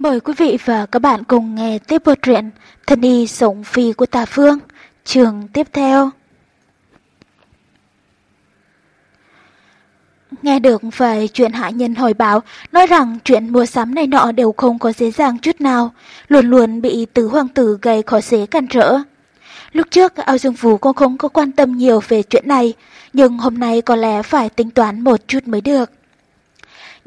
Mời quý vị và các bạn cùng nghe tiếp bộ truyện Thân y sống phi của Tà Phương, trường tiếp theo. Nghe được vài chuyện hạ nhân hồi báo, nói rằng chuyện mua sắm này nọ đều không có dễ dàng chút nào, luôn luôn bị tứ hoàng tử gây khó dễ cản trở. Lúc trước ao dương vũ cũng không có quan tâm nhiều về chuyện này, nhưng hôm nay có lẽ phải tính toán một chút mới được.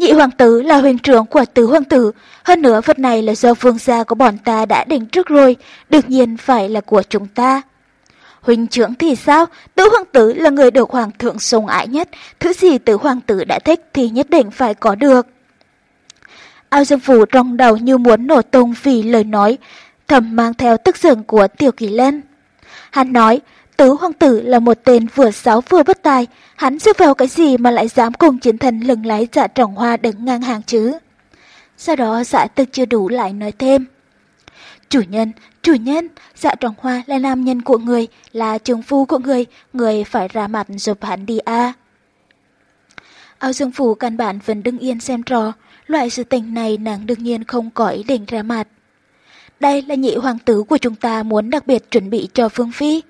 Nhị hoàng tử là huyền trưởng của tứ hoàng tử, hơn nữa vật này là do vương gia của bọn ta đã định trước rồi, đương nhiên phải là của chúng ta. Huynh trưởng thì sao? Tứ hoàng tử là người được hoàng thượng sủng ái nhất, thứ gì tứ hoàng tử đã thích thì nhất định phải có được. Ao Dương Phủ trong đầu như muốn nổ tung vì lời nói, thầm mang theo tức giận của Tiểu Kỳ Lân. Hắn nói, tứ hoàng tử là một tên vừa xáo vừa bất tài, hắn dựa vào cái gì mà lại dám cùng chiến thần lừng lái dạ trọng hoa đứng ngang hàng chứ? Sau đó dạ tức chưa đủ lại nói thêm. Chủ nhân, chủ nhân, dạ trọng hoa là nam nhân của người, là trường phu của người, người phải ra mặt giúp hắn đi a. À. Áo dương phủ căn bản vẫn đứng yên xem trò, loại sự tình này nàng đương nhiên không có ý định ra mặt. Đây là nhị hoàng tử của chúng ta muốn đặc biệt chuẩn bị cho Phương Phi.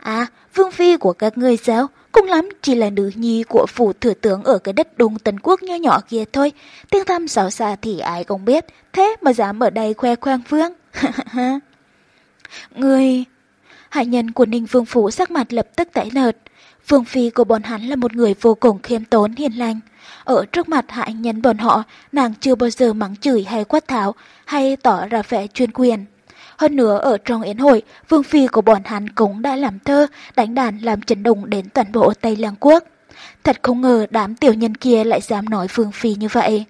À, vương Phi của các ngươi sao? Cũng lắm chỉ là nữ nhi của phủ thừa tướng ở cái đất đông tần quốc nho nhỏ kia thôi. Tiếng thăm xáo xa thì ai cũng biết, thế mà dám ở đây khoe khoang Phương. Người... hạ nhân của Ninh Vương Phủ sắc mặt lập tức tẩy nợt. Vương Phi của bọn hắn là một người vô cùng khiêm tốn hiền lành. Ở trước mặt hạ nhân bọn họ, nàng chưa bao giờ mắng chửi hay quát tháo, hay tỏ ra vẻ chuyên quyền. Hơn nữa ở trong yến hội, Vương Phi của bọn hắn cũng đã làm thơ, đánh đàn làm chấn động đến toàn bộ Tây Lăng Quốc. Thật không ngờ đám tiểu nhân kia lại dám nói Vương Phi như vậy.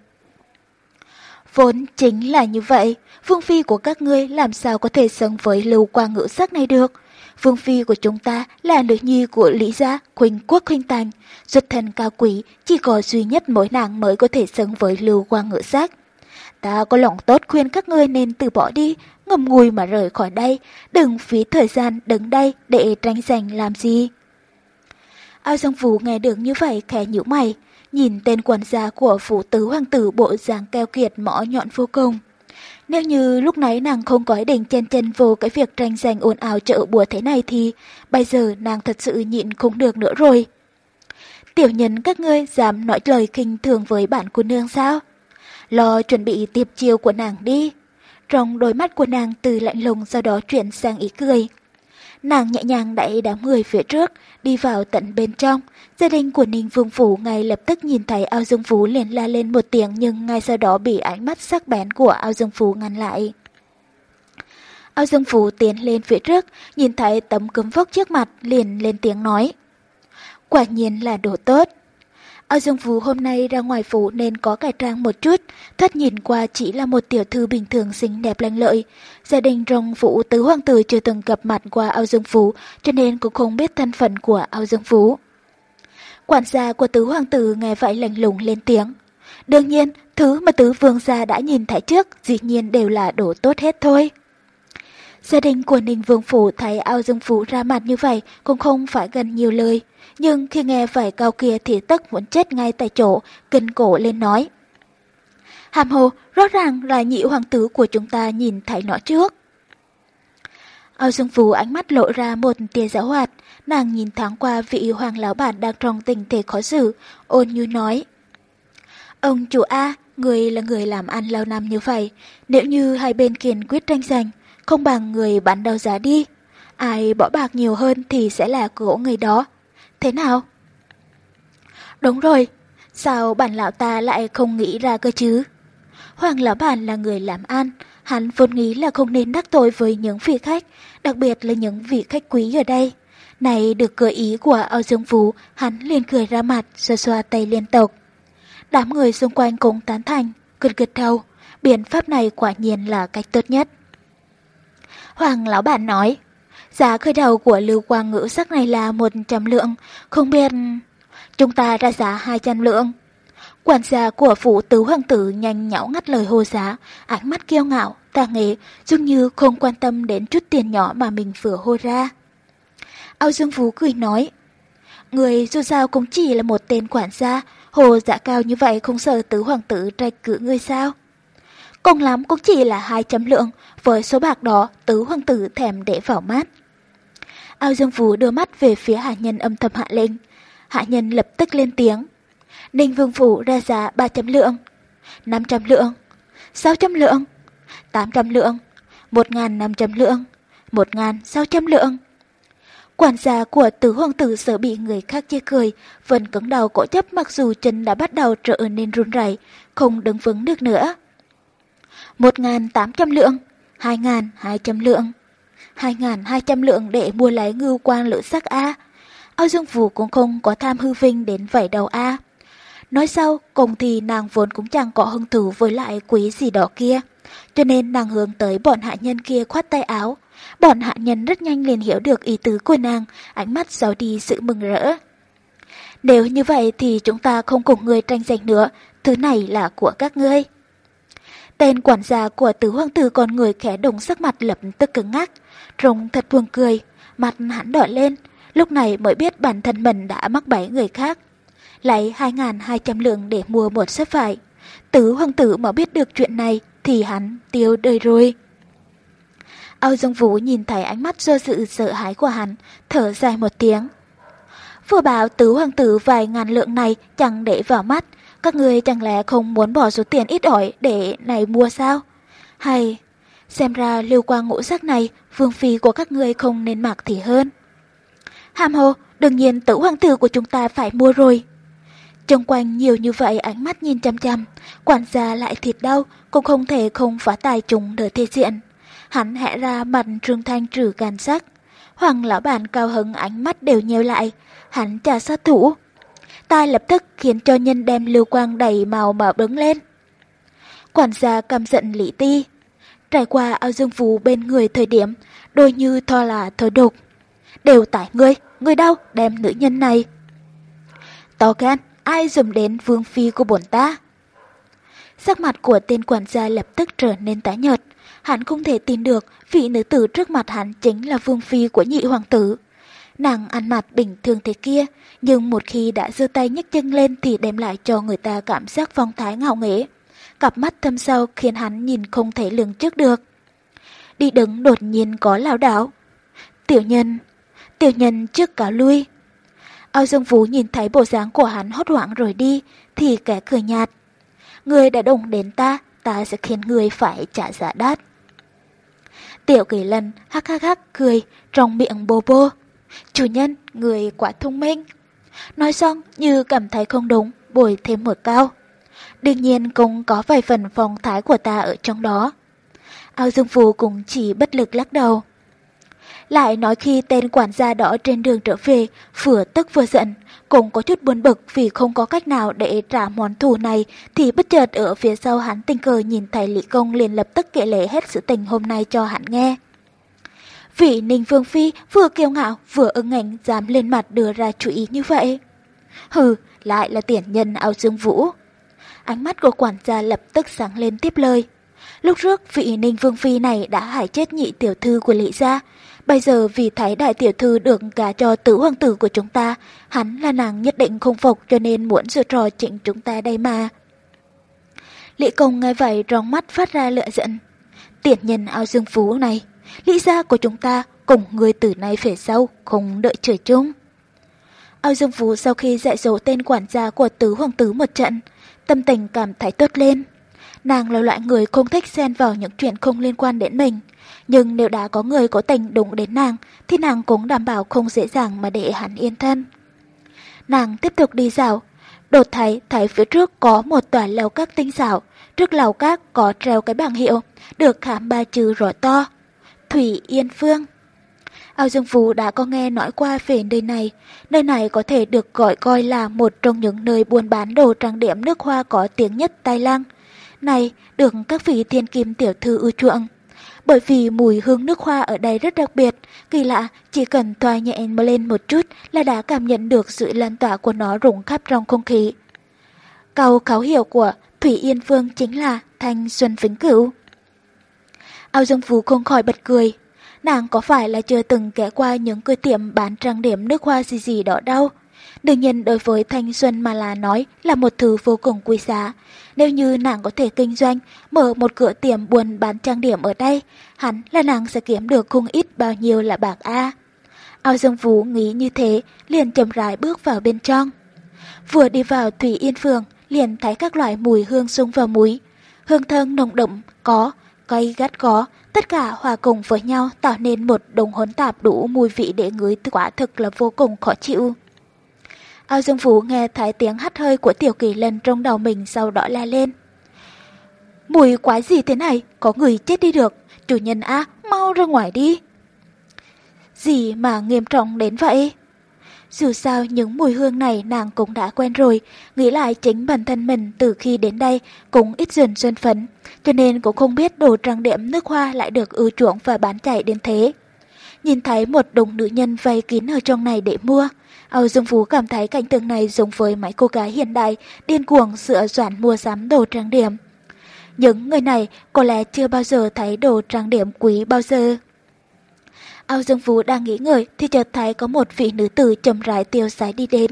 Vốn chính là như vậy, Vương Phi của các ngươi làm sao có thể sống với lưu quang ngữ sắc này được. Vương Phi của chúng ta là nữ nhi của Lý Gia, Quỳnh Quốc Huynh Thành, xuất thân cao quý, chỉ có duy nhất mỗi nàng mới có thể sống với lưu quang ngữ sắc. Ta có lòng tốt khuyên các ngươi nên từ bỏ đi, ngầm ngùi mà rời khỏi đây, đừng phí thời gian đứng đây để tranh giành làm gì. Ao Dương Vũ nghe được như vậy khẽ nhíu mày, nhìn tên quản gia của phủ tứ hoàng tử bộ dáng keo kiệt mõ nhọn vô cùng. Nếu như lúc nãy nàng không có ý định chen chân vô cái việc tranh giành ồn ào chợ bùa thế này thì bây giờ nàng thật sự nhịn không được nữa rồi. Tiểu nhân các ngươi dám nói lời khinh thường với bản cô nương sao? Lo chuẩn bị tiệp chiêu của nàng đi. Trong đôi mắt của nàng từ lạnh lùng sau đó chuyển sang ý cười. Nàng nhẹ nhàng đẩy đám người phía trước, đi vào tận bên trong. Gia đình của Ninh Vương Phủ ngay lập tức nhìn thấy ao dương phú liền la lên một tiếng nhưng ngay sau đó bị ánh mắt sắc bén của ao dương phú ngăn lại. Ao dương phú tiến lên phía trước, nhìn thấy tấm cấm vóc trước mặt liền lên tiếng nói. Quả nhiên là đồ tốt. Ở Dương Phú hôm nay ra ngoài phủ nên có cải trang một chút, thoát nhìn qua chỉ là một tiểu thư bình thường xinh đẹp lanh lợi. Gia đình trong phủ tứ hoàng tử chưa từng gặp mặt qua Ao Dương Phú, cho nên cũng không biết thân phận của Ao Dương Phú. Quản gia của tứ hoàng tử nghe vậy lạnh lùng lên tiếng. Đương nhiên, thứ mà tứ vương gia đã nhìn thấy trước dĩ nhiên đều là đồ tốt hết thôi. Gia đình của Ninh Vương Phủ thấy Ao Dương Phú ra mặt như vậy cũng không phải gần nhiều lời nhưng khi nghe vải cao kia thì tất muốn chết ngay tại chỗ, kinh cổ lên nói. Hàm hồ, rõ ràng là nhị hoàng tử của chúng ta nhìn thấy nó trước. Ao Dương Phú ánh mắt lộ ra một tia giáo hoạt, nàng nhìn thoáng qua vị hoàng lão bản đang trong tình thế khó xử, ôn như nói. Ông chủ A, người là người làm ăn lâu năm như vậy, nếu như hai bên kiên quyết tranh giành, không bằng người bán đầu giá đi. Ai bỏ bạc nhiều hơn thì sẽ là cổ người đó, Thế nào? Đúng rồi, sao bản lão ta lại không nghĩ ra cơ chứ? Hoàng lão bản là người làm ăn, hắn vốn nghĩ là không nên đắc tội với những vị khách, đặc biệt là những vị khách quý ở đây. Này được gợi ý của Âu Dương Phú, hắn liền cười ra mặt, xoa xoa tay liên tục. Đám người xung quanh cũng tán thành, gật gật đầu, biện pháp này quả nhiên là cách tốt nhất. Hoàng lão bản nói, Giá khởi đầu của lưu quang ngữ sắc này là 100 lượng, không biết... Chúng ta ra giá 200 lượng. Quản gia của phủ tứ hoàng tử nhanh nhão ngắt lời hô giá, ánh mắt kiêu ngạo, ta nghĩ dường như không quan tâm đến chút tiền nhỏ mà mình vừa hô ra. Âu Dương Phú cười nói, Người dù sao cũng chỉ là một tên quản gia, hồ dạ cao như vậy không sợ tứ hoàng tử trạch cử người sao? cùng lắm cũng chỉ là 200 lượng, với số bạc đó tứ hoàng tử thèm để vào mắt. Ao Dương Phú đưa mắt về phía hạ nhân âm thầm hạ lệnh. Hạ nhân lập tức lên tiếng. Ninh Vương Phủ ra giá 300 lượng, 500 lượng, 600 lượng, 800 lượng, 1.500 lượng, 1.600 lượng. Quản gia của tứ hoàng tử sợ bị người khác chê cười, vẫn cứng đầu cổ chấp mặc dù chân đã bắt đầu trở nên run rẩy, không đứng vững được nữa. 1.800 lượng, 2.200 lượng, 2.200 lượng để mua lấy ngưu quan lữ sắc A. ao Dương Vũ cũng không có tham hư vinh đến vảy đầu A. Nói sau, cùng thì nàng vốn cũng chẳng có hứng thú với lại quý gì đó kia. Cho nên nàng hướng tới bọn hạ nhân kia khoát tay áo. Bọn hạ nhân rất nhanh liền hiểu được ý tứ của nàng, ánh mắt giấu đi sự mừng rỡ. Nếu như vậy thì chúng ta không cùng người tranh giành nữa, thứ này là của các ngươi. Tên quản gia của tứ hoàng tử con người khẽ đồng sắc mặt lập tức cứng ngắc, rồng thật buồn cười, mặt hắn đỏ lên, lúc này mới biết bản thân mình đã mắc bẫy người khác. Lấy 2.200 lượng để mua một sấp vải. Tứ hoàng tử mà biết được chuyện này thì hắn tiêu đời rồi. Âu Dương Vũ nhìn thấy ánh mắt do dự sợ hãi của hắn, thở dài một tiếng. Vừa bảo tứ hoàng tử vài ngàn lượng này chẳng để vào mắt, các người chẳng lẽ không muốn bỏ số tiền ít ỏi để này mua sao? Hay, xem ra lưu quang ngũ sắc này, vương phi của các người không nên mặc thì hơn. Hàm hồ, đương nhiên tử hoàng tử của chúng ta phải mua rồi. Trong quanh nhiều như vậy ánh mắt nhìn chăm chăm, quản gia lại thiệt đau, cũng không thể không phá tài chúng đỡ thể diện. Hắn hẽ ra mặt trương thanh trừ gan sắc. Hoàng lão bản cao hứng ánh mắt đều nheo lại, hắn trả sát thủ. Tai lập tức khiến cho nhân đem lưu quang đầy màu mà đứng lên. Quản gia căm giận lý ti. Trải qua ao dương phú bên người thời điểm, đôi như tho là thơ đục. Đều tại ngươi, ngươi đâu đem nữ nhân này. To gan, ai dùm đến vương phi của bổn ta? Sắc mặt của tên quản gia lập tức trở nên tái nhợt. Hắn không thể tin được vị nữ tử trước mặt hắn chính là vương phi của nhị hoàng tử. Nàng ăn mặt bình thường thế kia, nhưng một khi đã giơ tay nhấc chân lên thì đem lại cho người ta cảm giác phong thái ngạo nghễ. Cặp mắt thâm sâu khiến hắn nhìn không thể lường trước được. Đi đứng đột nhiên có lão đảo. Tiểu nhân, tiểu nhân trước cáo lui. Ao Dương Vũ nhìn thấy bộ dáng của hắn hốt hoảng rồi đi, thì kẻ cười nhạt. Người đã đồng đến ta, ta sẽ khiến người phải trả giá đắt. Tiểu kỳ lần hắc hắc hắc cười, trong miệng bô bô. Chủ nhân, người quá thông minh. Nói xong như cảm thấy không đúng, bồi thêm một cao. Đương nhiên cũng có vài phần phong thái của ta ở trong đó. Ao Dương Phù cũng chỉ bất lực lắc đầu. Lại nói khi tên quản gia đó trên đường trở về, vừa tức vừa giận, cũng có chút buồn bực vì không có cách nào để trả món thù này, thì bất chợt ở phía sau hắn tình cờ nhìn thấy Lý Công liền lập tức kể lể hết sự tình hôm nay cho hắn nghe. Vị Ninh Vương Phi vừa kiêu ngạo vừa ưng ảnh dám lên mặt đưa ra chú ý như vậy. Hừ, lại là tiền nhân ao dương vũ. Ánh mắt của quản gia lập tức sáng lên tiếp lời. Lúc trước vị Ninh Vương Phi này đã hại chết nhị tiểu thư của Lý Gia. Bây giờ vì thấy đại tiểu thư được gả cho tử hoàng tử của chúng ta, hắn là nàng nhất định không phục cho nên muốn sự trò chỉnh chúng ta đây mà. Lý công nghe vậy rong mắt phát ra lựa giận. tiện nhân ao dương phú này, Lý gia của chúng ta cùng người tử này phải sau, không đợi trời chung. Ao Dương Phú sau khi dạy dỗ tên quản gia của tứ hoàng tử một trận, tâm tình cảm thấy tốt lên. Nàng là loại người không thích xen vào những chuyện không liên quan đến mình. Nhưng nếu đã có người có tình đúng đến nàng, thì nàng cũng đảm bảo không dễ dàng mà để hắn yên thân. Nàng tiếp tục đi dạo, đột thấy thấy phía trước có một tòa lầu các tinh xảo, trước lầu các có treo cái bảng hiệu, được khám ba chữ rõ to. Thủy Yên Phương Ao Dương Phú đã có nghe nói qua về nơi này. Nơi này có thể được gọi coi là một trong những nơi buôn bán đồ trang điểm nước hoa có tiếng nhất Tây Lan. Này được các vị thiên kim tiểu thư ưa chuộng. Bởi vì mùi hương nước hoa ở đây rất đặc biệt, kỳ lạ, chỉ cần thoa nhẹ lên một chút là đã cảm nhận được sự lan tỏa của nó rụng khắp trong không khí. Câu kháo hiểu của Thủy Yên Phương chính là Thanh Xuân Vĩnh Cửu. Ao Dương Phú không khỏi bật cười. Nàng có phải là chưa từng ghé qua những cửa tiệm bán trang điểm nước hoa gì gì đó đâu. Đương nhiên đối với thanh xuân mà là nói là một thứ vô cùng quý giá. Nếu như nàng có thể kinh doanh, mở một cửa tiệm buôn bán trang điểm ở đây, hẳn là nàng sẽ kiếm được không ít bao nhiêu là bạc A. Ao Dương Vũ nghĩ như thế, liền chậm rãi bước vào bên trong. Vừa đi vào Thủy Yên Phường, liền thấy các loại mùi hương sung vào mũi. Hương thơm nồng đậm có, cay gắt có, tất cả hòa cùng với nhau tạo nên một đồng hỗn tạp đủ mùi vị để ngửi quả thực là vô cùng khó chịu. Ao Dương Vũ nghe thấy tiếng hắt hơi của Tiểu Kỳ Lân trong đầu mình sau đó la lên. Mùi quái gì thế này, có người chết đi được, chủ nhân A, mau ra ngoài đi. Gì mà nghiêm trọng đến vậy? Dù sao những mùi hương này nàng cũng đã quen rồi, nghĩ lại chính bản thân mình từ khi đến đây cũng ít dần xuân phấn, cho nên cũng không biết đồ trang điểm nước hoa lại được ưu chuộng và bán chạy đến thế. Nhìn thấy một đống nữ nhân vây kín ở trong này để mua, Âu Dương Phú cảm thấy cảnh tượng này giống với mấy cô gái hiện đại điên cuồng sửa soạn mua sắm đồ trang điểm. Những người này có lẽ chưa bao giờ thấy đồ trang điểm quý bao giờ. Âu Dương Phú đang nghĩ ngợi thì chợt thấy có một vị nữ tử chậm rãi tiêu sái đi đến.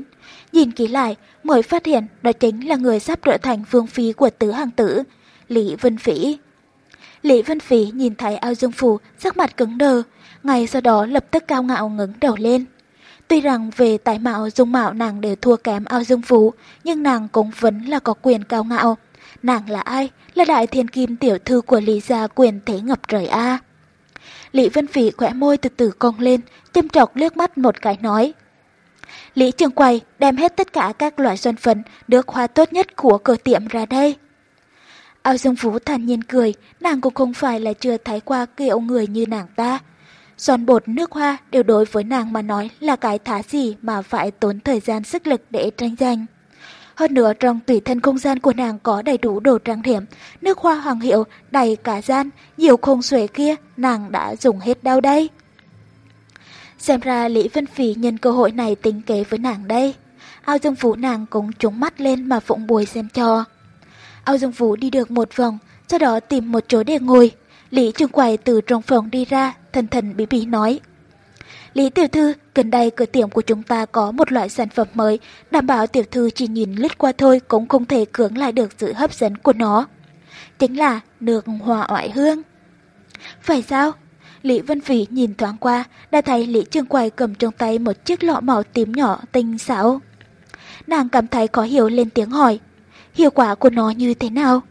Nhìn kỹ lại mới phát hiện đó chính là người sắp trở thành vương phi của tứ hàng tử, Lý Vân Phỉ. Lý Vân Phỉ nhìn thấy Ao Dương phủ, sắc mặt cứng đờ, ngay sau đó lập tức cao ngạo ngẩng đầu lên. Tuy rằng về tài mạo dung mạo nàng đều thua kém Ao Dương Phú, nhưng nàng cũng vẫn là có quyền cao ngạo. Nàng là ai? Là đại thiên kim tiểu thư của Lý gia quyền thế ngập trời A. Lý Vân Phỉ khỏe môi từ từ cong lên, châm trọc liếc mắt một cái nói. Lý Trường Quầy đem hết tất cả các loại xuân phấn được hoa tốt nhất của cửa tiệm ra đây. Ao Dương Phú thản nhiên cười, nàng cũng không phải là chưa thấy qua kiểu người như nàng ta. Son bột nước hoa đều đối với nàng mà nói là cái thá gì mà phải tốn thời gian sức lực để tranh giành. Hơn nữa trong tùy thân không gian của nàng có đầy đủ đồ trang điểm, nước hoa hoàng hiệu đầy cả gian, nhiều không xuể kia nàng đã dùng hết đâu đây. Xem ra Lý Vân Phỉ nhân cơ hội này tính kế với nàng đây. Ao Dương Vũ nàng cũng trúng mắt lên mà phụng bùi xem cho. Ao Dương Vũ đi được một vòng, sau đó tìm một chỗ để ngồi. Lý Trường Quầy từ trong phòng đi ra, thần thần bí bí nói. Lý tiểu thư, gần đây cửa tiệm của chúng ta có một loại sản phẩm mới, đảm bảo tiểu thư chỉ nhìn lướt qua thôi cũng không thể cưỡng lại được sự hấp dẫn của nó. Chính là nước hòa oại hương. Phải sao? Lý Vân Phỉ nhìn thoáng qua, đã thấy Lý Trường Quầy cầm trong tay một chiếc lọ màu tím nhỏ tinh xảo. Nàng cảm thấy khó hiểu lên tiếng hỏi, hiệu quả của nó như thế nào?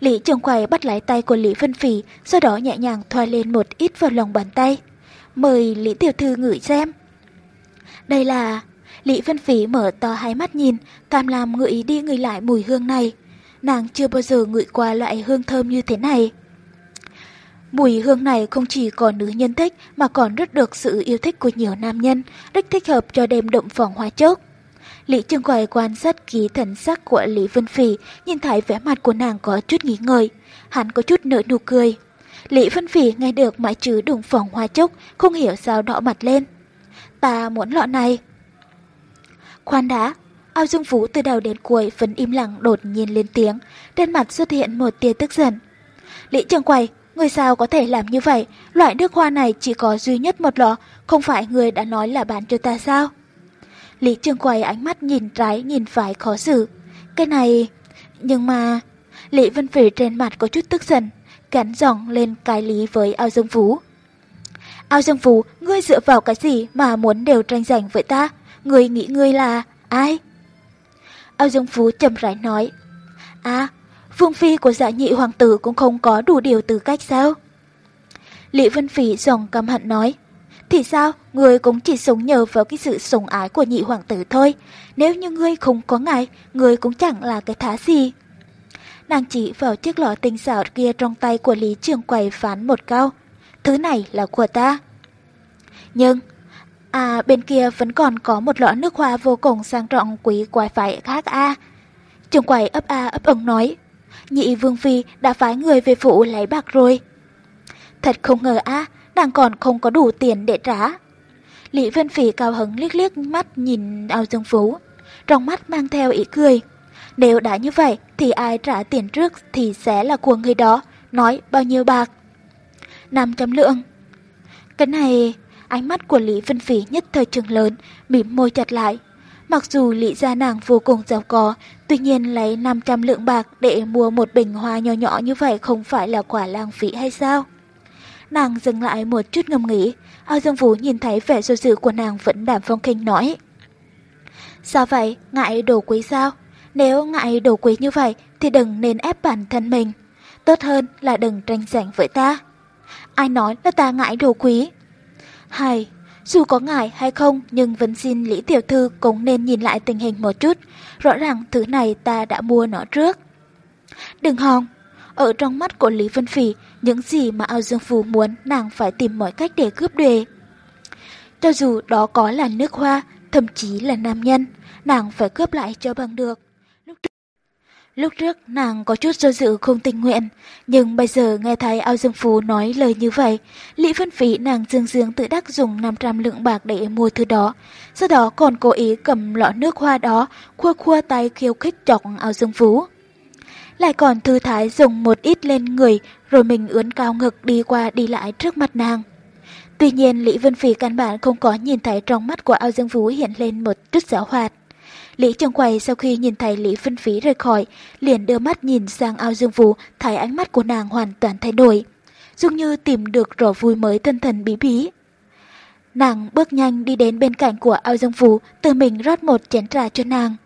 Lý Trường Quầy bắt lấy tay của Lý Vân Phỉ, sau đó nhẹ nhàng thoa lên một ít vào lòng bàn tay. Mời Lý Tiểu Thư ngửi xem. Đây là... Lý Vân Phỉ mở to hai mắt nhìn, cam làm ngửi đi ngửi lại mùi hương này. Nàng chưa bao giờ ngửi qua loại hương thơm như thế này. Mùi hương này không chỉ có nữ nhân thích mà còn rất được sự yêu thích của nhiều nam nhân, rất thích hợp cho đêm động phòng hoa chốc. Lý Trường Quầy quan sát ký thần sắc của Lý Vân Phỉ, nhìn thấy vẻ mặt của nàng có chút nghỉ ngơi. Hắn có chút nở nụ cười. Lý Vân Phỉ nghe được mãi chứ đụng phòng hoa chốc, không hiểu sao đỏ mặt lên. Ta muốn lọ này. Khoan đã, ao dung phú từ đầu đến cuối vẫn im lặng đột nhiên lên tiếng, trên mặt xuất hiện một tia tức giận. Lý Trường Quầy, người sao có thể làm như vậy? Loại nước hoa này chỉ có duy nhất một lọ, không phải người đã nói là bán cho ta sao? Lý Trường Quầy ánh mắt nhìn trái nhìn phải khó xử. Cái này... Nhưng mà... Lý Vân Phỉ trên mặt có chút tức giận, gắn giọng lên cái lý với ao dương phú. Ao dương phú, ngươi dựa vào cái gì mà muốn đều tranh giành với ta? Ngươi nghĩ ngươi là... ai? Ao dương phú trầm rãi nói. À, vương phi của dạ nhị hoàng tử cũng không có đủ điều tư cách sao? Lý Vân Phỉ giọng căm hận nói. Thì sao, ngươi cũng chỉ sống nhờ vào cái sự sủng ái của nhị hoàng tử thôi. Nếu như ngươi không có ngài, ngươi cũng chẳng là cái thá gì. Nàng chỉ vào chiếc lọ tinh xảo kia trong tay của Lý Trường Quầy phán một câu. Thứ này là của ta. Nhưng, à bên kia vẫn còn có một lọ nước hoa vô cùng sang trọng quý quái phải khác a. Trường Quầy ấp a ấp ống nói. Nhị Vương Phi đã phái người về phụ lấy bạc rồi. Thật không ngờ a, đang còn không có đủ tiền để trả. Lý Vân Phỉ cao hứng liếc liếc mắt nhìn ao dương phú, trong mắt mang theo ý cười. Nếu đã như vậy thì ai trả tiền trước thì sẽ là của người đó, nói bao nhiêu bạc. 500 lượng. Cái này, ánh mắt của Lý Vân Phỉ nhất thời trường lớn, mỉm môi chặt lại. Mặc dù lý gia nàng vô cùng giàu có, tuy nhiên lấy 500 lượng bạc để mua một bình hoa nhỏ nhỏ như vậy không phải là quả lãng phí hay sao? Nàng dừng lại một chút ngâm nghĩ, ao dương vũ nhìn thấy vẻ do dự của nàng vẫn đảm phong khinh nói. Sao vậy, ngại đồ quý sao? Nếu ngại đồ quý như vậy thì đừng nên ép bản thân mình. Tốt hơn là đừng tranh giành với ta. Ai nói là ta ngại đồ quý? Hay, dù có ngại hay không nhưng vẫn xin Lý Tiểu Thư cũng nên nhìn lại tình hình một chút. Rõ ràng thứ này ta đã mua nó trước. Đừng hòng. Ở trong mắt của Lý Vân Phỉ, những gì mà ao dương phù muốn nàng phải tìm mọi cách để cướp đề. Cho dù đó có là nước hoa, thậm chí là nam nhân, nàng phải cướp lại cho bằng được. Lúc trước nàng có chút do dự không tình nguyện, nhưng bây giờ nghe thấy ao dương phú nói lời như vậy, Lý Vân Phí nàng dương dương tự đắc dùng 500 lượng bạc để mua thứ đó, sau đó còn cố ý cầm lọ nước hoa đó, khua khua tay khiêu khích chọc ao dương phú. Lại còn thư thái dùng một ít lên người, rồi mình ướn cao ngực đi qua đi lại trước mặt nàng. Tuy nhiên Lý Vân Phi căn bản không có nhìn thấy trong mắt của ao dương vũ hiện lên một chút giáo hoạt. Lý Trường Quầy sau khi nhìn thấy Lý Vân Phi rời khỏi, liền đưa mắt nhìn sang ao dương vũ, thấy ánh mắt của nàng hoàn toàn thay đổi. Dường như tìm được rõ vui mới thân thần bí bí. Nàng bước nhanh đi đến bên cạnh của ao dương vũ, tự mình rót một chén trà cho nàng.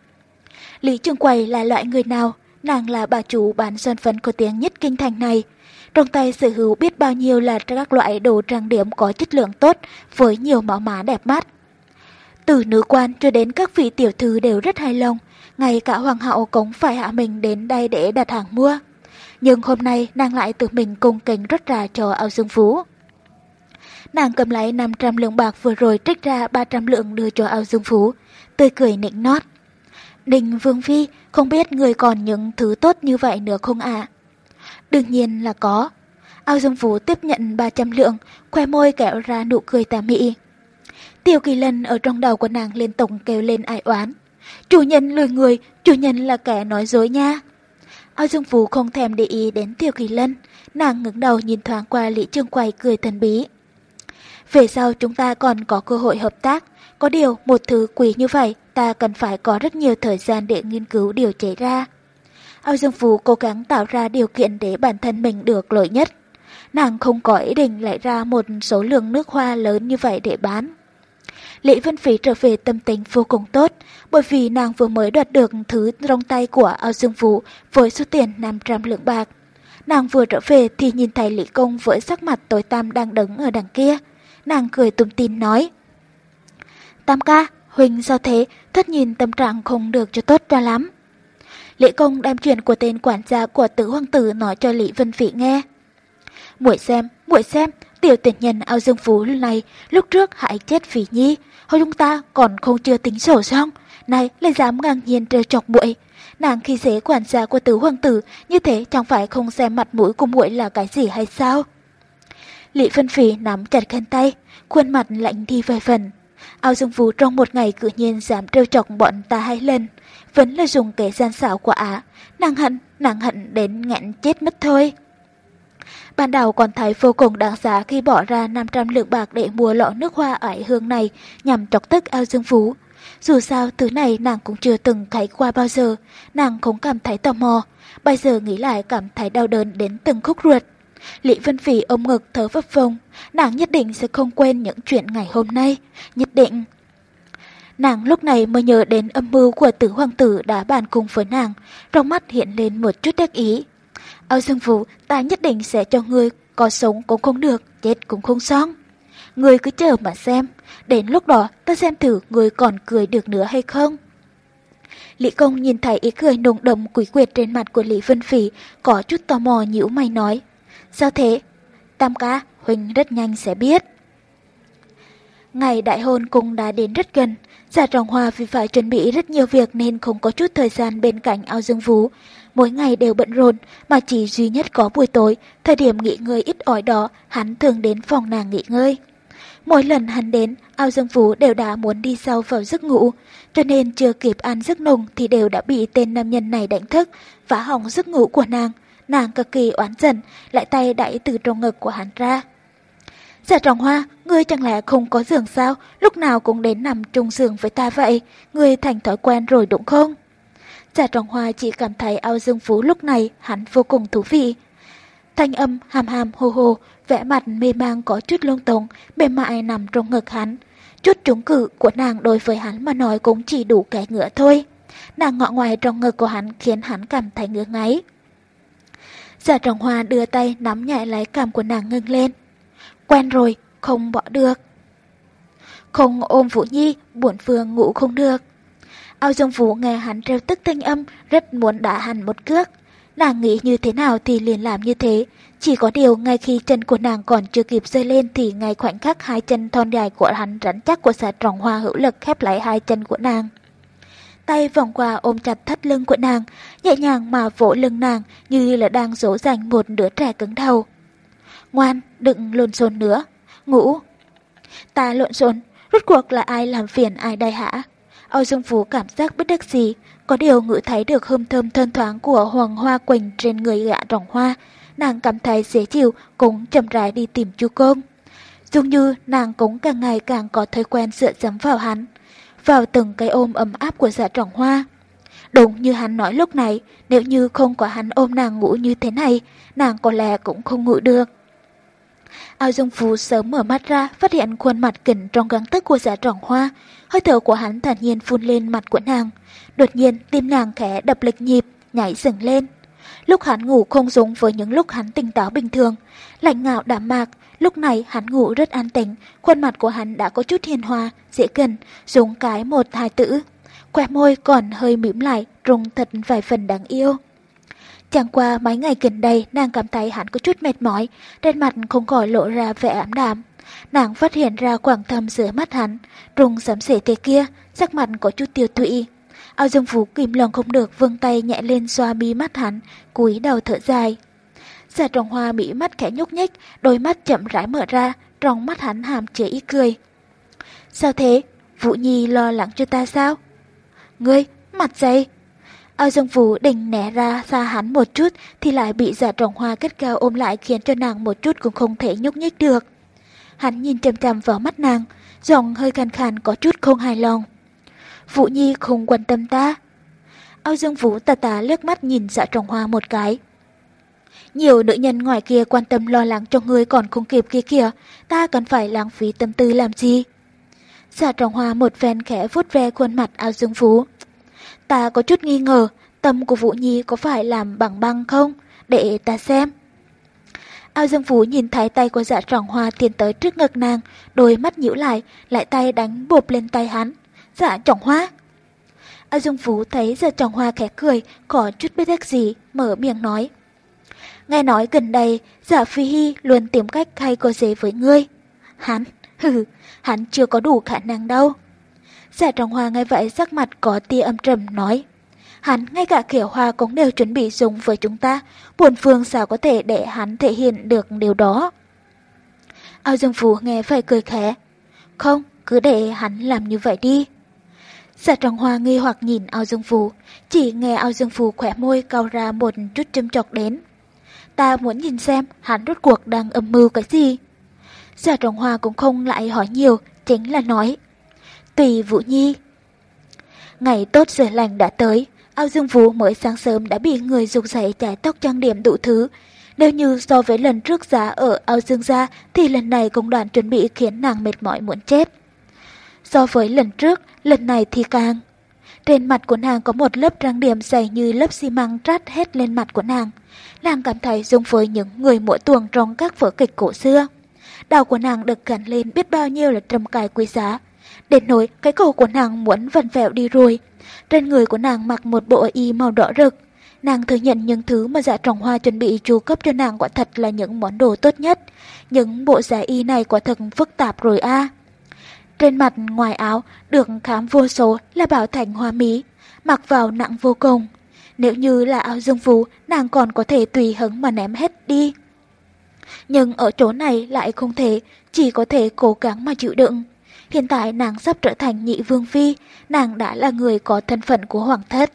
Lý Trường Quầy là loại người nào? Nàng là bà chủ bán sơn phấn có tiếng nhất kinh thành này. Trong tay sở hữu biết bao nhiêu là các loại đồ trang điểm có chất lượng tốt với nhiều mẫu má đẹp mắt. Từ nữ quan cho đến các vị tiểu thư đều rất hài lòng, ngay cả hoàng hậu cũng phải hạ mình đến đây để đặt hàng mua. Nhưng hôm nay nàng lại tự mình cung kính rất ra cho ao dương phú. Nàng cầm lấy 500 lượng bạc vừa rồi trích ra 300 lượng đưa cho ao dương phú, tươi cười nịnh nót. Đình Vương Phi, không biết người còn những thứ tốt như vậy nữa không ạ? Đương nhiên là có. Ao Dương Phú tiếp nhận 300 lượng, khoe môi kẹo ra nụ cười tà mị. Tiêu kỳ lân ở trong đầu của nàng liên tục kêu lên ai oán. Chủ nhân lười người, chủ nhân là kẻ nói dối nha. Ao Dương Phú không thèm để ý đến Tiêu kỳ lân, nàng ngẩng đầu nhìn thoáng qua Lý Trương Quay cười thần bí. Về sau chúng ta còn có cơ hội hợp tác, có điều một thứ quý như vậy ta cần phải có rất nhiều thời gian để nghiên cứu điều chế ra. Ao Dương Phú cố gắng tạo ra điều kiện để bản thân mình được lợi nhất. Nàng không có ý định lại ra một số lượng nước hoa lớn như vậy để bán. Lệ Vân Phí trở về tâm tình vô cùng tốt, bởi vì nàng vừa mới đoạt được thứ trong tay của ao dương vũ với số tiền 500 lượng bạc. Nàng vừa trở về thì nhìn thấy Lý Công với sắc mặt tối tăm đang đứng ở đằng kia. Nàng cười tùm tin nói. Tam ca, Huynh sao thế, thất nhìn tâm trạng không được cho tốt cho lắm. lễ Công đem chuyện của tên quản gia của tử hoàng tử nói cho Lý Vân Phỉ nghe. Muội xem, muội xem, tiểu tiện nhân ao dương phú này lúc trước hại chết Phỉ Nhi, Hồi chúng ta còn không chưa tính sổ xong, nay lại dám ngang nhiên trêu chọc muội. Nàng khi dễ quản gia của tứ hoàng tử, như thế chẳng phải không xem mặt mũi của muội là cái gì hay sao? Lý vân Phỉ nắm chặt khăn tay, khuôn mặt lạnh đi vài phần. Ao Dương Vũ trong một ngày cự nhiên dám trêu chọc bọn ta hai lần, vẫn là dùng kẻ gian xảo của Á, nàng hận, nàng hận đến nghẹn chết mất thôi. Ban đầu còn thấy vô cùng đáng giá khi bỏ ra 500 lượng bạc để mua lọ nước hoa ải hương này nhằm chọc tức ao dương phú. Dù sao thứ này nàng cũng chưa từng thấy qua bao giờ, nàng không cảm thấy tò mò, bây giờ nghĩ lại cảm thấy đau đớn đến từng khúc ruột. Lý Vân Phỉ ôm ngực thở vấp phồng nàng nhất định sẽ không quên những chuyện ngày hôm nay, nhất định. Nàng lúc này mới nhớ đến âm mưu của tử hoàng tử đã bàn cùng với nàng, trong mắt hiện lên một chút đắc ý. Âu Dương Vũ, ta nhất định sẽ cho ngươi có sống cũng không được, chết cũng không xong. Ngươi cứ chờ mà xem, đến lúc đó ta xem thử ngươi còn cười được nữa hay không. Lý Công nhìn thấy ý cười nồng đậm quỷ quyệt trên mặt của Lý Vân Phỉ, có chút tò mò nhíu mày nói. Sao thế? Tam ca, Huynh rất nhanh sẽ biết. Ngày đại hôn cũng đã đến rất gần, Giả Trọng Hoa vì phải chuẩn bị rất nhiều việc nên không có chút thời gian bên cạnh ao dương vũ mỗi ngày đều bận rộn, mà chỉ duy nhất có buổi tối, thời điểm nghỉ ngơi ít ỏi đó, hắn thường đến phòng nàng nghỉ ngơi. Mỗi lần hắn đến, ao dương vú đều đã muốn đi sâu vào giấc ngủ, cho nên chưa kịp ăn giấc nồng thì đều đã bị tên nam nhân này đánh thức, phá hỏng giấc ngủ của nàng. Nàng cực kỳ oán giận, lại tay đẩy từ trong ngực của hắn ra. Dạ trọng hoa, ngươi chẳng lẽ không có giường sao, lúc nào cũng đến nằm chung giường với ta vậy, ngươi thành thói quen rồi đúng không? Dạ trọng hoa chỉ cảm thấy ao dương phú lúc này hắn vô cùng thú vị. Thanh âm hàm hàm hồ hồ, vẽ mặt mê mang có chút lung tung, mềm mại nằm trong ngực hắn. Chút trúng cử của nàng đối với hắn mà nói cũng chỉ đủ cái ngựa thôi. Nàng ngọ ngoài trong ngực của hắn khiến hắn cảm thấy ngứa ngáy. Giả trọng hoa đưa tay nắm nhẹ lấy cảm của nàng ngưng lên. Quen rồi, không bỏ được. Không ôm Vũ Nhi, buồn phương ngủ không được. Ao Dương Vũ nghe hắn treo tức thanh âm, rất muốn đá hắn một cước. Nàng nghĩ như thế nào thì liền làm như thế. Chỉ có điều ngay khi chân của nàng còn chưa kịp rơi lên thì ngay khoảnh khắc hai chân thon dài của hắn rắn chắc của dạ xà tròn hoa hữu lực khép lại hai chân của nàng. Tay vòng qua ôm chặt thắt lưng của nàng, nhẹ nhàng mà vỗ lưng nàng như là đang dỗ dành một đứa trẻ cứng đầu. Ngoan, đừng lộn xộn nữa. Ngủ. Ta lộn xộn, rốt cuộc là ai làm phiền ai đây hả? Âu Dương Phú cảm giác bất đắc gì, có điều ngự thấy được hương thơm thân thoáng của Hoàng Hoa Quỳnh trên người gã rồng hoa. Nàng cảm thấy dễ chịu, cũng chậm rãi đi tìm chú công. Dường như nàng cũng càng ngày càng có thói quen dựa dẫm vào hắn, vào từng cái ôm ấm áp của dạ trọng hoa. Đúng như hắn nói lúc này, nếu như không có hắn ôm nàng ngủ như thế này, nàng có lẽ cũng không ngủ được. Ao Dương Phú sớm mở mắt ra, phát hiện khuôn mặt kỉnh trong găng tức của giả trọng hoa. Hơi thở của hắn thản nhiên phun lên mặt của nàng. Đột nhiên, tim nàng khẽ đập lịch nhịp, nhảy dừng lên. Lúc hắn ngủ không giống với những lúc hắn tỉnh táo bình thường. Lạnh ngạo đạm mạc, lúc này hắn ngủ rất an tĩnh, khuôn mặt của hắn đã có chút hiền hòa, dễ gần, dùng cái một hai tử. Quẹ môi còn hơi mỉm lại, rung thật vài phần đáng yêu. Chẳng qua mấy ngày gần đây nàng cảm thấy hắn có chút mệt mỏi, trên mặt không khỏi lộ ra vẻ ảm đạm. Nàng phát hiện ra quảng thâm giữa mắt hắn, rung sấm sể thế kia, sắc mặt có chút tiêu tụy. Ao Dương Phú kìm lòng không được vươn tay nhẹ lên xoa mi mắt hắn, cúi đầu thở dài. Giả trồng hoa bị mắt khẽ nhúc nhích, đôi mắt chậm rãi mở ra, trong mắt hắn hàm chứa ý cười. Sao thế? Vũ Nhi lo lắng cho ta sao? Ngươi, mặt dày. Ao Dương Vũ định né ra xa hắn một chút thì lại bị giả trồng hoa kết cao ôm lại khiến cho nàng một chút cũng không thể nhúc nhích được. Hắn nhìn chầm chầm vào mắt nàng, giọng hơi khàn khàn có chút không hài lòng. Vũ Nhi không quan tâm ta. Ao Dương Vũ tà tà lướt mắt nhìn dạ trồng hoa một cái. Nhiều nữ nhân ngoài kia quan tâm lo lắng cho người còn không kịp kia kìa, ta cần phải lãng phí tâm tư làm gì? Dạ trọng hoa một phen khẽ vuốt ve khuôn mặt Ao Dương phú. Ta có chút nghi ngờ, tâm của Vũ Nhi có phải làm bằng băng không? Để ta xem. Ao Dương phú nhìn thấy tay của dạ trọng hoa tiến tới trước ngực nàng, đôi mắt nhíu lại, lại tay đánh bộp lên tay hắn. Dạ trọng hoa. Ao Dương phú thấy dạ trọng hoa khẽ cười, có chút biết đắc gì, mở miệng nói. Nghe nói gần đây, giả Phi Hy luôn tìm cách hay cô dế với ngươi. Hắn, hừ, hắn chưa có đủ khả năng đâu. Giả trọng hoa ngay vậy sắc mặt có tia âm trầm nói. Hắn ngay cả kiểu hoa cũng đều chuẩn bị dùng với chúng ta, buồn phương sao có thể để hắn thể hiện được điều đó. Ao Dương Phú nghe vậy cười khẽ. Không, cứ để hắn làm như vậy đi. Giả trọng hoa nghi hoặc nhìn ao dương phù, chỉ nghe ao dương phù khỏe môi cao ra một chút châm chọc đến. Ta muốn nhìn xem hắn rốt cuộc đang âm mưu cái gì. Giả trọng hoa cũng không lại hỏi nhiều, chính là nói Tùy Vũ Nhi. Ngày tốt giờ lành đã tới, ao dương vũ mới sáng sớm đã bị người dục dậy chải tóc trang điểm đủ thứ. Nếu như so với lần trước giá ở ao dương gia thì lần này công đoàn chuẩn bị khiến nàng mệt mỏi muốn chết. So với lần trước, lần này thì càng. Trên mặt của nàng có một lớp trang điểm dày như lớp xi măng trát hết lên mặt của nàng. Nàng cảm thấy giống với những người mỗi tuồng trong các vở kịch cổ xưa. Đầu của nàng được gắn lên biết bao nhiêu là trầm cài quý giá. Đến nỗi cái cổ của nàng muốn vần vẹo đi rồi. Trên người của nàng mặc một bộ y màu đỏ rực. Nàng thừa nhận những thứ mà dạ trọng hoa chuẩn bị chu cấp cho nàng quả thật là những món đồ tốt nhất. Những bộ giá y này quả thật phức tạp rồi a. Trên mặt ngoài áo được khám vô số là bảo thành hoa mỹ, mặc vào nặng vô cùng. Nếu như là áo dương phú, nàng còn có thể tùy hứng mà ném hết đi. Nhưng ở chỗ này lại không thể, chỉ có thể cố gắng mà chịu đựng. Hiện tại nàng sắp trở thành nhị vương phi, nàng đã là người có thân phận của hoàng thất.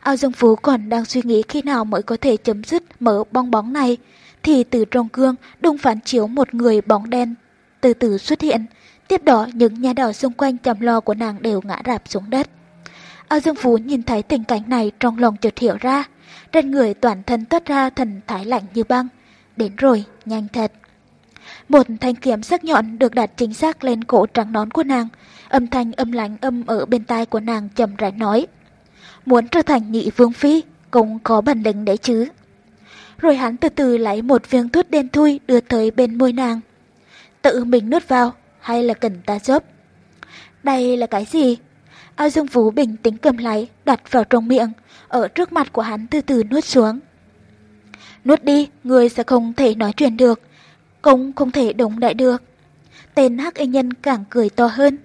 Ao Dương Phú còn đang suy nghĩ khi nào mới có thể chấm dứt mở bong bóng này, thì từ trong gương đung phản chiếu một người bóng đen từ từ xuất hiện. Tiếp đó những nhà đỏ xung quanh chăm lo của nàng đều ngã rạp xuống đất. Ao Dương Phú nhìn thấy tình cảnh này trong lòng chợt hiểu ra. Trên người toàn thân toát ra thần thái lạnh như băng. Đến rồi, nhanh thật. Một thanh kiếm sắc nhọn được đặt chính xác lên cổ trắng nón của nàng. Âm thanh âm lạnh âm ở bên tai của nàng chậm rãi nói. Muốn trở thành nhị vương phi, cũng có bản lĩnh đấy chứ. Rồi hắn từ từ lấy một viên thuốc đen thui đưa tới bên môi nàng. Tự mình nuốt vào, hay là cần ta giúp? Đây là cái gì? Ao Dương Vũ bình tĩnh cầm lấy, đặt vào trong miệng, ở trước mặt của hắn từ từ nuốt xuống. Nuốt đi, người sẽ không thể nói chuyện được, cũng không thể động đại được. Tên hắc y nhân càng cười to hơn.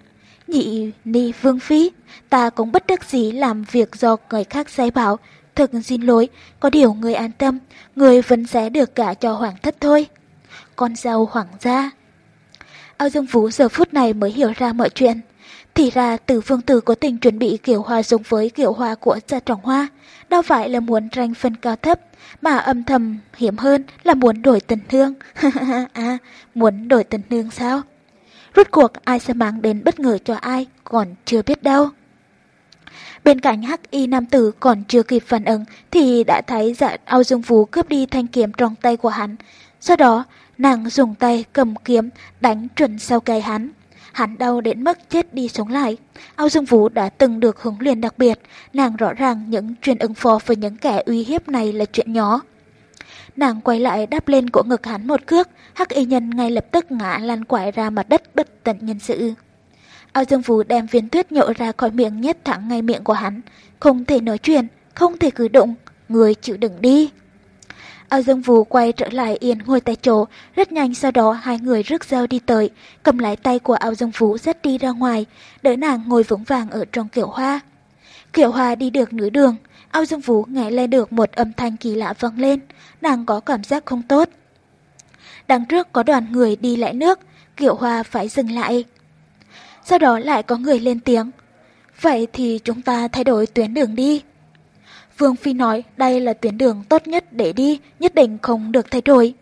Nhị ni vương phi, ta cũng bất đắc dĩ làm việc do người khác sai bảo. Thực xin lỗi, có điều người an tâm, người vẫn sẽ được cả cho hoàng thất thôi. Con dâu hoàng gia. Ao Dương Vũ giờ phút này mới hiểu ra mọi chuyện. Thì ra từ phương tử có tình chuẩn bị kiểu hoa giống với kiểu hoa của gia trọng hoa, đâu phải là muốn tranh phân cao thấp, mà âm thầm hiểm hơn là muốn đổi tình thương. à, muốn đổi tình thương sao? Rốt cuộc ai sẽ mang đến bất ngờ cho ai còn chưa biết đâu. Bên cạnh hắc y nam tử còn chưa kịp phản ứng thì đã thấy dạ ao dương Vũ cướp đi thanh kiếm trong tay của hắn. Sau đó, nàng dùng tay cầm kiếm đánh chuẩn sau cây hắn. Hắn đau đến mức chết đi sống lại. Ao Dương Vũ đã từng được huấn luyện đặc biệt, nàng rõ ràng những chuyện ứng phó với những kẻ uy hiếp này là chuyện nhỏ. Nàng quay lại đáp lên cổ ngực hắn một cước, hắc y nhân ngay lập tức ngã lăn quải ra mặt đất bất tận nhân sự. Ao Dương Vũ đem viên tuyết nhộ ra khỏi miệng nhét thẳng ngay miệng của hắn, không thể nói chuyện, không thể cử động, người chịu đựng đi. Ao Dương Vũ quay trở lại yên ngồi tại chỗ, rất nhanh sau đó hai người rước dao đi tới, cầm lái tay của Ao Dương Vũ dắt đi ra ngoài, đỡ nàng ngồi vững vàng ở trong kiểu hoa. Kiểu hoa đi được nửa đường, Ao Dương Vũ nghe lên được một âm thanh kỳ lạ vang lên, nàng có cảm giác không tốt. Đằng trước có đoàn người đi lại nước, kiểu hoa phải dừng lại. Sau đó lại có người lên tiếng, vậy thì chúng ta thay đổi tuyến đường đi. Vương Phi nói đây là tuyến đường tốt nhất để đi, nhất định không được thay đổi.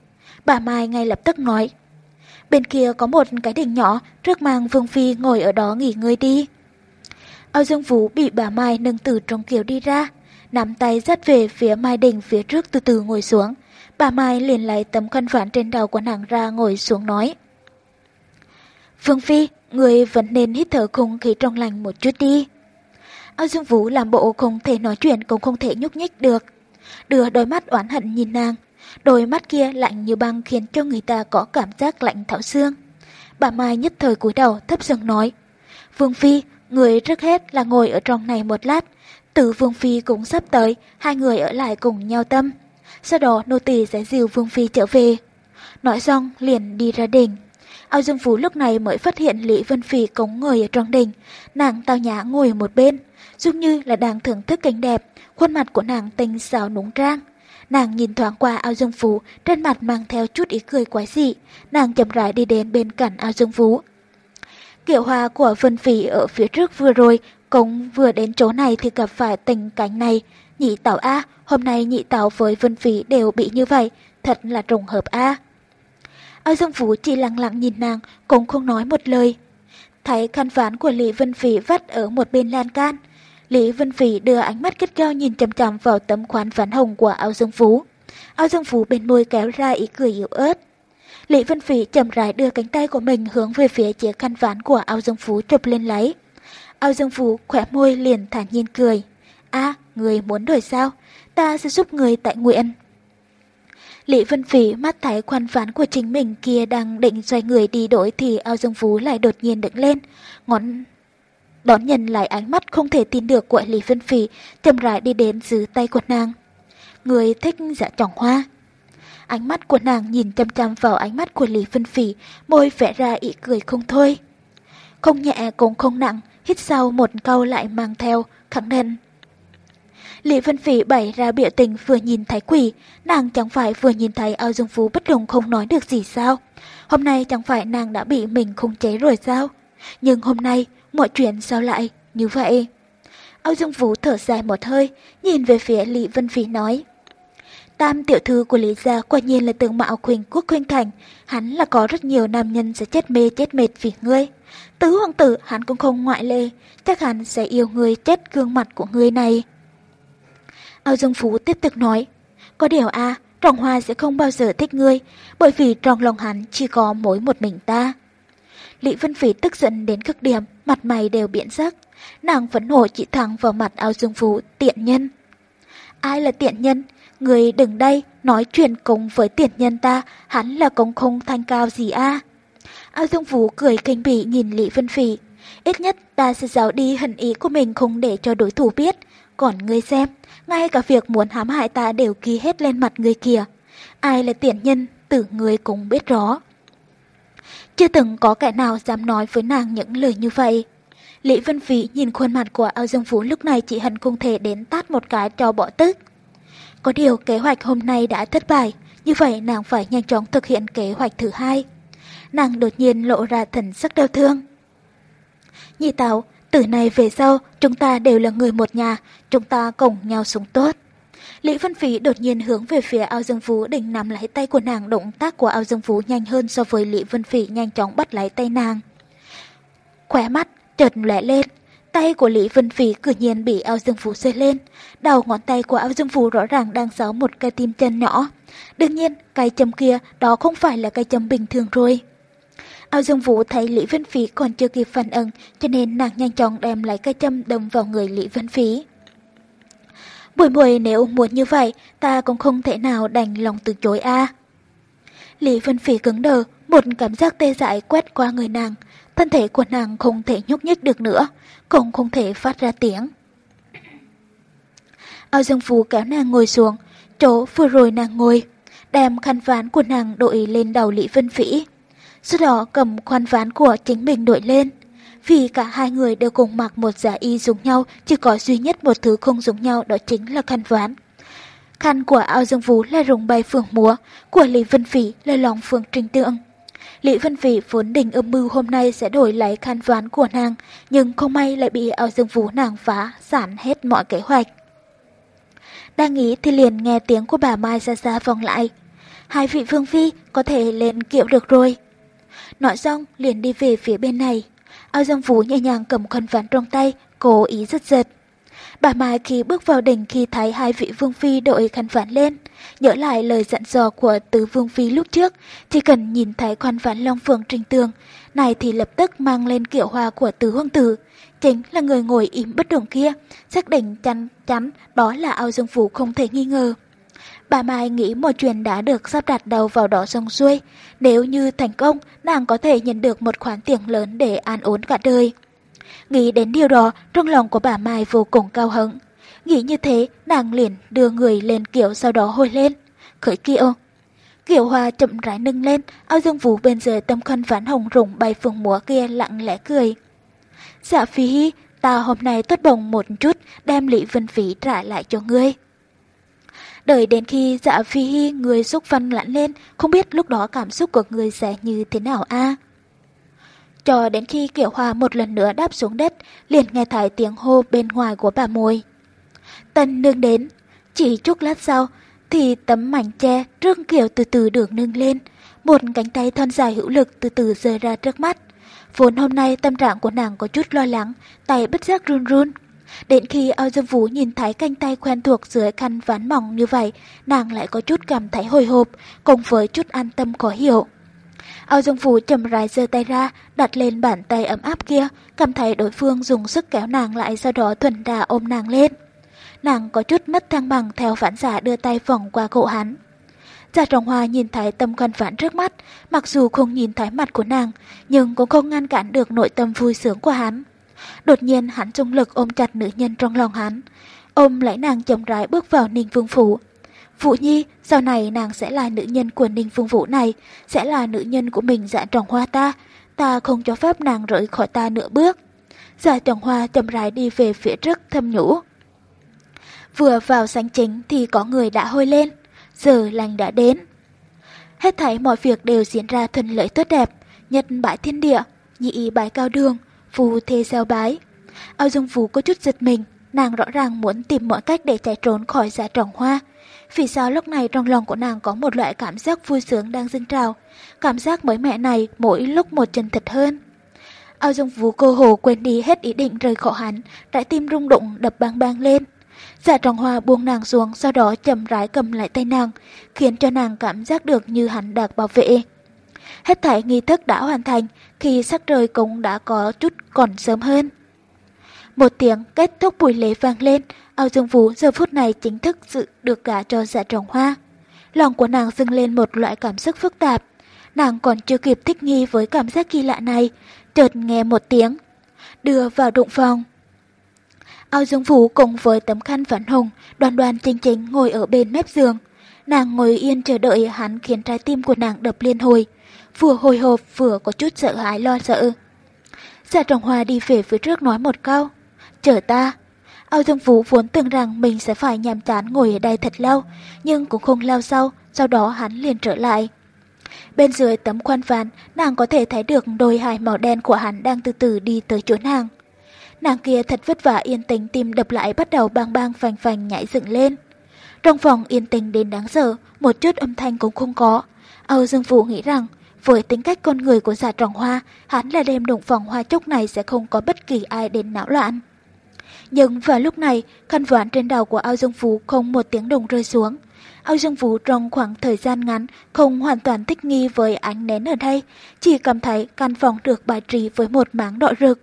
Bà Mai ngay lập tức nói. Bên kia có một cái đỉnh nhỏ, trước mang Vương Phi ngồi ở đó nghỉ ngơi đi. Âu Dương Vũ bị bà Mai nâng từ trong kiều đi ra, nắm tay dắt về phía Mai Đình phía trước từ từ ngồi xuống. Bà Mai liền lấy tấm khăn ván trên đầu của nàng ra ngồi xuống nói. Vương Phi, người vẫn nên hít thở không khí trong lành một chút đi. Âu Dương Vũ làm bộ không thể nói chuyện cũng không thể nhúc nhích được. Đưa đôi mắt oán hận nhìn nàng. Đôi mắt kia lạnh như băng khiến cho người ta có cảm giác lạnh thảo xương. Bà Mai nhất thời cúi đầu thấp giọng nói. Vương Phi, người trước hết là ngồi ở trong này một lát. Từ Vương Phi cũng sắp tới, hai người ở lại cùng nhau tâm. Sau đó nô tỳ sẽ dìu Vương Phi trở về. Nói xong liền đi ra đình. Ao Dương Phú lúc này mới phát hiện Lý Vân Phi cống ngồi ở trong đình. Nàng tao nhã ngồi ở một bên dường như là đang thưởng thức cảnh đẹp, khuôn mặt của nàng tinh xảo núng trang. Nàng nhìn thoáng qua ao dương phú, trên mặt mang theo chút ý cười quái dị, nàng chậm rãi đi đến bên cạnh ao dương phú. Kiểu hoa của Vân Phỉ ở phía trước vừa rồi, cũng vừa đến chỗ này thì gặp phải tình cảnh này. Nhị tảo A, hôm nay nhị tảo với Vân Phỉ đều bị như vậy, thật là trùng hợp A. Ao Dương Phú chỉ lặng lặng nhìn nàng, cũng không nói một lời. Thấy khăn ván của Lý Vân Phỉ vắt ở một bên lan can, Lý Vân Phỉ đưa ánh mắt kết cao nhìn chằm chằm vào tấm khoán ván hồng của ao dương phú. Ao dương phú bên môi kéo ra ý cười yếu ớt. Lý Vân Phỉ chậm rãi đưa cánh tay của mình hướng về phía chiếc khăn ván của ao dương phú chụp lên lấy. Ao dương phú khỏe môi liền thản nhiên cười. a, người muốn đổi sao? Ta sẽ giúp người tại nguyện. Lý Vân Phỉ mắt thấy khoan ván của chính mình kia đang định xoay người đi đổi thì ao dương phú lại đột nhiên đứng lên. Ngón đón nhận lại ánh mắt không thể tin được của Lý Vân Phỉ, chậm rãi đi đến dưới tay của nàng. Người thích dạ trọng hoa. Ánh mắt của nàng nhìn chăm chăm vào ánh mắt của Lý Vân Phỉ, môi vẽ ra ý cười không thôi. Không nhẹ cũng không nặng, hít sâu một câu lại mang theo, khẳng định. Lý Vân Phỉ bày ra biểu tình vừa nhìn thấy quỷ, nàng chẳng phải vừa nhìn thấy ao dương phú bất đồng không nói được gì sao. Hôm nay chẳng phải nàng đã bị mình không chế rồi sao? Nhưng hôm nay, mọi chuyện sao lại như vậy? Âu Dương Vũ thở dài một hơi, nhìn về phía Lý Vân Phỉ nói. Tam tiểu thư của Lý Gia quả nhiên là tướng mạo khuynh quốc khuynh thành, hắn là có rất nhiều nam nhân sẽ chết mê chết mệt vì ngươi. Tứ hoàng tử hắn cũng không ngoại lệ, chắc hắn sẽ yêu ngươi chết gương mặt của ngươi này. Âu Dương Phú tiếp tục nói, có điều a Trọng Hoa sẽ không bao giờ thích ngươi, bởi vì trong lòng hắn chỉ có mỗi một mình ta. Lý Vân Phỉ tức giận đến cực điểm, mặt mày đều biến sắc. Nàng phẫn hổ chỉ thẳng vào mặt Âu Dương Phú tiện nhân. Ai là tiện nhân? Người đừng đây, nói chuyện cùng với tiện nhân ta, hắn là công không thanh cao gì a Âu Dương Phú cười kinh bỉ nhìn Lý Vân Phỉ. Ít nhất ta sẽ giáo đi hận ý của mình không để cho đối thủ biết. Còn ngươi xem, ngay cả việc muốn hãm hại ta đều ký hết lên mặt người kia. Ai là tiện nhân, tử người cũng biết rõ. Chưa từng có kẻ nào dám nói với nàng những lời như vậy. Lý Vân Phí nhìn khuôn mặt của Âu Dương Phú lúc này chỉ hận không thể đến tát một cái cho bỏ tức. Có điều kế hoạch hôm nay đã thất bại, như vậy nàng phải nhanh chóng thực hiện kế hoạch thứ hai. Nàng đột nhiên lộ ra thần sắc đau thương. Nhị Tào, từ này về sau, chúng ta đều là người một nhà, chúng ta cùng nhau sống tốt. Lý Vân Phí đột nhiên hướng về phía ao dương phú định nắm lấy tay của nàng động tác của ao dương phú nhanh hơn so với Lý Vân Phí nhanh chóng bắt lấy tay nàng. Khóe mắt, chợt lẻ lên, tay của Lý Vân Phí cử nhiên bị ao dương phú rơi lên. Đầu ngón tay của ao dương phú rõ ràng đang giấu một cây tim chân nhỏ. Đương nhiên, cây châm kia đó không phải là cây châm bình thường rồi. Ao Dương Vũ thấy Lý Vân Phí còn chưa kịp phản ứng, cho nên nàng nhanh chóng đem lấy cây châm đâm vào người Lý Vân Phí. Buổi buổi nếu muốn như vậy, ta cũng không thể nào đành lòng từ chối a. Lý Vân phỉ cứng đờ, một cảm giác tê dại quét qua người nàng. Thân thể của nàng không thể nhúc nhích được nữa, cũng không thể phát ra tiếng. Ao Dương Phú kéo nàng ngồi xuống, chỗ vừa rồi nàng ngồi, đem khăn ván của nàng đội lên đầu Lý Vân Phỉ sau đó cầm khăn ván của chính mình đội lên. Vì cả hai người đều cùng mặc một giả y giống nhau, chỉ có duy nhất một thứ không giống nhau đó chính là khăn ván. Khăn của ao dương vũ là rồng bay phượng múa, của Lý Vân Phỉ là lòng phượng trình tượng. Lý Vân Phỉ vốn định âm mưu hôm nay sẽ đổi lấy khăn ván của nàng, nhưng không may lại bị ao dương vũ nàng phá, sản hết mọi kế hoạch. Đang nghĩ thì liền nghe tiếng của bà Mai xa xa vòng lại. Hai vị vương phi có thể lên kiệu được rồi. Nói xong liền đi về phía bên này. Ao Dương Vũ nhẹ nhàng cầm khăn ván trong tay, cố ý rất giật. Bà Mai khi bước vào đỉnh khi thấy hai vị vương phi đội khăn ván lên, nhớ lại lời dặn dò của tứ vương phi lúc trước, chỉ cần nhìn thấy khăn ván long phượng trình tường, này thì lập tức mang lên kiểu hoa của tứ hoàng tử. Chính là người ngồi im bất động kia, xác định chắn chắn đó là ao dương phủ không thể nghi ngờ. Bà Mai nghĩ một chuyện đã được sắp đặt đầu vào đó xong xuôi. Nếu như thành công, nàng có thể nhận được một khoản tiền lớn để an ổn cả đời. Nghĩ đến điều đó, trong lòng của bà Mai vô cùng cao hứng. Nghĩ như thế, nàng liền đưa người lên kiểu sau đó hồi lên. Khởi kiệu. Kiểu hoa chậm rãi nâng lên, ao dương vũ bên dưới tâm khăn ván hồng rụng bay phượng múa kia lặng lẽ cười. Dạ phi, ta hôm nay tốt bồng một chút, đem Lý Vân Phí trả lại cho ngươi. Đợi đến khi dạ phi hi người xúc văn lãn lên, không biết lúc đó cảm xúc của người sẽ như thế nào a Cho đến khi kiểu hòa một lần nữa đáp xuống đất, liền nghe thấy tiếng hô bên ngoài của bà môi. Tân nương đến, chỉ chút lát sau, thì tấm mảnh tre rương kiểu từ từ được nâng lên, một cánh tay thon dài hữu lực từ từ rơi ra trước mắt. Vốn hôm nay tâm trạng của nàng có chút lo lắng, tay bất giác run run. Đến khi ao dương vũ nhìn thấy canh tay quen thuộc dưới khăn ván mỏng như vậy, nàng lại có chút cảm thấy hồi hộp, cùng với chút an tâm khó hiểu. Ao dương vũ chậm rãi giơ tay ra, đặt lên bàn tay ấm áp kia, cảm thấy đối phương dùng sức kéo nàng lại sau đó thuần đà ôm nàng lên. Nàng có chút mất thăng bằng theo phản xạ đưa tay vòng qua cổ hắn. Gia Trọng Hoa nhìn thấy tâm quan vãn trước mắt, mặc dù không nhìn thấy mặt của nàng, nhưng cũng không ngăn cản được nội tâm vui sướng của hắn. Đột nhiên hắn trung lực ôm chặt nữ nhân trong lòng hắn. Ôm lấy nàng chậm rãi bước vào Ninh Vương Phủ. Vũ Nhi, sau này nàng sẽ là nữ nhân của Ninh Vương Phủ này, sẽ là nữ nhân của mình dạ trọng hoa ta. Ta không cho phép nàng rời khỏi ta nửa bước. Dạ trọng hoa chậm rãi đi về phía trước thâm nhũ. Vừa vào sánh chính thì có người đã hôi lên. Giờ lành đã đến. Hết thảy mọi việc đều diễn ra thuận lợi tốt đẹp. Nhật bãi thiên địa, nhị bãi cao đường, Phù thê gieo bái. Ao Dương Phú có chút giật mình, nàng rõ ràng muốn tìm mọi cách để chạy trốn khỏi giả trọng hoa. Vì sao lúc này trong lòng của nàng có một loại cảm giác vui sướng đang dâng trào. Cảm giác mới mẹ này mỗi lúc một chân thật hơn. Ao dung vũ cơ hồ quên đi hết ý định rời khỏi hắn, trái tim rung động đập bang bang lên. Giả trọng hoa buông nàng xuống, sau đó chậm rãi cầm lại tay nàng, khiến cho nàng cảm giác được như hắn đang bảo vệ. Hết thảy nghi thức đã hoàn thành, khi sắc trời cũng đã có chút còn sớm hơn. Một tiếng kết thúc buổi lễ vang lên, ao dương vũ giờ phút này chính thức dự được gả cho dạ trồng hoa. Lòng của nàng dâng lên một loại cảm xúc phức tạp. Nàng còn chưa kịp thích nghi với cảm giác kỳ lạ này, chợt nghe một tiếng, đưa vào đụng phòng. Ao Dương Vũ cùng với tấm khăn phản hồng, đoàn đoàn chính chính ngồi ở bên mép giường. Nàng ngồi yên chờ đợi hắn khiến trái tim của nàng đập liên hồi, vừa hồi hộp vừa có chút sợ hãi lo sợ. Dạ Trọng Hoa đi về phía trước nói một câu, chờ ta. Âu Dương Vũ vốn tưởng rằng mình sẽ phải nhàm chán ngồi ở đây thật lâu, nhưng cũng không lâu sau, sau đó hắn liền trở lại. Bên dưới tấm khoan ván, nàng có thể thấy được đôi hài màu đen của hắn đang từ từ đi tới chỗ nàng. Nàng kia thật vất vả yên tĩnh tim đập lại bắt đầu bang bang phành phành nhảy dựng lên. Trong phòng yên tĩnh đến đáng sợ, một chút âm thanh cũng không có. Âu Dương Vũ nghĩ rằng, với tính cách con người của giả trọng hoa, hắn là đêm đụng phòng hoa chốc này sẽ không có bất kỳ ai đến não loạn. Nhưng vào lúc này, khăn ván trên đầu của Âu Dương Phú không một tiếng đồng rơi xuống. Âu Dương Phú trong khoảng thời gian ngắn không hoàn toàn thích nghi với ánh nến ở đây, chỉ cảm thấy căn phòng được bài trí với một máng đỏ rực.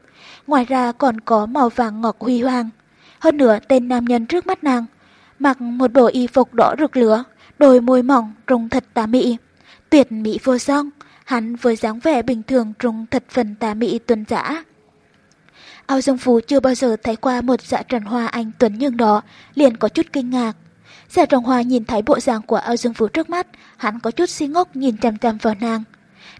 Ngoài ra còn có màu vàng ngọc huy hoàng. Hơn nữa tên nam nhân trước mắt nàng, mặc một bộ y phục đỏ rực lửa, đôi môi mỏng trông thật tà mị. Tuyệt mỹ vô song, hắn với dáng vẻ bình thường trông thật phần tà mị tuần dã. Ao Dương Phú chưa bao giờ thấy qua một dạ trần hoa anh tuấn nhưng đó, liền có chút kinh ngạc. Dạ trần hoa nhìn thấy bộ dạng của Ao Dương Phú trước mắt, hắn có chút si ngốc nhìn chằm chằm vào nàng.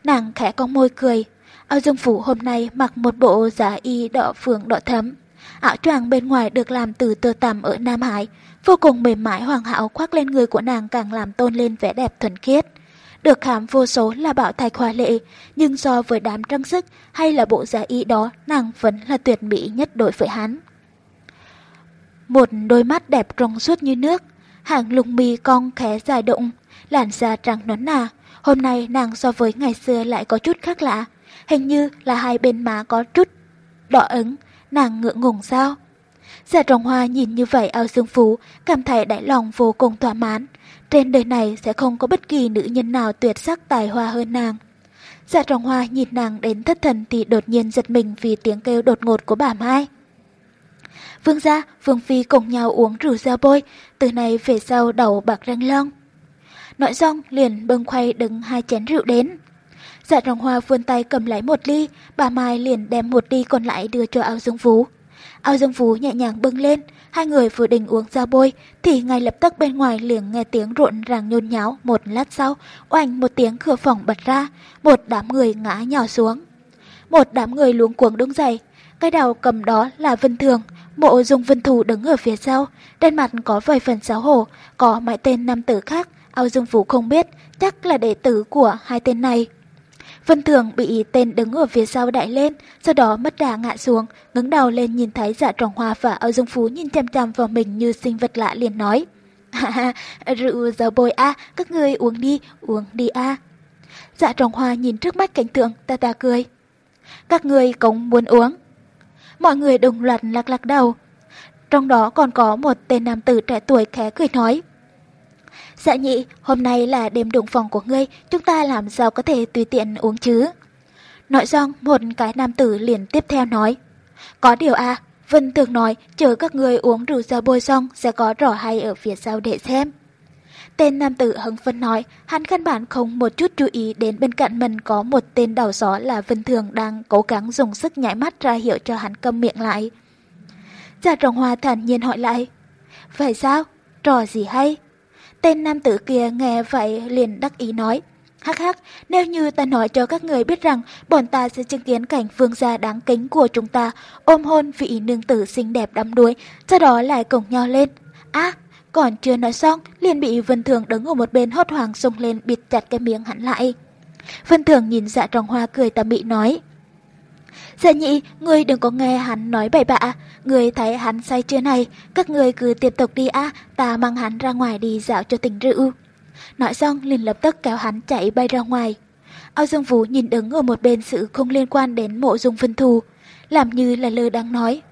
Nàng khẽ cong môi cười, Ao Dương Phủ hôm nay mặc một bộ giá y đỏ phượng đỏ thấm. Áo choàng bên ngoài được làm từ tơ tằm ở Nam Hải, vô cùng mềm mại hoàng hảo khoác lên người của nàng càng làm tôn lên vẻ đẹp thuần khiết. Được khám vô số là bảo thạch hoa lệ, nhưng so với đám trang sức hay là bộ giá y đó, nàng vẫn là tuyệt mỹ nhất đối với hắn. Một đôi mắt đẹp trong suốt như nước, hàng lùng mi cong khẽ dài động, làn da trắng nõn nà. Hôm nay nàng so với ngày xưa lại có chút khác lạ, hình như là hai bên má có chút đỏ ửng, nàng ngượng ngùng sao? Dạ Giả trồng hoa nhìn như vậy ao dương phú, cảm thấy đại lòng vô cùng thỏa mãn. Trên đời này sẽ không có bất kỳ nữ nhân nào tuyệt sắc tài hoa hơn nàng. Dạ trọng hoa nhìn nàng đến thất thần thì đột nhiên giật mình vì tiếng kêu đột ngột của bà Mai. Vương gia, Vương Phi cùng nhau uống rượu ra bôi, từ nay về sau đầu bạc răng long. Nói xong liền bưng khay đứng hai chén rượu đến. Dạ trọng hoa vươn tay cầm lấy một ly, bà Mai liền đem một ly còn lại đưa cho áo dương vũ. Ao dương phú nhẹ nhàng bưng lên, hai người vừa định uống ra bôi, thì ngay lập tức bên ngoài liền nghe tiếng rộn ràng nhôn nháo. Một lát sau, oanh một tiếng cửa phòng bật ra, một đám người ngã nhỏ xuống. Một đám người luống cuống đứng dậy, cái đầu cầm đó là Vân Thường, mộ dùng Vân Thù đứng ở phía sau, trên mặt có vài phần xấu hổ, có mãi tên nam tử khác, ao dương phú không biết, chắc là đệ tử của hai tên này. Vân Thường bị tên đứng ở phía sau đại lên, sau đó mất đà ngã xuống, ngẩng đầu lên nhìn thấy dạ trọng hoa và Âu Dương Phú nhìn chăm chăm vào mình như sinh vật lạ liền nói. Ha ha, rượu dầu bồi a, các ngươi uống đi, uống đi a. Dạ trọng hoa nhìn trước mắt cảnh tượng, ta ta cười. Các ngươi cũng muốn uống. Mọi người đồng loạt lắc lắc đầu. Trong đó còn có một tên nam tử trẻ tuổi khẽ cười nói. Dạ nhị, hôm nay là đêm đụng phòng của ngươi, chúng ta làm sao có thể tùy tiện uống chứ? Nói xong, một cái nam tử liền tiếp theo nói. Có điều à, Vân Tường nói, chờ các người uống rượu ra bôi xong sẽ có rõ hay ở phía sau để xem. Tên nam tử hưng phân nói, hắn căn bản không một chút chú ý đến bên cạnh mình có một tên đầu gió là Vân Thường đang cố gắng dùng sức nhảy mắt ra hiệu cho hắn câm miệng lại. Giả trọng hoa thản nhiên hỏi lại, Vậy sao? Trò gì hay? Tên nam tử kia nghe vậy liền đắc ý nói. Hắc hắc, nếu như ta nói cho các người biết rằng bọn ta sẽ chứng kiến cảnh vương gia đáng kính của chúng ta ôm hôn vị nương tử xinh đẹp đắm đuối, sau đó lại cổng nhau lên. À, còn chưa nói xong, liền bị Vân Thường đứng ở một bên hốt hoảng xông lên bịt chặt cái miệng hắn lại. Vân Thường nhìn dạ trong hoa cười tà mị nói. Dạ nhị, người đừng có nghe hắn nói bậy bạ, người thấy hắn say chưa này, các người cứ tiếp tục đi á, ta mang hắn ra ngoài đi dạo cho tình rượu. Nói xong liền lập tức kéo hắn chạy bay ra ngoài. Ao Dương Vũ nhìn đứng ở một bên sự không liên quan đến mộ dung phân thù, làm như là lơ đang nói.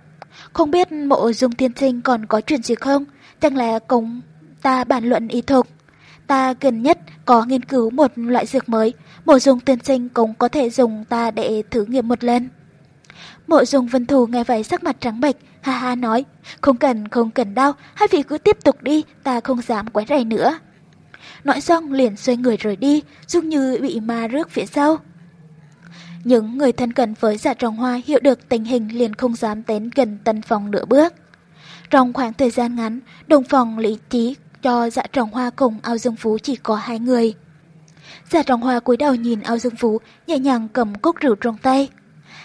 Không biết mộ dung tiên sinh còn có chuyện gì không? Chẳng lẽ cùng ta bàn luận y thuật? Ta gần nhất có nghiên cứu một loại dược mới, mộ dung tiên sinh cũng có thể dùng ta để thử nghiệm một lần. Mộ dung vân thù nghe vậy sắc mặt trắng bệch, ha ha nói, không cần, không cần đâu, hai vị cứ tiếp tục đi, ta không dám quấy rầy nữa. Nói xong liền xoay người rời đi, dung như bị ma rước phía sau. Những người thân cận với dạ trồng hoa hiểu được tình hình liền không dám đến gần tân phòng nửa bước. Trong khoảng thời gian ngắn, đồng phòng lý trí cho dạ trồng hoa cùng ao dương phú chỉ có hai người. Dạ trồng hoa cúi đầu nhìn ao dương phú, nhẹ nhàng cầm cốc rượu trong tay.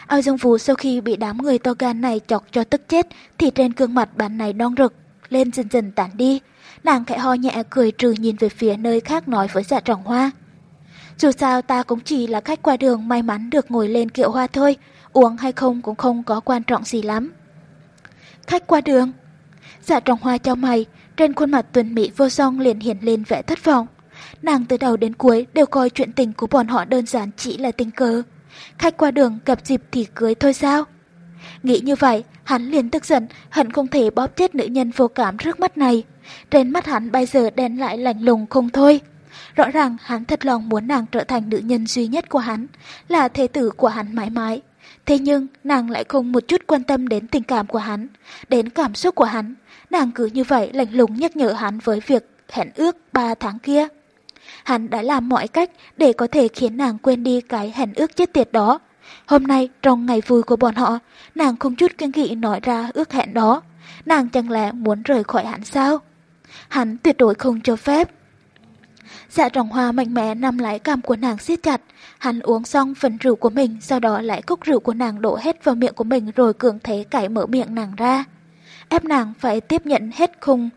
Ao dương Vũ sau khi bị đám người to gan này chọc cho tức chết, thì trên gương mặt bạn này non rực, lên dần dần tản đi. Nàng khẽ ho nhẹ cười trừ nhìn về phía nơi khác nói với dạ trồng hoa. Dù sao ta cũng chỉ là khách qua đường may mắn được ngồi lên kiệu hoa thôi, uống hay không cũng không có quan trọng gì lắm. Khách qua đường Dạ trồng hoa cho mày, trên khuôn mặt tuần mỹ vô song liền hiện lên vẻ thất vọng. Nàng từ đầu đến cuối đều coi chuyện tình của bọn họ đơn giản chỉ là tình cờ. Khách qua đường gặp dịp thì cưới thôi sao? Nghĩ như vậy, hắn liền tức giận, hận không thể bóp chết nữ nhân vô cảm trước mắt này. Trên mắt hắn bây giờ đen lại lạnh lùng không thôi. Rõ ràng hắn thật lòng muốn nàng trở thành nữ nhân duy nhất của hắn, là thế tử của hắn mãi mãi. Thế nhưng nàng lại không một chút quan tâm đến tình cảm của hắn, đến cảm xúc của hắn. Nàng cứ như vậy lạnh lùng nhắc nhở hắn với việc hẹn ước ba tháng kia. Hắn đã làm mọi cách để có thể khiến nàng quên đi cái hẹn ước chết tiệt đó. Hôm nay, trong ngày vui của bọn họ, nàng không chút kiên kỵ nói ra ước hẹn đó. Nàng chẳng lẽ muốn rời khỏi hắn sao? Hắn tuyệt đối không cho phép. Dạ trọng hoa mạnh mẽ nằm lái cằm của nàng siết chặt. Hắn uống xong phần rượu của mình, sau đó lại cốc rượu của nàng đổ hết vào miệng của mình rồi cường thế cải mở miệng nàng ra. Ép nàng phải tiếp nhận hết khung,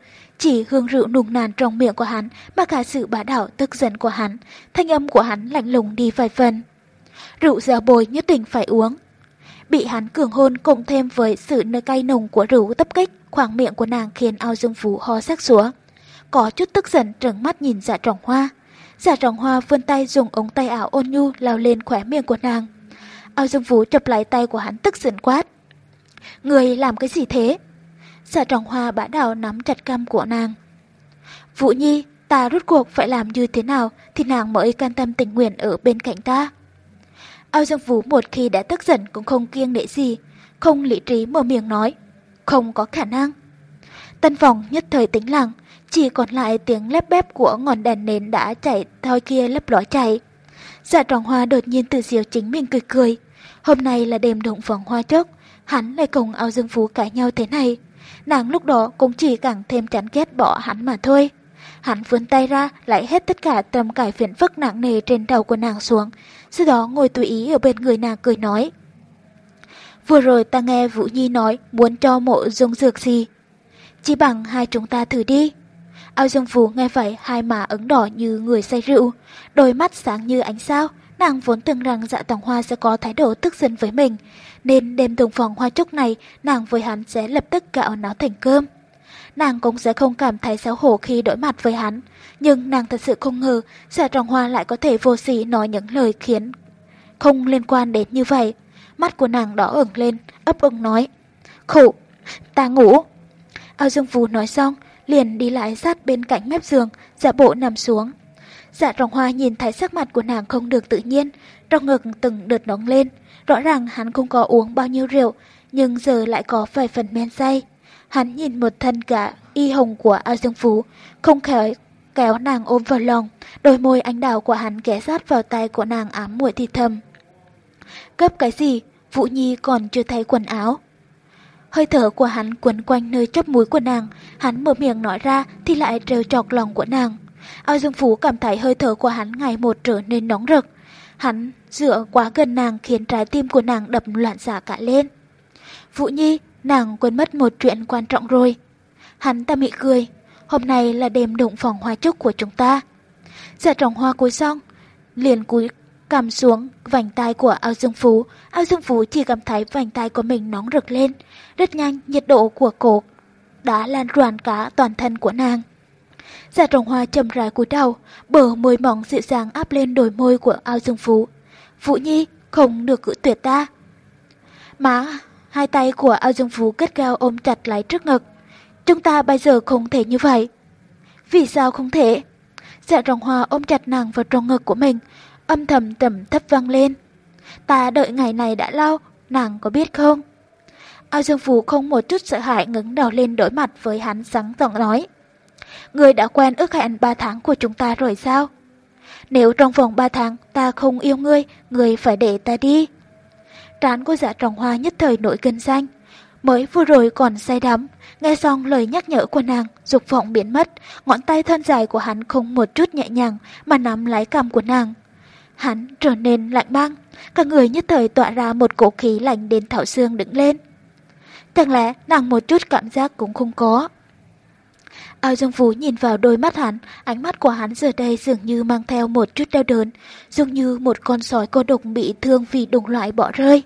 chỉ hương rượu nùng nàn trong miệng của hắn mà cả sự bá đạo tức giận của hắn, thanh âm của hắn lạnh lùng đi vài phần. Rượu dẻo bồi nhất định phải uống. Bị hắn cường hôn cộng thêm với sự nơi cay nồng của rượu tấp kích, khoảng miệng của nàng khiến ao dương phú ho sắc xuống có chút tức giận trừng mắt nhìn dạ trọng hoa. Dạ trọng hoa vươn tay dùng ống tay áo ôn nhu lao lên khóe miệng của nàng. Ao Dương Vũ chập lại tay của hắn tức giận quát. Người làm cái gì thế? Dạ trọng hoa bã đảo nắm chặt cam của nàng. Vũ Nhi, ta rút cuộc phải làm như thế nào thì nàng mới can tâm tình nguyện ở bên cạnh ta. Ao Dương Vũ một khi đã tức giận cũng không kiêng nể gì, không lý trí mở miệng nói. Không có khả năng. Tân phòng nhất thời tĩnh lặng, chỉ còn lại tiếng lép bép của ngọn đèn nến đã chạy thôi kia lấp ló chạy. Dạ tròn hoa đột nhiên từ diều chính mình cười cười. Hôm nay là đêm động phòng hoa chốc, hắn lại cùng ao dương phú cãi nhau thế này. Nàng lúc đó cũng chỉ càng thêm chán ghét bỏ hắn mà thôi. Hắn vươn tay ra, lại hết tất cả tầm cải phiền phức nặng nề trên đầu của nàng xuống. Sau đó ngồi tùy ý ở bên người nàng cười nói. Vừa rồi ta nghe Vũ Nhi nói muốn cho mộ dung dược gì. Chỉ bằng hai chúng ta thử đi. Ao Dương Phú nghe vậy hai má ứng đỏ như người say rượu, đôi mắt sáng như ánh sao. Nàng vốn tưởng rằng dạ tòng hoa sẽ có thái độ tức giận với mình, nên đêm đồng phòng hoa trúc này nàng với hắn sẽ lập tức gạo náo thành cơm. Nàng cũng sẽ không cảm thấy xấu hổ khi đối mặt với hắn, nhưng nàng thật sự không ngờ dạ tòng hoa lại có thể vô sỉ nói những lời khiến không liên quan đến như vậy. Mắt của nàng đỏ ửng lên, ấp ưng nói, khổ, ta ngủ. Ao Dương Phú nói xong, liền đi lại sát bên cạnh mép giường, giả bộ nằm xuống. Dạ trọng hoa nhìn thấy sắc mặt của nàng không được tự nhiên, trong ngực từng đợt nóng lên. Rõ ràng hắn không có uống bao nhiêu rượu, nhưng giờ lại có vài phần men say. Hắn nhìn một thân cả y hồng của A Dương Phú, không khéo kéo nàng ôm vào lòng, đôi môi anh đào của hắn ghé sát vào tay của nàng ám muội thì thầm. Cấp cái gì? Vũ Nhi còn chưa thấy quần áo. Hơi thở của hắn quấn quanh nơi chóp mũi của nàng, hắn mở miệng nói ra thì lại trêu chọc lòng của nàng. Ao Dương Phú cảm thấy hơi thở của hắn ngày một trở nên nóng rực. Hắn dựa quá gần nàng khiến trái tim của nàng đập loạn xạ cả lên. Vũ Nhi, nàng quên mất một chuyện quan trọng rồi. Hắn ta mị cười, hôm nay là đêm đụng phòng hoa trúc của chúng ta. Dạ trọng hoa cúi xong, liền cúi cằm xuống vành tay của ao dương phú. Ao dương phú chỉ cảm thấy vành tay của mình nóng rực lên. Rất nhanh, nhiệt độ của cổ đã lan tràn cả toàn thân của nàng. Dạ trồng hoa chầm rãi cúi đầu, bờ môi mỏng dịu dàng áp lên đôi môi của ao dương phú. Vũ Nhi, không được cử tuyệt ta. Má, hai tay của ao dương phú kết cao ôm chặt lái trước ngực. Chúng ta bây giờ không thể như vậy. Vì sao không thể? Dạ rồng hoa ôm chặt nàng vào trong ngực của mình, âm thầm tầm thấp vang lên. Ta đợi ngày này đã lâu, nàng có biết không? Ao Dương Phú không một chút sợ hãi ngẩng đầu lên đối mặt với hắn sáng giọng nói. Người đã quen ước hẹn 3 tháng của chúng ta rồi sao? Nếu trong vòng 3 tháng ta không yêu ngươi, ngươi phải để ta đi. Trán của dạ trọng hoa nhất thời nổi cơn xanh. Mới vừa rồi còn say đắm, nghe xong lời nhắc nhở của nàng, dục vọng biến mất, ngón tay thân dài của hắn không một chút nhẹ nhàng mà nắm lấy cằm của nàng. Hắn trở nên lạnh băng, cả người nhất thời tỏa ra một cổ khí lạnh đến thảo xương đứng lên. Chẳng lẽ nàng một chút cảm giác cũng không có. Ao Dương Phú nhìn vào đôi mắt hắn, ánh mắt của hắn giờ đây dường như mang theo một chút đau đớn, giống như một con sói cô độc bị thương vì đồng loại bỏ rơi.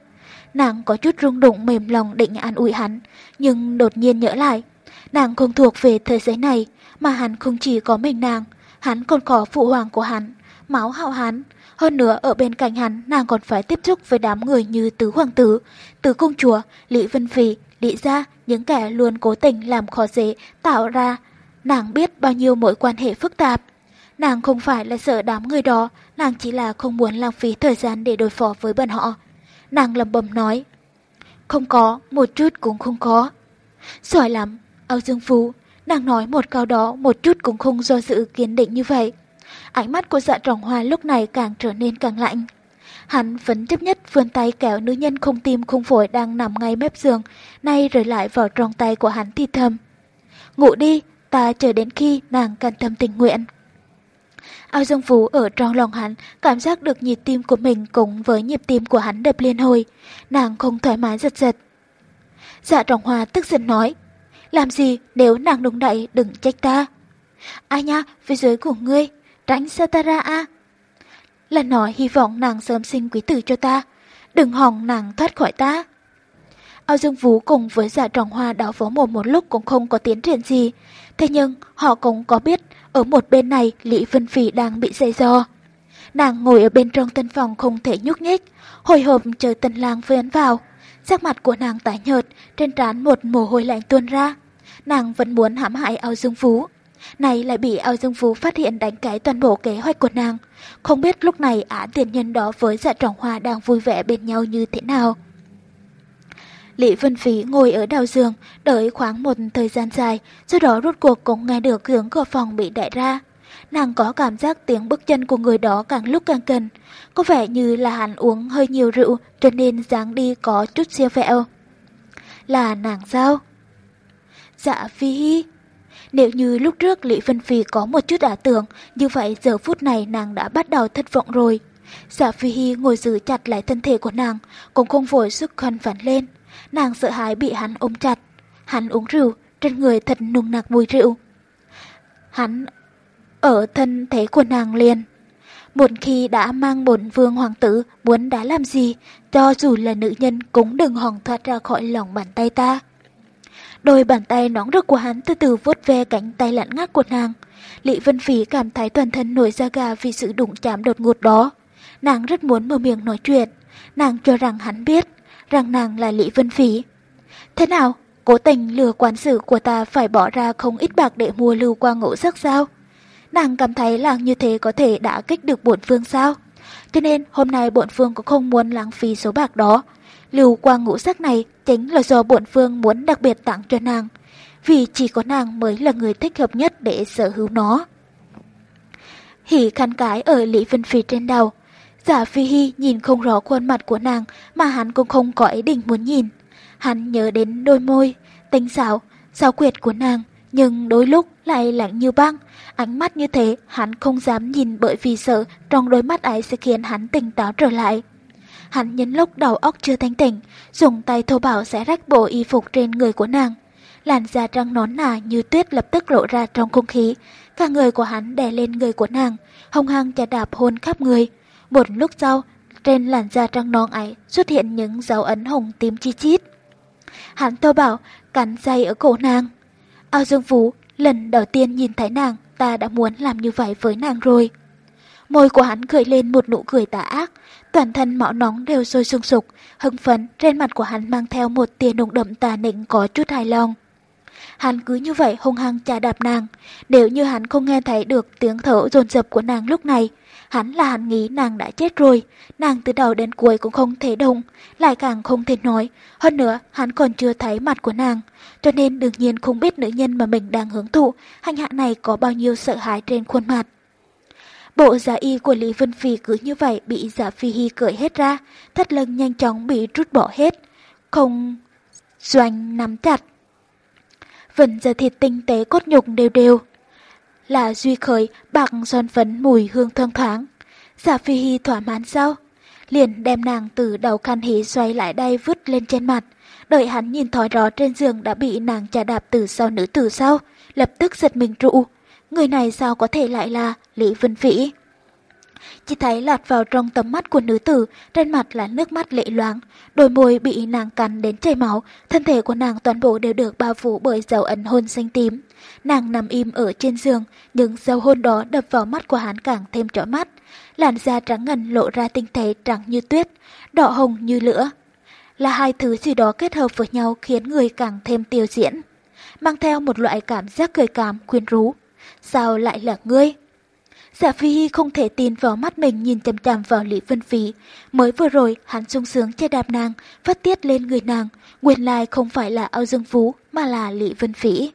Nàng có chút rung động mềm lòng định an ủi hắn, nhưng đột nhiên nhớ lại. Nàng không thuộc về thế giới này, mà hắn không chỉ có mình nàng, hắn còn có phụ hoàng của hắn, máu hạo hắn. Hơn nữa ở bên cạnh hắn nàng còn phải tiếp xúc với đám người như tứ hoàng tử, tứ công chúa, Lý Vân Phi, Lý Gia, những kẻ luôn cố tình làm khó dễ tạo ra Nàng biết bao nhiêu mối quan hệ phức tạp. Nàng không phải là sợ đám người đó, nàng chỉ là không muốn lãng phí thời gian để đối phó với bọn họ. Nàng lầm bầm nói. Không có, một chút cũng không có. Giỏi lắm, Âu Dương Phú, nàng nói một câu đó một chút cũng không do dự kiên định như vậy. Ánh mắt của dạ trọng hoa lúc này càng trở nên càng lạnh. Hắn vẫn chấp nhất vươn tay kéo nữ nhân không tim không phổi đang nằm ngay mép giường, nay rời lại vào trong tay của hắn thì thầm. Ngủ đi, ta chờ đến khi nàng can tâm tình nguyện. Ao Dương Phú ở trong lòng hắn, cảm giác được nhịp tim của mình cùng với nhịp tim của hắn đập liên hồi. Nàng không thoải mái giật giật. Dạ trọng hòa tức giận nói, làm gì nếu nàng đúng đậy đừng trách ta. Ai nha, phía dưới của ngươi, tránh xa ta ra a. Lần nói hy vọng nàng sớm sinh quý tử cho ta, đừng hòng nàng thoát khỏi ta. Ao Dương Vũ cùng với giả trọng hoa đào phó mồm một lúc cũng không có tiến triển gì. Thế nhưng họ cũng có biết ở một bên này Lý Vân Phi đang bị dây do. Nàng ngồi ở bên trong tân phòng không thể nhúc nhích, hồi hộp chờ tân lang vén vào. Sắc mặt của nàng tái nhợt, trên trán một mồ hôi lạnh tuôn ra. Nàng vẫn muốn hãm hại ao dương phú. Này lại bị ao dương phú phát hiện đánh cái toàn bộ kế hoạch của nàng. Không biết lúc này ả tiền nhân đó với dạ trọng hoa đang vui vẻ bên nhau như thế nào. Lý Vân Phí ngồi ở đầu giường, đợi khoảng một thời gian dài, sau đó rút cuộc cũng nghe được hướng cửa phòng bị đại ra. Nàng có cảm giác tiếng bước chân của người đó càng lúc càng gần, có vẻ như là hắn uống hơi nhiều rượu cho nên dáng đi có chút siêu vẹo. Là nàng sao? Dạ Phi hi. Nếu như lúc trước Lý Vân Phi có một chút ả tưởng, như vậy giờ phút này nàng đã bắt đầu thất vọng rồi. Dạ Phi hi ngồi giữ chặt lại thân thể của nàng, cũng không vội sức khăn phản lên nàng sợ hãi bị hắn ôm chặt. Hắn uống rượu, trên người thật nung nặc mùi rượu. Hắn ở thân thế của nàng liền. Một khi đã mang bổn vương hoàng tử muốn đã làm gì, cho dù là nữ nhân cũng đừng hòng thoát ra khỏi lòng bàn tay ta. Đôi bàn tay nóng rực của hắn từ từ vuốt ve cánh tay lạnh ngắt của nàng. Lý Vân Phí cảm thấy toàn thân nổi da gà vì sự đụng chạm đột ngột đó. Nàng rất muốn mở miệng nói chuyện. Nàng cho rằng hắn biết rằng nàng là Lý Vân Phí. Thế nào, cố tình lừa quán sự của ta phải bỏ ra không ít bạc để mua lưu quang ngũ sắc sao? Nàng cảm thấy là như thế có thể đã kích được bổn phương sao? Cho nên hôm nay bổn phương cũng không muốn lãng phí số bạc đó. Lưu quang ngũ sắc này chính là do bổn phương muốn đặc biệt tặng cho nàng. Vì chỉ có nàng mới là người thích hợp nhất để sở hữu nó. Hỉ khăn cái ở Lý Vân Phi trên đầu, Giả Phi Hy nhìn không rõ khuôn mặt của nàng mà hắn cũng không có ý định muốn nhìn. Hắn nhớ đến đôi môi, tinh xảo, xảo quyệt của nàng, nhưng đôi lúc lại lạnh như băng. Ánh mắt như thế hắn không dám nhìn bởi vì sợ trong đôi mắt ấy sẽ khiến hắn tỉnh táo trở lại. Hắn nhấn lúc đầu óc chưa thanh tỉnh, dùng tay thô bảo sẽ rách bộ y phục trên người của nàng. Làn da trắng nón nà như tuyết lập tức lộ ra trong không khí. Cả người của hắn đè lên người của nàng, hồng hăng chà đạp hôn khắp người một lúc sau, trên làn da trắng nón ấy xuất hiện những dấu ấn hồng tím chi chít. Hắn tô bảo, cắn dây ở cổ nàng. Ao Dương Phú lần đầu tiên nhìn thấy nàng, ta đã muốn làm như vậy với nàng rồi. Môi của hắn cười lên một nụ cười tà ác, toàn thân máu nóng đều sôi sung sục, hưng phấn, trên mặt của hắn mang theo một tia nồng đậm tà nịnh có chút hài lòng. Hắn cứ như vậy hung hăng chà đạp nàng, nếu như hắn không nghe thấy được tiếng thở dồn dập của nàng lúc này, hắn là hắn nghĩ nàng đã chết rồi, nàng từ đầu đến cuối cũng không thể động, lại càng không thể nói, hơn nữa hắn còn chưa thấy mặt của nàng, cho nên đương nhiên không biết nữ nhân mà mình đang hưởng thụ, hành hạ này có bao nhiêu sợ hãi trên khuôn mặt. Bộ giả y của Lý Vân Phi cứ như vậy bị giả phi hy cởi hết ra, thắt lưng nhanh chóng bị rút bỏ hết, không doanh nắm chặt. Vẫn giờ thịt tinh tế cốt nhục đều đều. Là duy khởi bạc son phấn mùi hương thơm thoáng. Giả phi hy thỏa mãn sao? Liền đem nàng từ đầu khăn hí xoay lại đây vứt lên trên mặt. Đợi hắn nhìn thói rõ trên giường đã bị nàng chà đạp từ sau nữ tử sau, lập tức giật mình trụ. Người này sao có thể lại là Lý Vân Vĩ? Chỉ thấy lọt vào trong tầm mắt của nữ tử, trên mặt là nước mắt lệ loáng, đôi môi bị nàng cắn đến chảy máu, thân thể của nàng toàn bộ đều được bao phủ bởi dấu ấn hôn xanh tím. Nàng nằm im ở trên giường, nhưng dấu hôn đó đập vào mắt của hắn càng thêm trói mắt. Làn da trắng ngần lộ ra tinh thể trắng như tuyết, đỏ hồng như lửa. Là hai thứ gì đó kết hợp với nhau khiến người càng thêm tiêu diễn. Mang theo một loại cảm giác cười cảm, quyến rũ. Sao lại là ngươi? Giả Phi Hi không thể tin vào mắt mình nhìn chằm chằm vào Lý Vân Phí. Mới vừa rồi, hắn sung sướng che đạp nàng, phát tiết lên người nàng. Nguyên lai không phải là Âu Dương Phú, mà là Lý Vân Phí.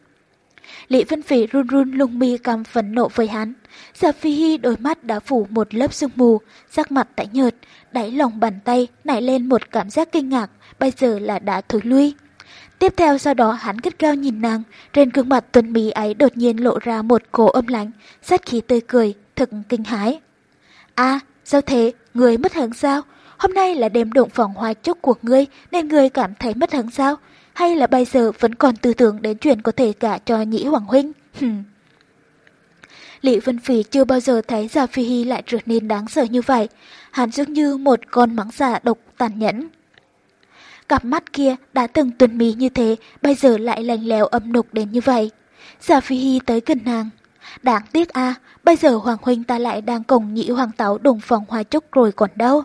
Lý Vân Phỉ run run lung mi cam phẫn nộ với hắn. Giả Phi Hy đôi mắt đã phủ một lớp sương mù, sắc mặt tái nhợt, đáy lòng bàn tay nảy lên một cảm giác kinh ngạc, bây giờ là đã thối lui. Tiếp theo sau đó hắn gắt cao nhìn nàng, trên gương mặt tuần mỹ ấy đột nhiên lộ ra một cổ âm lạnh, sát khí tươi cười, thật kinh hãi. a sao thế, người mất hứng sao? Hôm nay là đêm động phòng hoa chúc của ngươi nên ngươi cảm thấy mất hứng sao? Hay là bây giờ vẫn còn tư tưởng đến chuyện có thể gả cho nhĩ hoàng huynh? Lý Vân Phỉ chưa bao giờ thấy Gia Phi Hy lại trở nên đáng sợ như vậy. Hắn giống như một con mắng giả độc tàn nhẫn. Cặp mắt kia đã từng tuần mí như thế, bây giờ lại lành lèo âm nục đến như vậy. Gia Phi Hy tới gần nàng. Đáng tiếc a bây giờ Hoàng Huynh ta lại đang cùng nhị hoàng táo đồng phòng hoa chúc rồi còn đâu.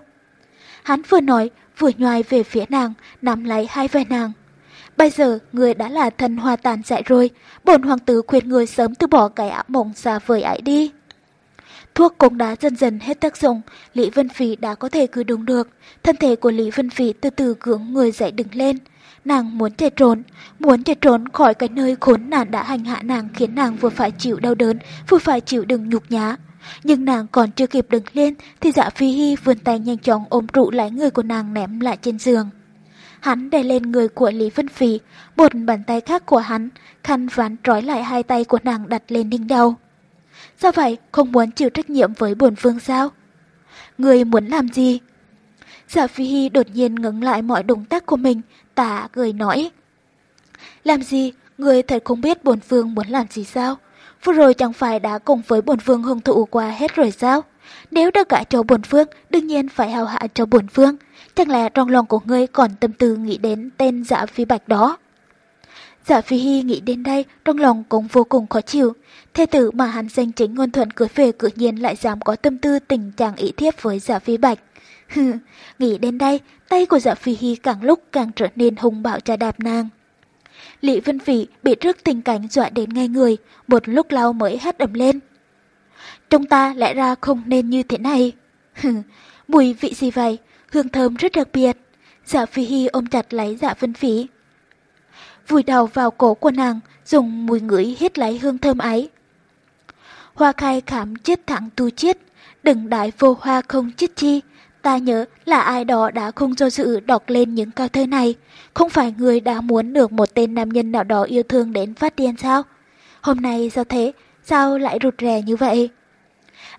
Hắn vừa nói, vừa nhoài về phía nàng, nắm lấy hai vai nàng. Bây giờ, người đã là thân hoa tàn dại rồi, bổn hoàng tử khuyên người sớm từ bỏ cái ảo mộng xa vời ấy đi. Thuốc cũng đã dần dần hết tác dụng, Lý Vân Phỉ đã có thể cử động được. Thân thể của Lý Vân Phỉ từ từ cưỡng người dậy đứng lên. Nàng muốn chạy trốn, muốn chạy trốn khỏi cái nơi khốn nạn đã hành hạ nàng khiến nàng vừa phải chịu đau đớn, vừa phải chịu đựng nhục nhã. Nhưng nàng còn chưa kịp đứng lên thì dạ phi hy vươn tay nhanh chóng ôm trụ lái người của nàng ném lại trên giường. Hắn đè lên người của Lý Vân Phỉ, một bàn tay khác của hắn, khăn ván trói lại hai tay của nàng đặt lên đỉnh đầu. Sao vậy, không muốn chịu trách nhiệm với bổn vương sao? Người muốn làm gì? Giả Phi Hy đột nhiên ngừng lại mọi động tác của mình, tả cười nói. Làm gì? Người thật không biết bổn vương muốn làm gì sao? Vừa rồi chẳng phải đã cùng với bổn vương hưởng thụ qua hết rồi sao? Nếu đã cả cho bổn vương, đương nhiên phải hào hạ cho bổn vương. Chẳng lẽ trong lòng của ngươi còn tâm tư nghĩ đến tên dạ phi bạch đó? Dạ phi hy nghĩ đến đây, trong lòng cũng vô cùng khó chịu. Thế tử mà hắn danh chính ngôn thuận cưới về cự nhiên lại dám có tâm tư tình trạng ý thiếp với dạ phi bạch. nghĩ đến đây, tay của dạ phi hy càng lúc càng trở nên hung bạo tra đạp nàng. Lý Vân Phỉ bị trước tình cảnh dọa đến ngay người, một lúc lâu mới hét ầm lên. chúng ta lẽ ra không nên như thế này. Mùi vị gì vậy? Hương thơm rất đặc biệt. Dạ Phi hi ôm chặt lấy dạ Vân Phỉ. Vùi đầu vào cổ của nàng, dùng mùi ngửi hít lấy hương thơm ấy. Hoa khai khảm chết thẳng tu chết, đừng đại vô hoa không chết chi. Ta nhớ là ai đó đã không do dự đọc lên những câu thơ này. Không phải người đã muốn được một tên nam nhân nào đó yêu thương đến phát điên sao? Hôm nay sao thế? Sao lại rụt rè như vậy?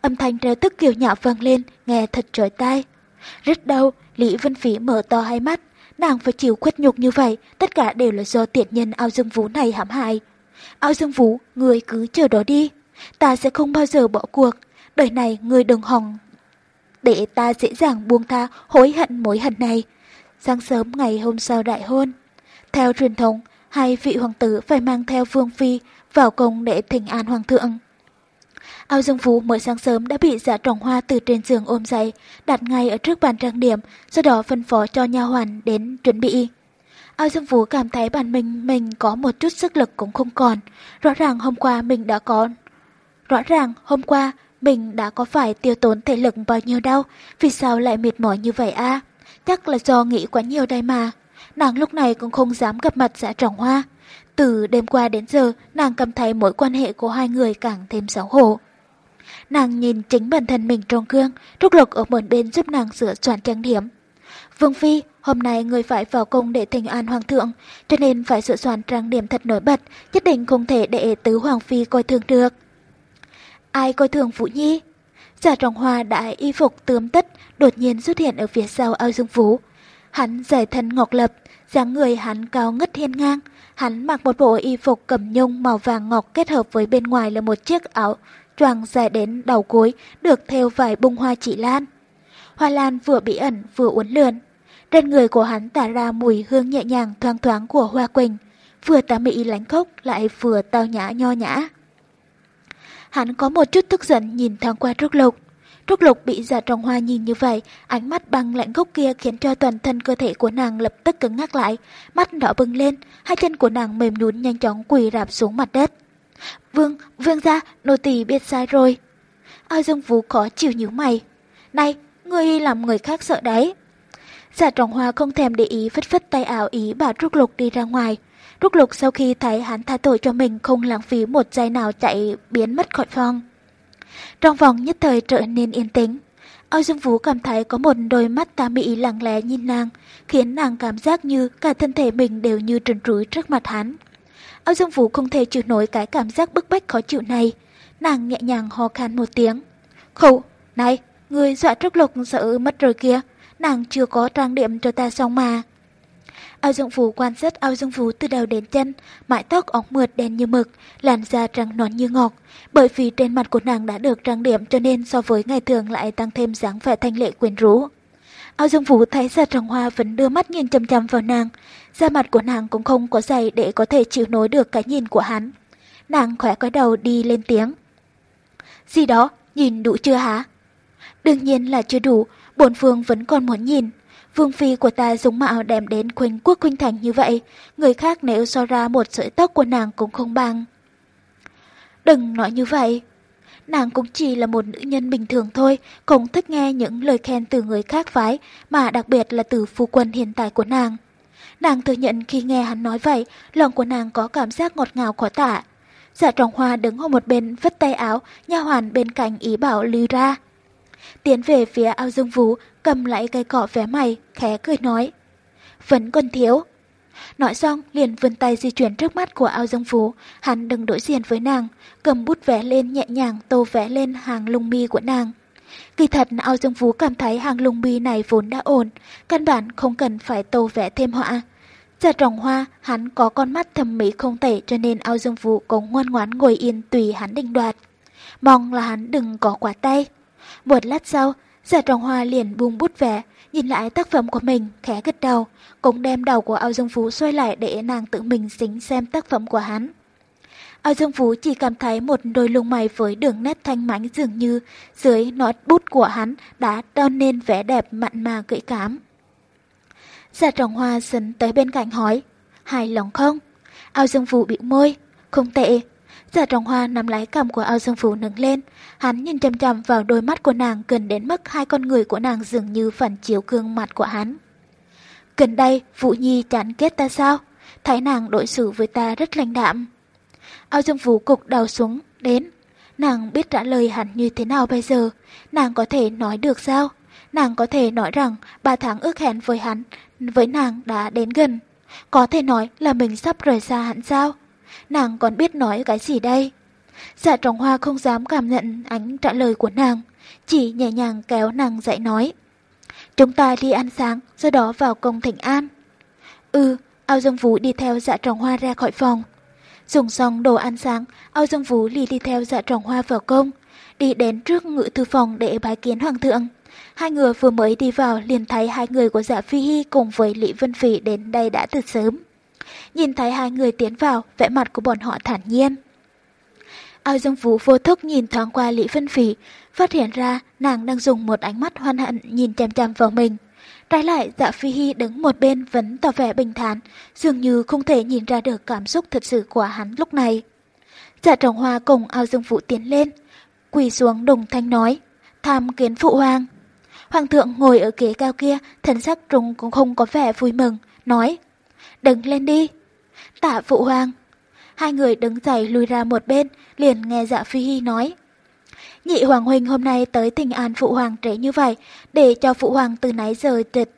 Âm thanh trêu tức kiều nhạo vang lên, nghe thật trời tai. Rất đau, Lý Vân Phí mở to hai mắt. Nàng phải chịu khuất nhục như vậy, tất cả đều là do tiện nhân ao dương vũ này hãm hại. Ao dương vũ, người cứ chờ đó đi. Ta sẽ không bao giờ bỏ cuộc. Đời này người đừng hòng để ta dễ dàng buông tha hối hận mối hận này. Sáng sớm ngày hôm sau đại hôn, theo truyền thống, hai vị hoàng tử phải mang theo vương phi vào cung để thỉnh an hoàng thượng. Ao Dương Phú mới sáng sớm đã bị dạ trọng hoa từ trên giường ôm dậy, đặt ngay ở trước bàn trang điểm, sau đó phân phó cho nha hoàn đến chuẩn bị. Ao Dương Phú cảm thấy bản mình mình có một chút sức lực cũng không còn. Rõ ràng hôm qua mình đã có... Rõ ràng hôm qua mình đã có phải tiêu tốn thể lực bao nhiêu đâu, vì sao lại mệt mỏi như vậy a? Chắc là do nghĩ quá nhiều đây mà. Nàng lúc này cũng không dám gặp mặt dạ trọng hoa. Từ đêm qua đến giờ, nàng cảm thấy mối quan hệ của hai người càng thêm xấu hổ. Nàng nhìn chính bản thân mình trong gương, Trúc Lục ở một bên giúp nàng sửa soạn trang điểm. Vương Phi, hôm nay người phải vào cung để thành an hoàng thượng, cho nên phải sửa soạn trang điểm thật nổi bật, nhất định không thể để tứ hoàng phi coi thường được. Ai coi thường Vũ Nhi? Giả trọng hoa đại y phục tươm tất đột nhiên xuất hiện ở phía sau ao dương vũ. Hắn giải thân ngọc lập, dáng người hắn cao ngất hiên ngang. Hắn mặc một bộ y phục cẩm nhung màu vàng ngọc kết hợp với bên ngoài là một chiếc áo choàng dài đến đầu gối, được theo vài bông hoa chỉ lan. Hoa lan vừa bị ẩn vừa uốn lượn. Trên người của hắn tả ra mùi hương nhẹ nhàng thoang thoáng của hoa quỳnh, vừa tà mị lánh khốc lại vừa tao nhã nho nhã. Hắn có một chút tức giận nhìn thoáng qua Trúc Lục. Trúc Lục bị giả trọng hoa nhìn như vậy, ánh mắt băng lạnh gốc kia khiến cho toàn thân cơ thể của nàng lập tức cứng ngắc lại, mắt đỏ bừng lên, hai chân của nàng mềm nhún nhanh chóng quỳ rạp xuống mặt đất. Vương, vương gia, nô tỳ biết sai rồi. Ao Dương Vũ khó chịu nhíu mày. Này, ngươi làm người khác sợ đấy. Giả trọng hoa không thèm để ý phất phất tay ảo ý bà Trúc Lục đi ra ngoài. Trúc Lục sau khi thấy hắn tha tội cho mình không lãng phí một giây nào chạy biến mất khỏi phòng. Trong vòng nhất thời trở nên yên tĩnh. Ao Dương Vũ cảm thấy có một đôi mắt tà mị lặng lẽ nhìn nàng, khiến nàng cảm giác như cả thân thể mình đều như trần trúi trước mặt hắn. Ao Dương Vũ không thể chịu nổi cái cảm giác bức bách khó chịu này. Nàng nhẹ nhàng ho khan một tiếng. Khẩu, này, người dọa Trúc Lục sợ mất rồi kia. Nàng chưa có trang điểm cho ta xong mà. Ao Dương Vũ quan sát Ao Dương Vũ từ đầu đến chân, mái tóc óng mượt đen như mực, làn da trắng nõn như ngọc. Bởi vì trên mặt của nàng đã được trang điểm cho nên so với ngày thường lại tăng thêm dáng vẻ thanh lệ quyến rũ. Ao Dương Vũ thấy Gia Trọng Hoa vẫn đưa mắt nhìn chăm chăm vào nàng, da mặt của nàng cũng không có dày để có thể chịu nối được cái nhìn của hắn. Nàng khỏe cái đầu đi lên tiếng. Gì đó, nhìn đủ chưa hả? Đương nhiên là chưa đủ, bổn phương vẫn còn muốn nhìn. Vương phi của ta dùng mạo đem đến khuynh quốc khuynh thành như vậy, người khác nếu so ra một sợi tóc của nàng cũng không bằng. Đừng nói như vậy. Nàng cũng chỉ là một nữ nhân bình thường thôi, không thích nghe những lời khen từ người khác phái, mà đặc biệt là từ phu quân hiện tại của nàng. Nàng thừa nhận khi nghe hắn nói vậy, lòng của nàng có cảm giác ngọt ngào khó tả. Dạ trọng hoa đứng ở một bên vứt tay áo, nha hoàn bên cạnh ý bảo lưu ra. Tiến về phía ao dương vũ, cầm lại cây cọ vé mày, khẽ cười nói. Vẫn còn thiếu. Nói xong, liền vươn tay di chuyển trước mắt của ao dương phú, hắn đừng đối diện với nàng, cầm bút vẽ lên nhẹ nhàng tô vẽ lên hàng lông mi của nàng. Kỳ thật ao dương phú cảm thấy hàng lông mi này vốn đã ổn, căn bản không cần phải tô vẽ thêm họa. Giả trồng hoa, hắn có con mắt thẩm mỹ không tệ cho nên ao dương phú cũng ngoan ngoãn ngồi yên tùy hắn định đoạt. Mong là hắn đừng có quả tay. Một lát sau, Giả Trọng Hoa liền buông bút vẽ, nhìn lại tác phẩm của mình, khẽ gật đầu, cũng đem đầu của Âu Dương Phú xoay lại để nàng tự mình xính xem tác phẩm của hắn. Âu Dương Phú chỉ cảm thấy một đôi lông mày với đường nét thanh mảnh dường như dưới nót bút của hắn đã đon nên vẻ đẹp mặn mà gợi cảm. Giả Trọng Hoa dần tới bên cạnh hỏi, hài lòng không? Ao Dương Phú bĩu môi, không tệ, Giả trọng hoa nắm lấy cầm của ao dương phú nâng lên. Hắn nhìn chăm chăm vào đôi mắt của nàng gần đến mức hai con người của nàng dường như phản chiếu gương mặt của hắn. Gần đây, Vũ Nhi chán kết ta sao? Thái nàng đối xử với ta rất lãnh đạm. Ao dương phú cục đầu xuống, đến. Nàng biết trả lời hắn như thế nào bây giờ? Nàng có thể nói được sao? Nàng có thể nói rằng ba tháng ước hẹn với hắn, với nàng đã đến gần. Có thể nói là mình sắp rời xa hắn sao? Nàng còn biết nói cái gì đây? Dạ trọng hoa không dám cảm nhận ánh trả lời của nàng, chỉ nhẹ nhàng kéo nàng dậy nói. Chúng ta đi ăn sáng, sau đó vào công thịnh an. Ừ, ao dương vũ đi theo dạ trọng hoa ra khỏi phòng. Dùng xong đồ ăn sáng, ao dương vũ lì đi theo dạ trọng hoa vào công, đi đến trước ngự thư phòng để bái kiến hoàng thượng. Hai người vừa mới đi vào liền thấy hai người của dạ Phi Hy cùng với Lý Vân Phỉ đến đây đã từ sớm. Nhìn thấy hai người tiến vào, vẻ mặt của bọn họ thản nhiên. Ao Dương Vũ vô thức nhìn thoáng qua Lý Vân Phỉ, phát hiện ra nàng đang dùng một ánh mắt hoan hận nhìn chăm chăm vào mình. Trái lại, dạ Phi Hy đứng một bên vẫn tỏ vẻ bình thản, dường như không thể nhìn ra được cảm xúc thật sự của hắn lúc này. Dạ trọng hoa cùng ao dương phụ tiến lên, quỳ xuống đồng thanh nói, tham kiến phụ hoàng. Hoàng thượng ngồi ở ghế cao kia, thần sắc trùng cũng không có vẻ vui mừng, nói, đứng lên đi. Tạ phụ hoàng. Hai người đứng dậy lùi ra một bên, liền nghe dạ Phi hi nói, Nhị Hoàng Huynh hôm nay tới tình an Phụ Hoàng trễ như vậy, để cho Phụ Hoàng từ nãy giờ tịch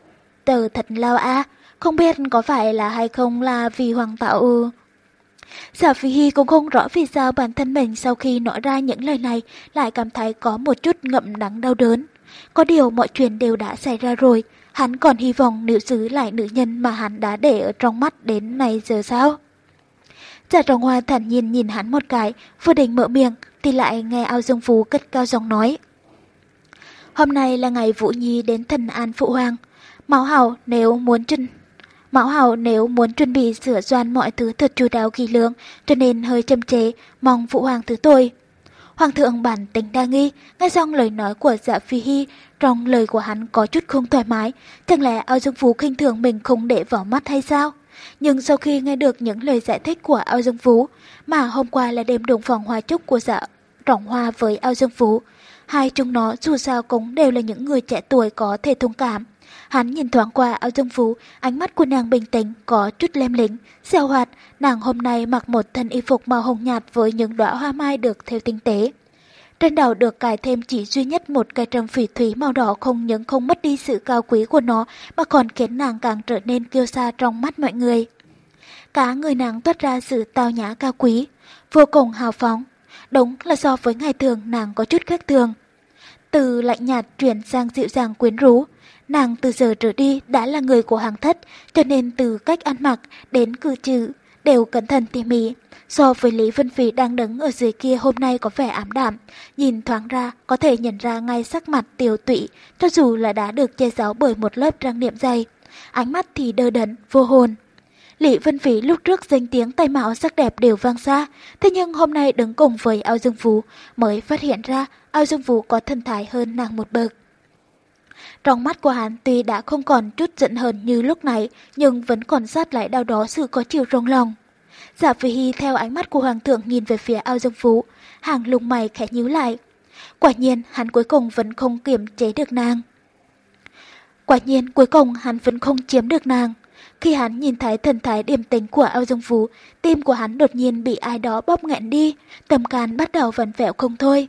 tờ thật lao a không biết có phải là hay không là vì Hoàng tạo ư. Giả Phi hi cũng không rõ vì sao bản thân mình sau khi nói ra những lời này lại cảm thấy có một chút ngậm đắng đau đớn. Có điều mọi chuyện đều đã xảy ra rồi, hắn còn hy vọng nữ giữ lại nữ nhân mà hắn đã để ở trong mắt đến nay giờ sao? Giả trọng hoa thản nhiên nhìn hắn một cái, vừa định mở miệng, thì lại nghe ao dương phú cất cao giọng nói. Hôm nay là ngày Vũ Nhi đến thần an phụ hoàng. mão hào nếu muốn trân Mão Hảo nếu muốn chuẩn bị sửa doan mọi thứ thật chu đáo kỳ lương, cho nên hơi châm chế, mong phụ hoàng thứ tôi. Hoàng thượng bản tính đa nghi, nghe xong lời nói của dạ phi hy, trong lời của hắn có chút không thoải mái, chẳng lẽ ao dương phú khinh thường mình không để vào mắt hay sao? Nhưng sau khi nghe được những lời giải thích của ao dương phú, mà hôm qua là đêm đồng phòng hòa chúc của dạ trọng hoa với ao dương phú, hai chúng nó dù sao cũng đều là những người trẻ tuổi có thể thông cảm. Hắn nhìn thoáng qua ao dương phú, ánh mắt của nàng bình tĩnh, có chút lem lính, xèo hoạt. Nàng hôm nay mặc một thân y phục màu hồng nhạt với những đóa hoa mai được theo tinh tế. Trên đầu được cài thêm chỉ duy nhất một cây trầm phỉ thủy màu đỏ không những không mất đi sự cao quý của nó mà còn khiến nàng càng trở nên kiêu sa trong mắt mọi người. Cả người nàng toát ra sự tao nhã cao quý, vô cùng hào phóng. Đúng là so với ngày thường nàng có chút khác thường. Từ lạnh nhạt chuyển sang dịu dàng quyến rũ, Nàng từ giờ trở đi đã là người của hàng thất, cho nên từ cách ăn mặc đến cư trừ đều cẩn thận tỉ mỉ. So với Lý Vân Phi đang đứng ở dưới kia hôm nay có vẻ ám đạm, nhìn thoáng ra có thể nhận ra ngay sắc mặt tiêu tụy, cho dù là đã được che giấu bởi một lớp trang niệm dày. Ánh mắt thì đơ đẫn, vô hồn. Lý Vân Phi lúc trước danh tiếng tay mạo sắc đẹp đều vang xa, thế nhưng hôm nay đứng cùng với ao dương phú mới phát hiện ra ao dương phú có thân thái hơn nàng một bậc. Trong mắt của hắn tuy đã không còn chút giận hờn như lúc này, nhưng vẫn còn sát lại đau đó sự có chiều trong lòng. Giả Phi Hy theo ánh mắt của Hoàng thượng nhìn về phía ao dương phú, hàng lùng mày khẽ nhíu lại. Quả nhiên hắn cuối cùng vẫn không kiềm chế được nàng. Quả nhiên cuối cùng hắn vẫn không chiếm được nàng. Khi hắn nhìn thấy thần thái điềm tĩnh của ao dương phú, tim của hắn đột nhiên bị ai đó bóp nghẹn đi, tầm can bắt đầu vần vẹo không thôi.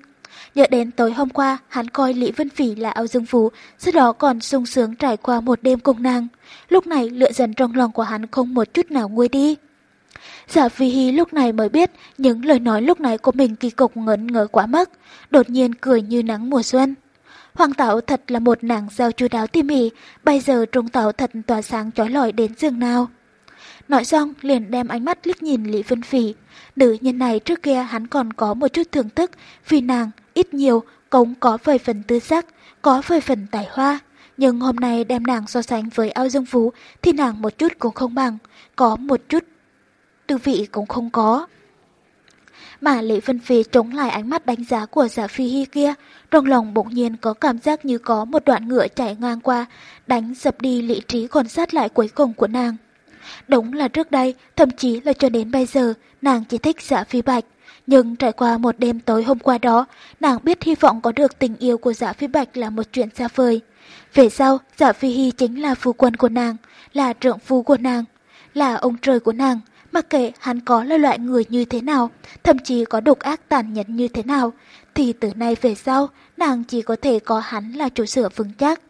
Nhớ đến tối hôm qua, hắn coi Lý Vân Phỉ là ao dương phú, sau đó còn sung sướng trải qua một đêm cùng nàng. Lúc này lựa dần trong lòng của hắn không một chút nào nguôi đi. Giả Phi Hi lúc này mới biết những lời nói lúc này của mình kỳ cục ngẩn ngỡ quá mức, đột nhiên cười như nắng mùa xuân. Hoàng Tảo thật là một nàng giao chu đáo tỉ mỉ, bây giờ trung tảo thật tỏa sáng chói lọi đến giường nào. Nói xong liền đem ánh mắt liếc nhìn Lý Vân Phỉ. Nữ nhân này trước kia hắn còn có một chút thưởng thức vì nàng ít nhiều cũng có vài phần tư sắc, có vài phần tài hoa. Nhưng hôm nay đem nàng so sánh với ao dương phú thì nàng một chút cũng không bằng, có một chút tư vị cũng không có. Mà lệ Vân Phi chống lại ánh mắt đánh giá của giả phi hy kia, trong lòng bỗng nhiên có cảm giác như có một đoạn ngựa chạy ngang qua, đánh dập đi lý trí còn sát lại cuối cùng của nàng. Đúng là trước đây, thậm chí là cho đến bây giờ, nàng chỉ thích giả phi bạch. Nhưng trải qua một đêm tối hôm qua đó, nàng biết hy vọng có được tình yêu của giả phi bạch là một chuyện xa vời. Về sau, giả phi hy chính là phu quân của nàng, là trượng phu của nàng, là ông trời của nàng. Mặc kệ hắn có là loại người như thế nào, thậm chí có độc ác tàn nhẫn như thế nào, thì từ nay về sau, nàng chỉ có thể có hắn là chủ sửa vững chắc.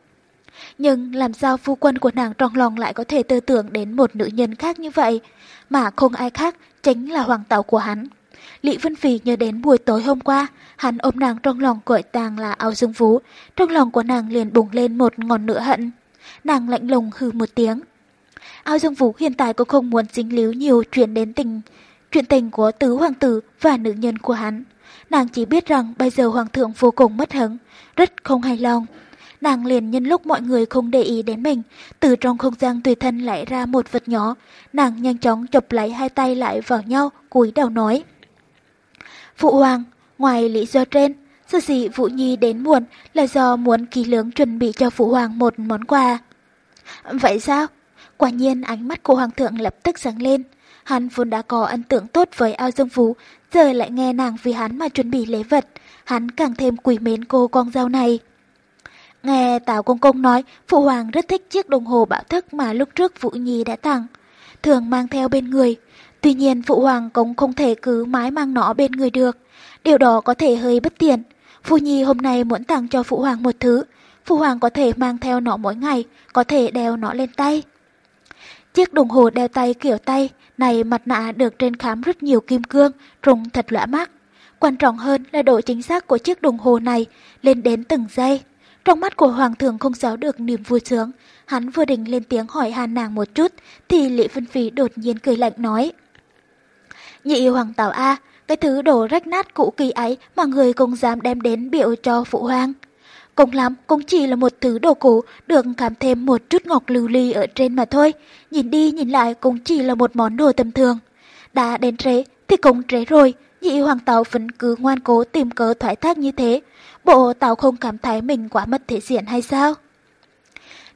Nhưng làm sao phu quân của nàng trong lòng lại có thể tư tưởng đến một nữ nhân khác như vậy, mà không ai khác chính là hoàng tàu của hắn. Lý Vân Phi nhớ đến buổi tối hôm qua, hắn ôm nàng trong lòng cởi tàng là áo dương vú, trong lòng của nàng liền bùng lên một ngọn lửa hận. Nàng lạnh lùng hư một tiếng. Ao Dương Vũ hiện tại cũng không muốn dính líu nhiều chuyện đến tình, chuyện tình của tứ hoàng tử và nữ nhân của hắn. Nàng chỉ biết rằng bây giờ hoàng thượng vô cùng mất hứng, rất không hài lòng nàng liền nhân lúc mọi người không để ý đến mình, từ trong không gian tùy thân lại ra một vật nhỏ. Nàng nhanh chóng chụp lấy hai tay lại vào nhau, cúi đầu nói. Phụ hoàng, ngoài lý do trên, sự dị Vũ Nhi đến muộn là do muốn ký lưỡng chuẩn bị cho phụ hoàng một món quà. Vậy sao? Quả nhiên ánh mắt của hoàng thượng lập tức sáng lên. Hắn vốn đã có ấn tượng tốt với ao dương phú, giờ lại nghe nàng vì hắn mà chuẩn bị lễ vật. Hắn càng thêm quỷ mến cô con dao này. Nghe Tào Công Công nói, Phụ Hoàng rất thích chiếc đồng hồ bảo thức mà lúc trước Vũ Nhi đã tặng, thường mang theo bên người. Tuy nhiên Phụ Hoàng cũng không thể cứ mãi mang nó bên người được, điều đó có thể hơi bất tiện. Phu Nhi hôm nay muốn tặng cho Phụ Hoàng một thứ, Phụ Hoàng có thể mang theo nó mỗi ngày, có thể đeo nó lên tay. Chiếc đồng hồ đeo tay kiểu tay này mặt nạ được trên khám rất nhiều kim cương, trùng thật lõa mắt. Quan trọng hơn là độ chính xác của chiếc đồng hồ này lên đến từng giây. Trong mắt của Hoàng thượng không giấu được niềm vui sướng, hắn vừa định lên tiếng hỏi hàn nàng một chút, thì Lệ Vân Phi đột nhiên cười lạnh nói. Nhị Hoàng Tảo A, cái thứ đồ rách nát cũ kỳ ấy mà người cũng dám đem đến biểu cho phụ hoàng. Cùng lắm cũng chỉ là một thứ đồ cũ được cảm thêm một chút ngọc lưu ly ở trên mà thôi. Nhìn đi nhìn lại cũng chỉ là một món đồ tầm thường. Đã đến trễ thì cũng trễ rồi. Nhị hoàng tàu vẫn cứ ngoan cố tìm cớ thoái thác như thế. Bộ tàu không cảm thấy mình quá mất thể diện hay sao?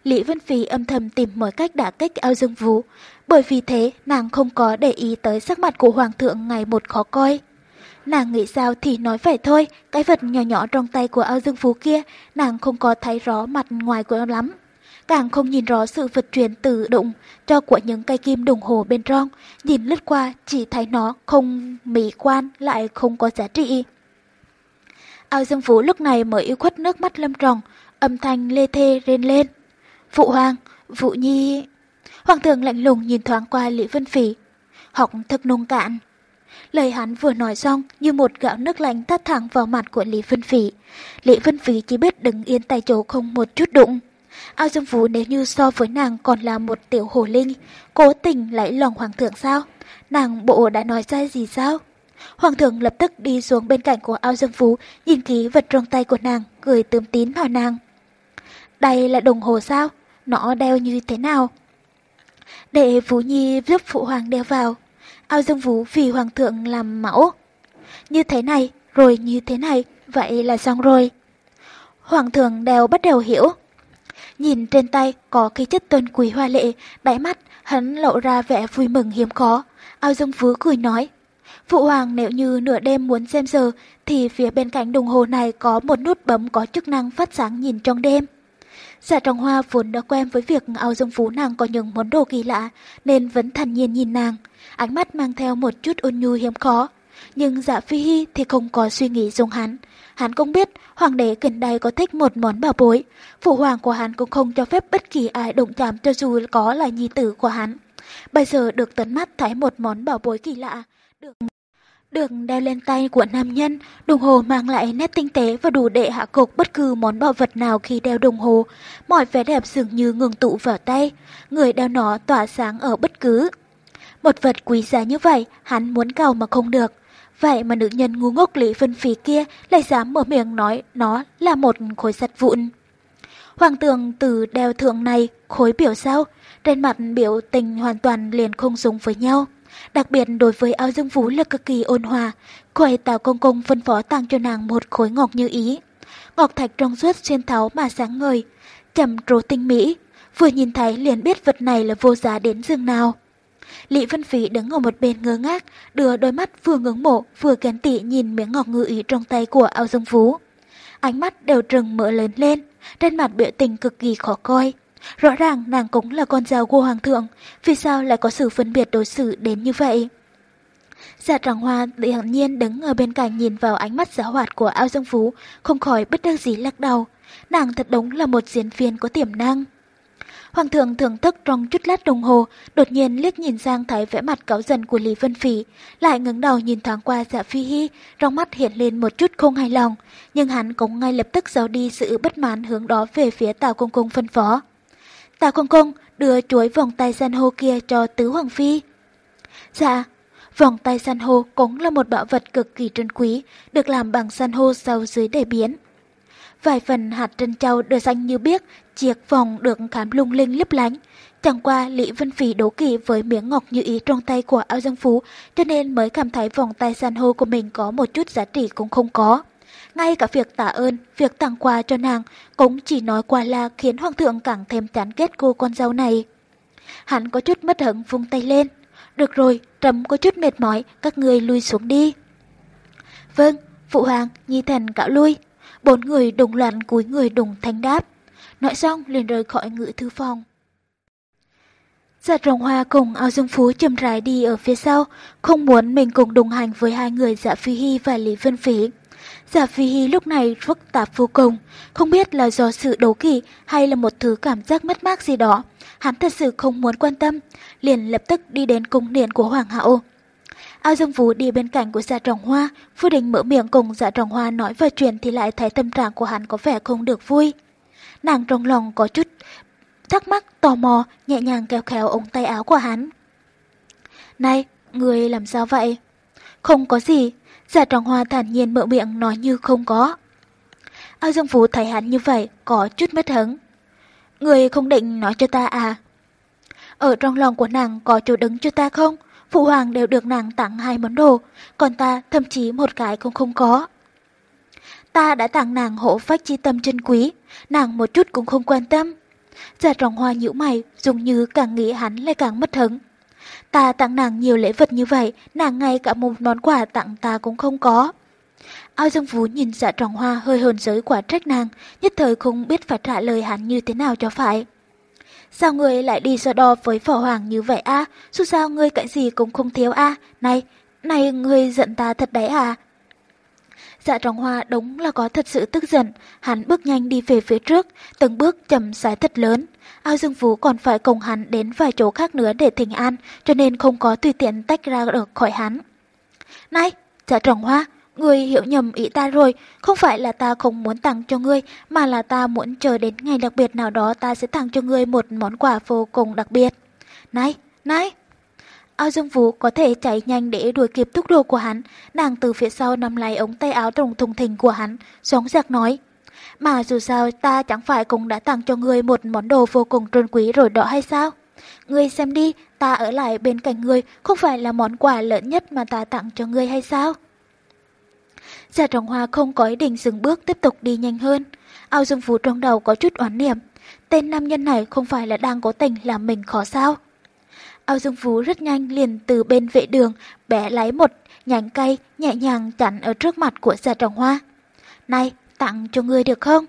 Lý Vân Phi âm thầm tìm mọi cách đả kích ao dương vũ. Bởi vì thế nàng không có để ý tới sắc mặt của hoàng thượng ngày một khó coi. Nàng nghĩ sao thì nói vậy thôi, cái vật nhỏ nhỏ trong tay của ao dương phú kia, nàng không có thấy rõ mặt ngoài của nó lắm. Càng không nhìn rõ sự vật chuyển từ động cho của những cây kim đồng hồ bên trong, nhìn lướt qua chỉ thấy nó không mỹ quan lại không có giá trị. Ao dương phú lúc này mới yêu khuất nước mắt lâm tròng, âm thanh lê thê rên lên. Phụ hoàng, phụ nhi... Hoàng thượng lạnh lùng nhìn thoáng qua Lý Vân Phỉ. Học thật nông cạn, Lời hắn vừa nói xong như một gạo nước lạnh tắt thẳng vào mặt của Lý Vân Phỉ. Lý Vân Phỉ chỉ biết đứng yên tại chỗ không một chút đụng. Ao Dương Vũ nếu như so với nàng còn là một tiểu hồ linh, cố tình lấy lòng hoàng thượng sao? Nàng bộ đã nói sai gì sao? Hoàng thượng lập tức đi xuống bên cạnh của Ao Dương phú, nhìn ký vật trong tay của nàng, cười tươm tín vào nàng. Đây là đồng hồ sao? Nó đeo như thế nào? Để Phú Nhi giúp phụ hoàng đeo vào ao dương phú vì hoàng thượng làm mẫu. Như thế này, rồi như thế này, vậy là xong rồi. Hoàng thượng đều bắt đầu hiểu. Nhìn trên tay có khí chất tôn quý hoa lệ, đáy mắt hắn lộ ra vẻ vui mừng hiếm khó. Ao dương Phú cười nói, Phụ hoàng nếu như nửa đêm muốn xem giờ, thì phía bên cạnh đồng hồ này có một nút bấm có chức năng phát sáng nhìn trong đêm. Dạ trọng hoa vốn đã quen với việc ao dương phú nàng có những món đồ kỳ lạ, nên vẫn thản nhiên nhìn nàng ánh mắt mang theo một chút ôn nhu hiếm khó. Nhưng dạ phi hy thì không có suy nghĩ giống hắn. Hắn cũng biết hoàng đế gần đây có thích một món bảo bối. Phụ hoàng của hắn cũng không cho phép bất kỳ ai động chạm cho dù có là nhi tử của hắn. Bây giờ được tấn mắt thấy một món bảo bối kỳ lạ. Được được đeo lên tay của nam nhân, đồng hồ mang lại nét tinh tế và đủ để hạ cục bất cứ món bảo vật nào khi đeo đồng hồ. Mọi vẻ đẹp dường như ngừng tụ vào tay, người đeo nó tỏa sáng ở bất cứ một vật quý giá như vậy, hắn muốn cầu mà không được. Vậy mà nữ nhân ngu ngốc Lý Vân Phí kia lại dám mở miệng nói nó là một khối sắt vụn. Hoàng tường từ đeo thượng này khối biểu sao, trên mặt biểu tình hoàn toàn liền không giống với nhau. Đặc biệt đối với áo dương vũ là cực kỳ ôn hòa, cô ấy tạo công công phân phó tặng cho nàng một khối ngọc như ý. Ngọc thạch trong suốt xuyên tháo mà sáng ngời, trầm trố tinh mỹ, vừa nhìn thấy liền biết vật này là vô giá đến giường nào. Lý Vân Phí đứng ở một bên ngơ ngác, đưa đôi mắt vừa ngưỡng mộ vừa ghen tị nhìn miếng ngọc ngư ý trong tay của ao dương phú. Ánh mắt đều trừng mở lớn lên, trên mặt biểu tình cực kỳ khó coi. Rõ ràng nàng cũng là con dao của hoàng thượng, vì sao lại có sự phân biệt đối xử đến như vậy? Dạ tràng hoa tự nhiên đứng ở bên cạnh nhìn vào ánh mắt giáo hoạt của ao dương phú, không khỏi bất đắc dĩ lắc đầu. Nàng thật đúng là một diễn viên có tiềm năng. Hoàng thượng thưởng thức trong chút lát đồng hồ, đột nhiên liếc nhìn sang thấy vẻ mặt cáo dần của Lý Vân Phỉ, lại ngẩng đầu nhìn thoáng qua dạ phi hy, trong mắt hiện lên một chút không hài lòng, nhưng hắn cũng ngay lập tức giấu đi sự bất mãn hướng đó về phía Tào Công Công phân phó. Tào Công Công đưa chuối vòng tay san hô kia cho Tứ Hoàng Phi. Dạ, vòng tay san hô cũng là một bảo vật cực kỳ trân quý, được làm bằng san hô sâu dưới để biến. vài phần hạt trân châu đưa xanh như biếc, chiếc vòng được khám lung linh lấp lánh. Chẳng qua Lý Vân phi đố kỵ với miếng ngọc như ý trong tay của Ao Dương Phú, cho nên mới cảm thấy vòng tay san hô của mình có một chút giá trị cũng không có. Ngay cả việc tạ ơn, việc tặng quà cho nàng cũng chỉ nói qua là khiến Hoàng thượng càng thêm chán ghét cô con dâu này. Hắn có chút mất hứng vung tay lên. Được rồi, trầm có chút mệt mỏi, các người lui xuống đi. Vâng, Phụ Hoàng, Nhi Thần cạo lui. Bốn người đồng loạn cúi người đồng thanh đáp. Nói xong liền rời khỏi ngự thư phòng. Giật rồng hoa cùng ao dương phú chầm rãi đi ở phía sau, không muốn mình cùng đồng hành với hai người dạ phi hy và Lý Vân Phí. Giả Phi Hy lúc này phức tạp vô cùng, không biết là do sự đố kỵ hay là một thứ cảm giác mất mát gì đó. Hắn thật sự không muốn quan tâm, liền lập tức đi đến cung điện của Hoàng hậu. Ao Dương Vũ đi bên cạnh của dạ trọng hoa, Phu Đình mở miệng cùng dạ trọng hoa nói về chuyện thì lại thấy tâm trạng của hắn có vẻ không được vui. Nàng trong lòng có chút thắc mắc, tò mò, nhẹ nhàng kéo khéo ống tay áo của hắn. Này, người làm sao vậy? Không có gì, Giả trọng hoa thản nhiên mở miệng nói như không có. Ao Dương Phú thấy hắn như vậy, có chút mất hứng. Người không định nói cho ta à? Ở trong lòng của nàng có chỗ đứng cho ta không? Phụ hoàng đều được nàng tặng hai món đồ, còn ta thậm chí một cái cũng không có. Ta đã tặng nàng hộ phách chi tâm chân quý, nàng một chút cũng không quan tâm. Giả trọng hoa nhíu mày, dùng như càng nghĩ hắn lại càng mất hứng. Ta tặng nàng nhiều lễ vật như vậy, nàng ngay cả một món quà tặng ta cũng không có. Ao Dương Phú nhìn dạ tròn hoa hơi hờn giới quả trách nàng, nhất thời không biết phải trả lời hắn như thế nào cho phải. Sao người lại đi so đo với phỏ hoàng như vậy a? À? Dù sao ngươi cạnh gì cũng không thiếu a? À? Này, này ngươi giận ta thật đấy à? Dạ trọng hoa đúng là có thật sự tức giận, hắn bước nhanh đi về phía trước, từng bước chậm sái thật lớn. Ao Dương Phú còn phải cùng hắn đến vài chỗ khác nữa để thỉnh an, cho nên không có tùy tiện tách ra được khỏi hắn. Này, dạ trọng hoa, ngươi hiểu nhầm ý ta rồi, không phải là ta không muốn tặng cho ngươi, mà là ta muốn chờ đến ngày đặc biệt nào đó ta sẽ tặng cho ngươi một món quà vô cùng đặc biệt. Này, này! Ao Dương Vũ có thể chạy nhanh để đuổi kịp tốc độ của hắn, nàng từ phía sau nắm lấy ống tay áo trồng thùng thình của hắn, giống giặc nói. Mà dù sao ta chẳng phải cũng đã tặng cho ngươi một món đồ vô cùng trân quý rồi đó hay sao? Ngươi xem đi, ta ở lại bên cạnh ngươi không phải là món quà lớn nhất mà ta tặng cho ngươi hay sao? Giả trọng hoa không có ý định dừng bước tiếp tục đi nhanh hơn. Ao Dương Vũ trong đầu có chút oán niệm. Tên nam nhân này không phải là đang cố tình làm mình khó sao? Ao Dương Phú rất nhanh liền từ bên vệ đường bẻ lấy một nhánh cây nhẹ nhàng chặn ở trước mặt của dạ trọng hoa. Này, tặng cho ngươi được không?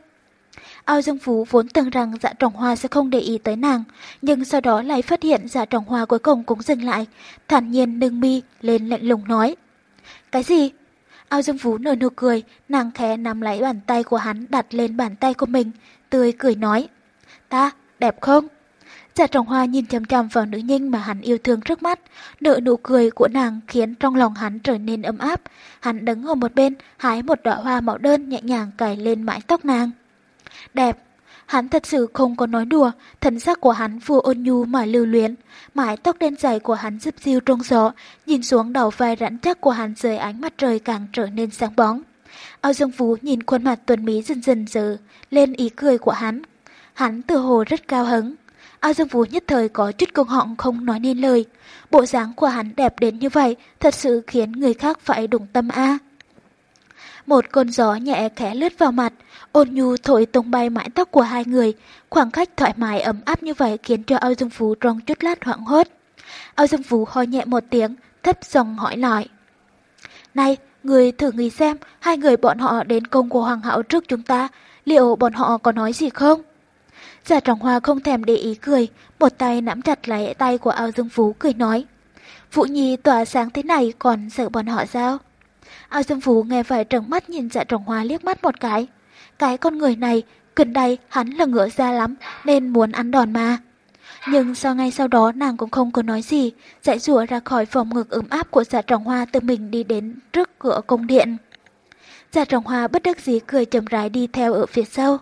Ao Dương Phú vốn tưởng rằng dạ trọng hoa sẽ không để ý tới nàng, nhưng sau đó lại phát hiện dạ trọng hoa cuối cùng cũng dừng lại, thản nhiên nâng mi lên lạnh lùng nói. Cái gì? Ao Dương Phú nở nụ cười, nàng khẽ nắm lấy bàn tay của hắn đặt lên bàn tay của mình, tươi cười nói. Ta, đẹp không? Giả trọng hoa nhìn chăm chăm vào nữ nhân mà hắn yêu thương trước mắt, nở nụ cười của nàng khiến trong lòng hắn trở nên ấm áp. Hắn đứng ở một bên, hái một đóa hoa màu đơn nhẹ nhàng cài lên mái tóc nàng. Đẹp, hắn thật sự không có nói đùa, thần sắc của hắn vừa ôn nhu mà lưu luyến. Mái tóc đen dài của hắn giúp diêu trong gió, nhìn xuống đầu vai rắn chắc của hắn dưới ánh mặt trời càng trở nên sáng bóng. Ao Dương Phú nhìn khuôn mặt tuần mỹ dần dần dở lên ý cười của hắn. Hắn tự hồ rất cao hứng, A Dương Vũ nhất thời có chút công họng không nói nên lời. Bộ dáng của hắn đẹp đến như vậy thật sự khiến người khác phải đụng tâm A. Một cơn gió nhẹ khẽ lướt vào mặt, ôn nhu thổi tung bay mái tóc của hai người. Khoảng cách thoải mái ấm áp như vậy khiến cho Âu Dương Phú trong chút lát hoảng hốt. Âu Dương Phú ho nhẹ một tiếng, thấp giọng hỏi lại. Này, người thử nghĩ xem, hai người bọn họ đến công của Hoàng hậu trước chúng ta, liệu bọn họ có nói gì không? Giả trọng hoa không thèm để ý cười, một tay nắm chặt lấy tay của ao dương phú cười nói. Vũ Nhi tỏa sáng thế này còn sợ bọn họ sao? Ao dương phú nghe vậy trợn mắt nhìn dạ trọng hoa liếc mắt một cái. Cái con người này, gần đây hắn là ngựa ra lắm nên muốn ăn đòn mà. Nhưng sau ngay sau đó nàng cũng không có nói gì, dạy rủa ra khỏi vòng ngực ấm áp của dạ trọng hoa tự mình đi đến trước cửa cung điện. Dạ trọng hoa bất đắc dĩ cười chậm rãi đi theo ở phía sau.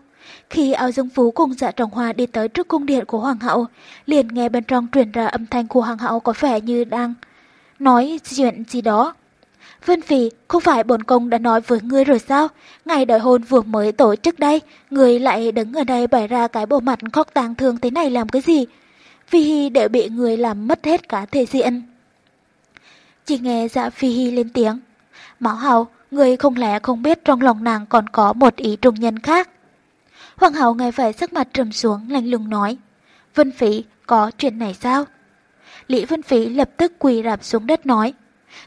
Khi ao dương phú cùng dạ trọng hoa đi tới trước cung điện của hoàng hậu, liền nghe bên trong truyền ra âm thanh của hoàng hậu có vẻ như đang nói chuyện gì đó. Vân Phi, không phải bổn công đã nói với ngươi rồi sao? Ngày đợi hôn vừa mới tổ chức đây, ngươi lại đứng ở đây bày ra cái bộ mặt khóc tang thương thế này làm cái gì? Phi hi đều bị người làm mất hết cả thể diện. Chỉ nghe dạ Phi hi lên tiếng. Máu hào, người không lẽ không biết trong lòng nàng còn có một ý trung nhân khác. Hoàng hậu nghe vậy sắc mặt trầm xuống lạnh lùng nói. Vân Phỉ, có chuyện này sao? Lý Vân Phỉ lập tức quỳ rạp xuống đất nói.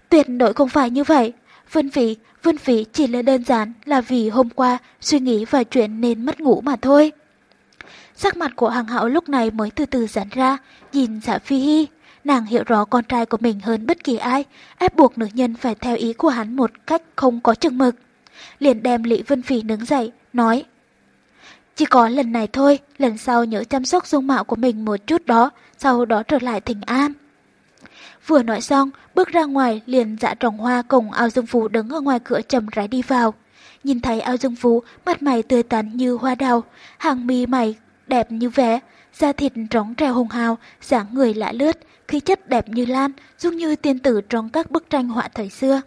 Tuyệt đối không phải như vậy. Vân Phỉ, Vân Phỉ chỉ là đơn giản là vì hôm qua suy nghĩ và chuyện nên mất ngủ mà thôi. Sắc mặt của hàng hậu lúc này mới từ từ giãn ra, nhìn dạ phi hy. Nàng hiểu rõ con trai của mình hơn bất kỳ ai, ép buộc nữ nhân phải theo ý của hắn một cách không có chừng mực. Liền đem Lý Vân Phỉ đứng dậy, nói. Chỉ có lần này thôi, lần sau nhớ chăm sóc dung mạo của mình một chút đó, sau đó trở lại thỉnh an. Vừa nói xong, bước ra ngoài liền dạ trồng hoa cùng ao dương phú đứng ở ngoài cửa chầm rãi đi vào. Nhìn thấy ao dương phú, mặt mày tươi tắn như hoa đào, hàng mi mày đẹp như vẽ, da thịt trống treo hùng hào, dáng người lạ lướt, khí chất đẹp như lan, giống như tiên tử trong các bức tranh họa thời xưa.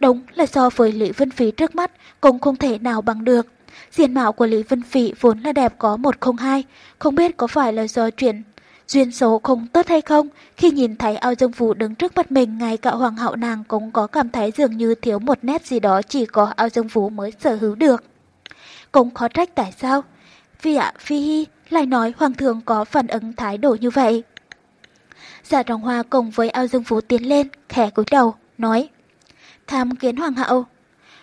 Đúng là so với Lý Vân Phí trước mắt cũng không thể nào bằng được. Diện mạo của Lý Vân Phỉ vốn là đẹp có một không hai, không biết có phải là do chuyện duyên số không tốt hay không, khi nhìn thấy ao dương phú đứng trước mặt mình ngay cả hoàng hậu nàng cũng có cảm thấy dường như thiếu một nét gì đó chỉ có ao dương phú mới sở hữu được. Cũng khó trách tại sao, vì ạ Phi hi lại nói hoàng thượng có phản ứng thái độ như vậy. Giả trọng hoa cùng với ao dương phú tiến lên, khẽ cúi đầu, nói Tham kiến hoàng hậu.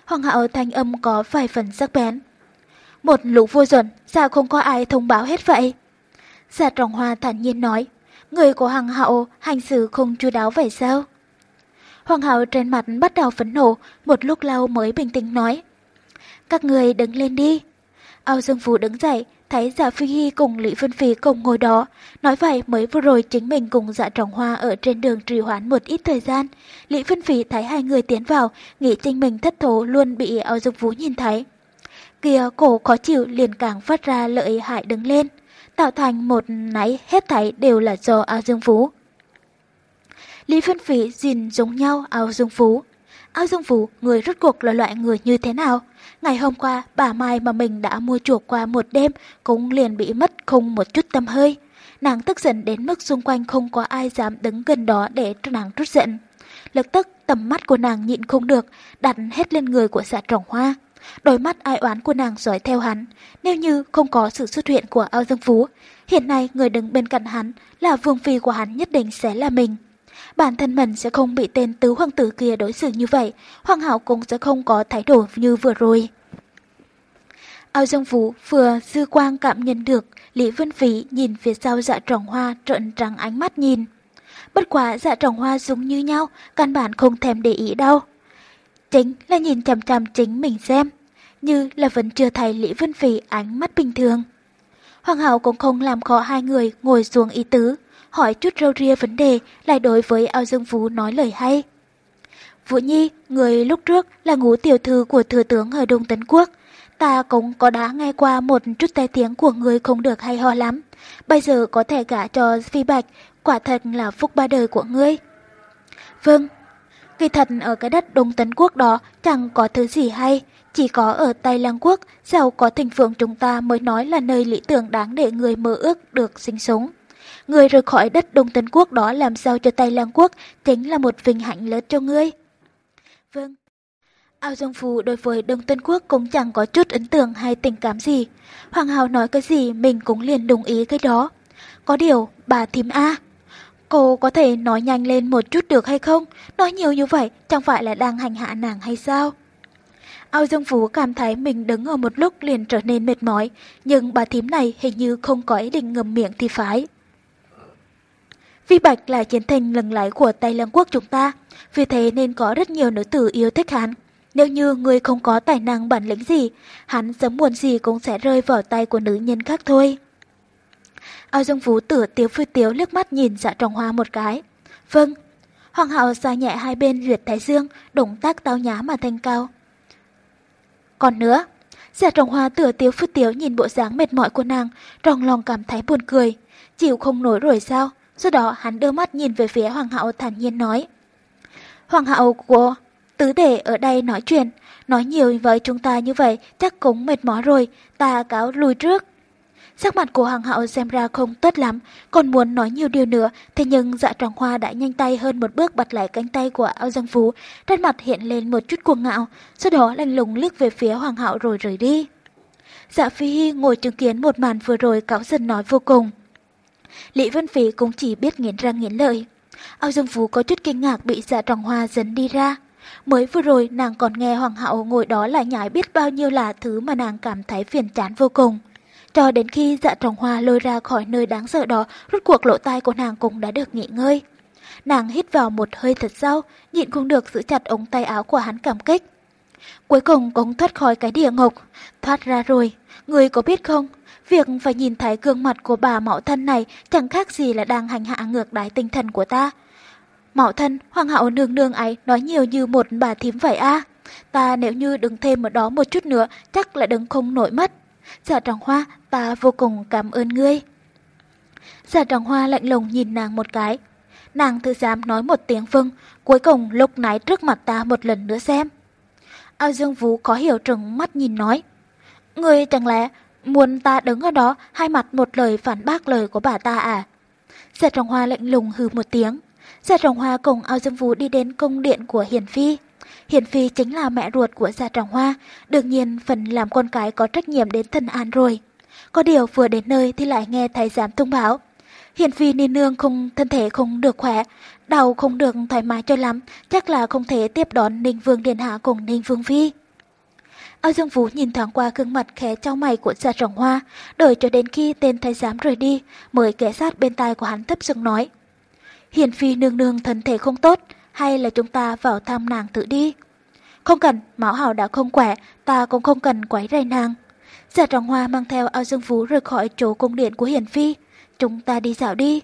Hoàng hậu thanh âm có vài phần sắc bén. Một lũ vô dụng sao không có ai thông báo hết vậy? Giả trọng hoa thản nhiên nói, người của hoàng hậu hành xử không chu đáo vậy sao? Hoàng hậu trên mặt bắt đầu phấn nộ, một lúc lâu mới bình tĩnh nói. Các người đứng lên đi. Ao Dương Phú đứng dậy, thấy dạ Phi Hy cùng Lý Vân Phi cùng ngồi đó. Nói vậy mới vừa rồi chính mình cùng dạ trọng hoa ở trên đường trì hoãn một ít thời gian. Lý Vân Phi thấy hai người tiến vào, nghĩ chính mình thất thố luôn bị Ao Dương Phú nhìn thấy kia cổ khó chịu liền càng phát ra lợi hại đứng lên, tạo thành một náy hết thảy đều là do Ao Dương Phú. Lý phân Phỉ gìn giống nhau Ao Dương Phú. Ao Dương Phú, người rốt cuộc là loại người như thế nào? Ngày hôm qua, bà Mai mà mình đã mua chuộc qua một đêm cũng liền bị mất không một chút tâm hơi. Nàng tức giận đến mức xung quanh không có ai dám đứng gần đó để nàng trút giận. Lập tức tầm mắt của nàng nhịn không được, đặt hết lên người của dạ trọng hoa. Đôi mắt ai oán của nàng dõi theo hắn, nếu như không có sự xuất hiện của Ao Dương Phú, hiện nay người đứng bên cạnh hắn là vương phi của hắn nhất định sẽ là mình. Bản thân mình sẽ không bị tên tứ hoàng tử kia đối xử như vậy, hoàng hậu cũng sẽ không có thái độ như vừa rồi. Ao Dương Phú vừa dư quang cảm nhận được Lý Vân Phí nhìn phía sau dạ tròn hoa trợn trắng ánh mắt nhìn. Bất quả dạ tròn hoa giống như nhau, căn bản không thèm để ý đâu. Chính là nhìn chằm chằm chính mình xem, như là vẫn chưa thấy Lý Vân Phỉ ánh mắt bình thường. Hoàng hậu cũng không làm khó hai người ngồi xuống ý tứ, hỏi chút râu ria vấn đề lại đối với ao dương Vũ nói lời hay. Vũ Nhi, người lúc trước là ngũ tiểu thư của thừa tướng ở Đông Tấn Quốc. Ta cũng có đã nghe qua một chút tai tiếng của người không được hay ho lắm. Bây giờ có thể gả cho Phi Bạch, quả thật là phúc ba đời của ngươi. Vâng, Kỳ thật ở cái đất Đông Tấn Quốc đó chẳng có thứ gì hay, chỉ có ở Tây Lăng Quốc, giàu có thịnh phượng chúng ta mới nói là nơi lý tưởng đáng để người mơ ước được sinh sống. Người rời khỏi đất Đông Tấn Quốc đó làm sao cho Tây Lăng Quốc chính là một vinh hạnh lớn cho ngươi. Vâng. Ao Dương Phù đối với Đông Tân Quốc cũng chẳng có chút ấn tượng hay tình cảm gì. Hoàng Hào nói cái gì mình cũng liền đồng ý cái đó. Có điều, bà thím A, Cô có thể nói nhanh lên một chút được hay không? Nói nhiều như vậy chẳng phải là đang hành hạ nàng hay sao? Ao Dương Phú cảm thấy mình đứng ở một lúc liền trở nên mệt mỏi, nhưng bà thím này hình như không có ý định ngầm miệng thì phải. Vi Bạch là chiến thành lần lái của Tây Lăng Quốc chúng ta, vì thế nên có rất nhiều nữ tử yêu thích hắn. Nếu như người không có tài năng bản lĩnh gì, hắn sớm muộn gì cũng sẽ rơi vào tay của nữ nhân khác thôi. Ao Dương Phú tử tiếu phi tiếu liếc mắt nhìn dạ trọng hoa một cái. Vâng. Hoàng hậu xa nhẹ hai bên huyệt thái dương, động tác tao nhá mà thanh cao. Còn nữa, giả trọng hoa tựa tiếu phi tiếu nhìn bộ dáng mệt mỏi của nàng, trong lòng cảm thấy buồn cười. Chịu không nổi rồi sao? Sau đó hắn đưa mắt nhìn về phía hoàng hậu thản nhiên nói. Hoàng hậu của Tứ đệ ở đây nói chuyện, nói nhiều với chúng ta như vậy chắc cũng mệt mỏi rồi, ta cáo lùi trước. Sắc mặt của Hoàng hậu xem ra không tốt lắm, còn muốn nói nhiều điều nữa, thế nhưng dạ tròn hoa đã nhanh tay hơn một bước bật lại cánh tay của Ao Giang Phú, trên mặt hiện lên một chút cuồng ngạo, sau đó lạnh lùng liếc về phía Hoàng hậu rồi rời đi. Dạ Phi Hy ngồi chứng kiến một màn vừa rồi cáo dần nói vô cùng. Lý Vân Phí cũng chỉ biết nghiến răng nghiến lợi. Ao Dương Phú có chút kinh ngạc bị dạ tròn hoa dẫn đi ra. Mới vừa rồi nàng còn nghe Hoàng hậu ngồi đó lại nhảy biết bao nhiêu là thứ mà nàng cảm thấy phiền chán vô cùng. Cho đến khi dạ trồng hoa lôi ra khỏi nơi đáng sợ đó, rút cuộc lỗ tai của nàng cũng đã được nghỉ ngơi. Nàng hít vào một hơi thật sâu, nhịn không được giữ chặt ống tay áo của hắn cảm kích. Cuối cùng cũng thoát khỏi cái địa ngục, thoát ra rồi. Người có biết không, việc phải nhìn thấy gương mặt của bà mẫu thân này chẳng khác gì là đang hành hạ ngược đái tinh thần của ta. Mẫu thân, hoàng hậu nương nương ấy nói nhiều như một bà thím vậy a Ta nếu như đứng thêm ở đó một chút nữa chắc là đứng không nổi mất giả trọng hoa, ta vô cùng cảm ơn ngươi. giả trọng hoa lạnh lùng nhìn nàng một cái. Nàng thư dám nói một tiếng vâng, cuối cùng lúc nãy trước mặt ta một lần nữa xem. Ao Dương Vũ có hiểu trừng mắt nhìn nói. Ngươi chẳng lẽ muốn ta đứng ở đó hai mặt một lời phản bác lời của bà ta à? giả trọng hoa lạnh lùng hừ một tiếng. giả trọng hoa cùng Ao Dương Vũ đi đến cung điện của Hiền Phi. Hiền Phi chính là mẹ ruột của Gia Trọng Hoa, đương nhiên phần làm con cái có trách nhiệm đến thân an rồi. Có điều vừa đến nơi thì lại nghe thầy giám thông báo. Hiền Phi ni nương không thân thể không được khỏe, đầu không được thoải mái cho lắm, chắc là không thể tiếp đón Ninh Vương Điện Hạ cùng Ninh Vương Phi. Ao Dương Vũ nhìn thoáng qua gương mặt khẽ trao mày của Gia Trọng Hoa, đợi cho đến khi tên thái giám rời đi, mới kẻ sát bên tai của hắn thấp giọng nói. Hiền Phi nương nương thân thể không tốt, hay là chúng ta vào thăm nàng tự đi? Không cần, Mão Hảo đã không khỏe, ta cũng không cần quấy rầy nàng. Giả trọng hoa mang theo ao dương phú rời khỏi chỗ cung điện của Hiền Phi. Chúng ta đi dạo đi.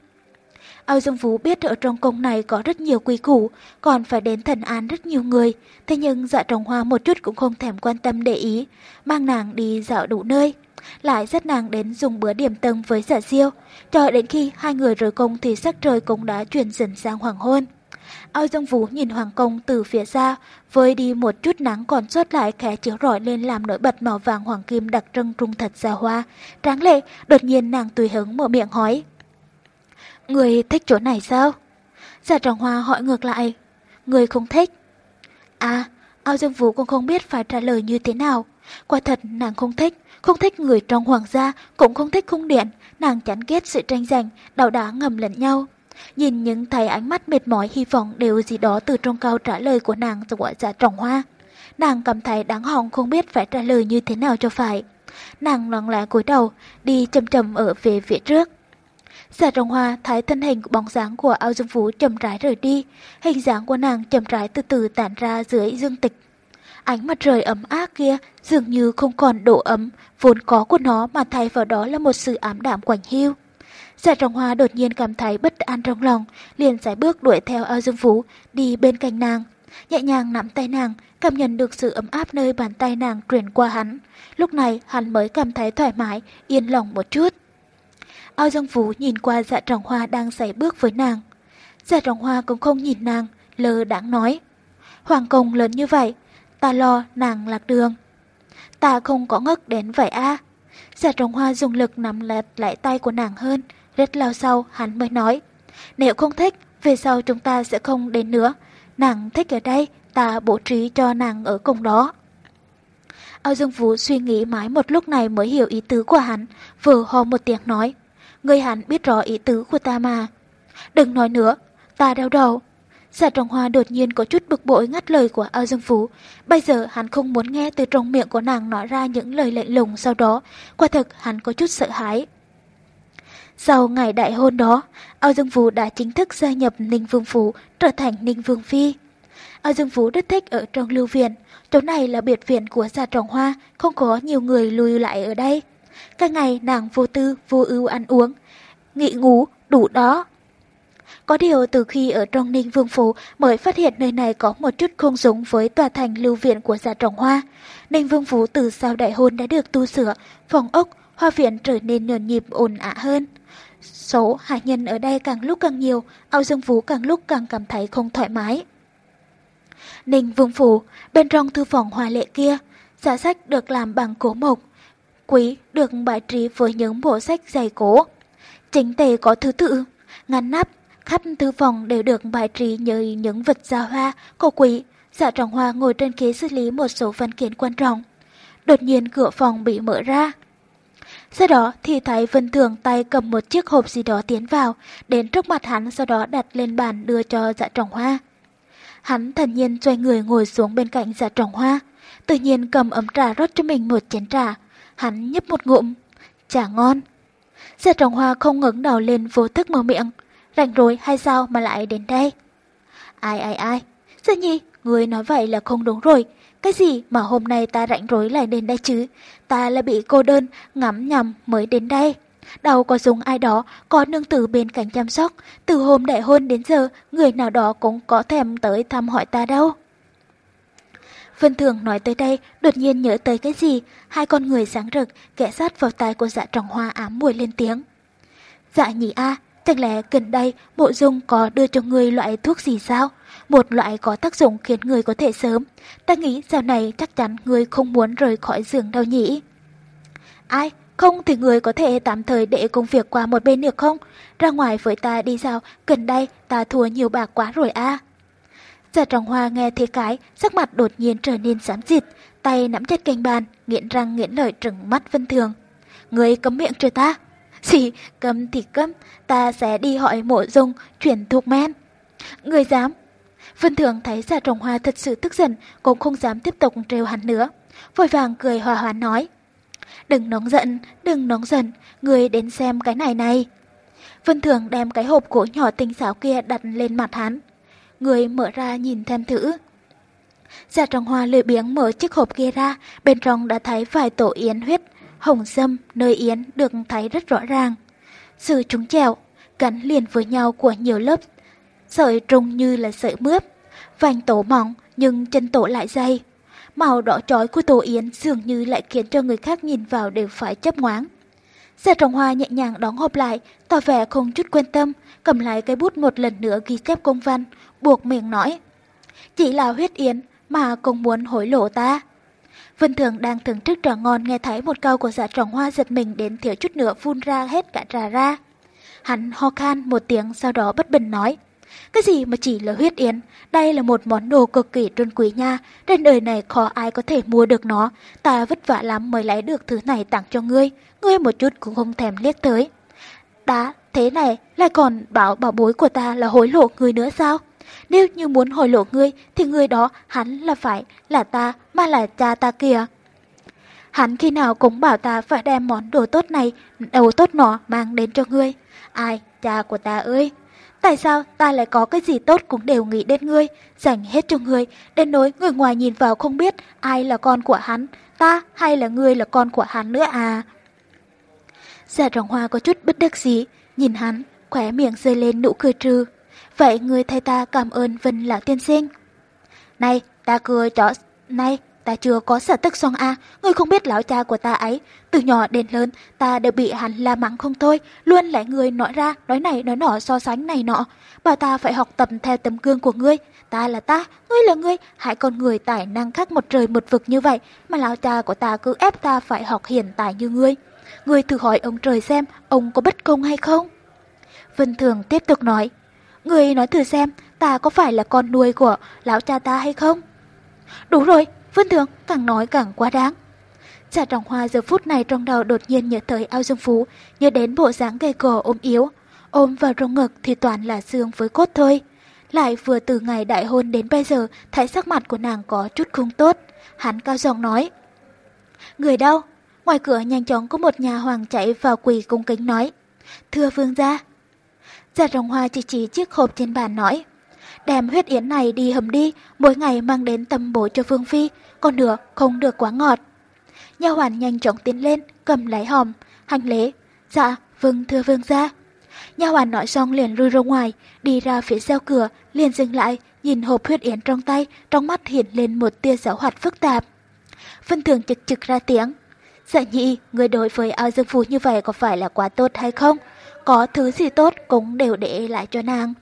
Ao Dương Phú biết ở trong cung này có rất nhiều quy củ, còn phải đến thần án rất nhiều người, thế nhưng dạ trồng hoa một chút cũng không thèm quan tâm để ý, mang nàng đi dạo đủ nơi. Lại dắt nàng đến dùng bữa điểm tâm với giả dạ siêu, cho đến khi hai người rời cung thì sắc trời cũng đã chuyển dần sang hoàng hôn. Ao Dương Vũ nhìn Hoàng Công từ phía xa, với đi một chút nắng còn sót lại khẽ chiếu rọi lên làm nổi bật màu vàng hoàng kim đặc trưng trung thật xa hoa. Tráng lệ, đột nhiên nàng tùy hứng mở miệng hỏi. Người thích chỗ này sao? Giả trọng hoa hỏi ngược lại. Người không thích. À, Ao Dương Vũ cũng không biết phải trả lời như thế nào. Quả thật nàng không thích, không thích người trong hoàng gia, cũng không thích cung điện, nàng chán ghét sự tranh giành, đào đá ngầm lẫn nhau. Nhìn những thấy ánh mắt mệt mỏi hy vọng đều gì đó từ trong câu trả lời của nàng của dạ trọng hoa. Nàng cảm thấy đáng hòng không biết phải trả lời như thế nào cho phải. Nàng lặng lẽ cúi đầu, đi chậm chậm ở về phía trước. Dạ trọng hoa thấy thân hình bóng dáng của ao dương vũ chậm rãi rời đi, hình dáng của nàng chậm rãi từ từ tản ra dưới dương tịch. Ánh mặt trời ấm áp kia dường như không còn độ ấm vốn có của nó mà thay vào đó là một sự ám đạm quạnh hiu. Dạ trọng hoa đột nhiên cảm thấy bất an trong lòng, liền giải bước đuổi theo ao dương phú, đi bên cạnh nàng. Nhẹ nhàng nắm tay nàng, cảm nhận được sự ấm áp nơi bàn tay nàng truyền qua hắn. Lúc này hắn mới cảm thấy thoải mái, yên lòng một chút. Ao Dương Phú nhìn qua dạ trọng hoa đang giải bước với nàng. Dạ trọng hoa cũng không nhìn nàng, lơ đáng nói. Hoàng công lớn như vậy, ta lo nàng lạc đường. Ta không có ngất đến vậy a à. Dạ trọng hoa dùng lực nắm lẹt lại tay của nàng hơn, rất lâu sau hắn mới nói. Nếu không thích, về sau chúng ta sẽ không đến nữa. Nàng thích ở đây, ta bố trí cho nàng ở cùng đó. Ao Dương Vũ suy nghĩ mãi một lúc này mới hiểu ý tứ của hắn, vừa ho một tiếng nói. Người hắn biết rõ ý tứ của ta mà. Đừng nói nữa, ta đau đầu. Giả trọng hoa đột nhiên có chút bực bội ngắt lời của Ao Dương Phú. Bây giờ hắn không muốn nghe từ trong miệng của nàng nói ra những lời lệnh lùng sau đó. Quả thực hắn có chút sợ hãi. Sau ngày đại hôn đó, Ao Dương vũ đã chính thức gia nhập Ninh Vương phủ trở thành Ninh Vương Phi. Ao Dương vũ rất thích ở trong lưu viện, chỗ này là biệt viện của gia trọng hoa, không có nhiều người lưu lại ở đây. Các ngày nàng vô tư, vô ưu ăn uống, nghị ngủ, đủ đó. Có điều từ khi ở trong Ninh Vương Phủ mới phát hiện nơi này có một chút không giống với tòa thành lưu viện của gia trọng hoa. Ninh Vương Phủ từ sau đại hôn đã được tu sửa, phòng ốc, hoa viện trở nên nhộn nhịp ồn ả hơn. Số hạ nhân ở đây càng lúc càng nhiều, Âu Dương Vũ càng lúc càng cảm thấy không thoải mái. Ninh Vương Phủ, bên trong thư phòng hoa lệ kia, giá sách được làm bằng cổ mộc, quý được bài trí với những bộ sách dày cổ, Chính tề có thứ tự, ngăn nắp, khắp thư phòng đều được bài trí như những vật gia hoa, cổ quý. Dạ trọng hoa ngồi trên ghế xử lý một số văn kiện quan trọng. Đột nhiên cửa phòng bị mở ra. Sau đó thì thấy Vân Thường tay cầm một chiếc hộp gì đó tiến vào, đến trước mặt hắn sau đó đặt lên bàn đưa cho dạ trọng hoa. Hắn thần nhiên xoay người ngồi xuống bên cạnh dạ trọng hoa, tự nhiên cầm ấm trà rót cho mình một chén trà. Hắn nhấp một ngụm, trà ngon. Dạ trọng hoa không ngẩng đầu lên vô thức mở miệng, rảnh rối hay sao mà lại đến đây? Ai ai ai, Dạ nhi, người nói vậy là không đúng rồi, cái gì mà hôm nay ta rảnh rối lại đến đây chứ? Ta là bị cô đơn, ngắm nhầm mới đến đây. Đâu có dùng ai đó, có nương tử bên cạnh chăm sóc. Từ hôm đại hôn đến giờ, người nào đó cũng có thèm tới thăm hỏi ta đâu. Vân Thường nói tới đây, đột nhiên nhớ tới cái gì, hai con người sáng rực, kẽ sát vào tai của dạ trọng hoa ám mùi lên tiếng. Dạ nhỉ a, chẳng lẽ gần đây bộ dung có đưa cho người loại thuốc gì sao? Một loại có tác dụng khiến người có thể sớm. Ta nghĩ sau này chắc chắn người không muốn rời khỏi giường đâu nhỉ. Ai? Không thì người có thể tạm thời để công việc qua một bên được không? Ra ngoài với ta đi sao? Gần đây ta thua nhiều bạc quá rồi à. Giả trọng hoa nghe thế cái, sắc mặt đột nhiên trở nên xám xịt, tay nắm chặt cành bàn, nghiện răng nghiện lợi trừng mắt vân thường. Người cấm miệng cho ta. Gì, cấm thì cấm, ta sẽ đi hỏi mộ dung, chuyển thuộc men. Người dám, Vân Thường thấy giả trồng hoa thật sự tức giận, cũng không dám tiếp tục trêu hắn nữa. Vội vàng cười hòa hoãn nói. Đừng nóng giận, đừng nóng giận, người đến xem cái này này. Vân Thường đem cái hộp gỗ nhỏ tinh xảo kia đặt lên mặt hắn. Người mở ra nhìn thêm thử. Giả trồng hoa lười biếng mở chiếc hộp kia ra, bên trong đã thấy vài tổ yến huyết, hồng sâm, nơi yến được thấy rất rõ ràng. Sự trúng chèo, gắn liền với nhau của nhiều lớp sợi trùng như là sợi mướp, vành tổ mỏng nhưng chân tổ lại dày. Màu đỏ chói của tổ yến dường như lại khiến cho người khác nhìn vào đều phải chấp ngoáng. Gia trồng hoa nhẹ nhàng đóng hộp lại, tỏ vẻ không chút quan tâm, cầm lại cái bút một lần nữa ghi chép công văn, buộc miệng nói. Chỉ là huyết yến mà cũng muốn hối lộ ta. Vân Thường đang thưởng thức trà ngon nghe thấy một câu của dạ trồng hoa giật mình đến thiếu chút nữa phun ra hết cả trà ra. Hắn ho khan một tiếng sau đó bất bình nói. Cái gì mà chỉ là huyết yến, đây là một món đồ cực kỳ trân quý nha, trên đời này khó ai có thể mua được nó, ta vất vả lắm mới lấy được thứ này tặng cho ngươi, ngươi một chút cũng không thèm liếc tới. Đã, thế này, lại còn bảo bảo bối của ta là hối lộ ngươi nữa sao? Nếu như muốn hối lộ ngươi thì người đó hắn là phải là ta mà là cha ta kìa. Hắn khi nào cũng bảo ta phải đem món đồ tốt này, đồ tốt nọ mang đến cho ngươi. Ai, cha của ta ơi! Tại sao ta lại có cái gì tốt cũng đều nghĩ đến ngươi, dành hết cho ngươi, đến nỗi người ngoài nhìn vào không biết ai là con của hắn, ta hay là ngươi là con của hắn nữa à? Giả trọng hoa có chút bất đắc dĩ, nhìn hắn, khóe miệng rơi lên nụ cười trừ. Vậy người thay ta cảm ơn Vân lão tiên sinh. Này, ta cười cho Này, ta chưa có sở tức song A, người không biết lão cha của ta ấy. Từ nhỏ đến lớn, ta đều bị hắn la mắng không thôi, luôn lại người nói ra, nói này nói nọ so sánh này nọ. Bảo ta phải học tập theo tấm gương của ngươi. Ta là ta, ngươi là ngươi, hai con người tài năng khác một trời một vực như vậy, mà lão cha của ta cứ ép ta phải học hiền tài như ngươi. Ngươi thử hỏi ông trời xem, ông có bất công hay không? Vân Thường tiếp tục nói, Ngươi nói thử xem, ta có phải là con nuôi của lão cha ta hay không? Đúng rồi, Vân Thường càng nói càng quá đáng. Trà trọng hoa giờ phút này trong đầu đột nhiên nhớ tới ao dương phú, nhớ đến bộ dáng gầy gò ôm yếu. Ôm vào trong ngực thì toàn là xương với cốt thôi. Lại vừa từ ngày đại hôn đến bây giờ, thấy sắc mặt của nàng có chút không tốt. Hắn cao giọng nói. Người đâu? Ngoài cửa nhanh chóng có một nhà hoàng chạy vào quỳ cung kính nói. Thưa vương gia. Giả trọng hoa chỉ chỉ chiếc hộp trên bàn nói đem huyết yến này đi hầm đi, mỗi ngày mang đến tầm bổ cho Phương Phi, còn nữa không được quá ngọt. Nha hoàn nhanh chóng tiến lên, cầm lấy hòm, hành lễ. Dạ, vâng thưa vương gia. Nha hoàn nói xong liền rui ra ngoài, đi ra phía sau cửa, liền dừng lại, nhìn hộp huyết yến trong tay, trong mắt hiện lên một tia giáo hoạt phức tạp. Vân Thường trực trực ra tiếng. Dạ nhị, người đối với ao dương phú như vậy có phải là quá tốt hay không? Có thứ gì tốt cũng đều để lại cho nàng.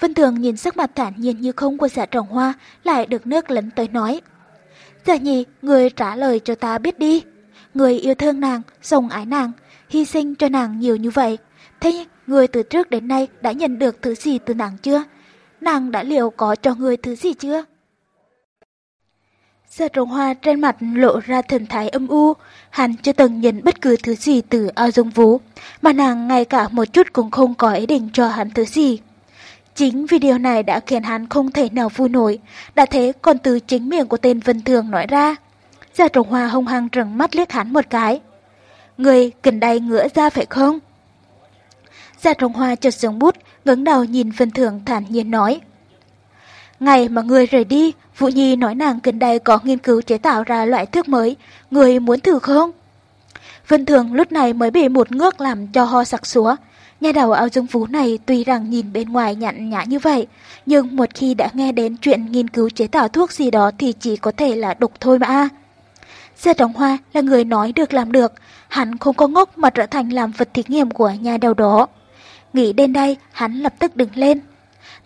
Vân Thường nhìn sắc mặt thản nhiên như không của giả trọng hoa, lại được nước lấn tới nói. Dạ giả nhì, người trả lời cho ta biết đi. Người yêu thương nàng, sùng ái nàng, hy sinh cho nàng nhiều như vậy. Thế người từ trước đến nay đã nhận được thứ gì từ nàng chưa? Nàng đã liệu có cho người thứ gì chưa? Giả trọng hoa trên mặt lộ ra thần thái âm u, hắn chưa từng nhận bất cứ thứ gì từ ao dung vũ, mà nàng ngay cả một chút cũng không có ý định cho hắn thứ gì. Chính vì điều này đã khiến hắn không thể nào vui nổi, đã thế còn từ chính miệng của tên Vân Thường nói ra. Gia Trọng Hoa hung hăng trừng mắt liếc hắn một cái. Người gần đây ngửa ra phải không? Gia Trọng Hoa chợt xuống bút, ngẩng đầu nhìn Vân Thường thản nhiên nói. Ngày mà người rời đi, Vũ Nhi nói nàng gần đây có nghiên cứu chế tạo ra loại thuốc mới, người muốn thử không? Vân Thường lúc này mới bị một ngước làm cho ho sặc súa. Nhà đầu áo dương phú này tuy rằng nhìn bên ngoài nhặn nhã như vậy, nhưng một khi đã nghe đến chuyện nghiên cứu chế tạo thuốc gì đó thì chỉ có thể là đục thôi mà. Gia Trọng Hoa là người nói được làm được, hắn không có ngốc mà trở thành làm vật thí nghiệm của nhà đầu đó. Nghĩ đến đây, hắn lập tức đứng lên.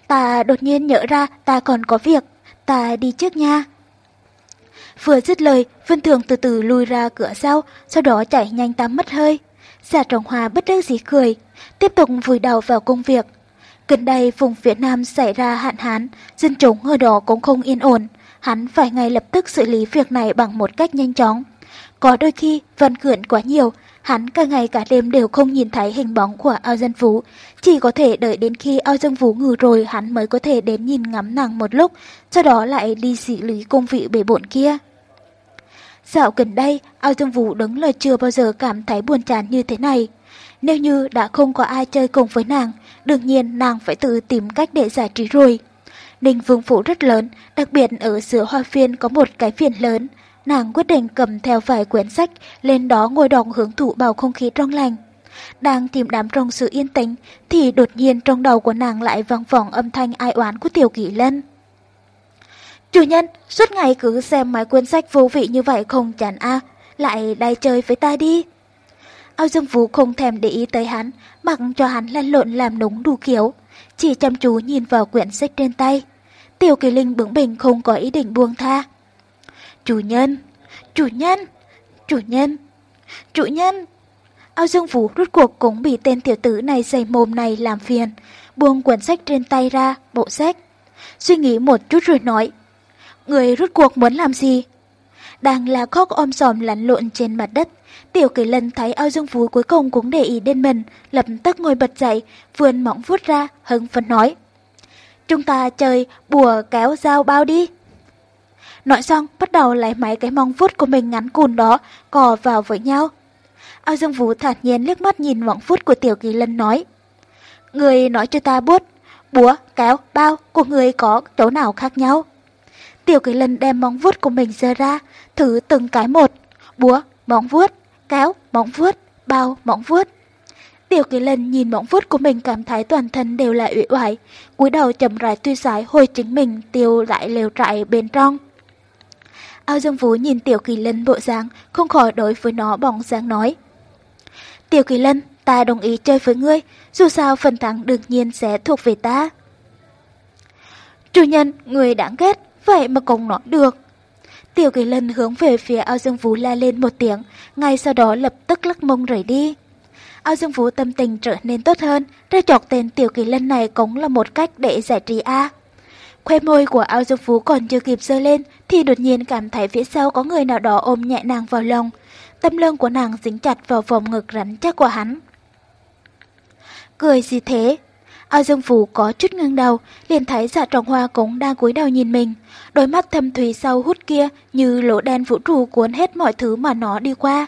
Ta đột nhiên nhớ ra ta còn có việc, ta đi trước nha. Vừa dứt lời, Vân Thường từ từ lùi ra cửa sau, sau đó chạy nhanh tắm mất hơi. Giả Trọng Hoa bất đắc dĩ cười, tiếp tục vùi đầu vào công việc. Gần đây vùng phía Nam xảy ra hạn hán, dân chúng ở đó cũng không yên ổn. Hắn phải ngay lập tức xử lý việc này bằng một cách nhanh chóng. Có đôi khi vận quyển quá nhiều, hắn cả ngày cả đêm đều không nhìn thấy hình bóng của ao dân phú. Chỉ có thể đợi đến khi ao dân phú ngừ rồi hắn mới có thể đến nhìn ngắm nàng một lúc, sau đó lại đi xử lý công vị bể bộn kia. Dạo gần đây, ao dân vũ đứng là chưa bao giờ cảm thấy buồn chán như thế này. Nếu như đã không có ai chơi cùng với nàng, đương nhiên nàng phải tự tìm cách để giải trí rồi. Ninh Vương Phủ rất lớn, đặc biệt ở giữa hoa phiên có một cái phiền lớn. Nàng quyết định cầm theo vài quyển sách, lên đó ngồi đọc hưởng thụ bầu không khí trong lành. Đang tìm đám trong sự yên tĩnh, thì đột nhiên trong đầu của nàng lại vang vọng âm thanh ai oán của Tiểu Kỷ Lân. Chủ nhân, suốt ngày cứ xem mấy quyển sách vô vị như vậy không chán a lại đai chơi với ta đi. Ao Dương Vũ không thèm để ý tới hắn, mặc cho hắn lăn lộn làm núng đủ kiểu, chỉ chăm chú nhìn vào quyển sách trên tay. Tiểu Kỳ Linh bướng bỉnh không có ý định buông tha. Chủ nhân, chủ nhân, chủ nhân, chủ nhân. Ao Dương Vũ rút cuộc cũng bị tên tiểu tử này dày mồm này làm phiền, buông quyển sách trên tay ra, bộ sách. Suy nghĩ một chút rồi nói, Người rút cuộc muốn làm gì? Đang là khóc om sòm lăn lộn trên mặt đất. Tiểu kỳ lân thấy ao dương vú cuối cùng cũng để ý đến mình, lập tức ngồi bật dậy, vươn mỏng vuốt ra, hưng phấn nói. Chúng ta chơi bùa kéo dao bao đi. Nói xong, bắt đầu lấy mấy cái mong vuốt của mình ngắn cùn đó, cò vào với nhau. Ao Dương Vũ thản nhiên liếc mắt nhìn mỏng vuốt của Tiểu Kỳ Lân nói. Người nói cho ta bút, búa, kéo, bao của người có chỗ nào khác nhau? Tiểu Kỳ Lân đem móng vuốt của mình giơ ra, thử từng cái một. Búa, móng vuốt, cáo móng vuốt, bao, móng vuốt. Tiểu Kỳ Lân nhìn móng vuốt của mình cảm thấy toàn thân đều là ủy oải, cúi đầu chậm rãi tuy sái hồi chính mình tiêu lại lều trại bên trong. Ao Dương Vũ nhìn Tiểu Kỳ Lân bộ dáng, không khỏi đối với nó bỏng dáng nói. Tiểu Kỳ Lân, ta đồng ý chơi với ngươi, dù sao phần thắng đương nhiên sẽ thuộc về ta. Chủ nhân, người đáng ghét, vậy mà cũng nói được. Tiểu kỳ lân hướng về phía ao dương vũ la lên một tiếng, ngay sau đó lập tức lắc mông rời đi. Ao dương vũ tâm tình trở nên tốt hơn, ra chọc tên tiểu kỳ lân này cũng là một cách để giải trí a. À. Khoe môi của ao dương vũ còn chưa kịp dơ lên, thì đột nhiên cảm thấy phía sau có người nào đó ôm nhẹ nàng vào lòng. Tâm lưng của nàng dính chặt vào vòng ngực rắn chắc của hắn. Cười gì thế? Ao Dương Phú có chút ngưng đầu, liền thấy dạ trọng hoa cũng đang cúi đầu nhìn mình. Đôi mắt thâm thủy sâu hút kia như lỗ đen vũ trụ cuốn hết mọi thứ mà nó đi qua.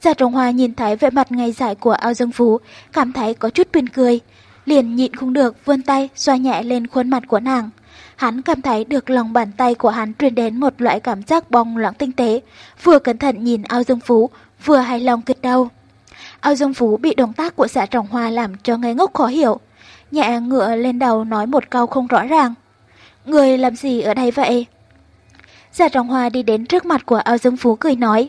Dạ trọng hoa nhìn thấy vẻ mặt ngày giải của Ao Dương Phú, cảm thấy có chút buồn cười. Liền nhịn không được vươn tay xoa nhẹ lên khuôn mặt của nàng. Hắn cảm thấy được lòng bàn tay của hắn truyền đến một loại cảm giác bong loãng tinh tế, vừa cẩn thận nhìn Ao Dương Phú, vừa hài lòng kịch đầu. Ao Dương Phú bị động tác của dạ trọng hoa làm cho ngây ngốc khó hiểu nhẹ ngựa lên đầu nói một câu không rõ ràng. Người làm gì ở đây vậy? Giả Trọng Hoa đi đến trước mặt của ao dương phú cười nói.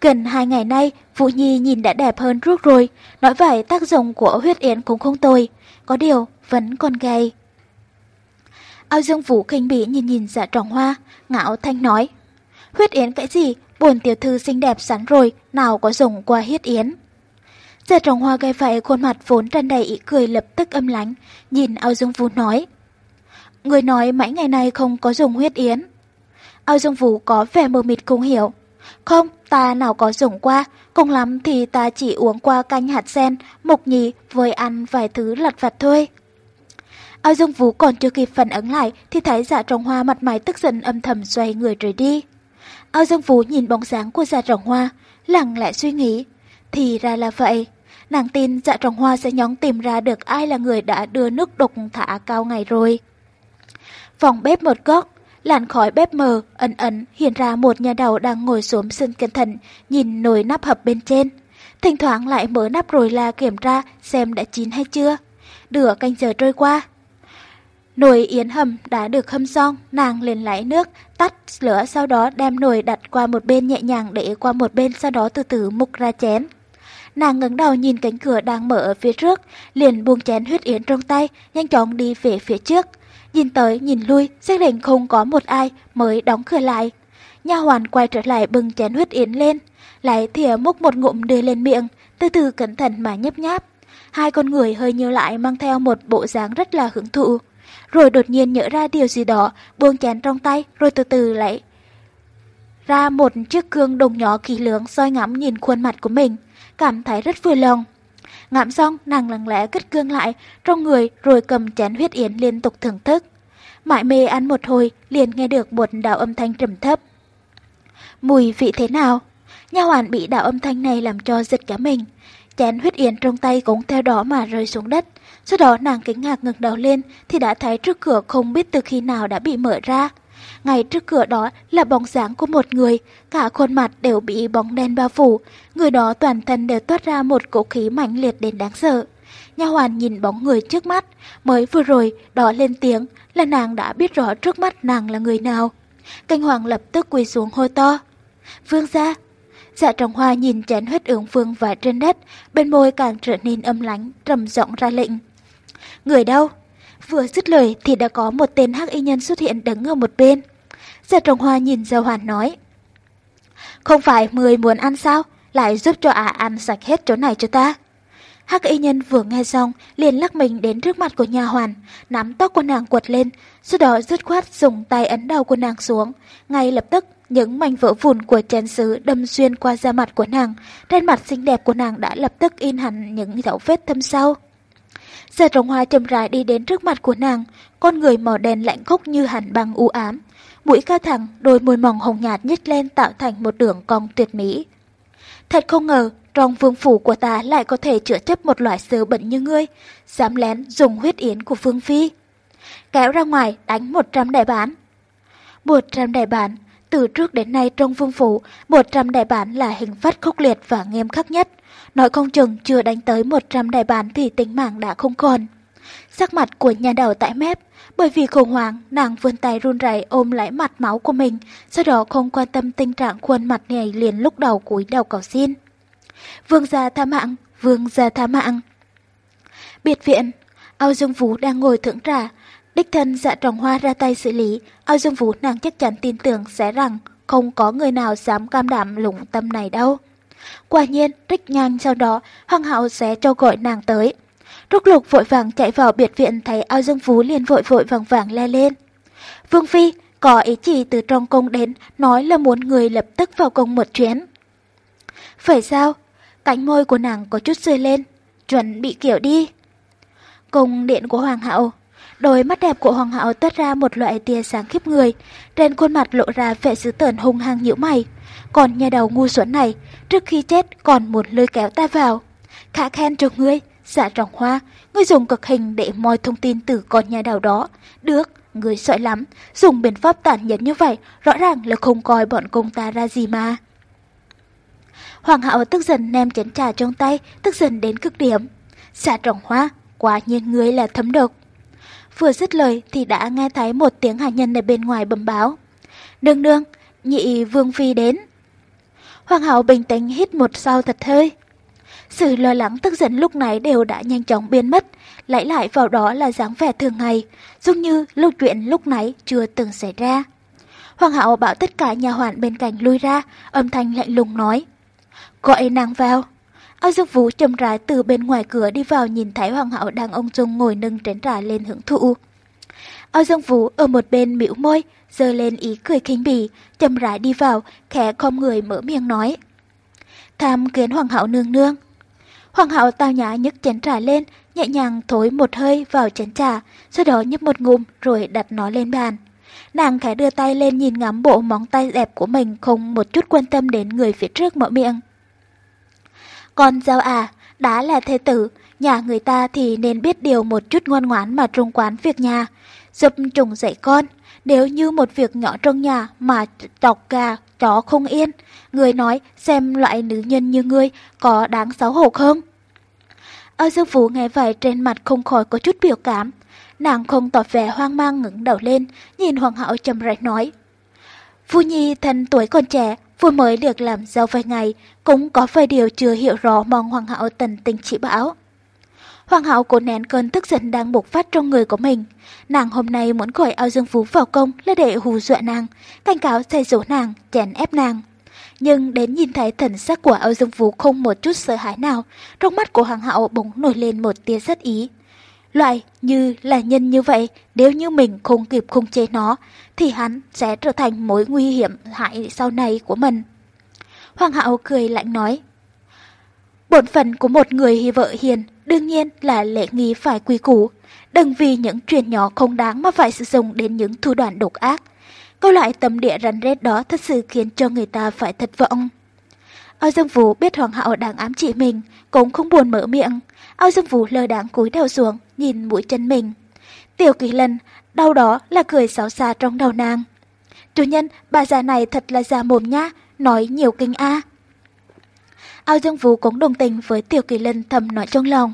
Gần hai ngày nay, Vũ Nhi nhìn đã đẹp hơn trước rồi, nói vậy tác dụng của huyết yến cũng không tồi, có điều vẫn còn gầy. Ao Dương Vũ khinh bỉ nhìn nhìn dạ trọng hoa, ngạo thanh nói. Huyết yến cái gì, buồn tiểu thư xinh đẹp sẵn rồi, nào có dùng qua huyết yến. Dạ trồng hoa gây vậy khuôn mặt vốn tràn đầy ý cười lập tức âm lánh, nhìn Ao Dương Vũ nói. Người nói mấy ngày nay không có dùng huyết yến. Ao Dương Vũ có vẻ mờ mịt không hiểu. Không, ta nào có dùng qua, cùng lắm thì ta chỉ uống qua canh hạt sen, mục nhì với ăn vài thứ lặt vặt thôi. Ao Dương Vũ còn chưa kịp phản ứng lại thì thấy dạ trồng hoa mặt mày tức giận âm thầm xoay người rời đi. Ao Dương Vũ nhìn bóng dáng của dạ trồng hoa, lặng lẽ suy nghĩ. Thì ra là vậy. Nàng tin dạ trọng hoa sẽ nhóng tìm ra được ai là người đã đưa nước đục thả cao ngày rồi. Phòng bếp một góc, làn khói bếp mờ, ẩn ẩn hiện ra một nhà đầu đang ngồi xuống sưng cẩn thận, nhìn nồi nắp hập bên trên. Thỉnh thoảng lại mở nắp rồi là kiểm tra xem đã chín hay chưa. Nửa canh giờ trôi qua, Nồi yến hầm đã được hâm xong, nàng lên lấy nước, tắt lửa sau đó đem nồi đặt qua một bên nhẹ nhàng để qua một bên sau đó từ từ múc ra chén. Nàng ngẩng đầu nhìn cánh cửa đang mở ở phía trước, liền buông chén huyết yến trong tay, nhanh chóng đi về phía trước. Nhìn tới nhìn lui, xác định không có một ai mới đóng cửa lại. Nha hoàn quay trở lại bưng chén huyết yến lên, lại thìa múc một ngụm đưa lên miệng, từ từ cẩn thận mà nhấp nháp. Hai con người hơi nhiều lại mang theo một bộ dáng rất là hưởng thụ rồi đột nhiên nhớ ra điều gì đó, buông chén trong tay, rồi từ từ lấy ra một chiếc gương đồng nhỏ kỳ lưỡng soi ngắm nhìn khuôn mặt của mình, cảm thấy rất vui lòng. Ngạm xong, nàng lặng lẽ cất gương lại trong người rồi cầm chén huyết yến liên tục thưởng thức. Mãi mê ăn một hồi, liền nghe được một đạo âm thanh trầm thấp. Mùi vị thế nào? Nha hoàn bị đạo âm thanh này làm cho giật cả mình. Chén huyết yến trong tay cũng theo đó mà rơi xuống đất. Sau đó nàng kính ngạc ngừng đầu lên thì đã thấy trước cửa không biết từ khi nào đã bị mở ra. Ngay trước cửa đó là bóng dáng của một người, cả khuôn mặt đều bị bóng đen bao phủ, người đó toàn thân đều toát ra một cỗ khí mãnh liệt đến đáng sợ. Nha hoàn nhìn bóng người trước mắt, mới vừa rồi đó lên tiếng là nàng đã biết rõ trước mắt nàng là người nào. Canh hoàng lập tức quỳ xuống hô to. Vương gia, Dạ trọng hoa nhìn chén huyết ứng phương vải trên đất, bên môi càng trở nên âm lánh, trầm giọng ra lệnh. Người đâu? Vừa dứt lời thì đã có một tên hắc y nhân xuất hiện đứng ở một bên. Giật trồng hoa nhìn Giao Hoàn nói. Không phải mười muốn ăn sao? Lại giúp cho ả ăn sạch hết chỗ này cho ta. Hắc y nhân vừa nghe xong, liền lắc mình đến trước mặt của nhà hoàn, nắm tóc của nàng quật lên, sau đó dứt khoát dùng tay ấn đầu của nàng xuống. Ngay lập tức, những mảnh vỡ vụn của chén sứ đâm xuyên qua da mặt của nàng, trên mặt xinh đẹp của nàng đã lập tức in hẳn những dấu vết thâm sâu. Giờ trồng hoa chậm rãi đi đến trước mặt của nàng, con người màu đen lạnh khốc như hẳn băng u ám. Mũi cao thẳng, đôi môi mỏng hồng nhạt nhích lên tạo thành một đường cong tuyệt mỹ. Thật không ngờ, trong vương phủ của ta lại có thể chữa chấp một loại sơ bệnh như ngươi, dám lén dùng huyết yến của vương phi. Kéo ra ngoài đánh 100 đại bán. 100 đại bán, từ trước đến nay trong vương phủ, 100 đại bản là hình phạt khốc liệt và nghiêm khắc nhất. Nói không chừng chưa đánh tới 100 đại bản thì tính mạng đã không còn. Sắc mặt của nhà đầu tại mép, bởi vì khủng hoảng, nàng vươn tay run rẩy ôm lấy mặt máu của mình, sau đó không quan tâm tình trạng khuôn mặt này liền lúc đầu cúi đầu cầu xin. Vương gia tha mạng, vương gia tha mạng. Biệt viện, Ao Dương Vũ đang ngồi thưởng trà, Đích thân dạ trọng hoa ra tay xử lý, ao dương vũ nàng chắc chắn tin tưởng sẽ rằng không có người nào dám cam đảm lũng tâm này đâu. Quả nhiên, rất nhanh sau đó, Hoàng hậu sẽ cho gọi nàng tới. Trúc lục vội vàng chạy vào biệt viện thấy ao dương phú liền vội vội vàng vàng le lên. Vương Phi, có ý chỉ từ trong cung đến, nói là muốn người lập tức vào cung một chuyến. Phải sao? Cánh môi của nàng có chút rơi lên, chuẩn bị kiểu đi. Cung điện của Hoàng hậu Đôi mắt đẹp của hoàng hậu toát ra một loại tia sáng khiếp người, trên khuôn mặt lộ ra vẻ dữ tợn hung hăng nhíu mày. Còn nhà đầu ngu xuẩn này, trước khi chết còn một lôi kéo ta vào. Khả khen cho ngươi, dạ trọng hoa, ngươi dùng cực hình để moi thông tin từ con nhà đào đó. Được, ngươi giỏi lắm, dùng biện pháp tàn nhẫn như vậy, rõ ràng là không coi bọn công ta ra gì mà. Hoàng hậu tức giận ném chén trà trong tay, tức giận đến cực điểm. Dạ trọng hoa, quả nhiên ngươi là thấm độc. Vừa dứt lời thì đã nghe thấy một tiếng hạ nhân ở bên ngoài bẩm báo. Nương nương, nhị vương phi đến. Hoàng hậu bình tĩnh hít một sau thật hơi. Sự lo lắng tức giận lúc này đều đã nhanh chóng biến mất, lấy lại vào đó là dáng vẻ thường ngày, giống như lúc chuyện lúc nãy chưa từng xảy ra. Hoàng hậu bảo tất cả nhà hoàn bên cạnh lui ra, âm thanh lạnh lùng nói. Gọi nàng vào. Ao Dương Vũ chậm rãi từ bên ngoài cửa đi vào nhìn thấy hoàng hậu đang ông dung ngồi nâng chén trà lên hưởng thụ. Ao Dương Vũ ở một bên mỉu môi, giơ lên ý cười khinh bỉ, chậm rãi đi vào, khẽ không người mở miệng nói. Tham kiến hoàng hậu nương nương. Hoàng hậu tao nhã nhấc chén trà lên, nhẹ nhàng thối một hơi vào chén trà, sau đó nhấp một ngụm rồi đặt nó lên bàn. Nàng khẽ đưa tay lên nhìn ngắm bộ móng tay đẹp của mình không một chút quan tâm đến người phía trước mở miệng. Con dâu à, đã là thế tử, nhà người ta thì nên biết điều một chút ngoan ngoãn mà trung quán việc nhà, giúp trùng dạy con. Nếu như một việc nhỏ trong nhà mà chọc gà, chó không yên, người nói xem loại nữ nhân như ngươi có đáng xấu hổ không? Âu Dương Phú nghe vậy trên mặt không khỏi có chút biểu cảm. Nàng không tỏ vẻ hoang mang ngẩng đầu lên, nhìn Hoàng hậu trầm rãi nói. Phu Nhi thân tuổi còn trẻ, vừa mới được làm dâu vài ngày, cũng có vài điều chưa hiểu rõ mong Hoàng hậu tần tình chỉ bảo. Hoàng hậu cố nén cơn tức giận đang bộc phát trong người của mình. Nàng hôm nay muốn gọi ao dương phú vào công là để hù dọa nàng, cảnh cáo dạy dỗ nàng, chèn ép nàng. Nhưng đến nhìn thấy thần sắc của Âu dương Vũ không một chút sợ hãi nào, trong mắt của hoàng hậu bỗng nổi lên một tia rất ý. Loại như là nhân như vậy, nếu như mình không kịp khống chế nó, thì hắn sẽ trở thành mối nguy hiểm hại sau này của mình. Hoàng hậu cười lạnh nói, Bổn phận của một người vợ hiền đương nhiên là lễ nghi phải quy củ. Đừng vì những chuyện nhỏ không đáng mà phải sử dụng đến những thủ đoạn độc ác. Câu loại tấm địa rắn rết đó thật sự khiến cho người ta phải thất vọng. Ao Dương Vũ biết Hoàng hậu đang ám chỉ mình, cũng không buồn mở miệng. Ao Dương Vũ lơ đáng cúi đầu xuống, nhìn mũi chân mình. Tiểu kỳ Lân, đau đó là cười xáo xa trong đầu nàng. Chủ nhân, bà già này thật là già mồm nhá, nói nhiều kinh a. Ao Dương Vũ cũng đồng tình với Tiểu Kỳ Linh thầm nói trong lòng.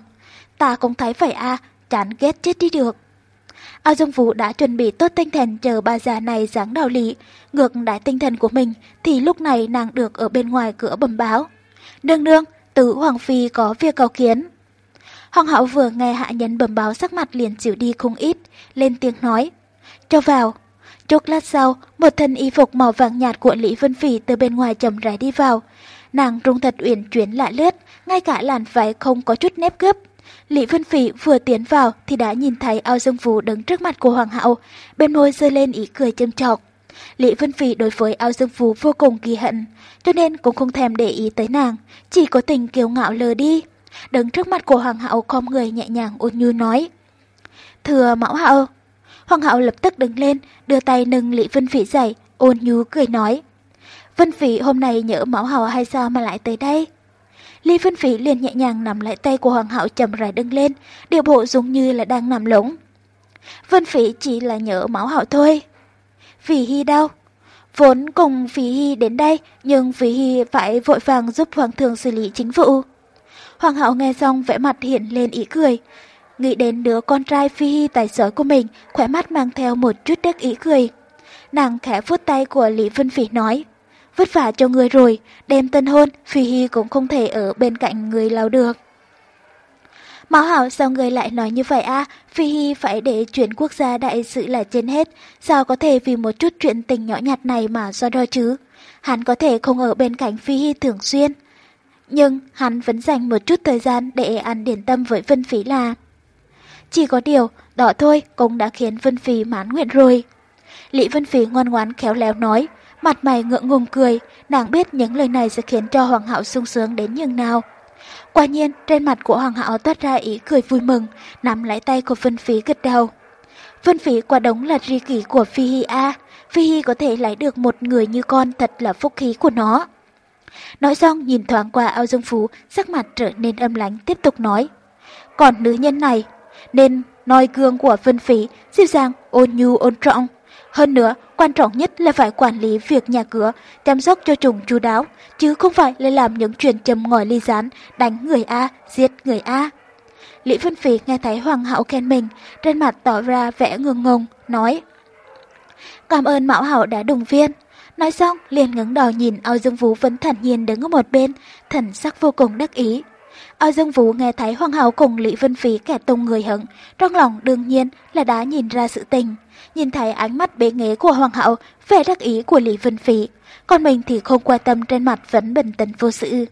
Ta cũng thấy vậy a, chán ghét chết đi được. Ao Dương Vũ đã chuẩn bị tốt tinh thần chờ bà già này dáng đạo lý, ngược đại tinh thần của mình thì lúc này nàng được ở bên ngoài cửa bầm báo. Nương nương, tứ Hoàng Phi có việc cầu kiến. Hoàng hậu vừa nghe hạ nhân bầm báo sắc mặt liền chịu đi không ít, lên tiếng nói. Cho vào. Chốc lát sau, một thân y phục màu vàng nhạt của Lý Vân Phỉ từ bên ngoài chậm rãi đi vào, Nàng trung thật uyển chuyển lạ lướt, ngay cả làn váy không có chút nếp gấp. Lý Vân Phỉ vừa tiến vào thì đã nhìn thấy ao dương vũ đứng trước mặt của Hoàng hậu, bên môi rơi lên ý cười châm chọc. Lý Vân Phỉ đối với ao dương vũ vô cùng kỳ hận, cho nên cũng không thèm để ý tới nàng, chỉ có tình kiêu ngạo lờ đi. Đứng trước mặt của Hoàng hậu khom người nhẹ nhàng ôn nhu nói. Thưa mẫu hậu. Hoàng hậu lập tức đứng lên, đưa tay nâng Lý Vân Phỉ dậy, ôn nhu cười nói. Vân Phỉ hôm nay nhớ Mão Hậu hay sao mà lại tới đây? Lý Vân Phỉ liền nhẹ nhàng nắm lại tay của Hoàng hậu chậm rãi đứng lên, điều bộ giống như là đang nằm lũng. Vân Phỉ chỉ là nhớ máu hậu thôi. Phỉ Hy đâu? Vốn cùng Phỉ Hy đến đây, nhưng Phỉ Hy phải vội vàng giúp Hoàng thượng xử lý chính vụ. Hoàng hậu nghe xong vẽ mặt hiện lên ý cười. Nghĩ đến đứa con trai Phi Hy tài giỏi của mình, khỏe mắt mang theo một chút đắc ý cười. Nàng khẽ phút tay của Lý Vân Phỉ nói vất vả cho người rồi, đêm tân hôn, Phi Hy cũng không thể ở bên cạnh người lao được. Máu hảo sao người lại nói như vậy à, Phi Hy phải để chuyện quốc gia đại sự là trên hết, sao có thể vì một chút chuyện tình nhỏ nhặt này mà do đo chứ? Hắn có thể không ở bên cạnh Phi Hy thường xuyên. Nhưng hắn vẫn dành một chút thời gian để ăn điển tâm với Vân Phí là... Chỉ có điều, đó thôi cũng đã khiến Vân Phí mãn nguyện rồi. Lý Vân Phí ngoan ngoãn khéo léo nói, Mặt mày ngượng ngùng cười, nàng biết những lời này sẽ khiến cho Hoàng hậu sung sướng đến nhường nào. Quả nhiên, trên mặt của Hoàng hậu toát ra ý cười vui mừng, nắm lấy tay của Vân Phí gật đầu. Vân Phí quả đống là tri kỷ của Phi hi A, Phi hi có thể lấy được một người như con thật là phúc khí của nó. Nói xong nhìn thoáng qua ao dương phú, sắc mặt trở nên âm lánh tiếp tục nói. Còn nữ nhân này, nên noi gương của Vân Phí, dịu dàng, ôn nhu ôn trọng. Hơn nữa, quan trọng nhất là phải quản lý việc nhà cửa, chăm sóc cho chúng chú đáo, chứ không phải là làm những chuyện châm ngòi ly gián, đánh người A, giết người A. Lý Vân Phi nghe thấy Hoàng hậu khen mình, trên mặt tỏ ra vẻ ngừng ngùng, nói Cảm ơn Mão Hậu đã đồng viên. Nói xong, liền ngẩng đầu nhìn ao dương vũ vẫn thản nhiên đứng ở một bên, thần sắc vô cùng đắc ý. Ao Dương Vũ nghe thấy Hoàng hậu cùng Lý Vân Phí kẻ tung người hận, trong lòng đương nhiên là đã nhìn ra sự tình. Nhìn thấy ánh mắt bế nghế của Hoàng hậu, vẻ đắc ý của Lý Vân phi còn mình thì không quan tâm trên mặt vẫn bình tĩnh vô sự.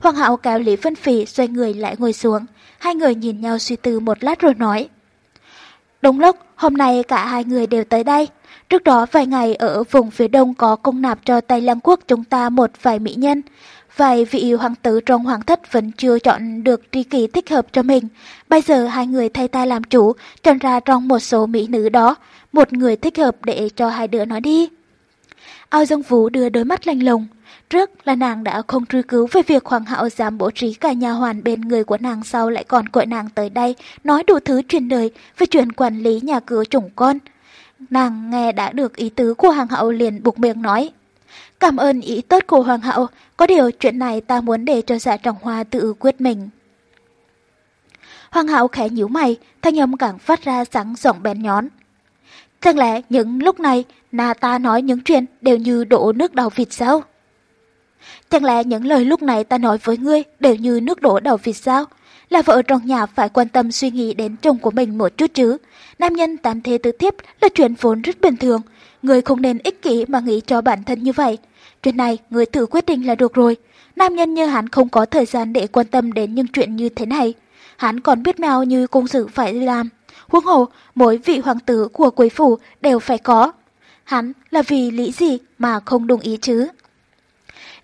Hoàng hậu kéo Lý Vân phi xoay người lại ngồi xuống, hai người nhìn nhau suy tư một lát rồi nói. Đúng lúc, hôm nay cả hai người đều tới đây. Trước đó vài ngày ở vùng phía đông có công nạp cho Tây Lăng Quốc chúng ta một vài mỹ nhân. Vài vị hoàng tử trong hoàng thất vẫn chưa chọn được tri kỷ thích hợp cho mình. Bây giờ hai người thay tay làm chủ, chọn ra trong một số mỹ nữ đó, một người thích hợp để cho hai đứa nó đi. Ao Dương Vũ đưa đôi mắt lanh lùng. Trước là nàng đã không truy cứu về việc hoàng hậu dám bố trí cả nhà hoàn bên người của nàng sau lại còn gọi nàng tới đây nói đủ thứ truyền đời về chuyện quản lý nhà cửa chủng con. Nàng nghe đã được ý tứ của hoàng hậu liền buộc miệng nói. Cảm ơn ý tốt của hoàng hậu, có điều chuyện này ta muốn để cho dạ trọng hoa tự quyết mình. Hoàng hậu khẽ nhíu mày, thanh âm càng phát ra sáng giọng bén nhón. Chẳng lẽ những lúc này, na ta nói những chuyện đều như đổ nước đầu vịt sao? Chẳng lẽ những lời lúc này ta nói với ngươi đều như nước đổ đầu vịt sao? Là vợ trong nhà phải quan tâm suy nghĩ đến chồng của mình một chút chứ. Nam nhân tán thế tứ thiếp là chuyện vốn rất bình thường. Người không nên ích kỷ mà nghĩ cho bản thân như vậy. Chuyện này người tự quyết định là được rồi. Nam nhân như hắn không có thời gian để quan tâm đến những chuyện như thế này. Hắn còn biết mèo như công sự phải làm. Huống hồ, mỗi vị hoàng tử của quý phủ đều phải có. Hắn là vì lý gì mà không đồng ý chứ?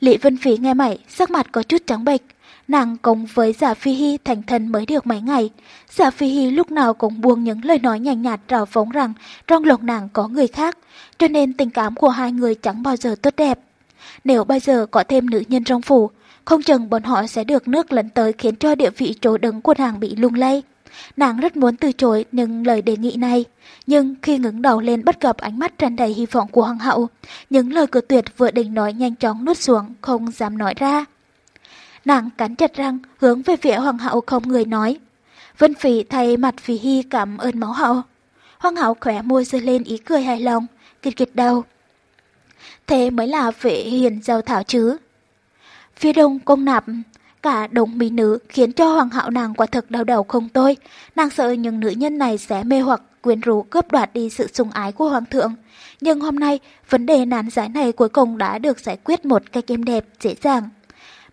Lý Vân Phí nghe mày, sắc mặt có chút trắng bệch. Nàng cùng với giả Phi Hy thành thân mới được mấy ngày. Giả Phi Hy lúc nào cũng buông những lời nói nhàn nhạt rào phóng rằng trong lòng nàng có người khác, cho nên tình cảm của hai người chẳng bao giờ tốt đẹp. Nếu bây giờ có thêm nữ nhân trong phủ, không chừng bọn họ sẽ được nước lấn tới khiến cho địa vị chỗ đứng của nàng bị lung lay. Nàng rất muốn từ chối những lời đề nghị này, nhưng khi ngẩng đầu lên bắt gặp ánh mắt tràn đầy hy vọng của hoàng hậu, những lời cử tuyệt vừa định nói nhanh chóng nuốt xuống, không dám nói ra. Nàng cắn chặt răng, hướng về phía hoàng hậu không người nói. Vân Phỉ thay mặt Phỉ Hy cảm ơn máu hậu. Hoàng hậu khỏe môi rơi lên ý cười hài lòng, kịch kịch đầu. Thế mới là vệ hiền giàu thảo chứ. Phía đông công nạp Cả đồng mỹ nữ khiến cho hoàng hậu nàng quả thực đau đầu không tôi. Nàng sợ những nữ nhân này sẽ mê hoặc quyến rũ cướp đoạt đi sự sùng ái của hoàng thượng. Nhưng hôm nay, vấn đề nan giải này cuối cùng đã được giải quyết một cách êm đẹp, dễ dàng.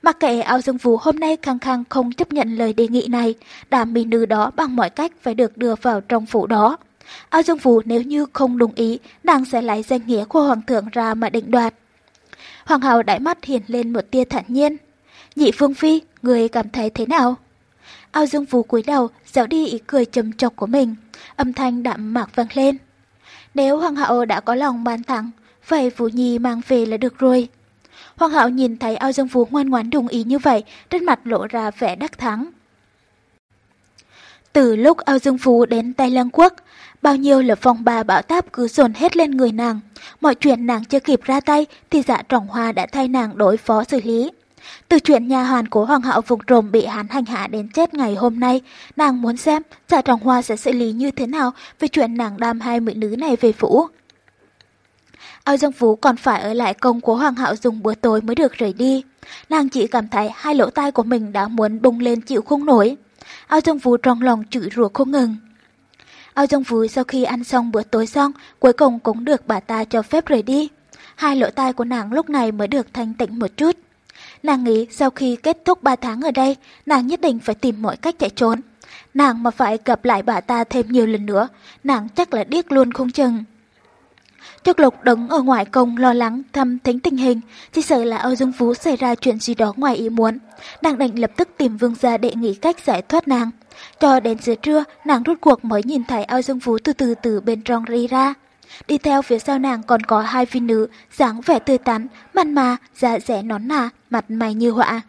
Mặc kệ ao dương vũ hôm nay khăng khăng không chấp nhận lời đề nghị này, đàm mỹ nữ đó bằng mọi cách phải được đưa vào trong phủ đó. Ao dương vũ nếu như không đồng ý, nàng sẽ lấy danh nghĩa của hoàng thượng ra mà định đoạt. Hoàng hậu đại mắt hiện lên một tia thản nhiên. Nhị Phương Phi, người cảm thấy thế nào? Ao Dương Vũ cúi đầu, dạo đi ý cười trầm trọc của mình, âm thanh đạm mạc vang lên. Nếu Hoàng hậu đã có lòng ban thẳng vậy Vũ Nhi mang về là được rồi. Hoàng hậu nhìn thấy Ao Dương Vũ ngoan ngoãn đồng ý như vậy, trên mặt lộ ra vẻ đắc thắng. Từ lúc Ao Dương Phú đến Tây Lăng Quốc, bao nhiêu là phong ba bão táp cứ dồn hết lên người nàng. Mọi chuyện nàng chưa kịp ra tay thì dạ trọng hoa đã thay nàng đối phó xử lý. Từ chuyện nhà hoàn của hoàng hậu vùng trồm bị hắn hành hạ đến chết ngày hôm nay, nàng muốn xem Dạ trọng hoa sẽ xử lý như thế nào về chuyện nàng đam hai mỹ nữ này về phủ. Ao Dương Phú còn phải ở lại công của hoàng hậu dùng bữa tối mới được rời đi. Nàng chỉ cảm thấy hai lỗ tai của mình đã muốn bung lên chịu không nổi. Ao Dương Phú trong lòng chửi rủa không ngừng. Ao Dương Phú sau khi ăn xong bữa tối xong, cuối cùng cũng được bà ta cho phép rời đi. Hai lỗ tai của nàng lúc này mới được thanh tịnh một chút. Nàng nghĩ sau khi kết thúc 3 tháng ở đây, nàng nhất định phải tìm mọi cách chạy trốn. Nàng mà phải gặp lại bà ta thêm nhiều lần nữa, nàng chắc là điếc luôn không chừng. Trúc Lục đứng ở ngoài công lo lắng thăm thính tình hình, chỉ sợ là Âu Dương Phú xảy ra chuyện gì đó ngoài ý muốn. Nàng định lập tức tìm vương gia để nghĩ cách giải thoát nàng. Cho đến giữa trưa, nàng rút cuộc mới nhìn thấy Âu Dương Phú từ từ từ bên trong đi ra. Đi theo phía sau nàng còn có hai phi nữ, dáng vẻ tươi tắn, mặn mà, da rẻ nón nà, mặt mày như họa.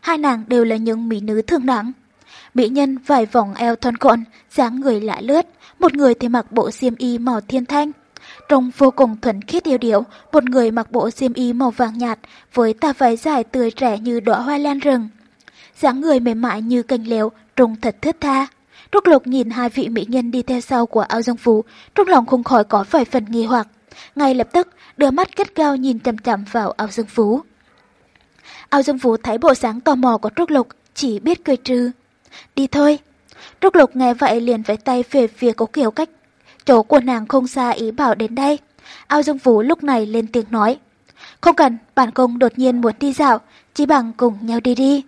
Hai nàng đều là những mỹ nữ thương đẳng. Mỹ nhân vải vòng eo thon gọn, dáng người lạ lướt, một người thì mặc bộ xiêm y màu thiên thanh. Trông vô cùng thuần khiết yêu điệu, một người mặc bộ xiêm y màu vàng nhạt với tà váy dài tươi trẻ như đóa hoa lan rừng. dáng người mềm mại như cành liễu, trông thật thướt tha. Trúc Lục nhìn hai vị mỹ nhân đi theo sau của Ao Dương Phú, trong lòng không khỏi có vài phần nghi hoặc. Ngay lập tức, đưa mắt kết cao nhìn chằm chằm vào Ao Dương Phú. Ao Dương Phú thấy bộ sáng tò mò của Trúc Lục, chỉ biết cười trừ. Đi thôi. Trúc Lục nghe vậy liền vẫy tay về phía cố kiểu cách. Chỗ của nàng không xa ý bảo đến đây. Ao Dương phú lúc này lên tiếng nói. Không cần, bản công đột nhiên muốn đi dạo, chỉ bằng cùng nhau đi đi.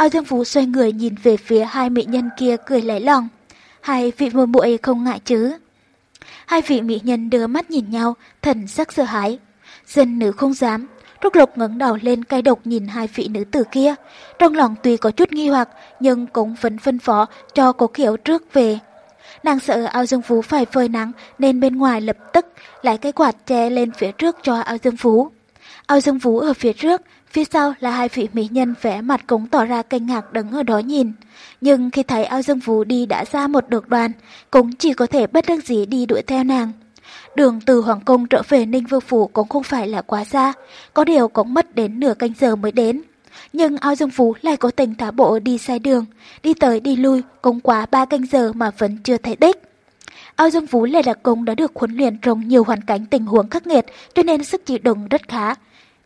Ao Dương Vũ xoay người nhìn về phía hai mỹ nhân kia cười lấy lòng. Hai vị muội muội không ngại chứ. Hai vị mỹ nhân đưa mắt nhìn nhau, thần sắc sợ hãi. Dân nữ không dám. Trúc Lục ngẩng đầu lên cay độc nhìn hai vị nữ tử kia. Trong lòng tuy có chút nghi hoặc, nhưng cũng vẫn phân phó cho cố kiểu trước về. Nàng sợ ao dương phú phải phơi nắng nên bên ngoài lập tức lại cái quạt che lên phía trước cho ao dương phú. Ao dương phú ở phía trước, phía sau là hai vị mỹ nhân vẽ mặt cũng tỏ ra kinh ngạc đứng ở đó nhìn. Nhưng khi thấy ao dương vũ đi đã ra một được đoàn, cũng chỉ có thể bất đắc dĩ đi đuổi theo nàng. Đường từ Hoàng Cung trở về Ninh Vương Phủ cũng không phải là quá xa, có điều cũng mất đến nửa canh giờ mới đến. Nhưng ao dương vũ lại có tình thả bộ đi sai đường, đi tới đi lui cũng quá ba canh giờ mà vẫn chưa thấy đích. Ao dương Vũ lại đặc công đã được huấn luyện trong nhiều hoàn cảnh tình huống khắc nghiệt cho nên sức chịu đựng rất khá.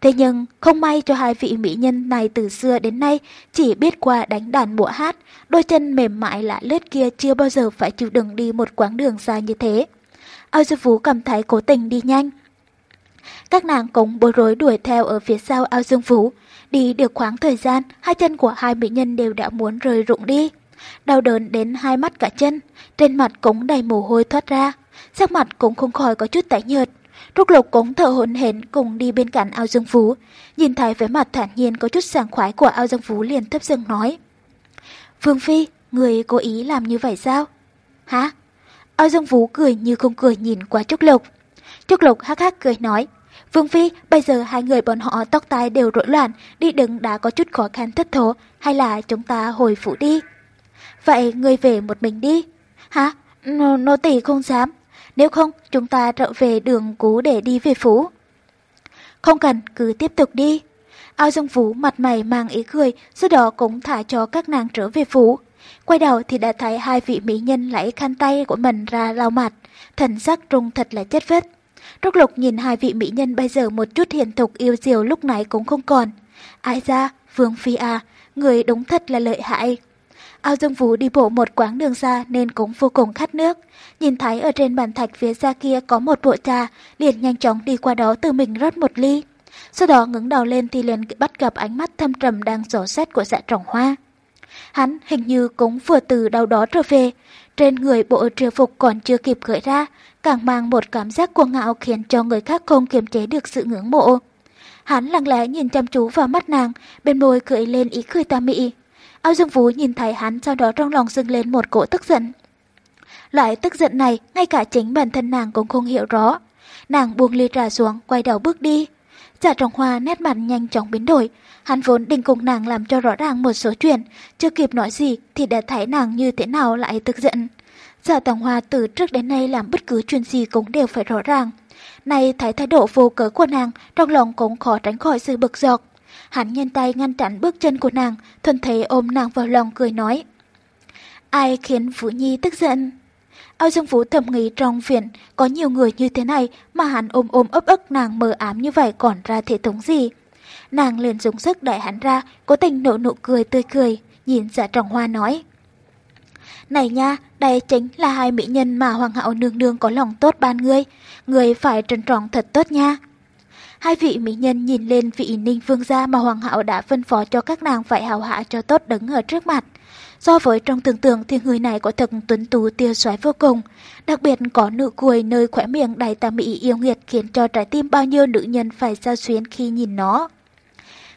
Thế nhưng, không may cho hai vị mỹ nhân này từ xưa đến nay chỉ biết qua đánh đàn múa hát, đôi chân mềm mại lạ lướt kia chưa bao giờ phải chịu đựng đi một quãng đường xa như thế. Ao Dương Vũ cảm thấy cố tình đi nhanh. Các nàng cũng bối rối đuổi theo ở phía sau Ao Dương Vũ Đi được khoảng thời gian, hai chân của hai mỹ nhân đều đã muốn rời rụng đi. Đau đớn đến hai mắt cả chân, trên mặt cũng đầy mồ hôi thoát ra. Sắc mặt cũng không khỏi có chút tái nhợt. Trúc Lục cũng thở hổn hển cùng đi bên cạnh Ao Dương Phú. Nhìn thấy vẻ mặt thản nhiên có chút sảng khoái của Ao Dương Phú liền thấp giọng nói. Vương Phi, người cố ý làm như vậy sao? Hả? Ao Dương Phú cười như không cười nhìn qua Trúc Lục. Trúc Lục hắc hắc cười nói. Vương Phi, bây giờ hai người bọn họ tóc tai đều rối loạn, đi đứng đã có chút khó khăn thất thố, hay là chúng ta hồi phủ đi? Vậy người về một mình đi. Hả? Nô, nô tỳ không dám. Nếu không, chúng ta trở về đường cũ để đi về phủ. Không cần, cứ tiếp tục đi. Ao Dương vũ mặt mày mang ý cười, sau đó cũng thả cho các nàng trở về phủ. Quay đầu thì đã thấy hai vị mỹ nhân lấy khăn tay của mình ra lau mặt, thần sắc trung thật là chất vết. Rốt Lục nhìn hai vị mỹ nhân bây giờ một chút hiền thục yêu diều lúc nãy cũng không còn. Ai ra, Vương Phi à, người đúng thật là lợi hại. Ao Dương Vũ đi bộ một quãng đường xa nên cũng vô cùng khát nước. Nhìn thấy ở trên bàn thạch phía xa kia có một bộ trà, liền nhanh chóng đi qua đó tự mình rót một ly. Sau đó ngẩng đầu lên thì liền bắt gặp ánh mắt thâm trầm đang dò xét của dạ trọng hoa. Hắn hình như cũng vừa từ đâu đó trở về, trên người bộ triều phục còn chưa kịp gửi ra, càng mang một cảm giác cuồng ngạo khiến cho người khác không kiềm chế được sự ngưỡng mộ. Hắn lặng lẽ nhìn chăm chú vào mắt nàng, bên môi cười lên ý cười tà mị. Ao Dương Vũ nhìn thấy hắn sau đó trong lòng dâng lên một cỗ tức giận. Loại tức giận này, ngay cả chính bản thân nàng cũng không hiểu rõ. Nàng buông ly trà xuống, quay đầu bước đi. Giả trọng hoa nét mặt nhanh chóng biến đổi. Hắn vốn định cùng nàng làm cho rõ ràng một số chuyện, chưa kịp nói gì thì đã thấy nàng như thế nào lại tức giận. Giả trọng hoa từ trước đến nay làm bất cứ chuyện gì cũng đều phải rõ ràng. Này thấy thái độ vô cớ của nàng, trong lòng cũng khó tránh khỏi sự bực dọc. Hắn nhân tay ngăn chặn bước chân của nàng, thuần thế ôm nàng vào lòng cười nói. Ai khiến Vũ Nhi tức giận? Ao Dương Vũ thầm nghĩ trong viện có nhiều người như thế này mà hắn ôm ôm ấp ức nàng mờ ám như vậy còn ra thể thống gì. Nàng liền dùng sức đẩy hắn ra, cố tình nụ nụ cười tươi cười, nhìn dạ trọng hoa nói. Này nha, đây chính là hai mỹ nhân mà Hoàng hậu nương nương có lòng tốt ban ngươi, ngươi phải trân trọng thật tốt nha. Hai vị mỹ nhân nhìn lên vị ninh vương gia mà Hoàng hậu đã phân phó cho các nàng phải hào hạ cho tốt đứng ở trước mặt. So với trong tưởng tượng thì người này có thật tuấn tú tiêu xoáy vô cùng, đặc biệt có nụ cười nơi khỏe miệng đầy tà mỹ yêu nghiệt khiến cho trái tim bao nhiêu nữ nhân phải sao xuyến khi nhìn nó.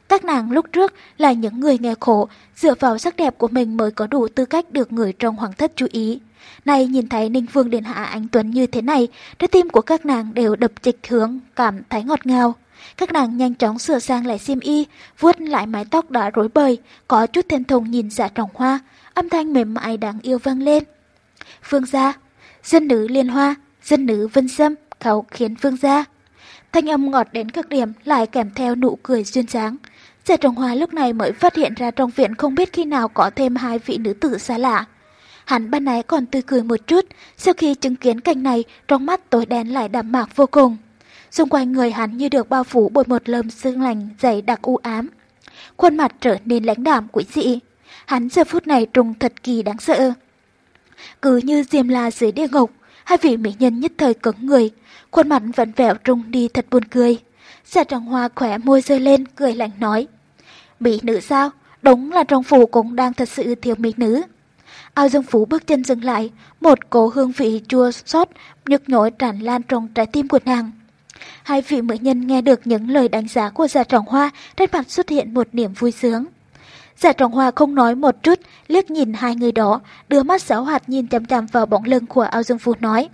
Các nàng lúc trước là những người nghèo khổ, dựa vào sắc đẹp của mình mới có đủ tư cách được người trong hoàng thất chú ý. Này nhìn thấy Ninh Vương Điện Hạ Anh Tuấn như thế này, trái tim của các nàng đều đập trịch hướng, cảm thấy ngọt ngào. Các nàng nhanh chóng sửa sang lại xiêm y, vuốt lại mái tóc đã rối bời, có chút thèm thùng nhìn dạ trọng hoa, âm thanh mềm mại đáng yêu vang lên. Phương gia, dân nữ liên hoa, dân nữ vân sâm, khẩu khiến phương gia. Thanh âm ngọt đến cực điểm lại kèm theo nụ cười duyên dáng. Dạ trọng hoa lúc này mới phát hiện ra trong viện không biết khi nào có thêm hai vị nữ tử xa lạ. Hắn ban nãy còn tươi cười một chút, sau khi chứng kiến cảnh này, trong mắt tối đen lại đậm mạc vô cùng. Xung quanh người hắn như được bao phủ bởi một lớp sương lành dày đặc u ám. Khuôn mặt trở nên lãnh đạm quỷ dị. Hắn giờ phút này trùng thật kỳ đáng sợ. Cứ như diêm la dưới địa ngục, hai vị mỹ nhân nhất thời cứng người, khuôn mặt vẫn vẹo trùng đi thật buồn cười. Giả trọng hoa khỏe môi rơi lên, cười lạnh nói. Mỹ nữ sao? Đúng là trong phủ cũng đang thật sự thiếu mỹ nữ. Ao Dương Phú bước chân dừng lại, một cố hương vị chua xót nhức nhối tràn lan trong trái tim của nàng. Hai vị mỹ nhân nghe được những lời đánh giá của Giả Trọng Hoa, trên mặt xuất hiện một niềm vui sướng. Giả Trọng Hoa không nói một chút, liếc nhìn hai người đó, đưa mắt giáo hoạt nhìn chăm chăm vào bóng lưng của Ao Dương Phú nói.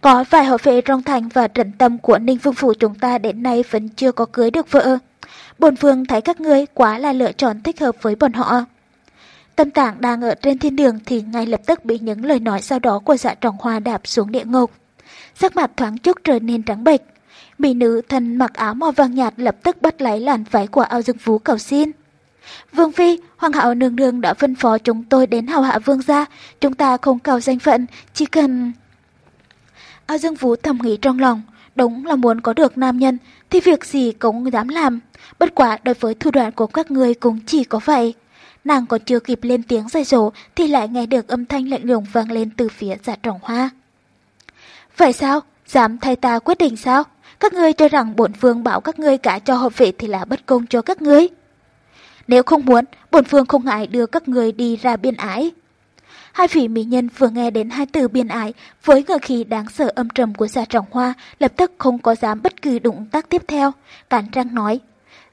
Có vài hậu vệ trong thành và trận tâm của Ninh Phương Phủ chúng ta đến nay vẫn chưa có cưới được vợ. Bồn phương thấy các ngươi quá là lựa chọn thích hợp với bọn họ. Tâm tạng đang ở trên thiên đường thì ngay lập tức bị những lời nói sau đó của dạ trọng hoa đạp xuống địa ngục. Sắc mặt thoáng chốc trở nên trắng bệch. Mỹ nữ thân mặc áo màu vàng nhạt lập tức bắt lấy làn váy của ao dương phú cầu xin. Vương Phi, Hoàng hậu nương nương đã phân phó chúng tôi đến hào hạ vương gia, chúng ta không cầu danh phận, chỉ cần... Ao dương phú thầm nghĩ trong lòng, đúng là muốn có được nam nhân thì việc gì cũng dám làm. Bất quả đối với thủ đoạn của các người cũng chỉ có vậy. Nàng còn chưa kịp lên tiếng dạy dỗ thì lại nghe được âm thanh lạnh lùng vang lên từ phía dạ trọng hoa. Vậy sao? Dám thay ta quyết định sao? Các ngươi cho rằng bổn phương bảo các ngươi cả cho hợp vệ thì là bất công cho các ngươi. Nếu không muốn, bổn phương không ngại đưa các ngươi đi ra biên ái. Hai vị mỹ nhân vừa nghe đến hai từ biên ái với ngờ khí đáng sợ âm trầm của giả trọng hoa lập tức không có dám bất cứ động tác tiếp theo. Cản răng nói,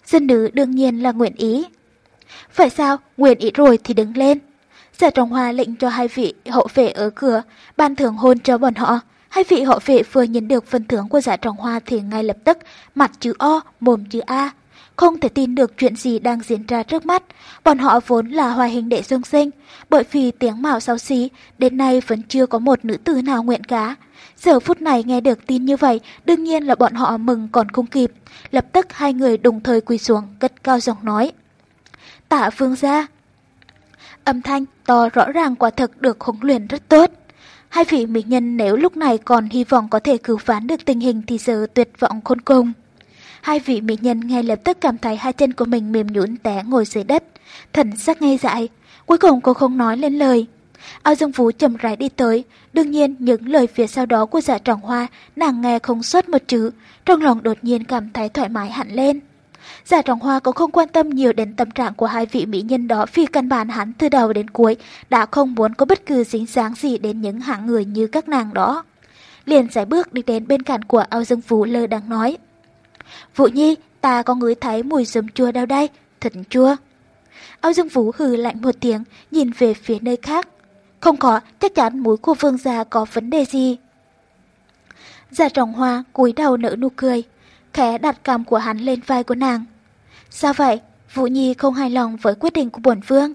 dân nữ đương nhiên là nguyện ý. Phải sao, nguyện ý rồi thì đứng lên. Giả trọng hoa lệnh cho hai vị hậu vệ ở cửa, ban thưởng hôn cho bọn họ. Hai vị hậu vệ vừa nhận được phần thưởng của giả trọng hoa thì ngay lập tức mặt chữ O, mồm chữ A. Không thể tin được chuyện gì đang diễn ra trước mắt. Bọn họ vốn là hòa hình đệ dương sinh, bởi vì tiếng mạo xấu xí, đến nay vẫn chưa có một nữ tử nào nguyện cá. Giờ phút này nghe được tin như vậy, đương nhiên là bọn họ mừng còn không kịp. Lập tức hai người đồng thời quỳ xuống, cất cao giọng nói. Tạ vương gia. Âm thanh to rõ ràng quả thực được huấn luyện rất tốt. Hai vị mỹ nhân nếu lúc này còn hy vọng có thể cứu vãn được tình hình thì giờ tuyệt vọng khôn cùng. Hai vị mỹ nhân ngay lập tức cảm thấy hai chân của mình mềm nhũn té ngồi dưới đất, thần sắc ngay dại. Cuối cùng cô không nói lên lời. Ao Dương vũ chậm rãi đi tới, đương nhiên những lời phía sau đó của dạ trọng hoa nàng nghe không xuất một chữ, trong lòng đột nhiên cảm thấy thoải mái hẳn lên. Giả trọng hoa cũng không quan tâm nhiều đến tâm trạng của hai vị mỹ nhân đó vì căn bản hắn từ đầu đến cuối đã không muốn có bất cứ dính dáng gì đến những hạng người như các nàng đó. Liền giải bước đi đến bên cạnh của ao dương phú lơ đang nói. Vũ Nhi, ta có ngửi thấy mùi giấm chua đâu đây, thật chua. Ao Dương Vũ hừ lạnh một tiếng, nhìn về phía nơi khác. Không có, chắc chắn mũi của vương gia có vấn đề gì. Giả trọng hoa cúi đầu nở nụ cười, khẽ đặt cằm của hắn lên vai của nàng. Sao vậy? Vũ Nhi không hài lòng với quyết định của bổn vương.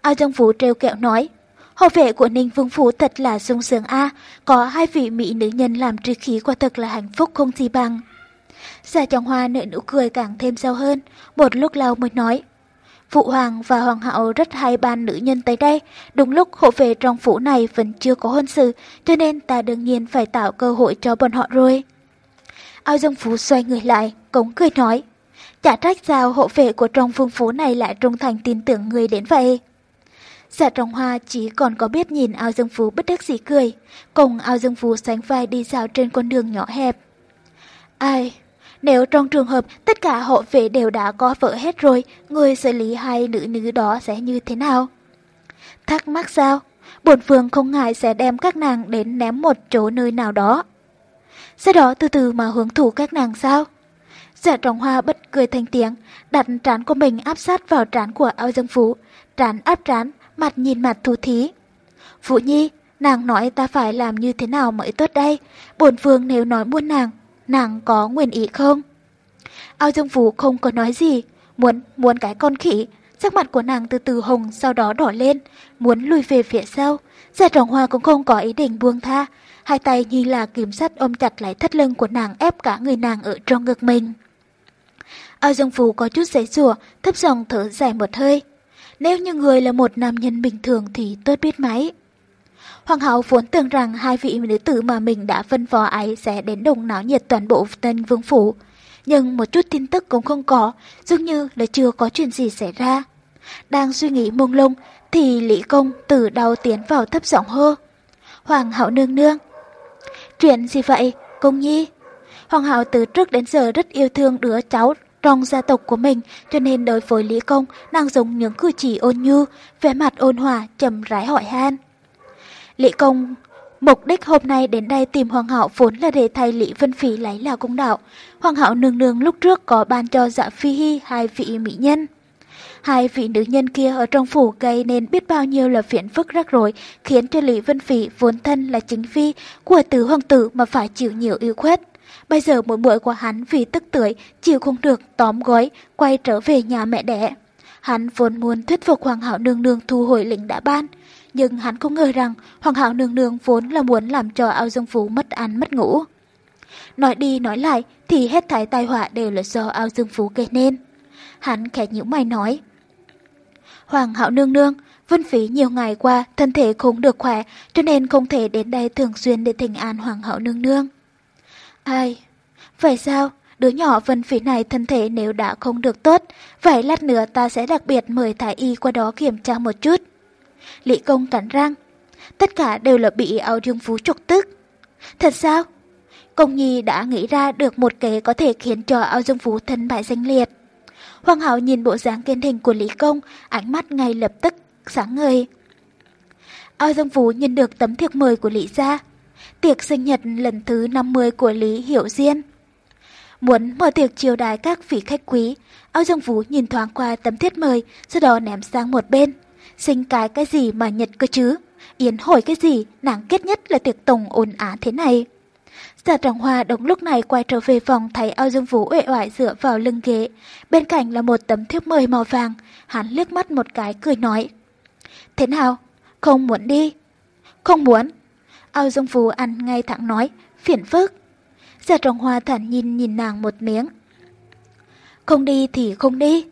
Ao Dương Vũ trêu kẹo nói, hộ vệ của Ninh Vương Phủ thật là sung sướng a, có hai vị mỹ nữ nhân làm tri khí quả thực là hạnh phúc không gì bằng. Già trọng hoa nở nụ cười càng thêm sâu hơn, một lúc lâu mới nói. Phụ hoàng và hoàng hậu rất hay ban nữ nhân tới đây, đúng lúc hộ vệ trong phủ này vẫn chưa có hôn sự, cho nên ta đương nhiên phải tạo cơ hội cho bọn họ rồi. Ao Dương Phú xoay người lại, cống cười nói. Chả trách sao hộ vệ của trong phương phố này lại trung thành tin tưởng người đến vậy. Dạ trong hoa chỉ còn có biết nhìn ao dương phú bất đắc dĩ cười, cùng ao dương phú sánh vai đi dạo trên con đường nhỏ hẹp. Ai, nếu trong trường hợp tất cả hộ vệ đều đã có vợ hết rồi, người xử lý hai nữ nữ đó sẽ như thế nào? Thắc mắc sao? Bổn vương không ngại sẽ đem các nàng đến ném một chỗ nơi nào đó. Sau đó từ từ mà hướng thủ các nàng sao? Giả trọng hoa bất cười thành tiếng, đặt trán của mình áp sát vào trán của ao dương phú, trán áp trán, mặt nhìn mặt thú thí. Vũ Nhi, nàng nói ta phải làm như thế nào mới tốt đây? Bổn vương nếu nói buôn nàng, nàng có nguyện ý không? Ao Dương phú không có nói gì, muốn muốn cái con khỉ, sắc mặt của nàng từ từ hồng sau đó đỏ lên, muốn lùi về phía sau. Giả trọng hoa cũng không có ý định buông tha, hai tay như là kiểm sắt ôm chặt lấy thắt lưng của nàng ép cả người nàng ở trong ngực mình. Ao Dương Phú có chút giấy rùa, thấp giọng thở dài một hơi. Nếu như người là một nam nhân bình thường thì tốt biết mấy. Hoàng hậu vốn tưởng rằng hai vị nữ tử mà mình đã phân phó ấy sẽ đến đồng náo nhiệt toàn bộ tân vương phủ. Nhưng một chút tin tức cũng không có, dường như là chưa có chuyện gì xảy ra. Đang suy nghĩ mông lung thì Lý Công từ đầu tiến vào thấp giọng hô. Hoàng hậu nương nương. Chuyện gì vậy, công nhi? Hoàng hậu từ trước đến giờ rất yêu thương đứa cháu trong gia tộc của mình, cho nên đối với Lý Công, nàng dùng những cử chỉ ôn nhu, vẻ mặt ôn hòa, chậm rãi hỏi han. Lý Công Mục đích hôm nay đến đây tìm Hoàng hậu vốn là để thay Lý Vân Phỉ lấy là công đạo. Hoàng hậu nương nương lúc trước có ban cho dạ phi hy hai vị mỹ nhân. Hai vị nữ nhân kia ở trong phủ gây nên biết bao nhiêu là phiền phức rắc rối, khiến cho Lý Vân Phỉ vốn thân là chính phi của tứ hoàng tử mà phải chịu nhiều ưu khuất. Bây giờ mỗi muội của hắn vì tức tưởi, chịu không được tóm gói, quay trở về nhà mẹ đẻ. Hắn vốn muốn thuyết phục Hoàng hậu nương nương thu hồi lệnh đã ban, nhưng hắn không ngờ rằng Hoàng hậu nương nương vốn là muốn làm cho ao dương phú mất ăn mất ngủ. Nói đi nói lại thì hết thảy tai họa đều là do ao dương phú gây nên. Hắn khẽ nhíu mày nói. Hoàng hậu nương nương, Vân Phí nhiều ngày qua thân thể không được khỏe cho nên không thể đến đây thường xuyên để thỉnh an Hoàng hậu nương nương. Ai? Vậy sao? Đứa nhỏ Vân phỉ này thân thể nếu đã không được tốt, vậy lát nữa ta sẽ đặc biệt mời Thái Y qua đó kiểm tra một chút. Lý công cắn răng. Tất cả đều là bị áo dương phú trục tức. Thật sao? Công nhi đã nghĩ ra được một kế có thể khiến cho áo dương phú thân bại danh liệt. Hoàng hậu nhìn bộ dáng kiên hình của Lý Công, ánh mắt ngay lập tức sáng ngời. Ao Dương Phú nhận được tấm thiệp mời của Lý gia, tiệc sinh nhật lần thứ 50 của Lý Hiểu Diên. Muốn mở tiệc chiêu đái các vị khách quý, Ao Dương vũ nhìn thoáng qua tấm thiết mời, sau đó ném sang một bên. Sinh cái cái gì mà nhật cơ chứ? Yến hỏi cái gì, nàng kết nhất là tiệc tùng ồn á thế này. Giả Trọng Hoa đúng lúc này quay trở về phòng thấy Ao Dương Vũ uể oải dựa vào lưng ghế. Bên cạnh là một tấm thiếp mời màu vàng. Hắn liếc mắt một cái cười nói. Thế nào? Không muốn đi? Không muốn. Ao Dương Phú ăn ngay thẳng nói. Phiền phức. Giả Trọng Hoa thản nhìn nhìn nàng một miếng. Không đi thì không đi.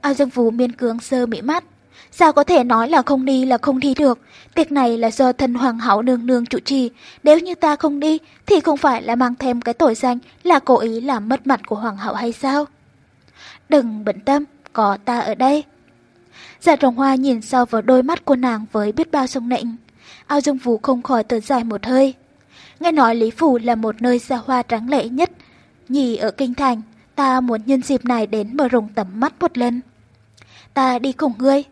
Ao Dương Phú miên cương sơ mỹ mắt. Sao có thể nói là không đi là không đi được? Tiệc này là do thân hoàng hậu nương nương chủ trì. Nếu như ta không đi, thì không phải là mang thêm cái tội danh là cố ý làm mất mặt của hoàng hậu hay sao? Đừng bận tâm, có ta ở đây. Giả trồng hoa nhìn sâu vào đôi mắt của nàng với biết bao sông nịnh. Ao Dương Vũ không khỏi thở dài một hơi. Nghe nói Lý Phủ là một nơi xa hoa trắng lệ nhất. Nhì ở Kinh Thành, ta muốn nhân dịp này đến mở rộng tầm mắt một lần. Ta đi cùng ngươi.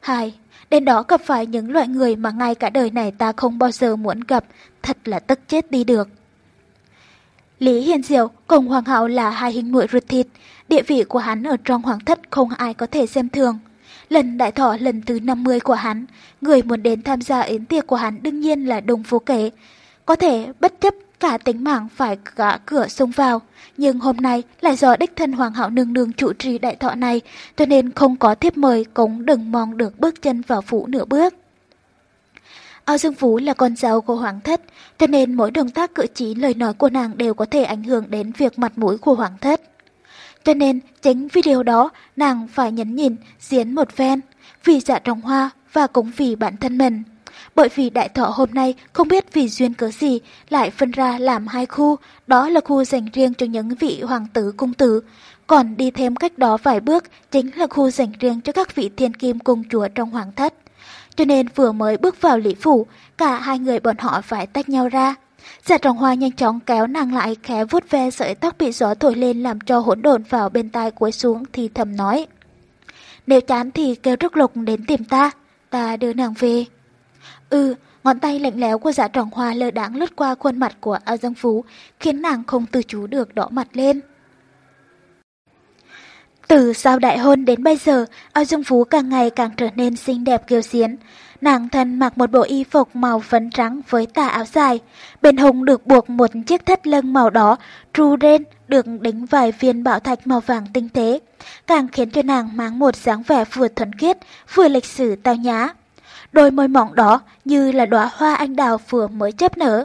Hai, đến đó gặp phải những loại người mà ngay cả đời này ta không bao giờ muốn gặp, thật là tức chết đi được. Lý Hiền Diệu cùng Hoàng hậu là hai hình muội ruột thịt, địa vị của hắn ở trong hoàng thất không ai có thể xem thường. Lần đại thọ lần thứ 50 của hắn, người muốn đến tham gia yến tiệc của hắn đương nhiên là Đông phố Kế. Có thể bất chấp cả tính mạng phải gã cửa xông vào, nhưng hôm nay lại do đích thân Hoàng hậu nương nương chủ trì đại thọ này, cho nên không có thiếp mời cũng đừng mong được bước chân vào phủ nửa bước. Ao Dương Phú là con dâu của Hoàng thất, cho nên mỗi động tác cử chỉ lời nói của nàng đều có thể ảnh hưởng đến việc mặt mũi của Hoàng thất. Cho nên, chính video đó, nàng phải nhấn nhìn, diễn một ven, vì dạ trồng hoa và cũng vì bản thân mình. Bởi vì đại thọ hôm nay không biết vì duyên cớ gì lại phân ra làm hai khu, đó là khu dành riêng cho những vị hoàng tử cung tử. Còn đi thêm cách đó vài bước chính là khu dành riêng cho các vị thiên kim cung chúa trong hoàng thất. Cho nên vừa mới bước vào lý phủ, cả hai người bọn họ phải tách nhau ra. Giả trọng hoa nhanh chóng kéo nàng lại khẽ vuốt ve sợi tóc bị gió thổi lên làm cho hỗn độn vào bên tai cuối xuống thì thầm nói. Nếu chán thì kêu rước lục đến tìm ta, ta đưa nàng về. Ừ, ngón tay lạnh lẽo của dạ trọng hoa lơ đáng lướt qua khuôn mặt của A Dương Phú, khiến nàng không từ chú được đỏ mặt lên. Từ sau đại hôn đến bây giờ, ao Dương Phú càng ngày càng trở nên xinh đẹp kiêu xiến. Nàng thân mặc một bộ y phục màu phấn trắng với tà áo dài. Bên hông được buộc một chiếc thắt lưng màu đỏ, tru đen được đính vài viên bảo thạch màu vàng tinh tế. Càng khiến cho nàng mang một dáng vẻ vừa thuần khiết, vừa lịch sử tao nhã. Đôi môi mỏng đó như là đóa hoa anh đào vừa mới chấp nở.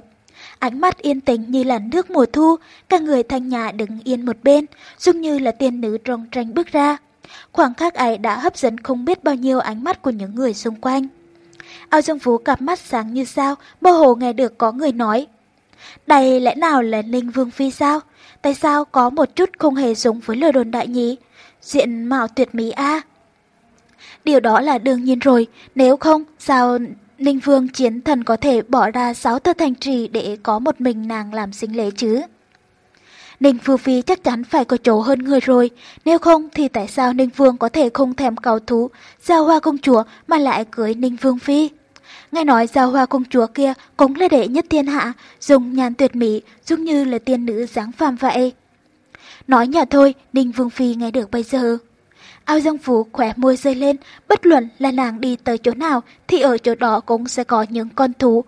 Ánh mắt yên tĩnh như là nước mùa thu, các người thanh nhã đứng yên một bên, giống như là tiên nữ trong tranh bước ra. Khoảng khắc ấy đã hấp dẫn không biết bao nhiêu ánh mắt của những người xung quanh. Ao Dương Phú cặp mắt sáng như sao, mơ hồ nghe được có người nói. Đây lẽ nào là Ninh Vương Phi sao? Tại sao có một chút không hề giống với lời đồn đại nhí? Diện mạo tuyệt mỹ a Điều đó là đương nhiên rồi, nếu không, sao Ninh Vương chiến thần có thể bỏ ra sáu tơ thành trì để có một mình nàng làm sinh lễ chứ? Ninh Vương Phi chắc chắn phải có chỗ hơn người rồi, nếu không thì tại sao Ninh Vương có thể không thèm cầu thú, giao hoa công chúa mà lại cưới Ninh Vương Phi? Nghe nói giao hoa công chúa kia cũng là đệ nhất thiên hạ, dùng nhàn tuyệt mỹ, giống như là tiên nữ dáng phàm vậy. Nói nhỏ thôi, Ninh Vương Phi nghe được bây giờ. Ao Dương Phú khỏe môi rơi lên, bất luận là nàng đi tới chỗ nào thì ở chỗ đó cũng sẽ có những con thú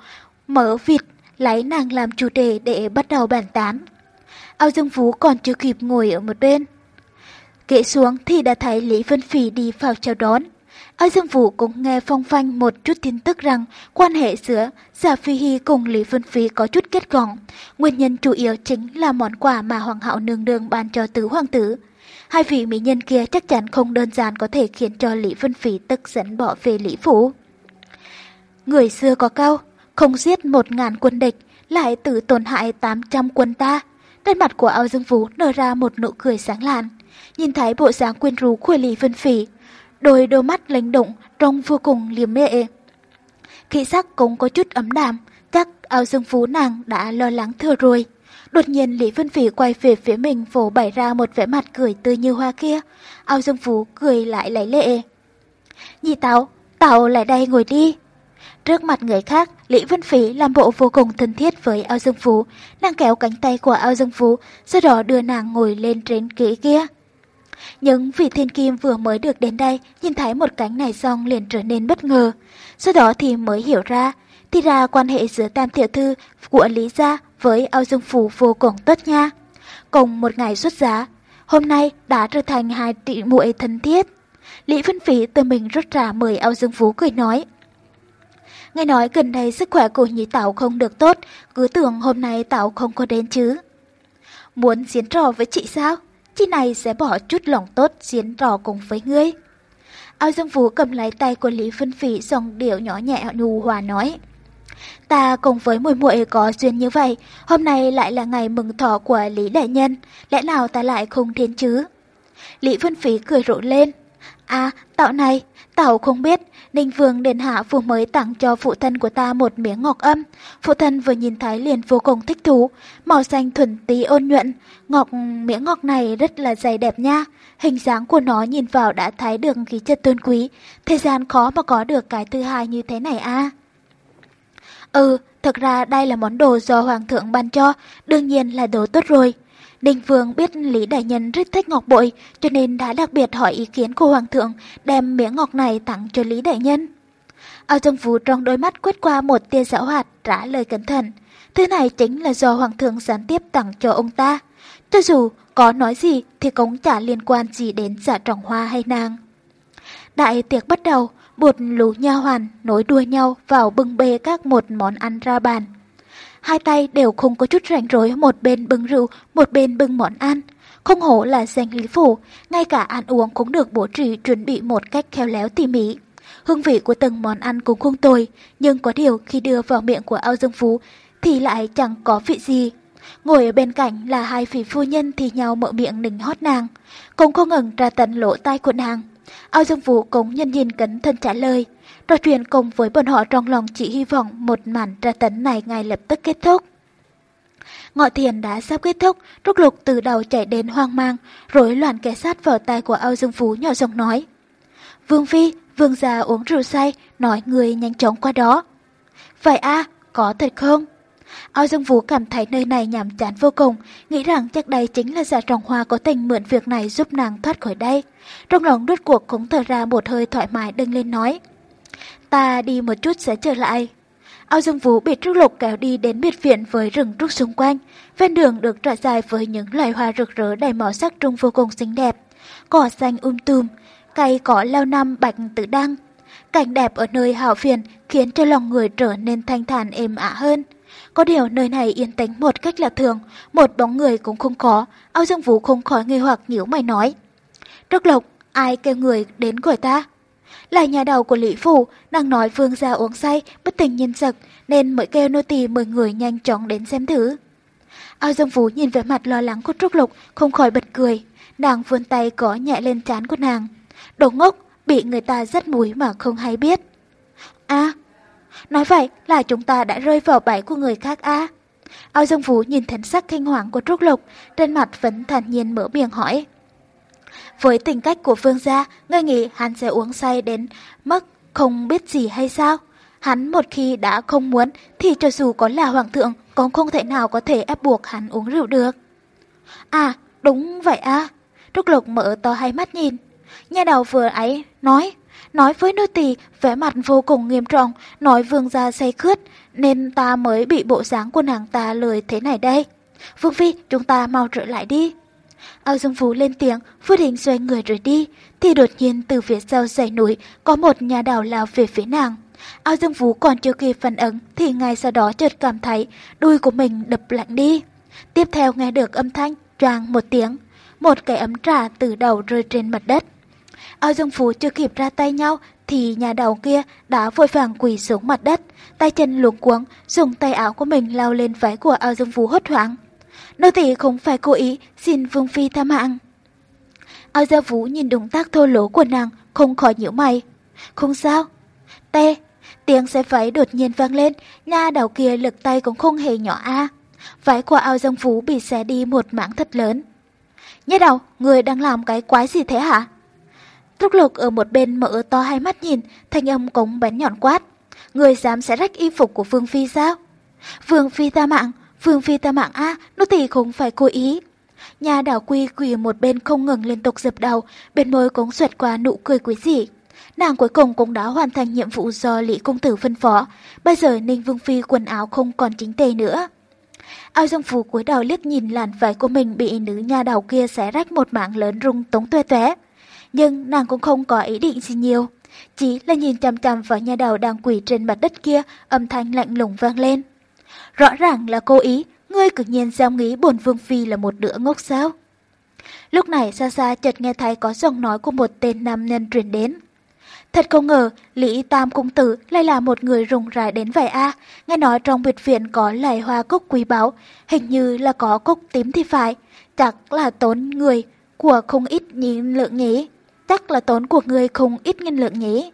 mở vịt lấy nàng làm chủ đề để bắt đầu bàn tán. Ao Dương Phú còn chưa kịp ngồi ở một bên. kệ xuống thì đã thấy Lý Vân Phỉ đi vào chào đón. Âu Dương Vũ cũng nghe phong phanh một chút tin tức rằng quan hệ giữa Giả Phi Hy cùng Lý Vân Phi có chút kết gọn. Nguyên nhân chủ yếu chính là món quà mà Hoàng hậu nương nương ban cho tứ hoàng tử. Hai vị mỹ nhân kia chắc chắn không đơn giản có thể khiến cho Lý Vân Phi tức giận bỏ về Lý Phủ. Người xưa có câu, không giết một ngàn quân địch, lại tự tổn hại 800 quân ta. Trên mặt của Âu Dương Vũ nở ra một nụ cười sáng lạn. Nhìn thấy bộ dáng quyến rũ của Lý Vân Phỉ, đôi đôi mắt lánh động trông vô cùng liềm mệ. Khí sắc cũng có chút ấm đạm, chắc Ao Dương phú nàng đã lo lắng thừa rồi. Đột nhiên Lý Vân Phỉ quay về phía mình vỗ bày ra một vẻ mặt cười tươi như hoa kia. Ao Dương Phú cười lại lấy lệ. Nhị Táo, Táo lại đây ngồi đi. Trước mặt người khác, Lý Vân Phỉ làm bộ vô cùng thân thiết với Ao Dương Phú, nàng kéo cánh tay của Ao Dương Phú, sau đó đưa nàng ngồi lên trên ghế kia. Nhưng vị thiên kim vừa mới được đến đây, nhìn thấy một cánh này xong liền trở nên bất ngờ. Sau đó thì mới hiểu ra, thì ra quan hệ giữa tam tiểu thư của Lý Gia với Ao Dương Phủ vô cùng tốt nha. Cùng một ngày xuất giá, hôm nay đã trở thành hai tỷ muội thân thiết. Lý Vân Phỉ tự mình rất ra mời Ao Dương Phú cười nói. Nghe nói gần đây sức khỏe của nhị Tảo không được tốt, cứ tưởng hôm nay Tảo không có đến chứ. Muốn diễn trò với chị sao? Chi này sẽ bỏ chút lòng tốt diễn trò cùng với ngươi. Ao Dương vũ cầm lấy tay của Lý Vân Phỉ dòng điệu nhỏ nhẹ nhu hòa nói. Ta cùng với muội muội có duyên như vậy, hôm nay lại là ngày mừng thọ của Lý Đại Nhân, lẽ nào ta lại không đến chứ? Lý Vân Phí cười rộ lên. À, tạo này, Tảo không biết, Ninh Vương Đền Hạ vừa mới tặng cho phụ thân của ta một miếng ngọc âm. Phụ thân vừa nhìn thấy liền vô cùng thích thú, màu xanh thuần tí ôn nhuận. Ngọc miếng ngọc này rất là dày đẹp nha. Hình dáng của nó nhìn vào đã thấy được khí chất tôn quý. Thời gian khó mà có được cái thứ hai như thế này à. Ừ, thật ra đây là món đồ do Hoàng thượng ban cho, đương nhiên là đồ tốt rồi. Đình Vương biết Lý Đại Nhân rất thích ngọc bội, cho nên đã đặc biệt hỏi ý kiến của Hoàng thượng đem miếng ngọc này tặng cho Lý Đại Nhân. Ao Trong Phú trong đôi mắt quét qua một tia giáo hoạt trả lời cẩn thận. Thứ này chính là do Hoàng thượng gián tiếp tặng cho ông ta. Cho dù có nói gì thì cũng chả liên quan gì đến giả trọng hoa hay nàng. Đại tiệc bắt đầu, một lũ nha hoàn nối đuôi nhau vào bưng bê các một món ăn ra bàn. Hai tay đều không có chút rảnh rỗi một bên bưng rượu, một bên bưng món ăn. Không hổ là danh lý phủ, ngay cả ăn uống cũng được bố trí chuẩn bị một cách khéo léo tỉ mỉ. Hương vị của từng món ăn cũng không tồi, nhưng có điều khi đưa vào miệng của Âu Dương Phú thì lại chẳng có vị gì. Ngồi ở bên cạnh là hai vị phu nhân thì nhau mở miệng nịnh hót nàng, cũng không ngừng ra tận lỗ tai của nàng. Âu Dương Phú cũng nhân nhìn cẩn thân trả lời. Trò chuyện cùng với bọn họ trong lòng chỉ hy vọng một màn tra tấn này ngay lập tức kết thúc. Ngọ thiền đã sắp kết thúc, rút lục từ đầu chạy đến hoang mang, rối loạn kẻ sát vào tay của Ao Dương Phú nhỏ giọng nói. Vương Phi, vương già uống rượu say, nói người nhanh chóng qua đó. Vậy a có thật không? Ao Dương Vũ cảm thấy nơi này nhàm chán vô cùng, nghĩ rằng chắc đây chính là giả trọng hoa có tình mượn việc này giúp nàng thoát khỏi đây. Trong lòng đốt cuộc cũng thở ra một hơi thoải mái đứng lên nói. Ta đi một chút sẽ trở lại. Ao Dương Vũ bị Trúc Lục kéo đi đến biệt viện với rừng trúc xung quanh. Ven đường được trải dài với những loài hoa rực rỡ đầy màu sắc trung vô cùng xinh đẹp. Cỏ xanh um tùm, cây cỏ leo năm bạch tự đăng. Cảnh đẹp ở nơi hảo phiền khiến cho lòng người trở nên thanh thản êm ả hơn. Có điều nơi này yên tĩnh một cách là thường, một bóng người cũng không có, Ao Dương Vũ không khỏi nghi hoặc nhíu mày nói. Trúc Lục, ai kêu người đến gọi ta? Là nhà đầu của Lý Phủ, đang nói vương gia uống say, bất tình nhân giật, nên mới kêu nô tỳ mời người nhanh chóng đến xem thử. Ao Dương Vũ nhìn vẻ mặt lo lắng của Trúc Lục, không khỏi bật cười. Nàng vươn tay có nhẹ lên trán của nàng. Đồ ngốc, bị người ta dắt mũi mà không hay biết. a nói vậy là chúng ta đã rơi vào bẫy của người khác a Ao Dương Vũ nhìn thần sắc kinh hoàng của Trúc Lục, trên mặt vẫn thản nhiên mở miệng hỏi. Với tính cách của Vương gia, ngươi nghĩ hắn sẽ uống say đến mức không biết gì hay sao? Hắn một khi đã không muốn thì cho dù có là hoàng thượng cũng không thể nào có thể ép buộc hắn uống rượu được. À, đúng vậy à. Trúc Lục mở to hai mắt nhìn. Nhà đầu vừa ấy nói, nói với nô tỳ vẻ mặt vô cùng nghiêm trọng, nói vương gia say khướt, nên ta mới bị bộ dáng của nàng ta lời thế này đây. Vương Phi, chúng ta mau trở lại đi. Ao Dương Phú lên tiếng, vừa định xoay người rời đi, thì đột nhiên từ phía sau dãy núi có một nhà đảo lao về phía nàng. Ao Dương Phú còn chưa kịp phản ứng thì ngay sau đó chợt cảm thấy đuôi của mình đập lạnh đi. Tiếp theo nghe được âm thanh choang một tiếng, một cái ấm trà từ đầu rơi trên mặt đất. Ao Dương Phú chưa kịp ra tay nhau thì nhà đầu kia đã vội vàng quỳ xuống mặt đất, tay chân luống cuống, dùng tay áo của mình lao lên váy của Ao Dương Phú hốt hoảng. Nô tỳ không phải cố ý, xin Vương Phi tha mạng. Ao Gia Vũ nhìn động tác thô lỗ của nàng, không khỏi nhíu mày. Không sao. Tê, tiếng xe váy đột nhiên vang lên, nha đầu kia lực tay cũng không hề nhỏ a. Váy của ao Giang Vũ bị xé đi một mảng thật lớn. Nhớ đầu, người đang làm cái quái gì thế hả? Trúc Lục ở một bên mở to hai mắt nhìn, thanh âm cống bén nhọn quát. Người dám sẽ rách y phục của Vương Phi sao? Vương Phi ta mạng, Vương Phi ta mạng a, nô tỳ không phải cố ý. Nhà đảo quy quỳ một bên không ngừng liên tục dập đầu, bên môi cũng xoẹt qua nụ cười quý dị. Nàng cuối cùng cũng đã hoàn thành nhiệm vụ do Lý Công Tử phân phó. Bây giờ Ninh Vương Phi quần áo không còn chính tề nữa. Ao Dương Phú cúi đầu liếc nhìn làn váy của mình bị nữ nhà đảo kia xé rách một mảng lớn rung tống tuê tué. Nhưng nàng cũng không có ý định gì nhiều. Chỉ là nhìn chằm chằm vào nhà đầu đang quỳ trên mặt đất kia, âm thanh lạnh lùng vang lên. Rõ ràng là cố ý, ngươi cực nhiên dám nghĩ bổn vương phi là một đứa ngốc sao. Lúc này xa xa chợt nghe thấy có giọng nói của một tên nam nhân truyền đến. Thật không ngờ, Lý Tam Cung Tử lại là một người rùng rải đến vậy a Nghe nói trong biệt viện có loài hoa cúc quý báu, hình như là có cúc tím thì phải. Chắc là tốn người của không ít nhiên lượng nhỉ. Chắc là tốn của người không ít nhân lượng nhỉ.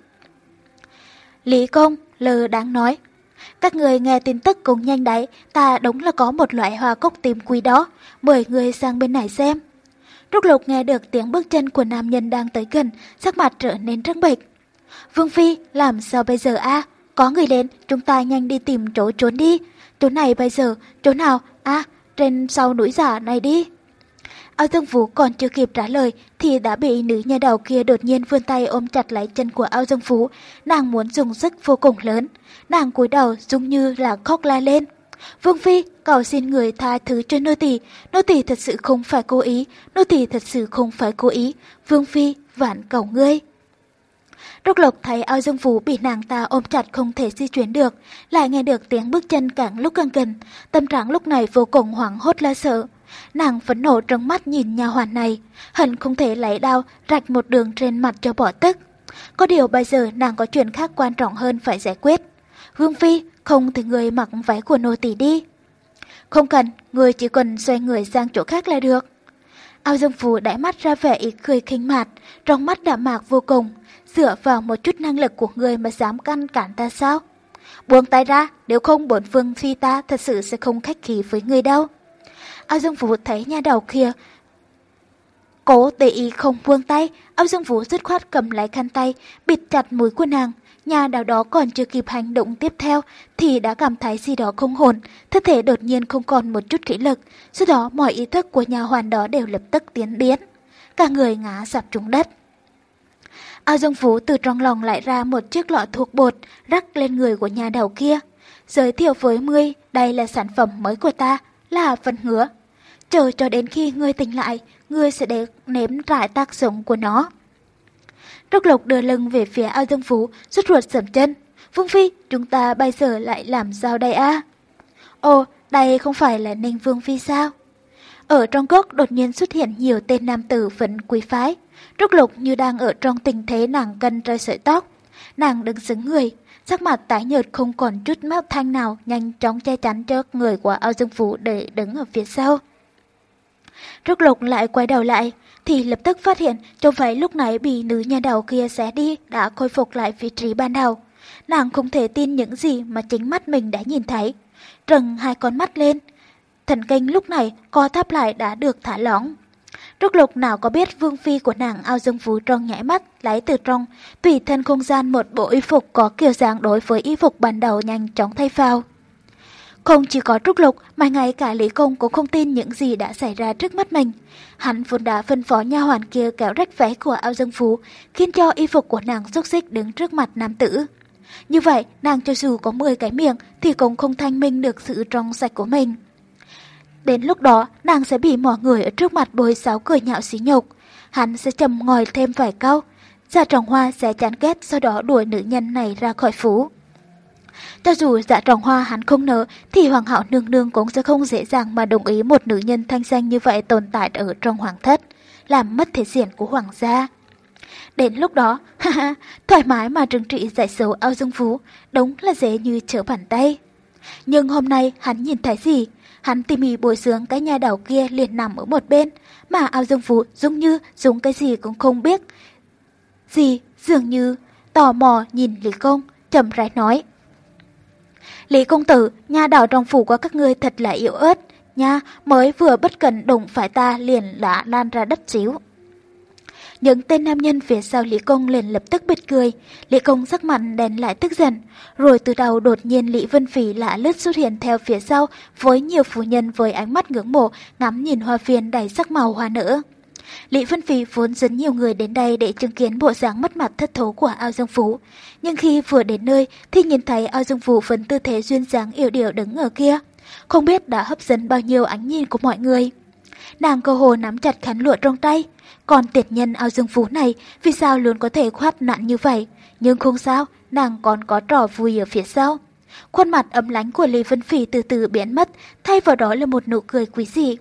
Lý Công, lờ đáng nói. Các người nghe tin tức cũng nhanh đấy, ta đúng là có một loại hoa cúc tím quý đó. Mời người sang bên này xem. Trúc Lục nghe được tiếng bước chân của nam nhân đang tới gần, sắc mặt trở nên trắng bệch. Vương Phi, làm sao bây giờ a? Có người đến, chúng ta nhanh đi tìm chỗ trốn đi. Chỗ này bây giờ, chỗ nào? a trên sau núi giả này đi. Ao Dương Vũ còn chưa kịp trả lời thì đã bị nữ nhà đầu kia đột nhiên vươn tay ôm chặt lấy chân của Ao Dương vũ, Nàng muốn dùng sức vô cùng lớn. Nàng cúi đầu giống như là khóc la lên. Vương Phi, cầu xin người tha thứ cho nô tỳ, nô tỳ thật sự không phải cố ý, nô tỳ thật sự không phải cố ý. Vương Phi, vạn cầu ngươi. Trúc Lộc thấy ao dương phú bị nàng ta ôm chặt không thể di chuyển được, lại nghe được tiếng bước chân càng lúc càng gần. Tâm trạng lúc này vô cùng hoảng hốt lo sợ. Nàng phẫn nộ trong mắt nhìn nhà hoàn này, hận không thể lấy đao rạch một đường trên mặt cho bỏ tức. Có điều bây giờ nàng có chuyện khác quan trọng hơn phải giải quyết. Vương Phi, không thì người mặc váy của nô tỳ đi. Không cần, người chỉ cần xoay người sang chỗ khác là được. Ao Dương Phú đãi mắt ra vẻ ý cười khinh mạt, trong mắt đạm mạc vô cùng, dựa vào một chút năng lực của người mà dám căn cản ta sao? Buông tay ra, nếu không bổn vương phi ta thật sự sẽ không khách khí với người đâu. Ao Dương Phú thấy nha đầu kia Cố tệ ý không buông tay, Ao Dương Vũ dứt khoát cầm lấy khăn tay, bịt chặt mũi của nàng. Nhà đào đó còn chưa kịp hành động tiếp theo thì đã cảm thấy gì đó không hồn, thân thể đột nhiên không còn một chút kỹ lực, sau đó mọi ý thức của nhà hoàn đó đều lập tức tiến biến. Cả người ngã sập trúng đất. A Dương Phú từ trong lòng lại ra một chiếc lọ thuốc bột rắc lên người của nhà đầu kia. Giới thiệu với ngươi, đây là sản phẩm mới của ta, là phần hứa. Chờ cho đến khi ngươi tỉnh lại, ngươi sẽ để nếm trải tác dụng của nó. Trúc Lộc đưa lưng về phía ao Dương Phú, rút ruột sầm chân. Vương Phi, chúng ta bây giờ lại làm sao đây a? Ồ, đây không phải là Ninh Vương Phi sao? Ở trong góc đột nhiên xuất hiện nhiều tên nam tử vẫn quý phái. Trúc Lục như đang ở trong tình thế nàng cân rơi sợi tóc. Nàng đứng xứng người, sắc mặt tái nhợt không còn chút máu thanh nào nhanh chóng che chắn trước người của ao dương phú để đứng ở phía sau. Trúc Lục lại quay đầu lại, thì lập tức phát hiện trong váy lúc nãy bị nữ nhà đầu kia xé đi đã khôi phục lại vị trí ban đầu. Nàng không thể tin những gì mà chính mắt mình đã nhìn thấy. Trần hai con mắt lên. Thần kinh lúc này co thắp lại đã được thả lỏng. rốt Lục nào có biết vương phi của nàng ao dương phú trong nhảy mắt, lấy từ trong, tùy thân không gian một bộ y phục có kiểu dáng đối với y phục ban đầu nhanh chóng thay vào. Không chỉ có Trúc Lục mà ngay cả Lý Công cũng không tin những gì đã xảy ra trước mắt mình. Hắn vốn đã phân phó nha hoàn kia kéo rách váy của ao dương phú, khiến cho y phục của nàng xúc xích đứng trước mặt nam tử. Như vậy, nàng cho dù có 10 cái miệng thì cũng không thanh minh được sự trong sạch của mình. Đến lúc đó, nàng sẽ bị mọi người ở trước mặt bồi sáo cười nhạo xí nhục. Hắn sẽ trầm ngòi thêm vài câu. Gia trọng hoa sẽ chán ghét sau đó đuổi nữ nhân này ra khỏi phủ. Cho dù dạ trọng hoa hắn không nỡ, thì hoàng hậu nương nương cũng sẽ không dễ dàng mà đồng ý một nữ nhân thanh danh như vậy tồn tại ở trong hoàng thất, làm mất thể diện của hoàng gia. Đến lúc đó, ha thoải mái mà trừng trị giải xấu ao dương phú, đúng là dễ như trở bàn tay. Nhưng hôm nay hắn nhìn thấy gì? Hắn tỉ mỉ bồi dưỡng cái nhà đầu kia liền nằm ở một bên, mà ao dương phú dung như dùng cái gì cũng không biết. Gì, dường như, tò mò nhìn Lý Công, chậm rãi nói. Lý công tử, nhà đảo trong phủ của các ngươi thật là yếu ớt, nha, mới vừa bất cần đụng phải ta liền đã lan ra đất xíu. Những tên nam nhân phía sau Lý Công liền lập tức bật cười, Lý Công sắc mặt đèn lại tức giận, rồi từ đầu đột nhiên Lý Vân Phỉ lạ lướt xuất hiện theo phía sau với nhiều phụ nhân với ánh mắt ngưỡng mộ ngắm nhìn hoa viên đầy sắc màu hoa nở. Lý Vân Phi vốn dẫn nhiều người đến đây để chứng kiến bộ dáng mất mặt thất thố của Ao Dương Phú. Nhưng khi vừa đến nơi thì nhìn thấy Ao Dương Phú vẫn tư thế duyên dáng yêu điệu đứng ở kia. Không biết đã hấp dẫn bao nhiêu ánh nhìn của mọi người. Nàng cơ hồ nắm chặt khán lụa trong tay. Còn tiệt nhân Ao Dương Phú này vì sao luôn có thể khoát nạn như vậy? Nhưng không sao, nàng còn có trò vui ở phía sau. Khuôn mặt ấm lánh của Lý Vân Phỉ từ từ biến mất, thay vào đó là một nụ cười quý dị.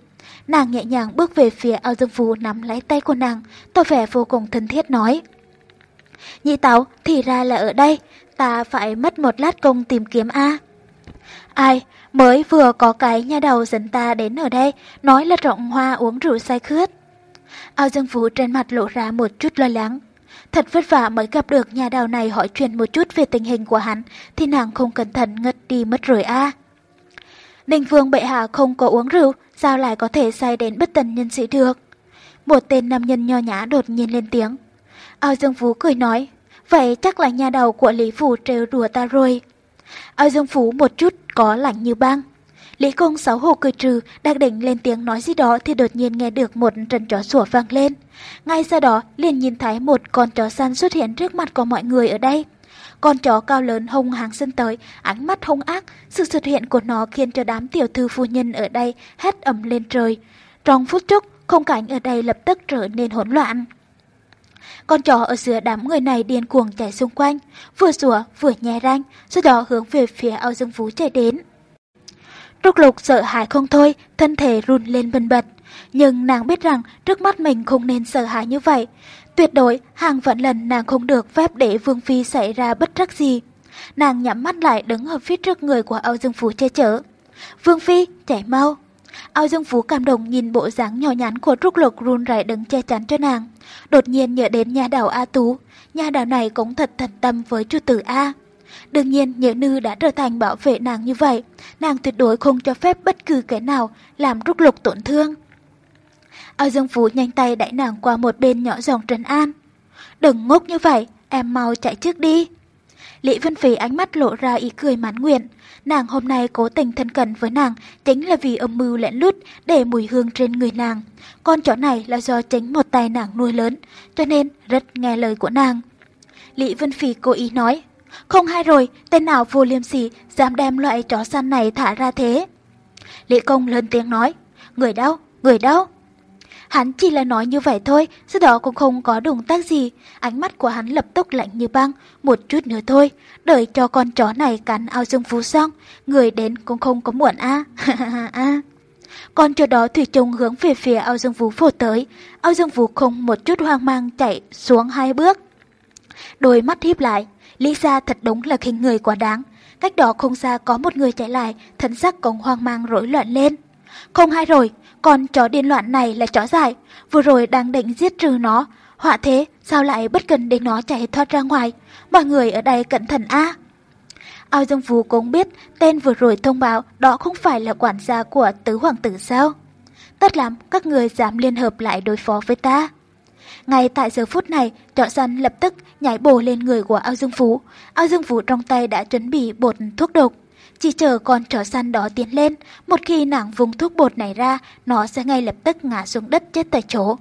Nàng nhẹ nhàng bước về phía ao dương phú nắm lấy tay của nàng, tỏ vẻ vô cùng thân thiết nói. Nhị táo, thì ra là ở đây, ta phải mất một lát công tìm kiếm A. Ai, mới vừa có cái nhà đầu dẫn ta đến ở đây, nói là trọng hoa uống rượu say khướt. Ao dương phú trên mặt lộ ra một chút lo lắng. Thật vất vả mới gặp được nhà đào này hỏi chuyện một chút về tình hình của hắn, thì nàng không cẩn thận ngất đi mất rồi a. Ninh Vương bệ hạ không có uống rượu, sao lại có thể say đến bất tần nhân sĩ được? Một tên nam nhân nho nhã đột nhiên lên tiếng. Ao Dương Phú cười nói, vậy chắc là nhà đầu của Lý Phủ trêu đùa ta rồi. Ao Dương Phú một chút có lạnh như băng. Lý Công sáu hồ cười trừ, đang định lên tiếng nói gì đó thì đột nhiên nghe được một trận chó sủa vang lên. Ngay sau đó liền nhìn thấy một con chó săn xuất hiện trước mặt của mọi người ở đây. Con chó cao lớn hung hăng sân tới, ánh mắt hung ác, sự xuất hiện của nó khiến cho đám tiểu thư phu nhân ở đây hét ầm lên trời. Trong phút chốc, không cảnh ở đây lập tức trở nên hỗn loạn. Con chó ở giữa đám người này điên cuồng chạy xung quanh, vừa sủa vừa nhè răng, sau đó hướng về phía ao dương phú chạy đến. Trúc lục sợ hãi không thôi, thân thể run lên bần bật. Nhưng nàng biết rằng trước mắt mình không nên sợ hãi như vậy. Tuyệt đối, hàng vạn lần nàng không được phép để Vương Phi xảy ra bất trắc gì. Nàng nhắm mắt lại đứng ở phía trước người của Âu Dương Phú che chở. Vương Phi, chạy mau. Âu Dương Phú cảm động nhìn bộ dáng nhỏ nhắn của Trúc Lục run rẩy đứng che chắn cho nàng. Đột nhiên nhớ đến nhà đảo A Tú. Nhà đảo này cũng thật thật tâm với chu tử A. Đương nhiên, nhớ nư đã trở thành bảo vệ nàng như vậy. Nàng tuyệt đối không cho phép bất cứ kẻ nào làm Trúc Lục tổn thương. Ao Dương Phú nhanh tay đẩy nàng qua một bên nhỏ giọng trấn an. Đừng ngốc như vậy, em mau chạy trước đi. Lý Vân Phí ánh mắt lộ ra ý cười mãn nguyện. Nàng hôm nay cố tình thân cận với nàng chính là vì âm mưu lẽn lút để mùi hương trên người nàng. Con chó này là do chính một tay nàng nuôi lớn, cho nên rất nghe lời của nàng. Lý Vân Phí cố ý nói, không hay rồi, tên nào vô liêm sỉ dám đem loại chó săn này thả ra thế. Lý Công lớn tiếng nói, người đâu, người đâu. Hắn chỉ là nói như vậy thôi, sau đó cũng không có động tác gì. Ánh mắt của hắn lập tức lạnh như băng, một chút nữa thôi. Đợi cho con chó này cắn ao dương phú xong, người đến cũng không có muộn a a Con chó đó thủy chung hướng về phía ao dương phú phổ tới. Ao dương phú không một chút hoang mang chạy xuống hai bước. Đôi mắt híp lại, Lisa thật đúng là khinh người quá đáng. Cách đó không xa có một người chạy lại, thân sắc cũng hoang mang rối loạn lên. Không hay rồi, con chó điên loạn này là chó dại, vừa rồi đang định giết trừ nó. Họa thế, sao lại bất cần để nó chạy thoát ra ngoài? Mọi người ở đây cẩn thận a. Ao Dương Phú cũng biết tên vừa rồi thông báo đó không phải là quản gia của tứ hoàng tử sao? Tất lắm, các người dám liên hợp lại đối phó với ta. Ngay tại giờ phút này, trọ săn lập tức nhảy bổ lên người của Ao Dương Phú. Ao Dương Phú trong tay đã chuẩn bị bột thuốc độc. Chỉ chờ con chó săn đó tiến lên, một khi nàng vùng thuốc bột này ra, nó sẽ ngay lập tức ngã xuống đất chết tại chỗ.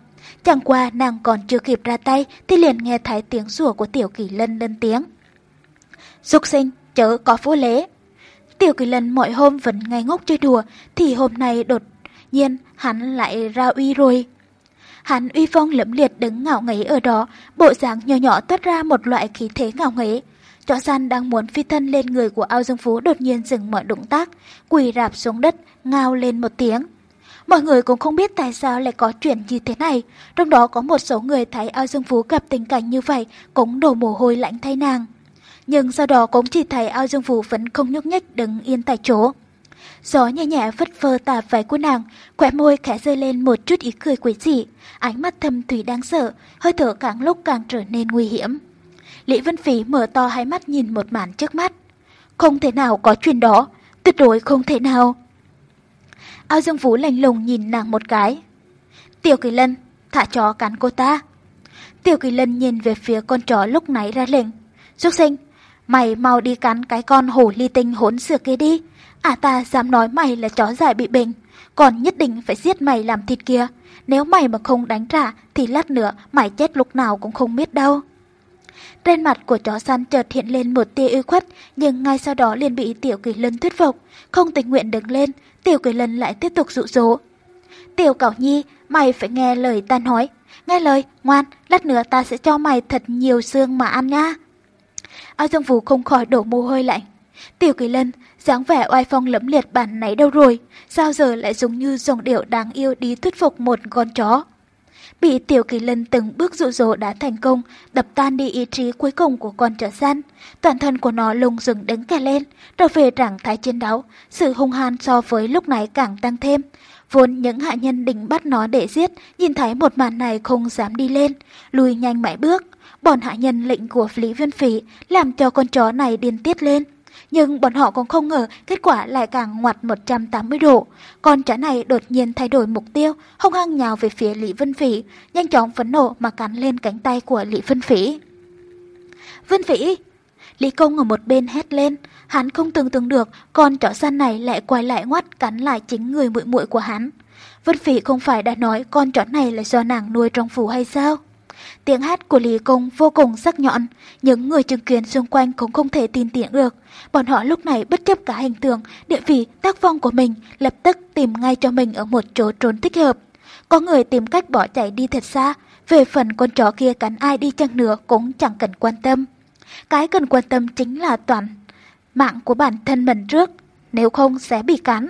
Chẳng qua nàng còn chưa kịp ra tay thì liền nghe thấy tiếng rủa của Tiểu Kỳ Lân lên tiếng. Dục sinh, chớ có vô lễ. Tiểu Kỳ Lân mọi hôm vẫn ngay ngốc chơi đùa, thì hôm nay đột nhiên hắn lại ra uy rồi. Hắn uy phong lẫm liệt đứng ngạo nghễ ở đó, bộ dáng nhỏ nhỏ toát ra một loại khí thế ngạo nghễ. Chó săn đang muốn phi thân lên người của ao dương phú đột nhiên dừng mọi động tác, quỳ rạp xuống đất, ngao lên một tiếng. Mọi người cũng không biết tại sao lại có chuyện như thế này, trong đó có một số người thấy ao dương phú gặp tình cảnh như vậy cũng đổ mồ hôi lạnh thay nàng. Nhưng sau đó cũng chỉ thấy ao dương phú vẫn không nhúc nhích đứng yên tại chỗ. Gió nhẹ nhẹ vất vơ tà váy của nàng, khỏe môi khẽ rơi lên một chút ý cười quỷ dị, ánh mắt thâm thủy đáng sợ, hơi thở càng lúc càng trở nên nguy hiểm. Lý Vân Phí mở to hai mắt nhìn một màn trước mắt. Không thể nào có chuyện đó, tuyệt đối không thể nào. Ao Dương Vũ lạnh lùng nhìn nàng một cái. Tiểu Kỳ Lân, thả chó cắn cô ta. Tiểu Kỳ Lân nhìn về phía con chó lúc nãy ra lệnh. Xuất sinh, mày mau đi cắn cái con hổ ly tinh hỗn xược kia đi. À ta dám nói mày là chó dại bị bệnh, còn nhất định phải giết mày làm thịt kia. Nếu mày mà không đánh trả thì lát nữa mày chết lúc nào cũng không biết đâu. Trên mặt của chó săn chợt hiện lên một tia ưu khuất, nhưng ngay sau đó liền bị Tiểu Kỳ Lân thuyết phục, không tình nguyện đứng lên, Tiểu Kỳ Lân lại tiếp tục dụ dỗ. Tiểu Cảo Nhi, mày phải nghe lời ta nói, nghe lời, ngoan, lát nữa ta sẽ cho mày thật nhiều xương mà ăn nha. Ao Dương Vũ không khỏi đổ mồ hôi lạnh. Tiểu Kỳ Lân, dáng vẻ oai phong lẫm liệt bản nãy đâu rồi, sao giờ lại giống như dòng điệu đáng yêu đi thuyết phục một con chó. Bị Tiểu Kỳ Lân từng bước dụ dỗ đã thành công, đập tan đi ý chí cuối cùng của con trở gian. Toàn thân của nó lùng rừng đứng kè lên, trở về trạng thái chiến đấu, sự hung hăng so với lúc nãy càng tăng thêm. Vốn những hạ nhân định bắt nó để giết, nhìn thấy một màn này không dám đi lên, lùi nhanh mãi bước. Bọn hạ nhân lệnh của Lý Viên Phỉ làm cho con chó này điên tiết lên. Nhưng bọn họ cũng không ngờ kết quả lại càng ngoặt 180 độ. Con chó này đột nhiên thay đổi mục tiêu, hung hăng nhào về phía Lý Vân Phỉ, nhanh chóng phấn nộ mà cắn lên cánh tay của Lý Vân Phỉ. Vân Phỉ! Lý Công ở một bên hét lên, hắn không tưởng tượng được con chó săn này lại quay lại ngoắt cắn lại chính người muội muội của hắn. Vân Phỉ không phải đã nói con chó này là do nàng nuôi trong phủ hay sao? Tiếng hát của Lý Công vô cùng sắc nhọn, những người chứng kiến xung quanh cũng không thể tin tưởng được. Bọn họ lúc này bất chấp cả hình tượng, địa vị, tác phong của mình, lập tức tìm ngay cho mình ở một chỗ trốn thích hợp. Có người tìm cách bỏ chạy đi thật xa, về phần con chó kia cắn ai đi chăng nữa cũng chẳng cần quan tâm. Cái cần quan tâm chính là toàn mạng của bản thân mình trước, nếu không sẽ bị cắn.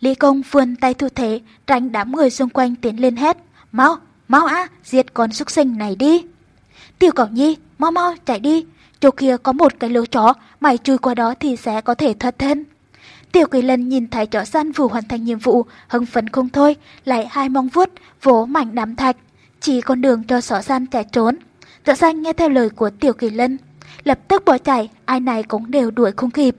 Lý công vươn tay thu thế, tránh đám người xung quanh tiến lên hét. Mau, mau á, diệt con súc sinh này đi. Tiểu Cẩu Nhi, mau mau chạy đi, chỗ kia có một cái lỗ chó, mày chui qua đó thì sẽ có thể thoát thân. Tiểu Kỳ Lân nhìn thấy chó săn vừa hoàn thành nhiệm vụ, hưng phấn không thôi, lại hai mong vuốt, vỗ mảnh đám thạch, chỉ con đường cho Chó săn chạy trốn. Dạ chó săn nghe theo lời của Tiểu Kỳ Lân, lập tức bỏ chạy, ai này cũng đều đuổi không kịp.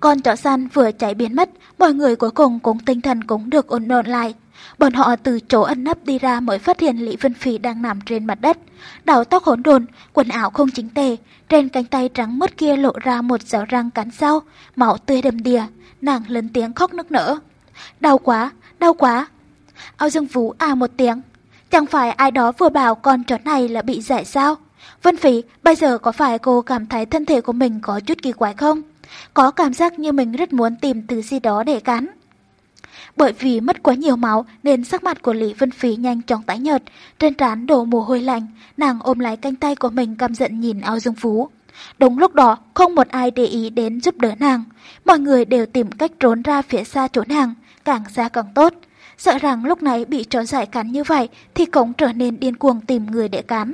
Con chó săn vừa chạy biến mất, mọi người cuối cùng cũng tinh thần cũng được ổn định lại. Bọn họ từ chỗ ẩn nấp đi ra mới phát hiện Lý Vân phi đang nằm trên mặt đất. Đầu tóc hỗn độn, quần áo không chính tề, trên cánh tay trắng mướt kia lộ ra một dấu răng cắn sau, máu tươi đầm đìa, nàng lớn tiếng khóc nức nở. Đau quá, đau quá. ao Dương Vũ à một tiếng. Chẳng phải ai đó vừa bảo con chó này là bị giải sao? Vân phi bây giờ có phải cô cảm thấy thân thể của mình có chút kỳ quái không? Có cảm giác như mình rất muốn tìm thứ gì đó để cắn. Bởi vì mất quá nhiều máu nên sắc mặt của Lý Vân Phí nhanh chóng tái nhợt, trên trán đổ mồ hôi lạnh, nàng ôm lấy cánh tay của mình căm giận nhìn ao dương phú. Đúng lúc đó, không một ai để ý đến giúp đỡ nàng. Mọi người đều tìm cách trốn ra phía xa chỗ nàng, càng xa càng tốt. Sợ rằng lúc này bị chó giải cắn như vậy thì cũng trở nên điên cuồng tìm người để cắn.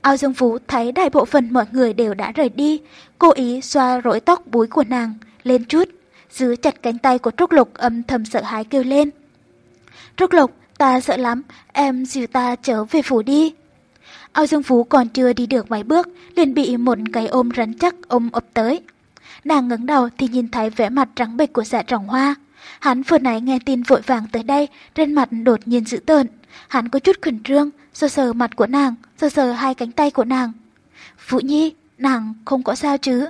Ao Dương Phú thấy đại bộ phận mọi người đều đã rời đi, cố ý xoa rối tóc búi của nàng, lên chút giữ chặt cánh tay của Trúc Lục âm thầm sợ hãi kêu lên. Trúc Lục, ta sợ lắm, em dìu ta trở về phủ đi. Ao Dương Phú còn chưa đi được vài bước, liền bị một cái ôm rắn chắc ôm ập tới. Nàng ngẩng đầu thì nhìn thấy vẻ mặt trắng bệch của dạ trọng hoa. Hắn vừa nãy nghe tin vội vàng tới đây, trên mặt đột nhiên dữ tợn. Hắn có chút khẩn trương, sờ sờ mặt của nàng, sờ sờ hai cánh tay của nàng. Vũ Nhi, nàng không có sao chứ?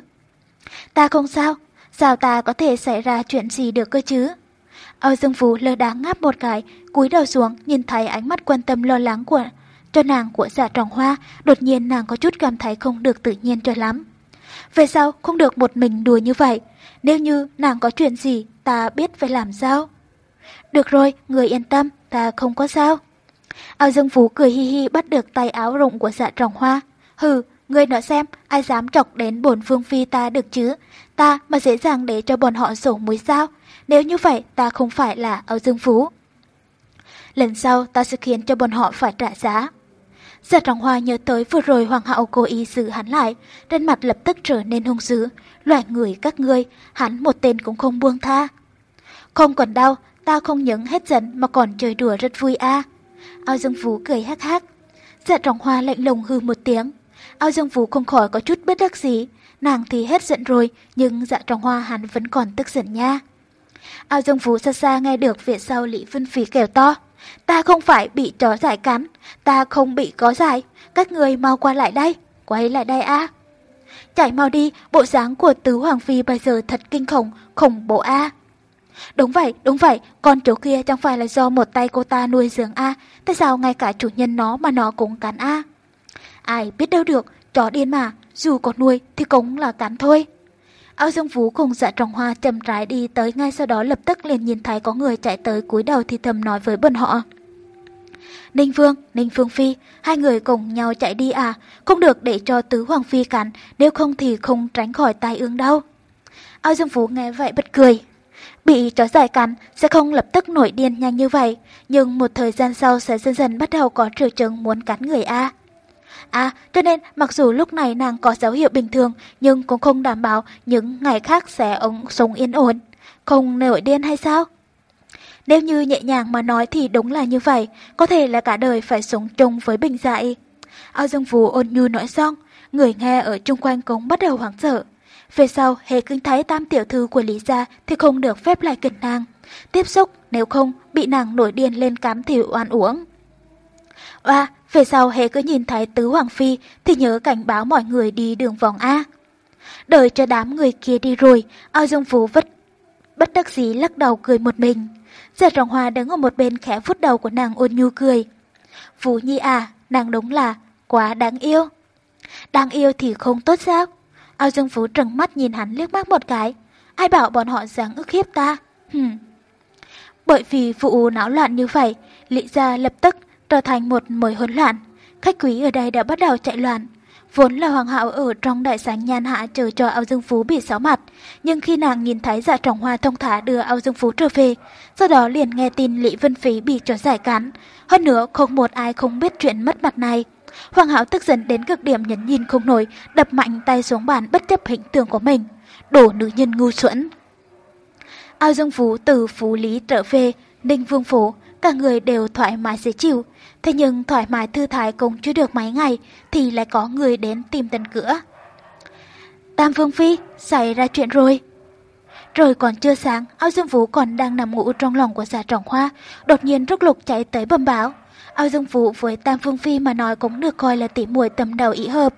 Ta không sao, sao ta có thể xảy ra chuyện gì được cơ chứ? Âu Dương Phú lơ đáng ngáp một cái, cúi đầu xuống nhìn thấy ánh mắt quan tâm lo lắng của cho nàng của dạ trọng hoa, đột nhiên nàng có chút cảm thấy không được tự nhiên cho lắm. Về sau không được một mình đùa như vậy, nếu như nàng có chuyện gì ta biết phải làm sao. Được rồi, người yên tâm, ta không có sao. Ao Dương Phú cười hi hi bắt được tay áo rộng của dạ trọng hoa. Hừ, người nói xem, ai dám chọc đến bổn phương phi ta được chứ? Ta mà dễ dàng để cho bọn họ sổ mũi sao? Nếu như vậy, ta không phải là Âu Dương Phú. Lần sau, ta sẽ khiến cho bọn họ phải trả giá. Giật trọng hoa nhớ tới vừa rồi hoàng hậu cố ý giữ hắn lại, trên mặt lập tức trở nên hung dữ. Loại người các ngươi, hắn một tên cũng không buông tha. Không còn đau, ta không những hết giận mà còn chơi đùa rất vui a. À. Ao Dương Phú cười hắc hắc. Giật trọng hoa lạnh lùng hư một tiếng. Ao Dương Phú không khỏi có chút bất đắc dĩ. Nàng thì hết giận rồi, nhưng dạ trọng hoa hắn vẫn còn tức giận nha. Ao Dương Phú xa xa nghe được phía sau Lý Vân Phí kêu to. Ta không phải bị chó giải cắn, ta không bị có giải, các người mau qua lại đây, quay lại đây a. Chạy mau đi, bộ dáng của tứ hoàng phi bây giờ thật kinh khủng, khủng bộ a. Đúng vậy, đúng vậy, con chỗ kia chẳng phải là do một tay cô ta nuôi dưỡng a, tại sao ngay cả chủ nhân nó mà nó cũng cắn a? Ai biết đâu được, chó điên mà, dù có nuôi thì cũng là cắn thôi. Ao Dương Phú cùng dạ trồng hoa chậm rãi đi tới ngay sau đó lập tức liền nhìn thấy có người chạy tới cúi đầu thì thầm nói với bọn họ. Ninh Vương, Ninh Phương Phi, hai người cùng nhau chạy đi à, không được để cho tứ Hoàng Phi cắn, nếu không thì không tránh khỏi tai ương đâu. Ao Dương Phú nghe vậy bật cười. Bị chó dài cắn sẽ không lập tức nổi điên nhanh như vậy, nhưng một thời gian sau sẽ dần dần bắt đầu có triệu chứng muốn cắn người A. À, À, cho nên mặc dù lúc này nàng có dấu hiệu bình thường, nhưng cũng không đảm bảo những ngày khác sẽ ông sống yên ổn. Không nổi điên hay sao? Nếu như nhẹ nhàng mà nói thì đúng là như vậy, có thể là cả đời phải sống chung với bình dại. Ao Dương Phú ôn nhu nói xong, người nghe ở chung quanh cũng bắt đầu hoảng sợ. Về sau, hệ kinh thấy tam tiểu thư của Lý Gia thì không được phép lại gần nàng. Tiếp xúc, nếu không, bị nàng nổi điên lên cám thì oan uống. Oa, về sau hề cứ nhìn thấy tứ hoàng phi thì nhớ cảnh báo mọi người đi đường vòng A. Đợi cho đám người kia đi rồi, ao dương phú vất bất đắc dĩ lắc đầu cười một mình. Dạ Giật rồng hoa đứng ở một bên khẽ phút đầu của nàng ôn nhu cười. Phú Nhi à, nàng đúng là quá đáng yêu. Đáng yêu thì không tốt sao? Ao Dương Phú trừng mắt nhìn hắn liếc mắt một cái. Ai bảo bọn họ dáng ức hiếp ta? Hừm. Bởi vì vụ náo loạn như vậy, Lý gia lập tức trở thành một mối hỗn loạn. Khách quý ở đây đã bắt đầu chạy loạn. Vốn là hoàng hậu ở trong đại sảnh nhan hạ chờ cho Âu Dương Phú bị xáo mặt, nhưng khi nàng nhìn thấy dạ trọng hoa thông thả đưa Âu Dương Phú trở về, sau đó liền nghe tin Lý Vân Phí bị cho giải cắn. Hơn nữa không một ai không biết chuyện mất mặt này. Hoàng hậu tức giận đến cực điểm nhấn nhìn không nổi, đập mạnh tay xuống bàn bất chấp hình tượng của mình. Đổ nữ nhân ngu xuẩn. Ao Dương Phú từ Phú Lý trở về, Ninh Vương Phủ, cả người đều thoải mái dễ chịu. Thế nhưng thoải mái thư thái cũng chưa được mấy ngày thì lại có người đến tìm tận cửa. Tam Vương Phi, xảy ra chuyện rồi. Rồi còn chưa sáng, Ao Dương Vũ còn đang nằm ngủ trong lòng của giả trọng hoa, đột nhiên rút lục chạy tới bầm báo. Ao Dương Vũ với Tam Vương Phi mà nói cũng được coi là tỉ muội tầm đầu ý hợp.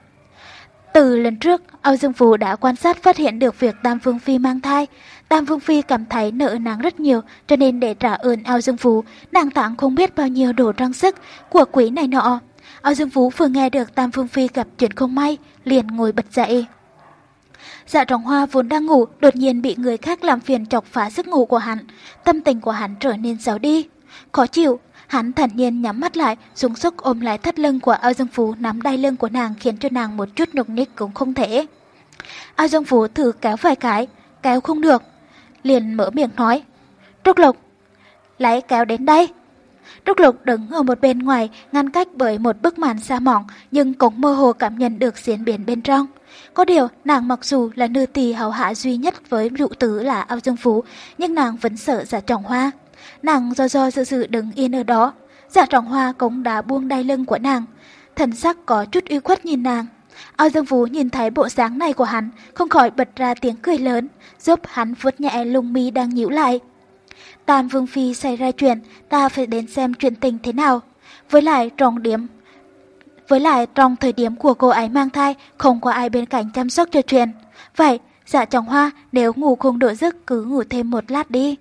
Từ lần trước, Âu Dương vũ đã quan sát phát hiện được việc Tam vương Phi mang thai. Tam Vương Phi cảm thấy nợ nàng rất nhiều, cho nên để trả ơn Âu Dương Phú, nàng tặng không biết bao nhiêu đồ trang sức của quý này nọ. Âu Dương Phú vừa nghe được Tam Vương Phi gặp chuyện không may, liền ngồi bật dậy. Dạ trọng hoa vốn đang ngủ, đột nhiên bị người khác làm phiền chọc phá giấc ngủ của hắn. Tâm tình của hắn trở nên xấu đi. Khó chịu, Hắn thản nhiên nhắm mắt lại, dùng sức ôm lại thắt lưng của Ao Dương Phú nắm đai lưng của nàng khiến cho nàng một chút nục ních cũng không thể. Ao Dương Phú thử kéo vài cái, kéo không được. Liền mở miệng nói, Trúc Lục, lấy kéo đến đây. Trúc Lục đứng ở một bên ngoài, ngăn cách bởi một bức màn xa mỏng, nhưng cũng mơ hồ cảm nhận được diễn biến bên trong. Có điều, nàng mặc dù là nữ tỳ hào hạ duy nhất với rượu tử là ao dương phú, nhưng nàng vẫn sợ giả trọng hoa. Nàng do do dự dự đứng yên ở đó. Giả trọng hoa cũng đã buông đai lưng của nàng. Thần sắc có chút uy khuất nhìn nàng. Ao Dương Phú nhìn thấy bộ dáng này của hắn, không khỏi bật ra tiếng cười lớn, giúp hắn vuốt nhẹ lông mi đang nhíu lại. Tam Vương Phi xảy ra chuyện, ta phải đến xem chuyện tình thế nào. Với lại trong điểm với lại trong thời điểm của cô ấy mang thai, không có ai bên cạnh chăm sóc cho chuyện. Vậy, dạ trọng hoa, nếu ngủ không độ giấc cứ ngủ thêm một lát đi.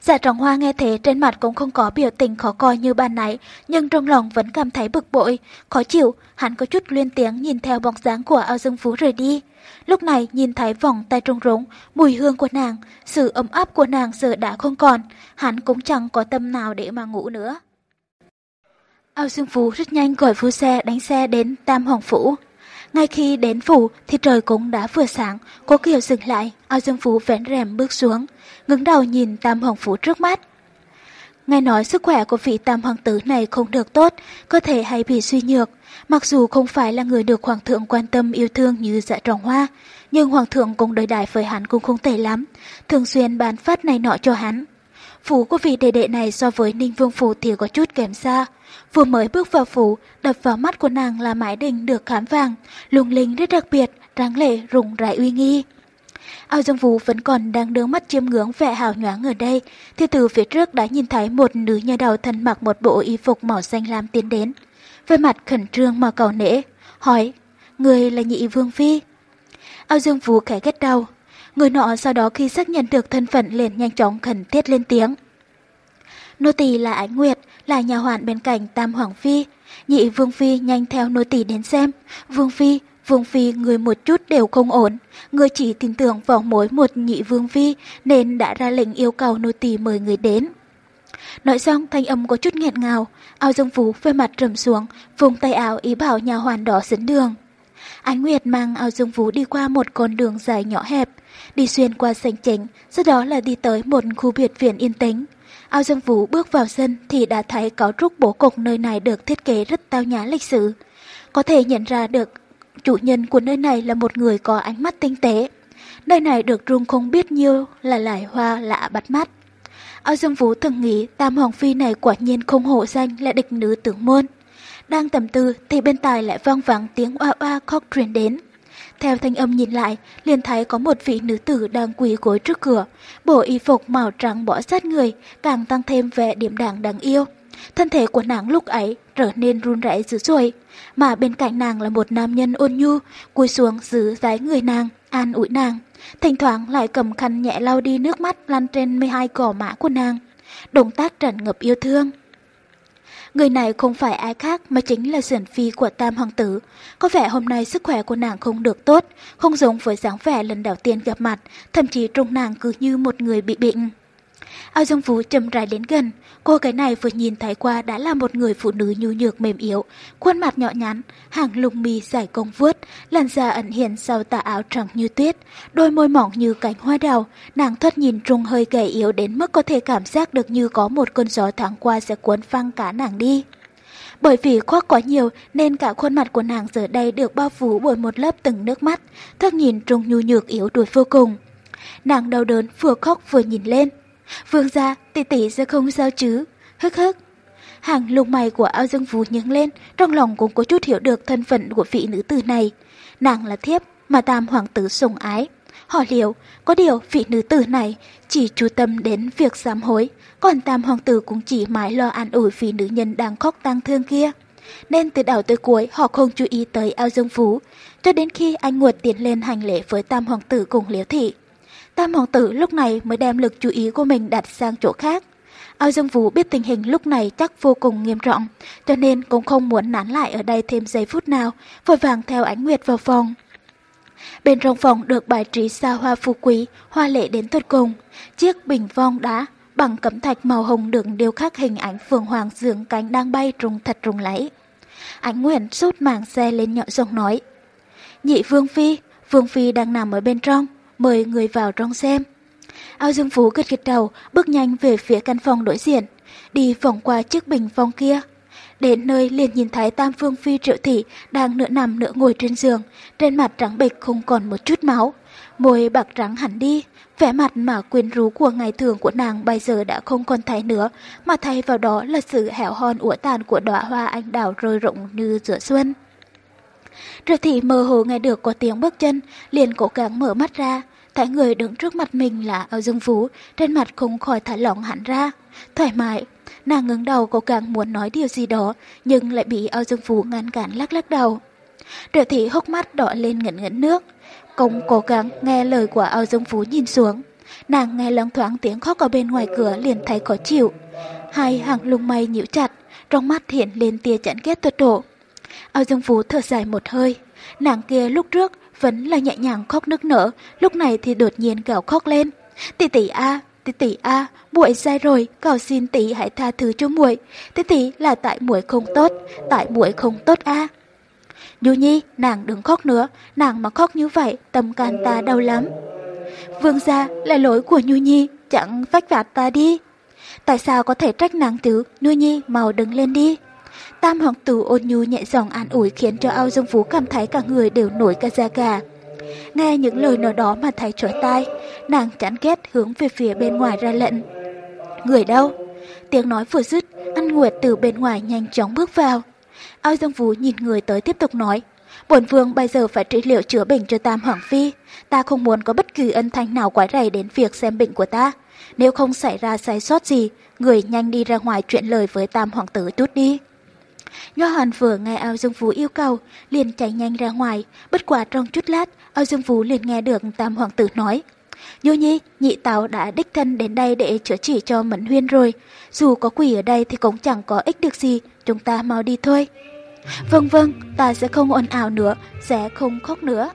Dạ trọng hoa nghe thế trên mặt cũng không có biểu tình khó coi như ban nãy, nhưng trong lòng vẫn cảm thấy bực bội, khó chịu, hắn có chút liên tiếng nhìn theo bóng dáng của ao dương phú rời đi. Lúc này nhìn thấy vòng tay trông rống, mùi hương của nàng, sự ấm áp của nàng giờ đã không còn, hắn cũng chẳng có tâm nào để mà ngủ nữa. Ao Dương Phú rất nhanh gọi phu xe đánh xe đến Tam Hoàng Phủ. Ngay khi đến phủ thì trời cũng đã vừa sáng, cố Kiều dừng lại, Ao Dương Phú vén rèm bước xuống, ngứng đầu nhìn Tam Hoàng Phủ trước mắt. Nghe nói sức khỏe của vị Tam Hoàng tử này không được tốt, cơ thể hay bị suy nhược. Mặc dù không phải là người được Hoàng thượng quan tâm yêu thương như dạ trọng hoa, nhưng Hoàng thượng cũng đối đãi với hắn cũng không tệ lắm, thường xuyên bán phát này nọ cho hắn. Phủ của vị đệ đệ này so với Ninh Vương Phủ thì có chút kém xa. Vừa mới bước vào phủ, đập vào mắt của nàng là mái đình được khám vàng, lung linh rất đặc biệt, đáng lệ rùng rải uy nghi. Ao Dương Vũ vẫn còn đang đưa mắt chiêm ngưỡng vẻ hào nhoáng ở đây, thì từ phía trước đã nhìn thấy một nữ nhà đầu thân mặc một bộ y phục màu xanh lam tiến đến. Về mặt khẩn trương mà cầu nễ, hỏi, người là nhị vương phi. Ao Dương Vũ khẽ ghét đầu. Người nọ sau đó khi xác nhận được thân phận liền nhanh chóng khẩn thiết lên tiếng. Nô tỳ là Ánh Nguyệt, là nhà hoàn bên cạnh Tam Hoàng Phi. Nhị Vương Phi nhanh theo nô tỳ đến xem. Vương Phi, Vương Phi người một chút đều không ổn. Người chỉ tin tưởng vào mỗi một nhị Vương Phi nên đã ra lệnh yêu cầu nô tỳ mời người đến. Nói xong thanh âm có chút nghẹn ngào, ao dương phú về mặt trầm xuống, vùng tay áo ý bảo nhà hoàn đỏ dẫn đường. Ánh Nguyệt mang ao dương phú đi qua một con đường dài nhỏ hẹp, đi xuyên qua sảnh chính, sau đó là đi tới một khu biệt viện yên tĩnh. Ao Dương Vũ bước vào sân thì đã thấy cấu trúc bố cục nơi này được thiết kế rất tao nhã lịch sử. Có thể nhận ra được chủ nhân của nơi này là một người có ánh mắt tinh tế. Nơi này được rung không biết nhiêu là loài hoa lạ bắt mắt. Ao Dương Vũ từng nghĩ Tam Hoàng Phi này quả nhiên không hổ danh là địch nữ tưởng môn. Đang tầm tư thì bên tai lại vang vẳng tiếng oa oa khóc truyền đến. Theo thanh âm nhìn lại, liền thấy có một vị nữ tử đang quỳ gối trước cửa. Bộ y phục màu trắng bỏ sát người, càng tăng thêm vẻ điểm đàng đáng yêu. Thân thể của nàng lúc ấy trở nên run rẩy dữ dội, mà bên cạnh nàng là một nam nhân ôn nhu, cúi xuống giữ dái người nàng, an ủi nàng. Thỉnh thoảng lại cầm khăn nhẹ lau đi nước mắt lăn trên 12 cỏ mã của nàng. Động tác tràn ngập yêu thương. Người này không phải ai khác mà chính là sườn phi của tam hoàng tử. Có vẻ hôm nay sức khỏe của nàng không được tốt, không giống với dáng vẻ lần đầu tiên gặp mặt, thậm chí trông nàng cứ như một người bị bệnh. Ao Dương Phú chậm rãi đến gần, cô cái này vừa nhìn thấy qua đã là một người phụ nữ nhu nhược mềm yếu, khuôn mặt nhỏ nhắn, hàng lùng mì dài cong vuốt, làn da ẩn hiện sau tà áo trắng như tuyết, đôi môi mỏng như cánh hoa đào, nàng thoát nhìn trông hơi gầy yếu đến mức có thể cảm giác được như có một cơn gió thoáng qua sẽ cuốn phăng cả nàng đi. Bởi vì khoác quá nhiều nên cả khuôn mặt của nàng giờ đây được bao phủ bởi một lớp từng nước mắt, thoát nhìn trông nhu nhược yếu đuối vô cùng. Nàng đau đớn vừa khóc vừa nhìn lên, Vương gia, tỷ tỷ sẽ không sao chứ? Hức hức. Hàng lục mày của ao dương vũ nhướng lên, trong lòng cũng có chút hiểu được thân phận của vị nữ tử này. Nàng là thiếp mà tam hoàng tử sủng ái. Họ liệu, có điều vị nữ tử này chỉ chú tâm đến việc sám hối, còn tam hoàng tử cũng chỉ mãi lo an ủi vị nữ nhân đang khóc tang thương kia. Nên từ đầu tới cuối họ không chú ý tới ao dương phú, cho đến khi anh Nguột tiến lên hành lễ với tam hoàng tử cùng liễu thị. Tam hoàng tử lúc này mới đem lực chú ý của mình đặt sang chỗ khác. Ao Dương Vũ biết tình hình lúc này chắc vô cùng nghiêm trọng, cho nên cũng không muốn nán lại ở đây thêm giây phút nào, vội vàng theo ánh nguyệt vào phòng. Bên trong phòng được bài trí xa hoa phú quý, hoa lệ đến tuyệt cùng. Chiếc bình vong đá bằng cẩm thạch màu hồng được điêu khắc hình ảnh phượng hoàng dưỡng cánh đang bay trùng thật trùng lẫy. Ánh Nguyễn sút màng xe lên nhọn giọng nói. Nhị Vương Phi, Vương Phi đang nằm ở bên trong mời người vào trong xem. Ao Dương Phú gật gật đầu, bước nhanh về phía căn phòng đối diện, đi vòng qua chiếc bình phong kia. Đến nơi liền nhìn thấy Tam Phương Phi Triệu Thị đang nửa nằm nửa ngồi trên giường, trên mặt trắng bệch không còn một chút máu. Môi bạc trắng hẳn đi, vẻ mặt mà quyến rú của ngày thường của nàng bây giờ đã không còn thấy nữa, mà thay vào đó là sự hẻo hon ủa tàn của đóa hoa anh đào rơi rụng như giữa xuân. Triệu Thị mơ hồ nghe được có tiếng bước chân, liền cố gắng mở mắt ra, thấy người đứng trước mặt mình là Âu Dương Phú, trên mặt không khỏi thả lỏng hẳn ra, thoải mái, Nàng ngẩng đầu cố gắng muốn nói điều gì đó, nhưng lại bị Âu Dương Phú ngăn cản lắc lắc đầu. Triệu thị hốc mắt đỏ lên ngẩn ngẩn nước. Công cố gắng nghe lời của Âu Dương Phú nhìn xuống. Nàng nghe loáng thoáng tiếng khóc ở bên ngoài cửa liền thấy khó chịu. Hai hàng lung mây nhíu chặt, trong mắt hiện lên tia chán ghét tuyệt độ. Âu Dương Phú thở dài một hơi. Nàng kia lúc trước vẫn là nhẹ nhàng khóc nức nở, lúc này thì đột nhiên gào khóc lên. Tỷ tỷ a, Tỷ tỷ a, muội sai rồi, cầu xin tỷ hãy tha thứ cho muội. Tỷ tỷ là tại muội không tốt, tại muội không tốt a. À. Nhu Nhi, nàng đừng khóc nữa, nàng mà khóc như vậy, tâm can ta đau lắm. Vương gia, là lỗi của Nhu Nhi, chẳng phách phạt ta đi. Tại sao có thể trách nàng chứ Nhu Nhi mau đứng lên đi. Tam hoàng tử ôn nhu nhẹ giọng an ủi khiến cho Âu Dương Phú cảm thấy cả người đều nổi cả da gà. Nghe những lời nói đó mà thấy trói tai, nàng chán ghét hướng về phía bên ngoài ra lệnh. Người đâu? Tiếng nói vừa dứt, Ăn Nguyệt từ bên ngoài nhanh chóng bước vào. Âu Dương Vũ nhìn người tới tiếp tục nói. Bổn vương bây giờ phải trị liệu chữa bệnh cho Tam Hoàng Phi. Ta không muốn có bất kỳ ân thanh nào quái rầy đến việc xem bệnh của ta. Nếu không xảy ra sai sót gì, người nhanh đi ra ngoài chuyện lời với Tam Hoàng tử chút đi. Nho Hoàn vừa nghe Ao Dương Vũ yêu cầu, liền chạy nhanh ra ngoài, bất quả trong chút lát, Ao Dương Vũ liền nghe được Tam Hoàng tử nói. Nhô Nhi, nhị tàu đã đích thân đến đây để chữa trị cho Mẫn Huyên rồi. Dù có quỷ ở đây thì cũng chẳng có ích được gì, chúng ta mau đi thôi. Vâng vâng, ta sẽ không ồn ào nữa, sẽ không khóc nữa.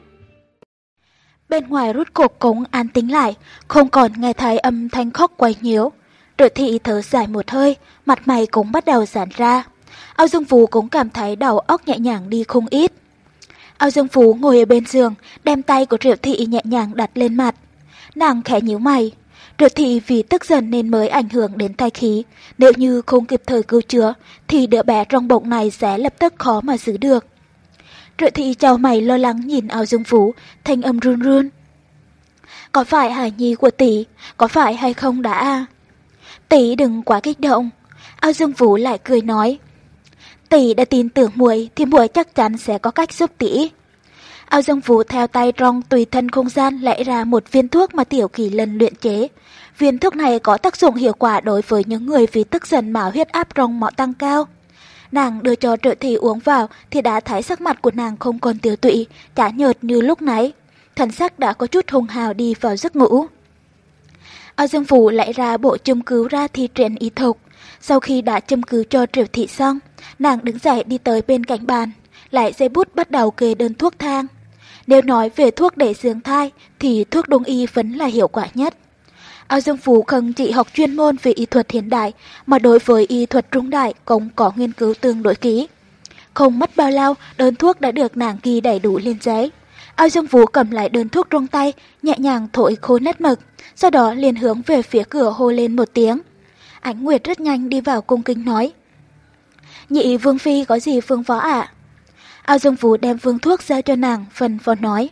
Bên ngoài rút cuộc cũng an tính lại, không còn nghe thấy âm thanh khóc quay nhiễu. rồi thị thở dài một hơi, mặt mày cũng bắt đầu giãn ra. Ao Dương Phú cũng cảm thấy đầu óc nhẹ nhàng đi không ít. Ao Dương Phú ngồi ở bên giường, đem tay của Triệu Thị nhẹ nhàng đặt lên mặt. Nàng khẽ nhíu mày. Triệu Thị vì tức giận nên mới ảnh hưởng đến thai khí. Nếu như không kịp thời cứu chữa, thì đứa bé trong bụng này sẽ lập tức khó mà giữ được. Triệu Thị chào mày lo lắng nhìn Ao Dương Phú, thanh âm run run. Có phải hải nhi của tỷ, có phải hay không đã? Tỷ đừng quá kích động. Ao Dương Vũ lại cười nói. Tỷ đã tin tưởng muội thì muội chắc chắn sẽ có cách giúp tỷ. Ao Dương Vũ theo tay trong tùy thân không gian lấy ra một viên thuốc mà Tiểu Kỳ lần luyện chế. Viên thuốc này có tác dụng hiệu quả đối với những người vì tức giận mà huyết áp trong mọ tăng cao. Nàng đưa cho trợ thị uống vào thì đã thấy sắc mặt của nàng không còn tiêu tụy, chả nhợt như lúc nãy. Thần sắc đã có chút hùng hào đi vào giấc ngủ. Ao Dương Vũ lại ra bộ châm cứu ra thi triển y thục. Sau khi đã châm cứu cho triệu thị xong, nàng đứng dậy đi tới bên cạnh bàn, lại dây bút bắt đầu kê đơn thuốc thang. Nếu nói về thuốc để dưỡng thai, thì thuốc đông y vẫn là hiệu quả nhất. Ao Dương Phú không chỉ học chuyên môn về y thuật hiện đại, mà đối với y thuật trung đại cũng có nghiên cứu tương đối kỹ. Không mất bao lâu, đơn thuốc đã được nàng ghi đầy đủ lên giấy. Ao Dương Phú cầm lại đơn thuốc trong tay, nhẹ nhàng thổi khô nét mực, sau đó liền hướng về phía cửa hô lên một tiếng. Ánh Nguyệt rất nhanh đi vào cung kính nói. Nhị Vương Phi có gì phương phó ạ? À? Ao Dương Phú đem phương thuốc ra cho nàng, phần phó nói.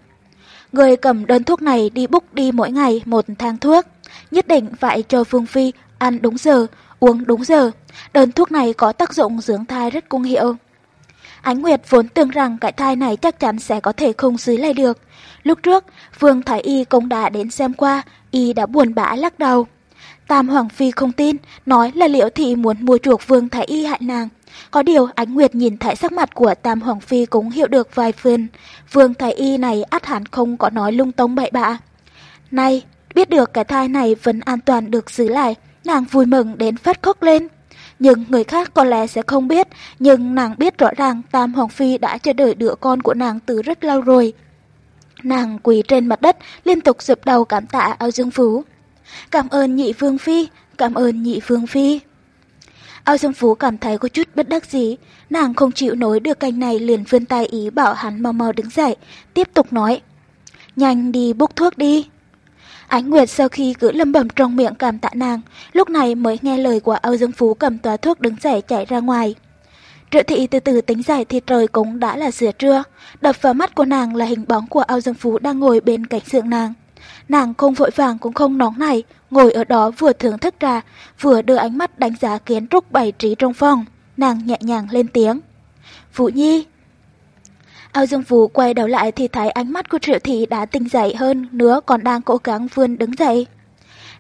Người cầm đơn thuốc này đi búc đi mỗi ngày một thang thuốc. Nhất định phải cho Vương Phi ăn đúng giờ, uống đúng giờ. Đơn thuốc này có tác dụng dưỡng thai rất cung hiệu. Ánh Nguyệt vốn tưởng rằng cái thai này chắc chắn sẽ có thể không dưới lại được. Lúc trước, Vương Thái Y cũng đã đến xem qua, Y đã buồn bã lắc đầu. Tam Hoàng Phi không tin, nói là liệu thị muốn mua chuộc Vương Thái Y hại nàng. Có điều Ánh Nguyệt nhìn thấy sắc mặt của Tam Hoàng Phi cũng hiểu được vài phần. Vương Thái Y này át hẳn không có nói lung tung bậy bạ. Này, biết được cái thai này vẫn an toàn được giữ lại, nàng vui mừng đến phát khóc lên. Nhưng người khác có lẽ sẽ không biết, nhưng nàng biết rõ ràng Tam Hoàng Phi đã chờ đợi đứa con của nàng từ rất lâu rồi. Nàng quỳ trên mặt đất, liên tục dập đầu cảm tạ ao dương phú. Cảm ơn nhị Vương Phi, cảm ơn nhị Vương Phi. Ao Dương Phú cảm thấy có chút bất đắc dĩ, nàng không chịu nối được canh này liền vươn tay ý bảo hắn mau mau đứng dậy, tiếp tục nói. Nhanh đi bốc thuốc đi. Ánh Nguyệt sau khi cứ lâm bẩm trong miệng cảm tạ nàng, lúc này mới nghe lời của Âu Dương Phú cầm tòa thuốc đứng dậy chạy ra ngoài. Triệu thị từ từ tính giải thì trời cũng đã là giữa trưa. Đập vào mắt của nàng là hình bóng của Âu Dương Phú đang ngồi bên cạnh giường nàng. Nàng không vội vàng cũng không nóng này, ngồi ở đó vừa thưởng thức trà, vừa đưa ánh mắt đánh giá kiến trúc bày trí trong phòng. Nàng nhẹ nhàng lên tiếng. Vũ Nhi. Âu Dương Vũ quay đầu lại thì thấy ánh mắt của Triệu Thị đã tỉnh dậy hơn nữa còn đang cố gắng vươn đứng dậy.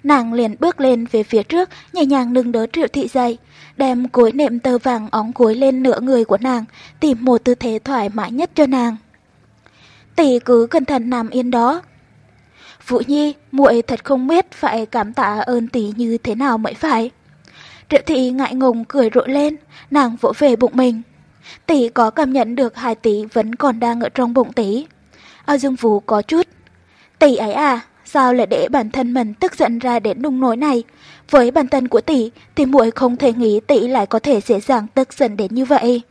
Nàng liền bước lên về phía trước, nhẹ nhàng nâng đỡ Triệu Thị dậy, đem cối nệm tơ vàng óng cối lên nửa người của nàng, tìm một tư thế thoải mái nhất cho nàng. Tỷ cứ cẩn thận nằm yên đó. Vũ Nhi, muội thật không biết phải cảm tạ ơn tỷ như thế nào mới phải. Triệu thị ngại ngùng cười rộ lên, nàng vỗ về bụng mình. Tỷ có cảm nhận được hai tỷ vẫn còn đang ở trong bụng tỷ. Ao Dương Vũ có chút. Tỷ ấy à, sao lại để bản thân mình tức giận ra đến nung nỗi này? Với bản thân của tỷ thì muội không thể nghĩ tỷ lại có thể dễ dàng tức giận đến như vậy.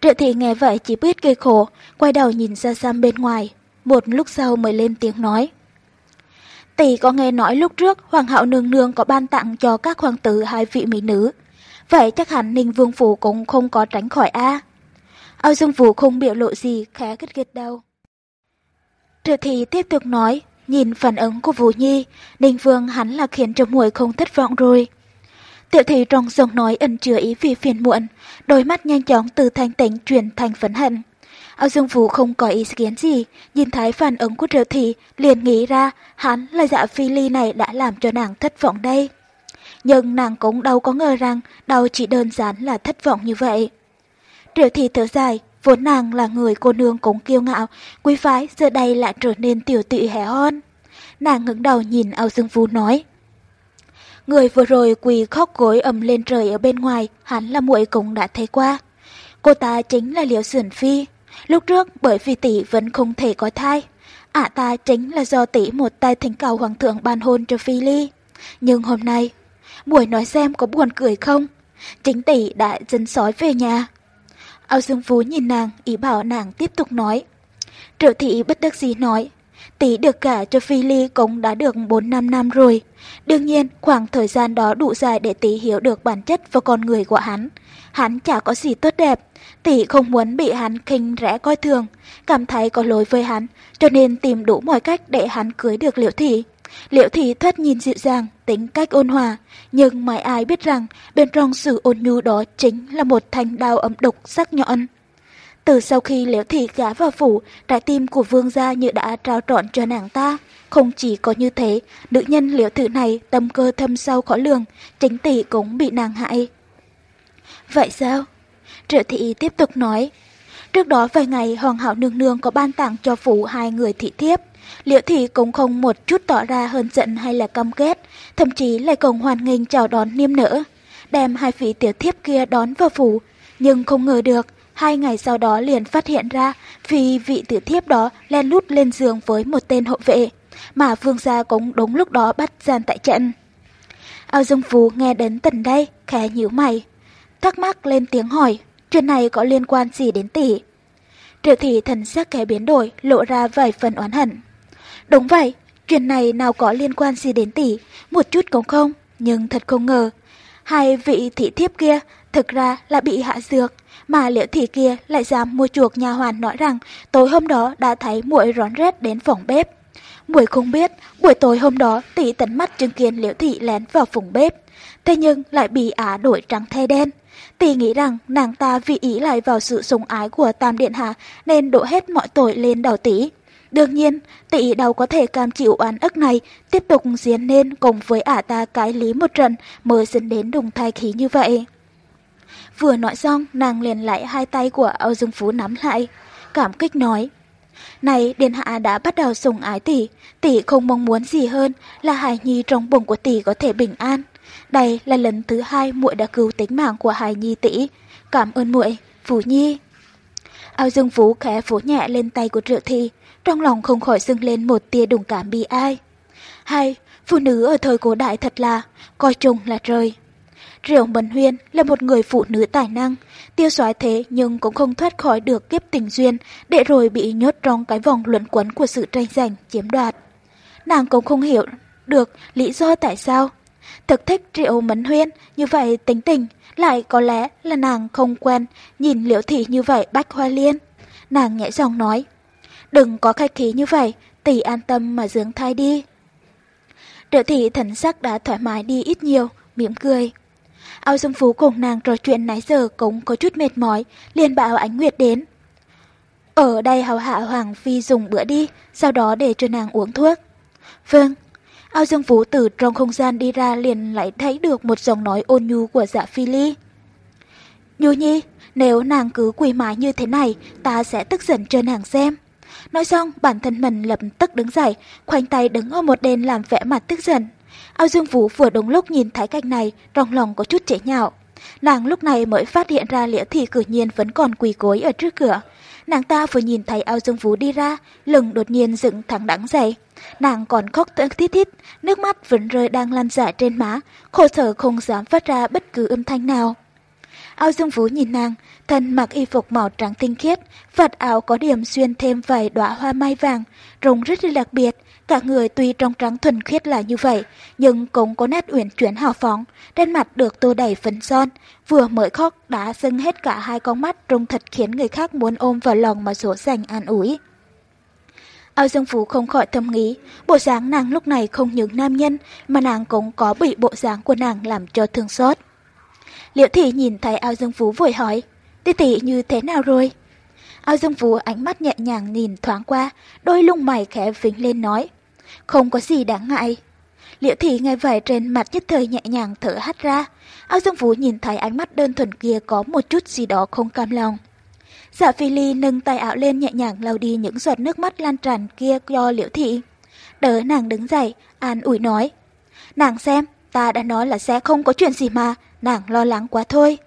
Triệu thị nghe vậy chỉ biết gây khổ, quay đầu nhìn ra xăm bên ngoài. Một lúc sau mới lên tiếng nói. Tỷ có nghe nói lúc trước Hoàng hậu nương nương có ban tặng cho các hoàng tử hai vị mỹ nữ. Vậy chắc hẳn Ninh Vương Phủ cũng không có tránh khỏi A. Âu Dương Phủ không biểu lộ gì khá gật gật đâu. Trợ thị tiếp tục nói, nhìn phản ứng của Vũ Nhi, Ninh Vương hắn là khiến cho muội không thất vọng rồi. Tiểu thị trong giọng nói ẩn chứa ý vì phiền muộn, đôi mắt nhanh chóng từ thanh tĩnh chuyển thành phấn hận. Âu Dương Vũ không có ý kiến gì, nhìn thấy phản ứng của Triệu Thị, liền nghĩ ra hắn là dạ phi ly này đã làm cho nàng thất vọng đây. Nhưng nàng cũng đâu có ngờ rằng đâu chỉ đơn giản là thất vọng như vậy. Triệu Thị thở dài, vốn nàng là người cô nương cũng kiêu ngạo, quý phái giờ đây lại trở nên tiểu tụy hẻ hon. Nàng ngẩng đầu nhìn Âu Dương Vũ nói. Người vừa rồi quỳ khóc gối ầm lên trời ở bên ngoài, hắn là muội cũng đã thấy qua. Cô ta chính là Liễu Sườn Phi. Lúc trước bởi vì tỷ vẫn không thể có thai, ả ta chính là do tỷ một tay thỉnh cầu hoàng thượng ban hôn cho Phi Ly. Nhưng hôm nay, buổi nói xem có buồn cười không? Chính tỷ đã dân sói về nhà. Âu Dương Phú nhìn nàng, ý bảo nàng tiếp tục nói. Triệu thị bất đắc dĩ nói, tỷ được cả cho Phi Ly cũng đã được 4-5 năm rồi. Đương nhiên, khoảng thời gian đó đủ dài để tỷ hiểu được bản chất và con người của hắn. Hắn chả có gì tốt đẹp, tỷ không muốn bị hắn khinh rẽ coi thường, cảm thấy có lỗi với hắn, cho nên tìm đủ mọi cách để hắn cưới được Liễu Thị. Liễu Thị thoát nhìn dịu dàng, tính cách ôn hòa, nhưng mấy ai biết rằng bên trong sự ôn nhu đó chính là một thanh đao ấm độc sắc nhọn. Từ sau khi Liễu Thị gả vào phủ, trái tim của vương gia như đã trao trọn cho nàng ta. Không chỉ có như thế, nữ nhân Liễu Thị này tâm cơ thâm sâu khó lường, chính tỷ cũng bị nàng hại. Vậy sao? Triệu thị tiếp tục nói. Trước đó vài ngày Hoàng hậu nương nương có ban tặng cho phủ hai người thị thiếp. Liệu thị cũng không một chút tỏ ra hơn giận hay là căm ghét, thậm chí lại còn hoàn nghênh chào đón niêm nở. Đem hai vị tiểu thiếp kia đón vào phủ, nhưng không ngờ được, hai ngày sau đó liền phát hiện ra vì vị tiểu thiếp đó len lút lên giường với một tên hộ vệ, mà vương gia cũng đúng lúc đó bắt gian tại trận. Ao Dương Phú nghe đến tận đây, khẽ nhíu mày. Thắc mắc lên tiếng hỏi, chuyện này có liên quan gì đến tỷ? Triệu thị thần sắc kẻ biến đổi, lộ ra vài phần oán hận. Đúng vậy, chuyện này nào có liên quan gì đến tỷ, một chút cũng không, nhưng thật không ngờ. Hai vị thị thiếp kia thực ra là bị hạ dược, mà liệu thị kia lại dám mua chuộc nhà hoàn nói rằng tối hôm đó đã thấy muội rón rét đến phòng bếp. Muội không biết, buổi tối hôm đó tỷ tấn mắt chứng kiến liễu thị lén vào phòng bếp, thế nhưng lại bị ả đổi trắng thay đen. Tỷ nghĩ rằng nàng ta vì ý lại vào sự sủng ái của Tam Điện Hạ nên đổ hết mọi tội lên đầu tỷ. Đương nhiên, tỷ đâu có thể cam chịu oán ức này, tiếp tục diễn nên cùng với ả ta cái lý một trận mới dẫn đến đùng thai khí như vậy. Vừa nói xong, nàng liền lại hai tay của Âu Dương Phú nắm lại, cảm kích nói. Này, Điện Hạ đã bắt đầu sủng ái tỷ, tỷ không mong muốn gì hơn là Hải Nhi trong bụng của tỷ có thể bình an. Đây là lần thứ hai muội đã cứu tính mạng của Hải Nhi tỷ. Cảm ơn muội, Phú Nhi. Ao Dương Phú khẽ vỗ nhẹ lên tay của Triệu Thị, trong lòng không khỏi dâng lên một tia đồng cảm bi ai. hai phụ nữ ở thời cổ đại thật là, coi chung là trời. Triệu Bần Huyên là một người phụ nữ tài năng, tiêu xoái thế nhưng cũng không thoát khỏi được kiếp tình duyên để rồi bị nhốt trong cái vòng luẩn quẩn của sự tranh giành, chiếm đoạt. Nàng cũng không hiểu được lý do tại sao Thực thích Triệu Mẫn Huyên, như vậy tính tình, lại có lẽ là nàng không quen, nhìn liễu thị như vậy bách hoa liên. Nàng nhẹ giọng nói, đừng có khách khí như vậy, tỷ an tâm mà dưỡng thai đi. Triệu thị thần sắc đã thoải mái đi ít nhiều, mỉm cười. Ao Dương Phú cùng nàng trò chuyện nãy giờ cũng có chút mệt mỏi, liền bảo Ánh Nguyệt đến. Ở đây hầu hạ Hoàng Phi dùng bữa đi, sau đó để cho nàng uống thuốc. Vâng. Ao Dương Phú từ trong không gian đi ra liền lại thấy được một giọng nói ôn nhu của dạ Phi Ly. Nhu Nhi, nếu nàng cứ quỳ mãi như thế này, ta sẽ tức giận cho nàng xem. Nói xong, bản thân mình lập tức đứng dậy, khoanh tay đứng ở một bên làm vẻ mặt tức giận. Ao Dương Vũ vừa đúng lúc nhìn thấy cảnh này, trong lòng có chút chế nhạo. Nàng lúc này mới phát hiện ra liễu thị cử nhiên vẫn còn quỳ gối ở trước cửa. Nàng ta vừa nhìn thấy Ao Dương Vũ đi ra, lừng đột nhiên dựng thẳng đắng dậy. Nàng còn khóc thít thít, nước mắt vẫn rơi đang lan rải trên má, khổ sở không dám phát ra bất cứ âm thanh nào. Ao Dương Vũ nhìn nàng, thân mặc y phục màu trắng tinh khiết, vạt áo có điểm xuyên thêm vài đóa hoa mai vàng, rồng rất là đặc biệt. Cả người tuy trong trắng thuần khiết là như vậy, nhưng cũng có nét uyển chuyển hào phóng, trên mặt được tô đầy phấn son, vừa mới khóc đã sưng hết cả hai con mắt trông thật khiến người khác muốn ôm vào lòng mà sổ dành an ủi. Ao Dương Phú không khỏi thầm nghĩ, bộ dáng nàng lúc này không những nam nhân, mà nàng cũng có bị bộ dáng của nàng làm cho thương xót. Liễu thị nhìn thấy Ao Dương Phú vội hỏi, tỷ tỷ như thế nào rồi? Ao Dương Phú ánh mắt nhẹ nhàng nhìn thoáng qua, đôi lông mày khẽ vĩnh lên nói, không có gì đáng ngại. Liễu thị nghe vậy trên mặt nhất thời nhẹ nhàng thở hắt ra, Ao Dương Phú nhìn thấy ánh mắt đơn thuần kia có một chút gì đó không cam lòng. Dạ Phi Ly nâng tay áo lên nhẹ nhàng lau đi những giọt nước mắt lan tràn kia do liễu thị. Đỡ nàng đứng dậy, an ủi nói. Nàng xem, ta đã nói là sẽ không có chuyện gì mà, nàng lo lắng quá thôi.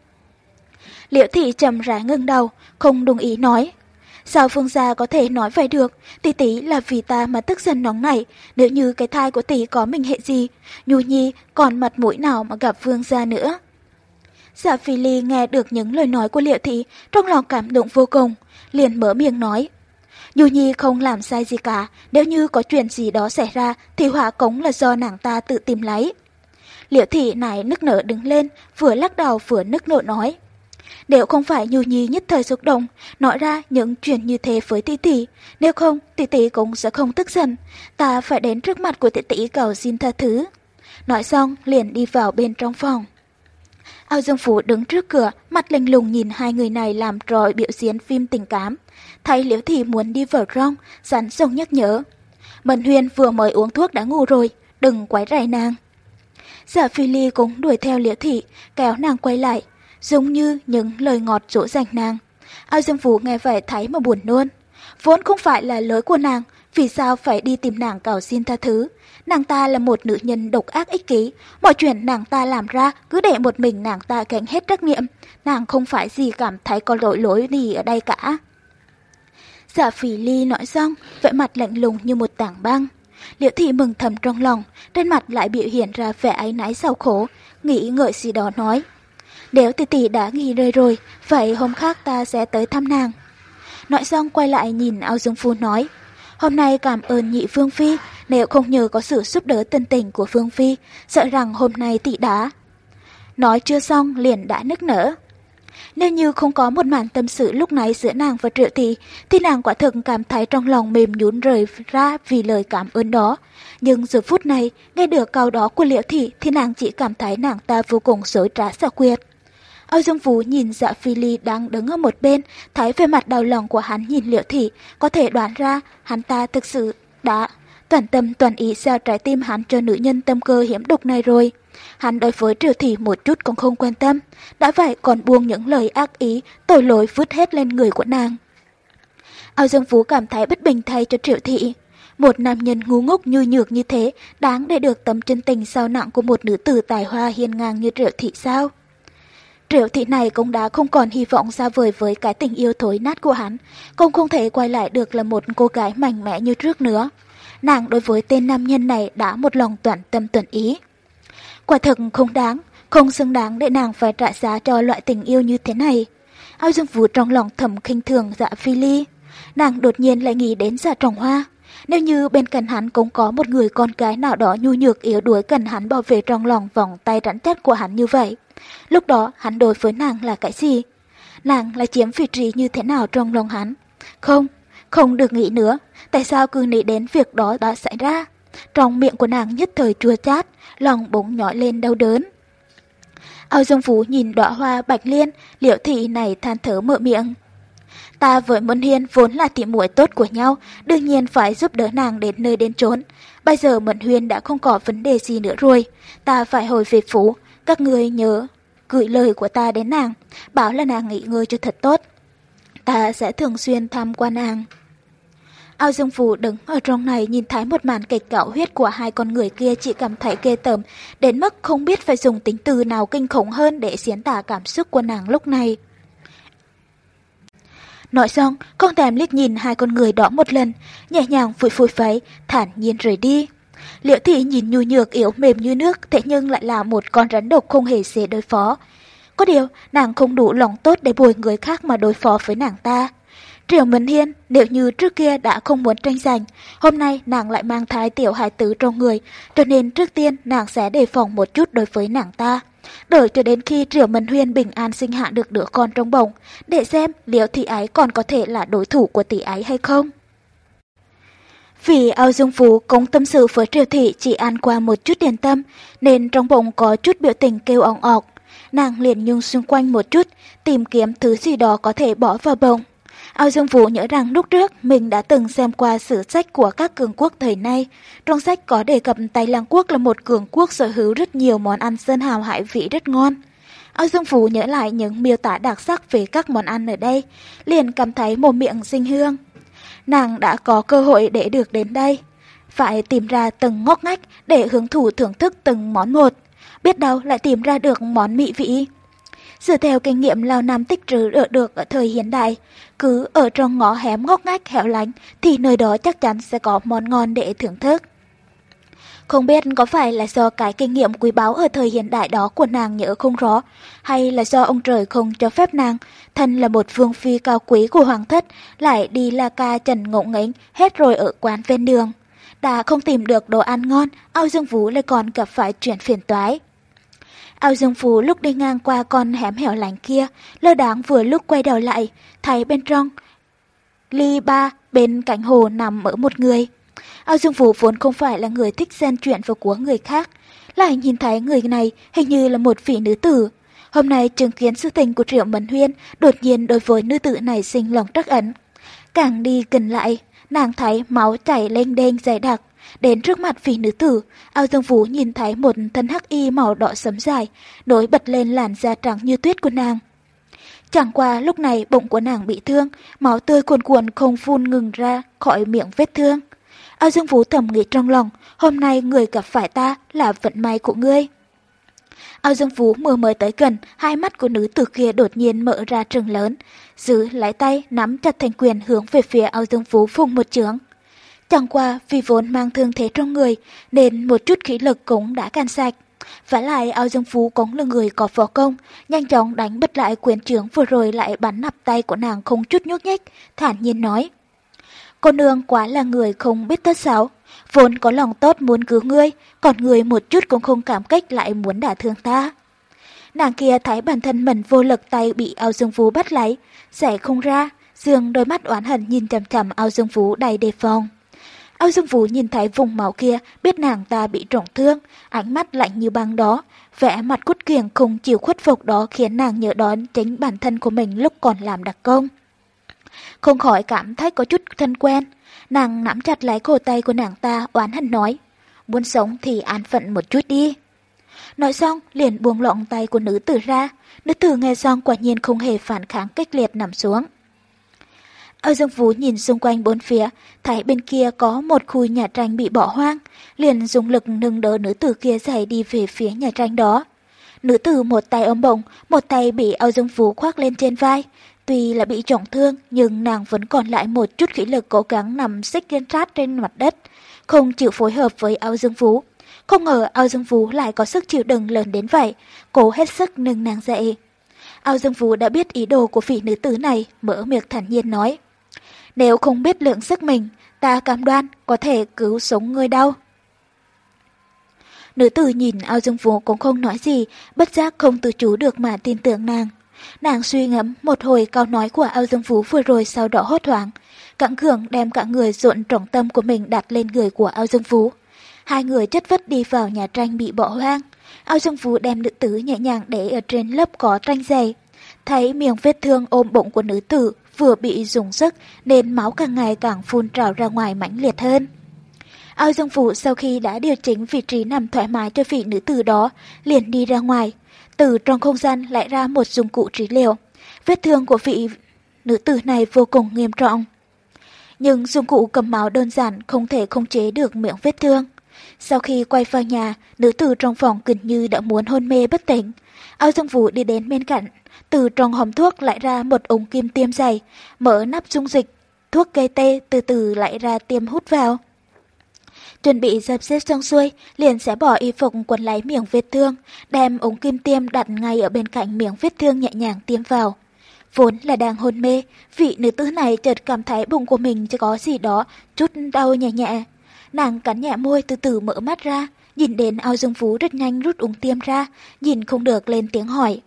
Liễu thị trầm rãi ngưng đầu, không đồng ý nói. Sao Phương Gia có thể nói vậy được, tỷ tỷ là vì ta mà tức giận nóng nảy, nếu như cái thai của tỷ có mình hệ gì, Nhu Nhi còn mặt mũi nào mà gặp Phương Gia nữa. Dạ Phi Ly nghe được những lời nói của Liễu thị, trong lòng cảm động vô cùng, liền mở miệng nói. Dù Nhi không làm sai gì cả, nếu như có chuyện gì đó xảy ra thì hỏa cống là do nàng ta tự tìm lấy. Liễu thị nải nức nở đứng lên, vừa lắc đầu vừa nức nở nói. Nếu không phải Nhu Nhi nhất thời xúc động, nói ra những chuyện như thế với tỷ tỷ, nếu không tỷ tỷ cũng sẽ không tức giận, ta phải đến trước mặt của tỷ tỷ cầu xin tha thứ. Nói xong liền đi vào bên trong phòng. Ao Dương Phú đứng trước cửa, mặt lạnh lùng nhìn hai người này làm trò biểu diễn phim tình cảm. Thấy Liễu Thị muốn đi vở rong, sẵn sông nhắc nhở. Bần Huyền vừa mới uống thuốc đã ngủ rồi, đừng quấy rầy nàng. Giả Phi Ly cũng đuổi theo Liễu Thị, kéo nàng quay lại, giống như những lời ngọt dỗ dành nàng. Ao Dương Phú nghe vậy thấy mà buồn nôn. Vốn không phải là lỗi của nàng, vì sao phải đi tìm nàng cầu xin tha thứ. Nàng ta là một nữ nhân độc ác ích kỷ, mọi chuyện nàng ta làm ra cứ để một mình nàng ta gánh hết trách nhiệm. Nàng không phải gì cảm thấy có lỗi lỗi gì ở đây cả. giả phỉ ly nói xong, vẻ mặt lạnh lùng như một tảng băng. Liễu thị mừng thầm trong lòng, trên mặt lại biểu hiện ra vẻ áy náy sau khổ, nghĩ ngợi gì đó nói. Nếu tỷ tỷ đã nghỉ rơi rồi, vậy hôm khác ta sẽ tới thăm nàng. Nói xong quay lại nhìn ao dung phu nói, hôm nay cảm ơn nhị Phương Phi, nếu không nhờ có sự giúp đỡ tân tình của Phương Phi, sợ rằng hôm nay tỷ đã. Nói chưa xong liền đã nức nở. Nếu như không có một màn tâm sự lúc này giữa nàng và Triệu Thị, thì nàng quả thực cảm thấy trong lòng mềm nhún rời ra vì lời cảm ơn đó. Nhưng giờ phút này, nghe được câu đó của Liễu Thị thì nàng chỉ cảm thấy nàng ta vô cùng dối trá xảo quyệt. Âu Dương Vũ nhìn dạ phi ly đang đứng ở một bên, thấy về mặt đau lòng của hắn nhìn Liệu Thị, có thể đoán ra hắn ta thực sự đã toàn tâm toàn ý giao trái tim hắn cho nữ nhân tâm cơ hiểm độc này rồi. Hắn đối với Triệu Thị một chút cũng không quan tâm, đã vậy còn buông những lời ác ý, tội lỗi vứt hết lên người của nàng. Âu Dương Phú cảm thấy bất bình thay cho Triệu Thị. Một nam nhân ngu ngốc như nhược như thế, đáng để được tấm chân tình sao nặng của một nữ tử tài hoa hiền ngang như Triệu Thị sao? Triệu Thị này cũng đã không còn hy vọng xa vời với cái tình yêu thối nát của hắn, cũng không thể quay lại được là một cô gái mạnh mẽ như trước nữa. Nàng đối với tên nam nhân này đã một lòng toàn tâm toàn ý. Quả thực không đáng, không xứng đáng để nàng phải trả giá cho loại tình yêu như thế này. Ao Dương Vũ trong lòng thầm khinh thường dạ phi ly. Nàng đột nhiên lại nghĩ đến dạ trọng hoa. Nếu như bên cạnh hắn cũng có một người con gái nào đó nhu nhược yếu đuối cần hắn bảo vệ trong lòng vòng tay rắn chắc của hắn như vậy, lúc đó hắn đối với nàng là cái gì? Nàng là chiếm vị trí như thế nào trong lòng hắn? Không, không được nghĩ nữa, tại sao cứ nghĩ đến việc đó đã xảy ra? Trong miệng của nàng nhất thời chua chát, lòng bỗng nhói lên đau đớn. Ao Dương Phú nhìn đóa hoa bạch liên, liệu thị này than thở mở miệng. Ta với Mẫn Hiên vốn là tỉ muội tốt của nhau, đương nhiên phải giúp đỡ nàng đến nơi đến chốn. Bây giờ Mẫn Huyên đã không có vấn đề gì nữa rồi, ta phải hồi về phủ, các người nhớ gửi lời của ta đến nàng, bảo là nàng nghỉ ngơi cho thật tốt. Ta sẽ thường xuyên thăm qua nàng. Ao Dương Phù đứng ở trong này nhìn thấy một màn kịch cạo huyết của hai con người kia chỉ cảm thấy ghê tởm, đến mức không biết phải dùng tính từ nào kinh khủng hơn để diễn tả cảm xúc của nàng lúc này. Nói xong, con tèm liếc nhìn hai con người đó một lần, nhẹ nhàng phủi phủi phấy, thản nhiên rời đi. liễu thị nhìn nhu nhược yếu mềm như nước, thế nhưng lại là một con rắn độc không hề dễ đối phó. Có điều, nàng không đủ lòng tốt để bồi người khác mà đối phó với nàng ta. Triệu Mẫn Hiên nếu như trước kia đã không muốn tranh giành, hôm nay nàng lại mang thái tiểu hải tử trong người, cho nên trước tiên nàng sẽ đề phòng một chút đối với nàng ta. Đợi cho đến khi Triệu Mẫn Huyên bình an sinh hạ được đứa con trong bụng, để xem liệu thị ái còn có thể là đối thủ của tỷ ái hay không. Vì ao dương phú cũng tâm sự với Triệu Thị chỉ ăn qua một chút tiền tâm, nên trong bụng có chút biểu tình kêu ong ọc. Nàng liền nhung xung quanh một chút, tìm kiếm thứ gì đó có thể bỏ vào bụng. Ao Dương Vũ nhớ rằng lúc trước mình đã từng xem qua sử sách của các cường quốc thời nay. Trong sách có đề cập Tây Lăng Quốc là một cường quốc sở hữu rất nhiều món ăn sơn hào hải vị rất ngon. Ao Dương Vũ nhớ lại những miêu tả đặc sắc về các món ăn ở đây, liền cảm thấy một miệng sinh hương. Nàng đã có cơ hội để được đến đây. Phải tìm ra từng ngóc ngách để hưởng thụ thưởng thức từng món một. Biết đâu lại tìm ra được món mỹ vị. Dựa theo kinh nghiệm lao năm tích trữ được được ở thời hiện đại, cứ ở trong ngõ hẻm ngóc ngách hẻo lánh thì nơi đó chắc chắn sẽ có món ngon để thưởng thức. Không biết có phải là do cái kinh nghiệm quý báu ở thời hiện đại đó của nàng nhớ không rõ, hay là do ông trời không cho phép nàng, thân là một vương phi cao quý của hoàng thất, lại đi la ca trần ngộng nghĩnh hết rồi ở quán ven đường. Đã không tìm được đồ ăn ngon, ao dương vũ lại còn gặp phải chuyện phiền toái. Ao Dương Phú lúc đi ngang qua con hẻm hẻo lánh kia, lơ đáng vừa lúc quay đầu lại, thấy bên trong. Ly ba bên cạnh hồ nằm ở một người. Ao Dương Phú vốn không phải là người thích xen chuyện vào của người khác, lại nhìn thấy người này hình như là một vị nữ tử. Hôm nay chứng kiến sự tình của Triệu Mẫn Huyên đột nhiên đối với nữ tử này sinh lòng trắc ẩn. Càng đi gần lại, nàng thấy máu chảy lên đen dày đặc, Đến trước mặt vị nữ tử, ao dương vũ nhìn thấy một thân hắc y màu đỏ sấm dài, nổi bật lên làn da trắng như tuyết của nàng. Chẳng qua lúc này bụng của nàng bị thương, máu tươi cuồn cuộn không phun ngừng ra khỏi miệng vết thương. Ao Dương Vũ thầm nghĩ trong lòng, hôm nay người gặp phải ta là vận may của ngươi. Ao Dương Vũ vừa mới tới gần, hai mắt của nữ tử kia đột nhiên mở ra trừng lớn, giữ lái tay nắm chặt thành quyền hướng về phía Ao Dương Vũ phùng một trường. Chẳng qua vì vốn mang thương thế trong người nên một chút khí lực cũng đã can sạch. Và lại ao dương phú cũng là người có võ công, nhanh chóng đánh bật lại quyền trưởng vừa rồi lại bắn nạp tay của nàng không chút nhúc nhích, thản nhiên nói. Cô nương quá là người không biết tất xấu, vốn có lòng tốt muốn cứu ngươi, còn người một chút cũng không cảm kích lại muốn đả thương ta. Nàng kia thấy bản thân mình vô lực tay bị ao dương phú bắt lấy, sẽ không ra, dương đôi mắt oán hận nhìn chằm chằm ao dương phú đầy đề phòng. Âu Dương Vũ nhìn thấy vùng máu kia, biết nàng ta bị trọng thương, ánh mắt lạnh như băng đó, vẻ mặt cút kiềng không chịu khuất phục đó khiến nàng nhớ đón chính bản thân của mình lúc còn làm đặc công. Không khỏi cảm thấy có chút thân quen, nàng nắm chặt lấy cổ tay của nàng ta oán hận nói, muốn sống thì an phận một chút đi. Nói xong liền buông lỏng tay của nữ tử ra, nữ tử nghe xong quả nhiên không hề phản kháng kích liệt nằm xuống. Âu Dương Vũ nhìn xung quanh bốn phía, thấy bên kia có một khu nhà tranh bị bỏ hoang, liền dùng lực nâng đỡ nữ tử kia dậy đi về phía nhà tranh đó. Nữ tử một tay ôm bụng, một tay bị Âu Dương Vũ khoác lên trên vai. Tuy là bị trọng thương, nhưng nàng vẫn còn lại một chút khí lực cố gắng nằm xích lên sát trên mặt đất, không chịu phối hợp với Âu Dương Vũ. Không ngờ Âu Dương Vũ lại có sức chịu đựng lớn đến vậy, cố hết sức nâng nàng dậy. Âu Dương Vũ đã biết ý đồ của vị nữ tử này, mở miệng thản nhiên nói. Nếu không biết lượng sức mình, ta cam đoan có thể cứu sống người đau. Nữ tử nhìn ao dương vũ cũng không nói gì, bất giác không tự chủ được mà tin tưởng nàng. Nàng suy ngẫm một hồi câu nói của ao dương vũ vừa rồi sau đó hốt hoảng. Cẳng cường đem cả người ruộn trọng tâm của mình đặt lên người của ao dương vũ. Hai người chất vất đi vào nhà tranh bị bỏ hoang. Ao dương vũ đem nữ tử nhẹ nhàng để ở trên lớp có tranh dày. Thấy miệng vết thương ôm bụng của nữ tử vừa bị dùng sức nên máu càng ngày càng phun trào ra ngoài mãnh liệt hơn. Ao Dương Phủ sau khi đã điều chỉnh vị trí nằm thoải mái cho vị nữ tử đó, liền đi ra ngoài. Từ trong không gian lại ra một dụng cụ trị liệu. Vết thương của vị nữ tử này vô cùng nghiêm trọng. Nhưng dụng cụ cầm máu đơn giản không thể khống chế được miệng vết thương. Sau khi quay vào nhà, nữ tử trong phòng gần như đã muốn hôn mê bất tỉnh. Ao Dương Vũ đi đến bên cạnh, từ trong hòm thuốc lại ra một ống kim tiêm dày, mở nắp dung dịch, thuốc gây tê từ từ lại ra tiêm hút vào. Chuẩn bị dập xếp xong xuôi, liền sẽ bỏ y phục quần lấy miệng vết thương, đem ống kim tiêm đặt ngay ở bên cạnh miệng vết thương nhẹ nhàng tiêm vào. Vốn là đang hôn mê, vị nữ tử này chợt cảm thấy bụng của mình chỉ có gì đó, chút đau nhẹ nhẹ. Nàng cắn nhẹ môi từ từ mở mắt ra, nhìn đến ao dương phú rất nhanh rút ống tiêm ra, nhìn không được lên tiếng hỏi.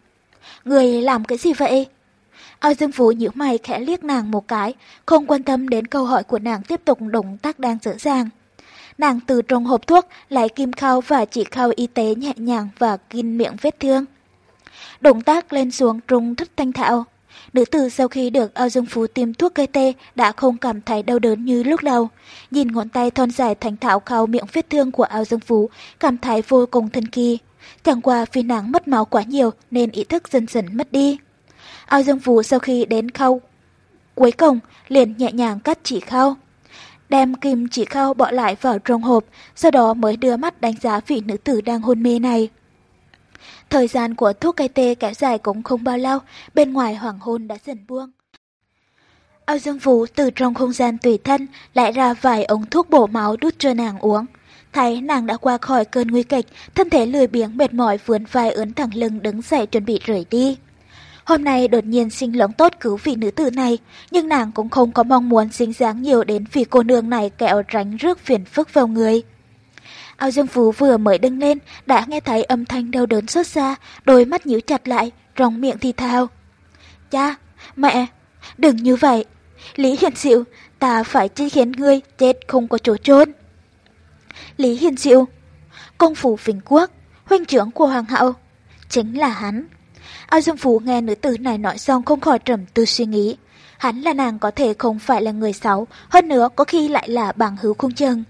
Người làm cái gì vậy? Ao Dương Phú nhíu mày khẽ liếc nàng một cái, không quan tâm đến câu hỏi của nàng tiếp tục động tác đang dở dàng. Nàng từ trong hộp thuốc lấy kim khâu và chỉ khâu y tế nhẹ nhàng và kín miệng vết thương. Động tác lên xuống trung thất thanh thạo. Nữ tử sau khi được ao dương phú tiêm thuốc gây tê đã không cảm thấy đau đớn như lúc đầu. Nhìn ngón tay thon dài thành thạo khâu miệng vết thương của ao dương phú, cảm thấy vô cùng thân kỳ. Chẳng qua vì nàng mất máu quá nhiều nên ý thức dần dần mất đi. Ao dương Vũ sau khi đến khâu cuối cùng liền nhẹ nhàng cắt chỉ khâu đem kim chỉ khâu bỏ lại vào trong hộp, sau đó mới đưa mắt đánh giá vị nữ tử đang hôn mê này. Thời gian của thuốc cây tê kéo dài cũng không bao lâu, bên ngoài hoàng hôn đã dần buông. Ao Dương Vũ từ trong không gian tùy thân lại ra vài ống thuốc bổ máu đút cho nàng uống. Thấy nàng đã qua khỏi cơn nguy kịch, thân thể lười biếng mệt mỏi vươn vai ướn thẳng lưng đứng dậy chuẩn bị rời đi. Hôm nay đột nhiên sinh lớn tốt cứu vị nữ tử này, nhưng nàng cũng không có mong muốn dính dáng nhiều đến vì cô nương này kẹo tránh rước phiền phức vào người. Ao Dương Phú vừa mới đứng lên, đã nghe thấy âm thanh đau đớn xót xa, đôi mắt nhíu chặt lại, ròng miệng thì thào. Cha, mẹ, đừng như vậy. Lý Hiền Diệu, ta phải chỉ khiến ngươi chết không có chỗ trốn. Lý Hiền Diệu, công phủ Vĩnh Quốc, huynh trưởng của Hoàng hậu, chính là hắn. Ao Dương Phú nghe nữ tử này nói xong không khỏi trầm tư suy nghĩ. Hắn là nàng có thể không phải là người xấu, hơn nữa có khi lại là bằng hữu không chừng.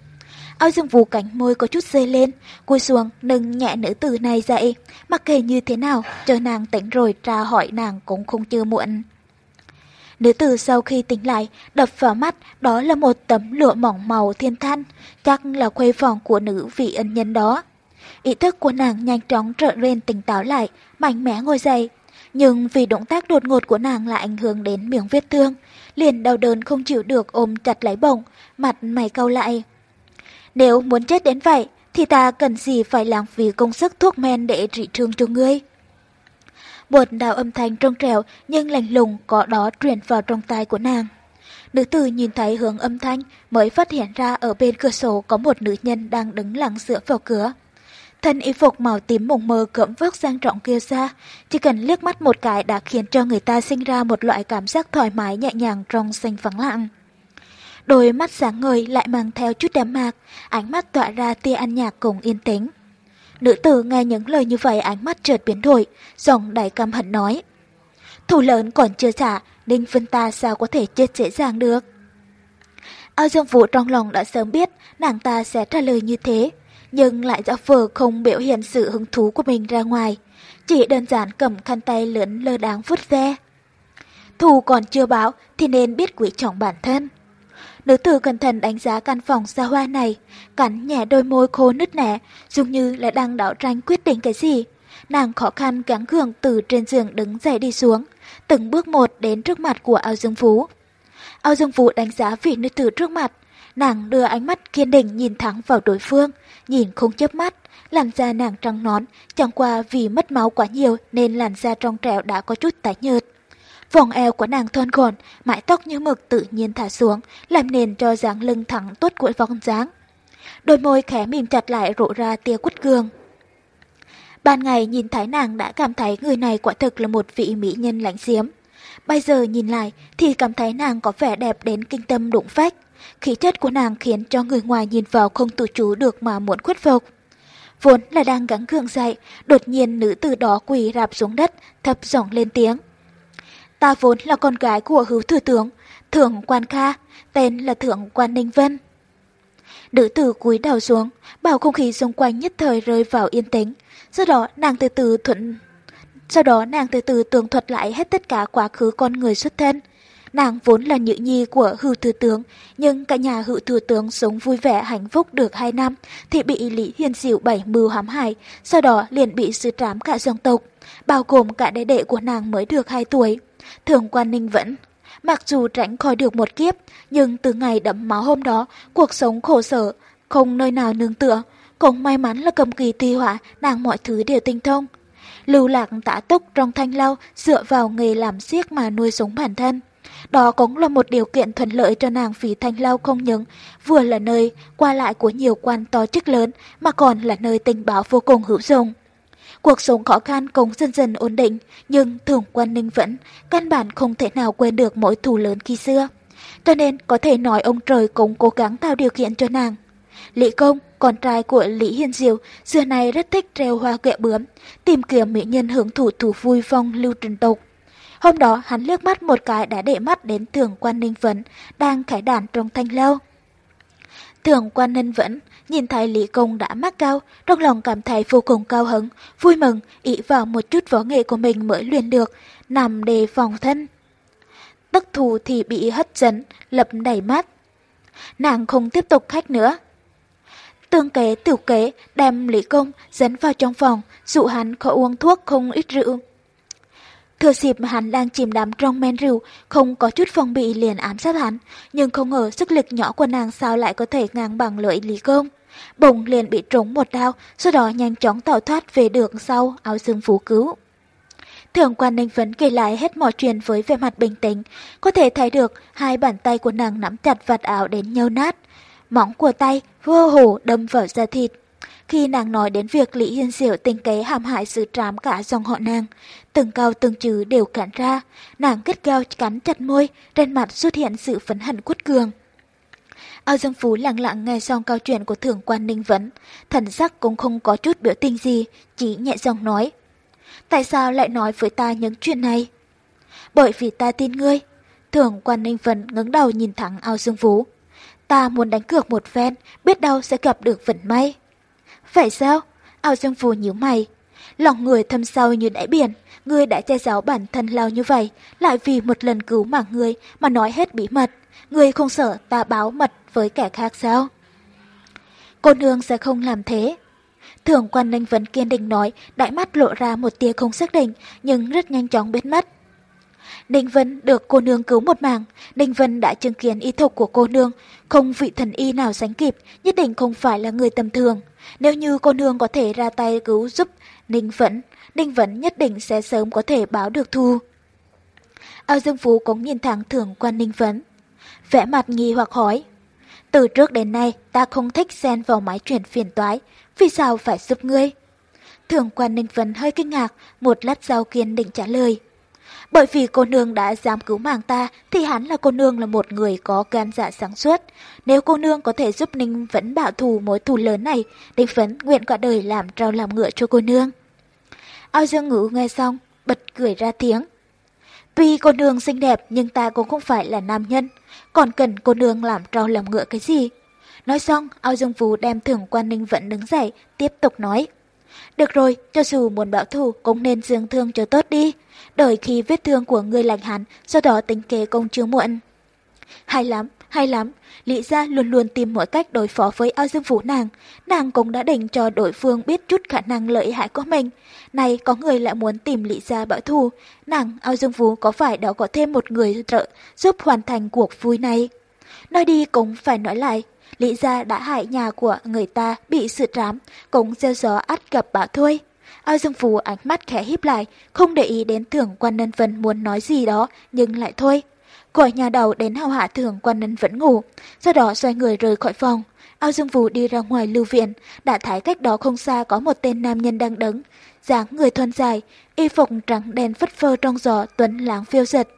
Ao Dương Vũ cánh môi có chút dây lên, cúi xuống nâng nhẹ nữ tử này dậy, mặc kệ như thế nào, chờ nàng tỉnh rồi tra hỏi nàng cũng không chưa muộn. Nữ tử sau khi tỉnh lại, đập vào mắt đó là một tấm lụa mỏng màu thiên thanh, chắc là khuê phòng của nữ vị ân nhân đó. Ý thức của nàng nhanh chóng trở lên tỉnh táo lại, mạnh mẽ ngồi dậy. Nhưng vì động tác đột ngột của nàng lại ảnh hưởng đến miệng vết thương, liền đau đớn không chịu được ôm chặt lấy bổng, mặt mày cau lại. Nếu muốn chết đến vậy, thì ta cần gì phải lãng phí công sức thuốc men để trị thương cho ngươi. Một đạo âm thanh trong trẻo nhưng lành lùng có đó truyền vào trong tai của nàng. Nữ tử nhìn thấy hướng âm thanh mới phát hiện ra ở bên cửa sổ có một nữ nhân đang đứng lặng dựa vào cửa. Thân y phục màu tím mộng mơ cỡm vớt sang trọng kia ra, chỉ cần liếc mắt một cái đã khiến cho người ta sinh ra một loại cảm giác thoải mái nhẹ nhàng trong xanh vắng lặng. Đôi mắt sáng ngời lại mang theo chút đám mạc, ánh mắt tỏa ra tia ăn nhạc cùng yên tĩnh. Nữ tử nghe những lời như vậy ánh mắt chợt biến đổi, giọng đầy căm hận nói. Thủ lớn còn chưa trả, Đinh Vân ta sao có thể chết dễ dàng được. Ao Dương Vũ trong lòng đã sớm biết nàng ta sẽ trả lời như thế, nhưng lại giả vờ không biểu hiện sự hứng thú của mình ra ngoài, chỉ đơn giản cầm khăn tay lớn lơ đáng vứt ve. Thù còn chưa báo thì nên biết quý trọng bản thân. Nữ tử cẩn thận đánh giá căn phòng xa hoa này, cắn nhẹ đôi môi khô nứt nẻ, dường như là đang đảo tranh quyết định cái gì. Nàng khó khăn gắng gượng từ trên giường đứng dậy đi xuống, từng bước một đến trước mặt của ao dương phú. Ao dương phú đánh giá vị nữ tử trước mặt, nàng đưa ánh mắt kiên định nhìn thẳng vào đối phương, nhìn không chớp mắt, làn da nàng trắng nón, chẳng qua vì mất máu quá nhiều nên làn da trong trẻo đã có chút tái nhợt. Vòng eo của nàng thon gọn, mái tóc như mực tự nhiên thả xuống, làm nền cho dáng lưng thẳng tốt của vòng dáng. Đôi môi khẽ mỉm chặt lại rộ ra tia quất gương Ban ngày nhìn thấy nàng đã cảm thấy người này quả thực là một vị mỹ nhân lãnh xiếm. Bây giờ nhìn lại thì cảm thấy nàng có vẻ đẹp đến kinh tâm đụng phách. Khí chất của nàng khiến cho người ngoài nhìn vào không tự chủ được mà muốn khuất phục. Vốn là đang gắng gượng dậy, đột nhiên nữ tử đó quỳ rạp xuống đất, thấp giọng lên tiếng. Ta vốn là con gái của hữu thừa tướng, thượng quan Kha, tên là thượng quan Ninh Vân. Nữ tử cúi đầu xuống, bảo không khí xung quanh nhất thời rơi vào yên tĩnh. Sau đó nàng từ từ thuận sau đó nàng từ từ tường thuật lại hết tất cả quá khứ con người xuất thân. Nàng vốn là nhữ nhi của hữu thừa tướng, nhưng cả nhà hữu thừa tướng sống vui vẻ hạnh phúc được 2 năm, thì bị Lý Hiền Diệu bảy mưu hãm hại, sau đó liền bị sư trám cả dòng tộc, bao gồm cả đệ đệ của nàng mới được 2 tuổi. Thường quan ninh vẫn Mặc dù tránh khỏi được một kiếp, nhưng từ ngày đẫm máu hôm đó, cuộc sống khổ sở, không nơi nào nương tựa. Cũng may mắn là cầm kỳ tùy họa, nàng mọi thứ đều tinh thông. Lưu lạc tả túc trong thanh lau dựa vào nghề làm siếc mà nuôi sống bản thân. Đó cũng là một điều kiện thuận lợi cho nàng vì thanh lau không những vừa là nơi qua lại của nhiều quan to chức lớn mà còn là nơi tình báo vô cùng hữu dụng. Cuộc sống khó khăn cũng dần dần ổn định, nhưng Thường Quan Ninh vẫn căn bản không thể nào quên được mỗi thù lớn khi xưa. Cho nên có thể nói ông trời cũng cố gắng tạo điều kiện cho nàng. Lý Công, con trai của Lý Hiên Diệu, xưa này rất thích treo hoa ghẹ bướm, tìm kiếm mỹ nhân hưởng thụ thủ vui phong lưu trình tộc. Hôm đó hắn liếc mắt một cái đã để mắt đến Thường Quan Ninh Vấn đang khải đàn trong thanh lâu. Thường Quan Ninh Vẫn nhìn thấy Lý Công đã mắc cao, trong lòng cảm thấy vô cùng cao hứng, vui mừng, ý vào một chút võ nghệ của mình mới luyện được, nằm đề phòng thân. Tức thù thì bị hất dẫn, lập đầy mắt. Nàng không tiếp tục khách nữa. Tương kế tiểu kế đem Lý Công dẫn vào trong phòng, dụ hắn khỏi uống thuốc không ít rượu. Thừa dịp hắn đang chìm đắm trong men rượu, không có chút phòng bị liền ám sát hắn, nhưng không ngờ sức lực nhỏ của nàng sao lại có thể ngang bằng lợi Lý Công. Bồng liền bị trúng một đao, sau đó nhanh chóng tẩu thoát về đường sau áo dương phú cứu. thường quan Ninh Vấn kể lại hết mọi chuyện với vẻ mặt bình tĩnh, có thể thấy được hai bàn tay của nàng nắm chặt vạt áo đến nhâu nát. Móng của tay vô hồ đâm vào da thịt. Khi nàng nói đến việc Lý Hiên Diệu tình kế hãm hại sự trám cả dòng họ nàng, từng câu từng chữ đều cản ra, nàng kết cao cắn chặt môi, trên mặt xuất hiện sự phấn hận quất cường. Ao Dương Phú lặng lặng nghe xong câu chuyện của thượng quan Ninh Vấn, thần sắc cũng không có chút biểu tình gì, chỉ nhẹ giọng nói. Tại sao lại nói với ta những chuyện này? Bởi vì ta tin ngươi. Thượng quan Ninh Vấn ngẩng đầu nhìn thẳng Ao Dương Phú. Ta muốn đánh cược một phen, biết đâu sẽ gặp được vận may. Vậy sao? Ao Dương Phú nhíu mày. Lòng người thâm sâu như đáy biển, ngươi đã che giấu bản thân lao như vậy, lại vì một lần cứu mạng ngươi mà nói hết bí mật người không sợ ta báo mật với kẻ khác sao? Cô nương sẽ không làm thế. Thường quan ninh vẫn kiên định nói, đại mắt lộ ra một tia không xác định, nhưng rất nhanh chóng biến mất. Ninh Vân được cô nương cứu một mạng, Ninh Vân đã chứng kiến y thuật của cô nương, không vị thần y nào sánh kịp, nhất định không phải là người tầm thường. Nếu như cô nương có thể ra tay cứu giúp Ninh Vân, Ninh Vân nhất định sẽ sớm có thể báo được thu. Ao Dương Phú cũng nhìn thẳng thưởng quan Ninh Vân. Vẽ mặt nghi hoặc hỏi. Từ trước đến nay ta không thích xen vào máy chuyển phiền toái, vì sao phải giúp ngươi? thường quan Ninh Vân hơi kinh ngạc, một lát sau kiên định trả lời. Bởi vì cô nương đã dám cứu mạng ta thì hắn là cô nương là một người có gan dạ sáng suốt. Nếu cô nương có thể giúp Ninh Vẫn bảo thù mối thù lớn này, Ninh Vẫn nguyện cả đời làm trao làm ngựa cho cô nương. Ao Dương Ngữ nghe xong, bật cười ra tiếng. Tuy cô nương xinh đẹp nhưng ta cũng không phải là nam nhân, còn cần cô nương làm trao làm ngựa cái gì. Nói xong, Ao Dương vũ đem thưởng quan ninh vẫn đứng dậy, tiếp tục nói. Được rồi, cho dù muốn bảo thủ cũng nên dương thương cho tốt đi. Đợi khi vết thương của người lành hẳn, sau đó tính kế công chưa muộn. Hay lắm, hay lắm. Lý gia luôn luôn tìm mọi cách đối phó với ao dương phủ nàng. Nàng cũng đã định cho đối phương biết chút khả năng lợi hại của mình. Này có người lại muốn tìm Lý gia bảo thù. Nàng ao dương phủ có phải đó có thêm một người trợ giúp hoàn thành cuộc vui này. Nói đi cũng phải nói lại. Lý gia đã hại nhà của người ta bị sự trám, cũng gieo gió ắt gặp bão thôi. Ao Dương Phú ánh mắt khẽ híp lại, không để ý đến thưởng quan nhân Vân muốn nói gì đó, nhưng lại thôi. Của nhà đầu đến hào hạ thường quan nhân vẫn ngủ, sau đó xoay người rời khỏi phòng. Ao Dương vũ đi ra ngoài lưu viện, đã thấy cách đó không xa có một tên nam nhân đang đứng. dáng người thon dài, y phục trắng đen phất phơ trong gió tuấn lãng phiêu giật.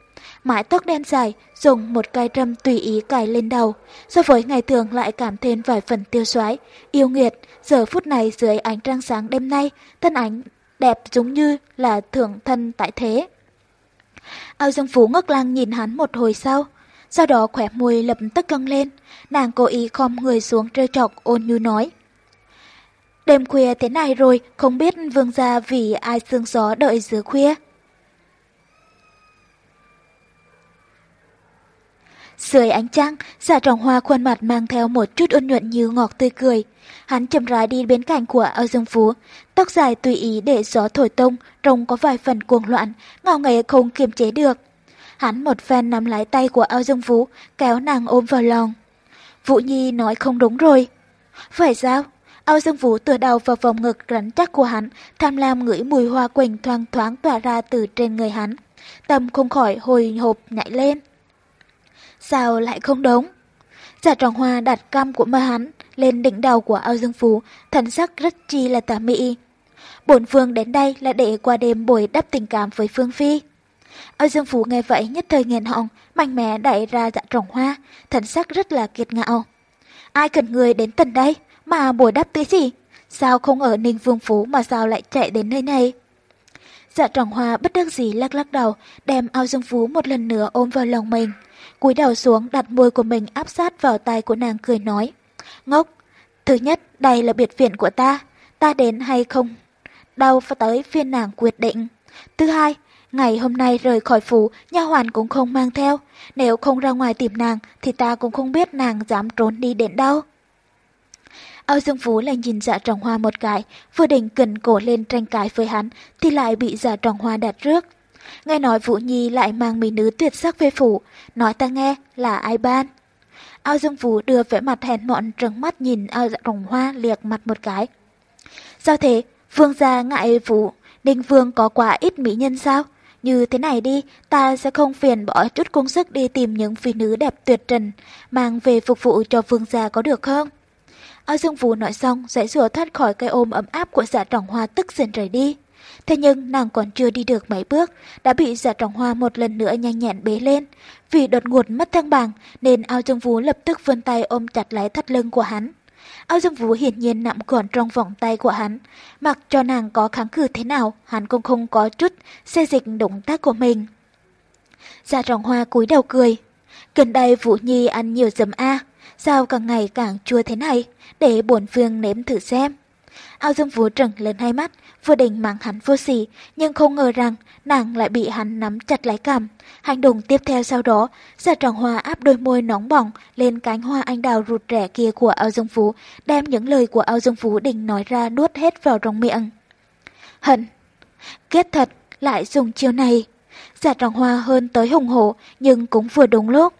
Mái tóc đen dài, dùng một cây trâm tùy ý cài lên đầu, so với ngày thường lại cảm thêm vài phần tiêu xoái, yêu nghiệt. Giờ phút này dưới ánh trăng sáng đêm nay, thân ảnh đẹp giống như là thượng thân tại thế. Ao Dương Phú ngước lăng nhìn hắn một hồi sau, sau đó khỏe môi lập tức căng lên, nàng cố ý khom người xuống trêu chọc ôn nhu nói. Đêm khuya thế này rồi, không biết vương gia vì ai sương gió đợi giữa khuya. Dưới ánh trăng, giả trọng hoa khuôn mặt mang theo một chút ôn nhuận như ngọt tươi cười. Hắn chậm rãi đi bên cạnh của Âu Dương Phú, tóc dài tùy ý để gió thổi tung, trông có vài phần cuồng loạn, ngạo nghễ không kiềm chế được. Hắn một phen nắm lái tay của Âu Dương Phú, kéo nàng ôm vào lòng. Vũ Nhi nói không đúng rồi. Phải sao? Âu Dương Vũ tựa đầu vào vòng ngực rắn chắc của hắn, tham lam ngửi mùi hoa quỳnh thoang thoáng tỏa ra từ trên người hắn. Tâm không khỏi hồi hộp nhảy lên. Sao lại không đúng? Giả dạ tròn hoa đặt cam của mơ hắn lên đỉnh đầu của ao Dương Phú, thần sắc rất chi là tà mị. Bổn phương đến đây là để qua đêm bồi đắp tình cảm với Phương Phi. ao Dương Phú nghe vậy nhất thời nghẹn họng, mạnh mẽ đẩy ra dạ tròn hoa, thần sắc rất là kiệt ngạo. Ai cần người đến tận đây mà bồi đắp tới gì? Sao không ở Ninh Vương Phú mà sao lại chạy đến nơi này? Dạ tròn hoa bất đắc dĩ lắc lắc đầu, đem ao Dương Phú một lần nữa ôm vào lòng mình cúi đầu xuống đặt môi của mình áp sát vào tay của nàng cười nói. Ngốc, thứ nhất đây là biệt viện của ta, ta đến hay không, đâu phải tới phiên nàng quyết định. Thứ hai, ngày hôm nay rời khỏi phủ, nha hoàn cũng không mang theo, nếu không ra ngoài tìm nàng thì ta cũng không biết nàng dám trốn đi đến đâu. Âu Dương Phú lại nhìn dạ trọng hoa một cái, vừa định cần cổ lên tranh cãi với hắn thì lại bị dạ trọng hoa đặt rước. Nghe nói Vũ Nhi lại mang mỹ nữ tuyệt sắc về phủ, nói ta nghe là ai ban. Ao Dương Vũ đưa vẻ mặt hèn mọn trừng mắt nhìn ao dạ rồng hoa liệt mặt một cái. Sao thế? Vương gia ngại Vũ, Đinh Vương có quá ít mỹ nhân sao? Như thế này đi, ta sẽ không phiền bỏ chút công sức đi tìm những phi nữ đẹp tuyệt trần, mang về phục vụ cho vương gia có được không? Ao Dương Vũ nói xong, dãy rùa thoát khỏi cây ôm ấm áp của dạ trọng hoa tức giận rời đi. Thế nhưng nàng còn chưa đi được mấy bước, đã bị giả trọng hoa một lần nữa nhanh nhẹn bế lên. Vì đột ngột mất thăng bằng, nên ao dương vũ lập tức vươn tay ôm chặt lấy thắt lưng của hắn. Ao dương vũ hiển nhiên nằm còn trong vòng tay của hắn. Mặc cho nàng có kháng cự thế nào, hắn cũng không có chút xê dịch động tác của mình. Giả trọng hoa cúi đầu cười. Gần đây Vũ Nhi ăn nhiều dấm A, sao càng ngày càng chua thế này, để bổn phương nếm thử xem. Ao Dương Vũ trừng lên hai mắt, vừa định mắng hắn vô sỉ, nhưng không ngờ rằng nàng lại bị hắn nắm chặt lấy cằm. Hành động tiếp theo sau đó, Giả Trọng Hoa áp đôi môi nóng bỏng lên cánh hoa anh đào rụt rẻ kia của Ao Dương Vũ, đem những lời của Ao Dương Vũ định nói ra nuốt hết vào trong miệng. Hận! Kết thật, lại dùng chiêu này. Giả Trọng Hoa hơn tới hùng hổ, nhưng cũng vừa đúng lúc.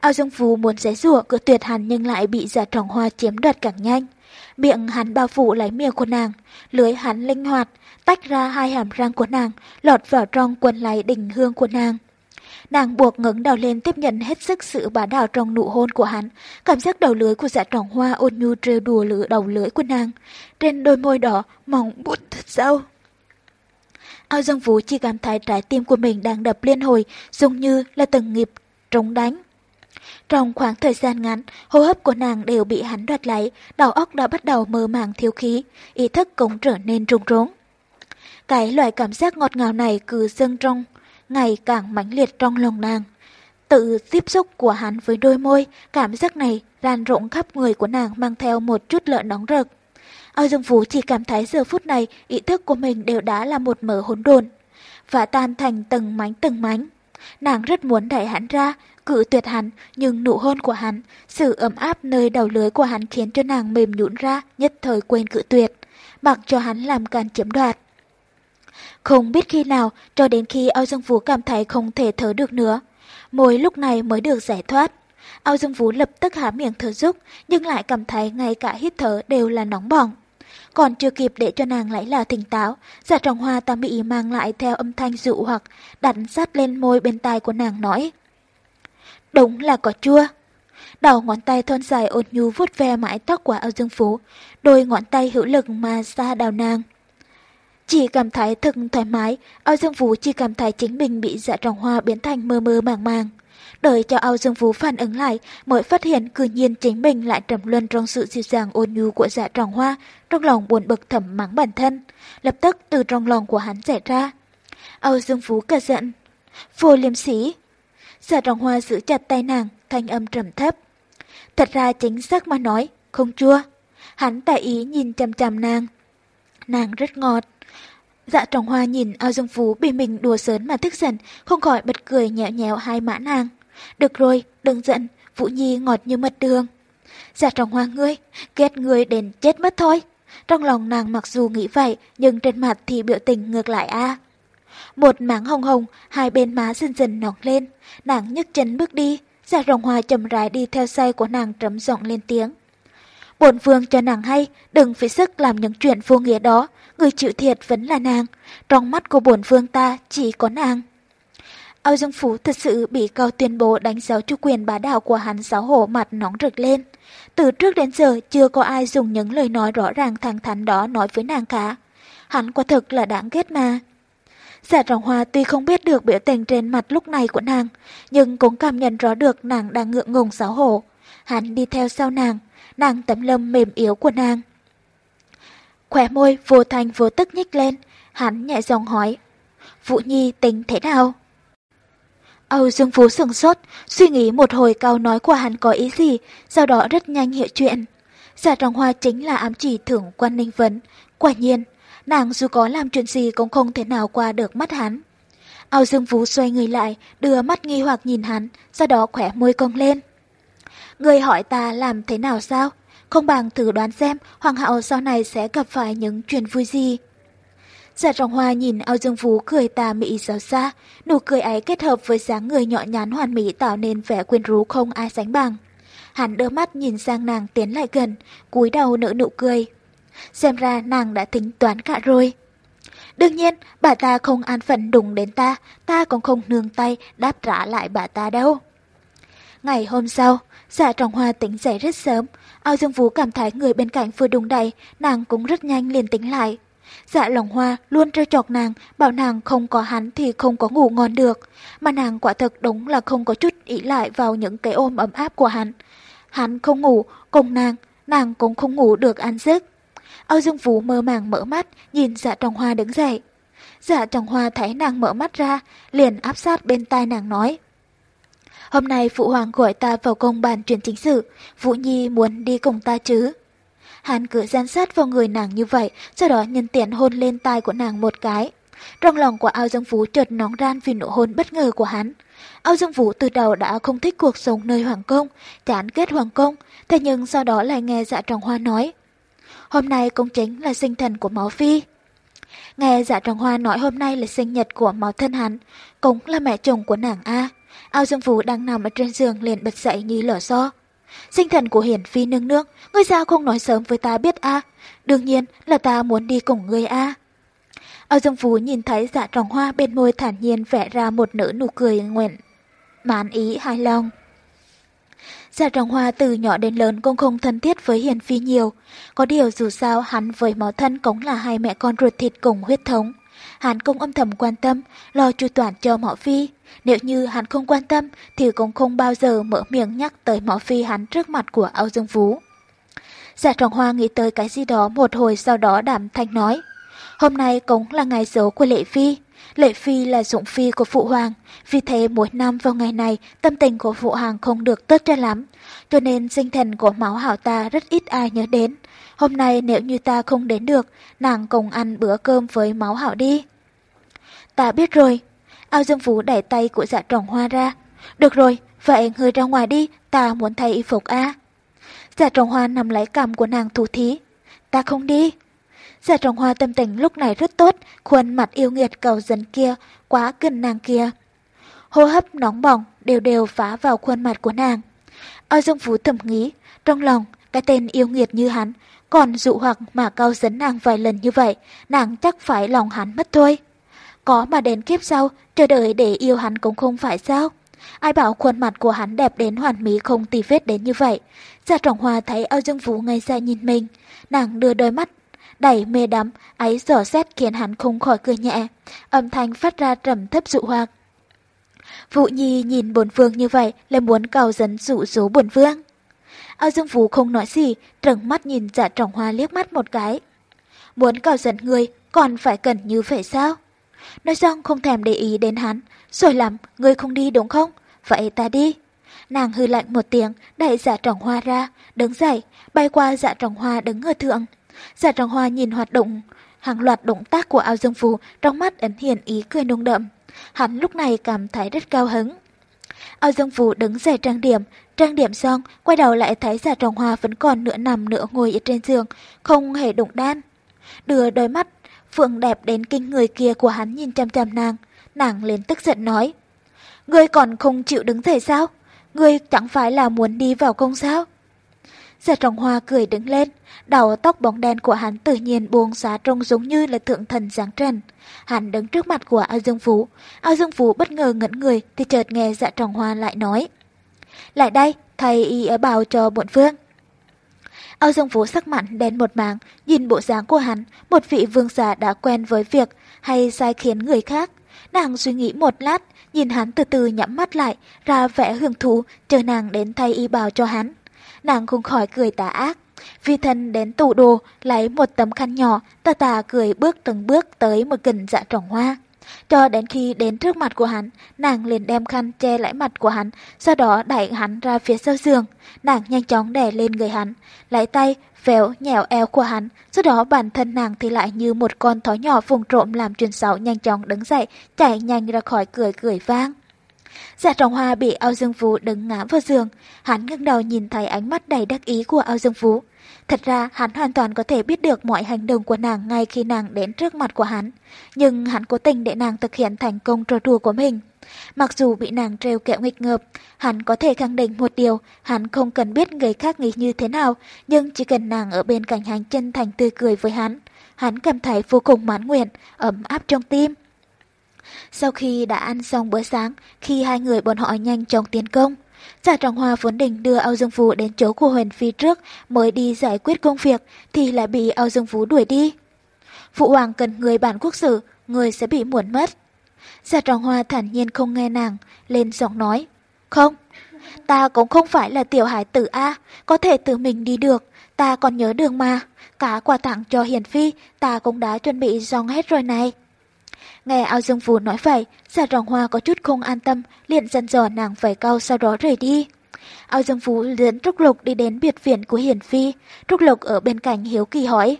Ao Dương Phú muốn xé rủa cửa tuyệt hàn nhưng lại bị Giả Trọng Hoa chiếm đoạt càng nhanh. Miệng hắn bao phủ lấy miệng của nàng, lưới hắn linh hoạt, tách ra hai hàm răng của nàng, lọt vào trong quần lấy đỉnh hương của nàng. Nàng buộc ngẩng đầu lên tiếp nhận hết sức sự bá đạo trong nụ hôn của hắn, cảm giác đầu lưới của dạ tròn hoa ôn nhu trêu đùa lửa đầu lưới của nàng. Trên đôi môi đỏ, mỏng bút thật sâu. Ao Dương Vũ chỉ cảm thấy trái tim của mình đang đập liên hồi, giống như là từng nghiệp trống đánh. Trong khoảng thời gian ngắn, hô hấp của nàng đều bị hắn đoạt lấy, đầu óc đã bắt đầu mơ màng thiếu khí, ý thức cũng trở nên rung rốn. Cái loại cảm giác ngọt ngào này cứ dâng trong, ngày càng mãnh liệt trong lòng nàng. Tự tiếp xúc của hắn với đôi môi, cảm giác này ran rộng khắp người của nàng mang theo một chút lợn nóng rực. Ao Dương Phú chỉ cảm thấy giờ phút này ý thức của mình đều đã là một mở hỗn độn và tan thành từng mảnh từng mảnh. Nàng rất muốn đẩy hắn ra, cự tuyệt hắn, nhưng nụ hôn của hắn, sự ấm áp nơi đầu lưới của hắn khiến cho nàng mềm nhũn ra, nhất thời quên cự tuyệt, mặc cho hắn làm càn chiếm đoạt. Không biết khi nào, cho đến khi Ao Dương Vũ cảm thấy không thể thở được nữa, môi lúc này mới được giải thoát. Ao Dương Vũ lập tức há miệng thở dốc, nhưng lại cảm thấy ngay cả hít thở đều là nóng bỏng. Còn chưa kịp để cho nàng lấy là tỉnh táo, giả trọng hoa ta bị mang lại theo âm thanh dụ hoặc đặt sát lên môi bên tai của nàng nói. Đúng là có chua. Đầu ngón tay thon dài ôn nhu vuốt ve mái tóc của Âu Dương Phú, đôi ngón tay hữu lực mà xa đào nàng. Chỉ cảm thấy thật thoải mái, Âu Dương Phú chỉ cảm thấy chính mình bị dạ trọng hoa biến thành mơ mơ màng màng. Đợi cho Âu Dương Phú phản ứng lại, mới phát hiện cư nhiên chính mình lại trầm luân trong sự dịu dàng ôn nhu của dạ trọng hoa, trong lòng buồn bực thầm mắng bản thân. Lập tức từ trong lòng của hắn xảy ra. Âu Dương Phú cả giận. Vô liêm sĩ. Dạ trọng hoa giữ chặt tay nàng, thanh âm trầm thấp. Thật ra chính xác mà nói, không chua. Hắn tại ý nhìn chăm chăm nàng. Nàng rất ngọt. Dạ trọng hoa nhìn ao dương phú bị mình đùa sớn mà tức giận, không khỏi bật cười nhẹo nhẹo hai mã nàng. Được rồi, đừng giận, Vũ Nhi ngọt như mật đường. Dạ trọng hoa ngươi, ghét ngươi đến chết mất thôi. Trong lòng nàng mặc dù nghĩ vậy, nhưng trên mặt thì biểu tình ngược lại a. Một mảng hồng hồng, hai bên má dần dần nóng lên, nàng nhấc chân bước đi, ra rồng hoa chậm rãi đi theo say của nàng trầm giọng lên tiếng. Bổn vương cho nàng hay, đừng phải sức làm những chuyện vô nghĩa đó, người chịu thiệt vẫn là nàng, trong mắt của bổn vương ta chỉ có nàng. Âu Dương Phú thật sự bị cao tuyên bố đánh dấu chủ quyền bá đạo của hắn giáo hổ mặt nóng rực lên. Từ trước đến giờ chưa có ai dùng những lời nói rõ ràng thẳng thắn đó nói với nàng cả. Hắn quả thực là đáng ghét mà. Giả trọng hoa tuy không biết được biểu tình trên mặt lúc này của nàng, nhưng cũng cảm nhận rõ được nàng đang ngượng ngùng xấu hổ. Hắn đi theo sau nàng, nàng tấm lâm mềm yếu của nàng. Khỏe môi vô thành vô tức nhích lên, hắn nhẹ giọng hỏi. Vũ Nhi tính thế nào? Âu Dương Phú sừng sốt, suy nghĩ một hồi câu nói của hắn có ý gì, sau đó rất nhanh hiểu chuyện. Giả trọng hoa chính là ám chỉ thưởng quan ninh vấn. Quả nhiên, nàng dù có làm chuyện gì cũng không thể nào qua được mắt hắn. Âu Dương Vũ xoay người lại, đưa mắt nghi hoặc nhìn hắn, sau đó khỏe môi cong lên. Người hỏi ta làm thế nào sao? Không bằng thử đoán xem Hoàng hậu sau này sẽ gặp phải những chuyện vui gì. Giả trọng hoa nhìn Âu Dương Phú cười tà mị xấu xa, nụ cười ấy kết hợp với dáng người nhỏ nhắn hoàn mỹ tạo nên vẻ quyến rũ không ai sánh bằng. Hắn đưa mắt nhìn sang nàng tiến lại gần, cúi đầu nở nụ cười. Xem ra nàng đã tính toán cả rồi. Đương nhiên, bà ta không an phận đụng đến ta, ta cũng không nương tay đáp trả lại bà ta đâu. Ngày hôm sau, Dạ trọng hoa tỉnh dậy rất sớm, ao dương vũ cảm thấy người bên cạnh vừa đùng đầy, nàng cũng rất nhanh liền tỉnh lại. Dạ lòng hoa luôn trêu chọc nàng, bảo nàng không có hắn thì không có ngủ ngon được, mà nàng quả thật đúng là không có chút ý lại vào những cái ôm ấm áp của hắn. Hắn không ngủ, cùng nàng, nàng cũng không ngủ được ăn giấc. Âu Dương Vũ mơ màng mở mắt, nhìn dạ Trồng hoa đứng dậy. Dạ Trồng hoa thấy nàng mở mắt ra, liền áp sát bên tai nàng nói. Hôm nay Phụ Hoàng gọi ta vào công bàn chuyện chính sự, Vũ Nhi muốn đi cùng ta chứ. Hắn cứ gian sát vào người nàng như vậy, sau đó nhân tiện hôn lên tai của nàng một cái. Trong lòng của Ao Dương Vũ chợt nóng ran vì nụ hôn bất ngờ của hắn. Ao Dương Vũ từ đầu đã không thích cuộc sống nơi Hoàng Công, chán ghét Hoàng Công, thế nhưng sau đó lại nghe dạ trọng hoa nói. Hôm nay cũng chính là sinh thần của Máu Phi. Nghe dạ trọng hoa nói hôm nay là sinh nhật của máu thân hắn, cũng là mẹ chồng của nàng A. Ao Dương Phú đang nằm ở trên giường liền bật dậy như lở xo. Sinh thần của Hiển Phi nương nương, ngươi sao không nói sớm với ta biết a? Đương nhiên là ta muốn đi cùng ngươi a. Ao Dương Phú nhìn thấy dạ tròng hoa bên môi thản nhiên vẽ ra một nửa nụ cười nguyện, mãn ý hài lòng. Giả Trọng hoa từ nhỏ đến lớn cũng không thân thiết với Hiền Phi nhiều. Có điều dù sao hắn với máu thân cũng là hai mẹ con ruột thịt cùng huyết thống. Hắn cũng âm thầm quan tâm, lo chu toàn cho Mõ Phi. Nếu như hắn không quan tâm thì cũng không bao giờ mở miệng nhắc tới Mõ Phi hắn trước mặt của Âu Dương Phú. Giả trọng hoa nghĩ tới cái gì đó một hồi sau đó đảm thanh nói. Hôm nay cũng là ngày dấu của Lệ Phi. Lệ Phi là dụng phi của Phụ Hoàng, vì thế mỗi năm vào ngày này tâm tình của Phụ Hoàng không được tốt cho lắm, cho nên sinh thần của máu hảo ta rất ít ai nhớ đến. Hôm nay nếu như ta không đến được, nàng cùng ăn bữa cơm với máu hảo đi. Ta biết rồi. Ao Dương Phú đẩy tay của dạ trọng hoa ra. Được rồi, vậy người ra ngoài đi, ta muốn thay y phục a. Dạ trọng hoa nằm lấy cằm của nàng thủ thí. Ta không đi. Giả trọng hoa tâm tình lúc này rất tốt, khuôn mặt yêu nghiệt cầu dẫn kia, quá gần nàng kia. Hô hấp nóng bỏng đều đều phá vào khuôn mặt của nàng. Ao Dương Phú thầm nghĩ, trong lòng cái tên yêu nghiệt như hắn, còn dụ hoặc mà cao dẫn nàng vài lần như vậy, nàng chắc phải lòng hắn mất thôi. Có mà đến kiếp sau, chờ đợi để yêu hắn cũng không phải sao. Ai bảo khuôn mặt của hắn đẹp đến hoàn mỹ không tì vết đến như vậy. Gia Trọng Hoa thấy Âu Dương Vũ ngay ra nhìn mình. Nàng đưa đôi mắt đầy mê đắm, ấy giỏ xét khiến hắn không khỏi cười nhẹ. Âm thanh phát ra trầm thấp dụ hoặc. Vũ Nhi nhìn bổn vương như vậy là muốn cầu dẫn dụ dỗ bổn vương. Âu Dương Vũ không nói gì, trừng mắt nhìn dạ trọng hoa liếc mắt một cái. Muốn cầu dẫn người, còn phải cần như vậy sao? Nói xong không thèm để ý đến hắn. Rồi lắm, người không đi đúng không? Vậy ta đi. Nàng hư lạnh một tiếng, đẩy dạ trọng hoa ra, đứng dậy, bay qua dạ trọng hoa đứng ở thượng. Dạ giả trọng hoa nhìn hoạt động, hàng loạt động tác của ao dương phù, trong mắt ẩn hiện ý cười nông đậm. Hắn lúc này cảm thấy rất cao hứng. Ao dương phù đứng dậy trang điểm, trang điểm xong, quay đầu lại thấy dạ giả trọng hoa vẫn còn nửa nằm nửa ngồi ở trên giường, không hề đụng đan. Đưa đôi mắt, phượng đẹp đến kinh người kia của hắn nhìn chăm chăm nàng, nàng lên tức giận nói. Ngươi còn không chịu đứng dậy sao? Ngươi chẳng phải là muốn đi vào công sao? Giả trọng hoa cười đứng lên, đầu tóc bóng đen của hắn tự nhiên buông xóa trông giống như là thượng thần giáng trần. Hắn đứng trước mặt của ao dương phú. Ao dương phú bất ngờ ngẩn người thì chợt nghe dạ trọng hoa lại nói. Lại đây, thầy y ở bào cho bộn phương. Ao dương phú sắc mặn đen một mảng, nhìn bộ dáng của hắn, một vị vương giả đã quen với việc hay sai khiến người khác. Nàng suy nghĩ một lát, nhìn hắn từ từ nhắm mắt lại, ra vẻ hưởng thú, chờ nàng đến thay y bào cho hắn. Nàng không khỏi cười tà ác. Vi thân đến tủ đồ, lấy một tấm khăn nhỏ, tà tà cười bước từng bước tới một gần dạ trồng hoa. Cho đến khi đến trước mặt của hắn, nàng liền đem khăn che lại mặt của hắn, sau đó đẩy hắn ra phía sau giường. Nàng nhanh chóng đè lên người hắn, lấy tay véo nhẹo eo của hắn, sau đó bản thân nàng thì lại như một con thỏ nhỏ vùng trộm làm chuyện xấu nhanh chóng đứng dậy, chạy nhanh ra khỏi cười cười vang. Dạ trọng hoa bị ao dương phú đứng ngã vào giường, hắn ngưng đầu nhìn thấy ánh mắt đầy đắc ý của ao dương phú. Thật ra hắn hoàn toàn có thể biết được mọi hành động của nàng ngay khi nàng đến trước mặt của hắn, nhưng hắn cố tình để nàng thực hiện thành công trò đùa của mình. Mặc dù bị nàng trêu kẹo nghịch ngợp, hắn có thể khẳng định một điều, hắn không cần biết người khác nghĩ như thế nào, nhưng chỉ cần nàng ở bên cạnh hắn chân thành tươi cười với hắn. Hắn cảm thấy vô cùng mãn nguyện, ấm áp trong tim. Sau khi đã ăn xong bữa sáng, khi hai người bọn họ nhanh chóng tiến công, Giả Trọng Hoa vốn định đưa Âu Dương Phú đến chỗ của Huyền Phi trước mới đi giải quyết công việc thì lại bị Âu Dương Phú đuổi đi. Phụ hoàng cần người bản quốc sử, người sẽ bị muộn mất. Giả Trọng Hoa thản nhiên không nghe nàng, lên giọng nói. Không, ta cũng không phải là tiểu hải tử A, có thể tự mình đi được, ta còn nhớ đường mà. Cả quà tặng cho Hiền Phi, ta cũng đã chuẩn bị xong hết rồi này. Nghe ao dương phù nói vậy, giả rồng hoa có chút không an tâm, liền dần dò nàng phải cao sau đó rời đi. Ao dương phú dẫn Trúc Lục đi đến biệt viện của Hiển Phi, Trúc Lục ở bên cạnh hiếu kỳ hỏi.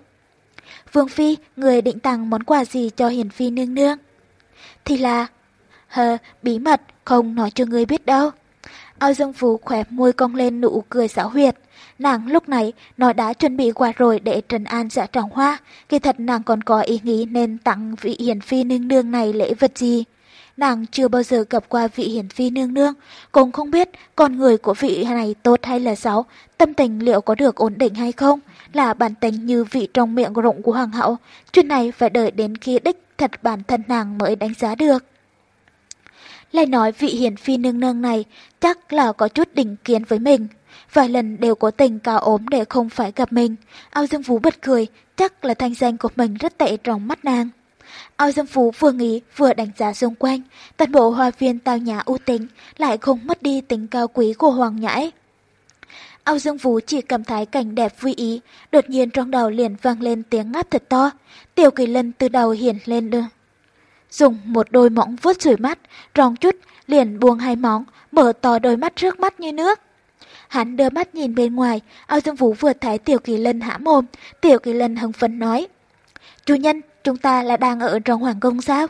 Vương Phi, người định tặng món quà gì cho Hiển Phi nương nương? Thì là... Hờ, bí mật, không nói cho người biết đâu. Ao Dương Phú khỏe môi cong lên nụ cười xảo huyệt. Nàng lúc này nói đã chuẩn bị quà rồi để trần an dạ trọng hoa. Kỳ thật nàng còn có ý nghĩ nên tặng vị hiển phi nương nương này lễ vật gì. Nàng chưa bao giờ gặp qua vị hiển phi nương nương, cũng không biết con người của vị này tốt hay là xấu, tâm tình liệu có được ổn định hay không, là bản tính như vị trong miệng rộng của hoàng hậu. Chuyện này phải đợi đến khi đích thật bản thân nàng mới đánh giá được. Lại nói vị hiển phi nương nương này chắc là có chút đỉnh kiến với mình. Vài lần đều có tình cao ốm để không phải gặp mình. Ao Dương Phú bật cười, chắc là thanh danh của mình rất tệ trong mắt nàng. Ao Dương Phú vừa nghĩ vừa đánh giá xung quanh, toàn bộ hoa viên tao nhã ưu tính lại không mất đi tính cao quý của Hoàng Nhãi. Ao Dương Vũ chỉ cảm thấy cảnh đẹp vui ý, đột nhiên trong đầu liền vang lên tiếng ngáp thật to. Tiểu kỳ lân từ đầu hiển lên đưa. Dùng một đôi móng vuốt chửi mắt, rong chút, liền buông hai móng, mở to đôi mắt trước mắt như nước. Hắn đưa mắt nhìn bên ngoài, ao dương vũ vừa thấy Tiểu Kỳ Lân hãm mồm, Tiểu Kỳ Lân hưng phấn nói. Chủ nhân, chúng ta là đang ở trong hoàng cung sao?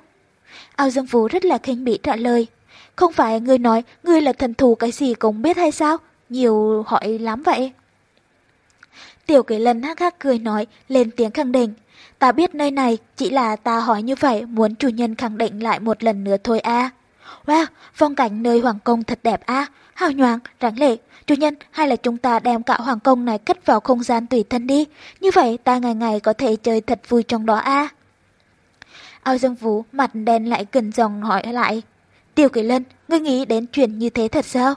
Ao dương vũ rất là khinh bỉ trả lời. Không phải ngươi nói ngươi là thần thù cái gì cũng biết hay sao? Nhiều hỏi lắm vậy. Tiểu Kỳ Lân hắc hắc cười nói, lên tiếng khẳng định. Ta biết nơi này, chỉ là ta hỏi như vậy muốn chủ nhân khẳng định lại một lần nữa thôi a. À. Wow, phong cảnh nơi hoàng cung thật đẹp a, hào nhoáng, ráng lệ. Chủ nhân, hay là chúng ta đem cả hoàng công này cất vào không gian tùy thân đi. Như vậy ta ngày ngày có thể chơi thật vui trong đó a. À? Ao Dương Vũ mặt đen lại gần dòng hỏi lại. Tiêu Kỳ Lân, ngươi nghĩ đến chuyện như thế thật sao?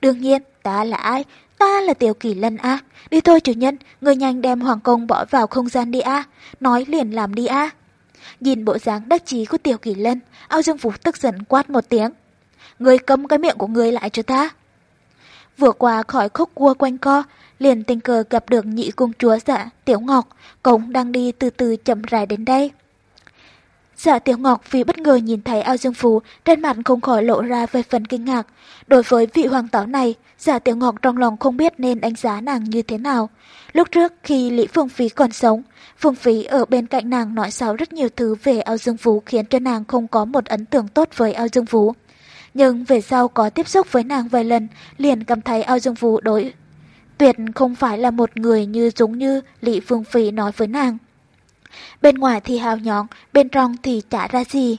Đương nhiên, ta là ai? Ta là Tiêu Kỳ Lân a. Đi thôi chủ nhân, ngươi nhanh đem hoàng công bỏ vào không gian đi a. Nói liền làm đi a. Nhìn bộ dáng đắc chí của Tiêu Kỳ Lân, Ao Dương Vũ tức giận quát một tiếng người cấm cái miệng của người lại cho ta. Vừa qua khỏi khúc cua quanh co, liền tình cờ gặp được nhị cung chúa dạ Tiểu Ngọc, cũng đang đi từ từ chậm rãi đến đây. Dạ Tiểu Ngọc vì bất ngờ nhìn thấy ao dương phú, trên mặt không khỏi lộ ra về phần kinh ngạc. Đối với vị hoàng táo này, dạ Tiểu Ngọc trong lòng không biết nên đánh giá nàng như thế nào. Lúc trước khi Lý Phương Phí còn sống, Phương Phí ở bên cạnh nàng nói xấu rất nhiều thứ về ao dương phú khiến cho nàng không có một ấn tượng tốt với ao dương phú. Nhưng về sau có tiếp xúc với nàng vài lần, liền cảm thấy ao dương Vũ đối tuyệt không phải là một người như giống như Lý Phương Phi nói với nàng. Bên ngoài thì hào nhón, bên trong thì chả ra gì.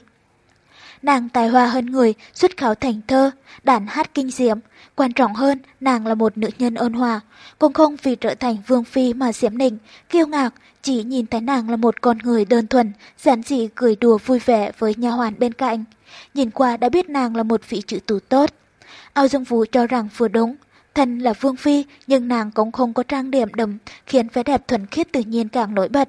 Nàng tài hoa hơn người, xuất khảo thành thơ, đàn hát kinh diễm. Quan trọng hơn, nàng là một nữ nhân ôn hòa, cũng không vì trở thành vương phi mà diễm nịnh, kiêu ngạo, chỉ nhìn thấy nàng là một con người đơn thuần, giản dị cười đùa vui vẻ với nhà hoàn bên cạnh. Nhìn qua đã biết nàng là một vị chữ tù tốt. Ao Dương Vũ cho rằng vừa đúng, thân là vương phi nhưng nàng cũng không có trang điểm đậm khiến vẻ đẹp thuần khiết tự nhiên càng nổi bật.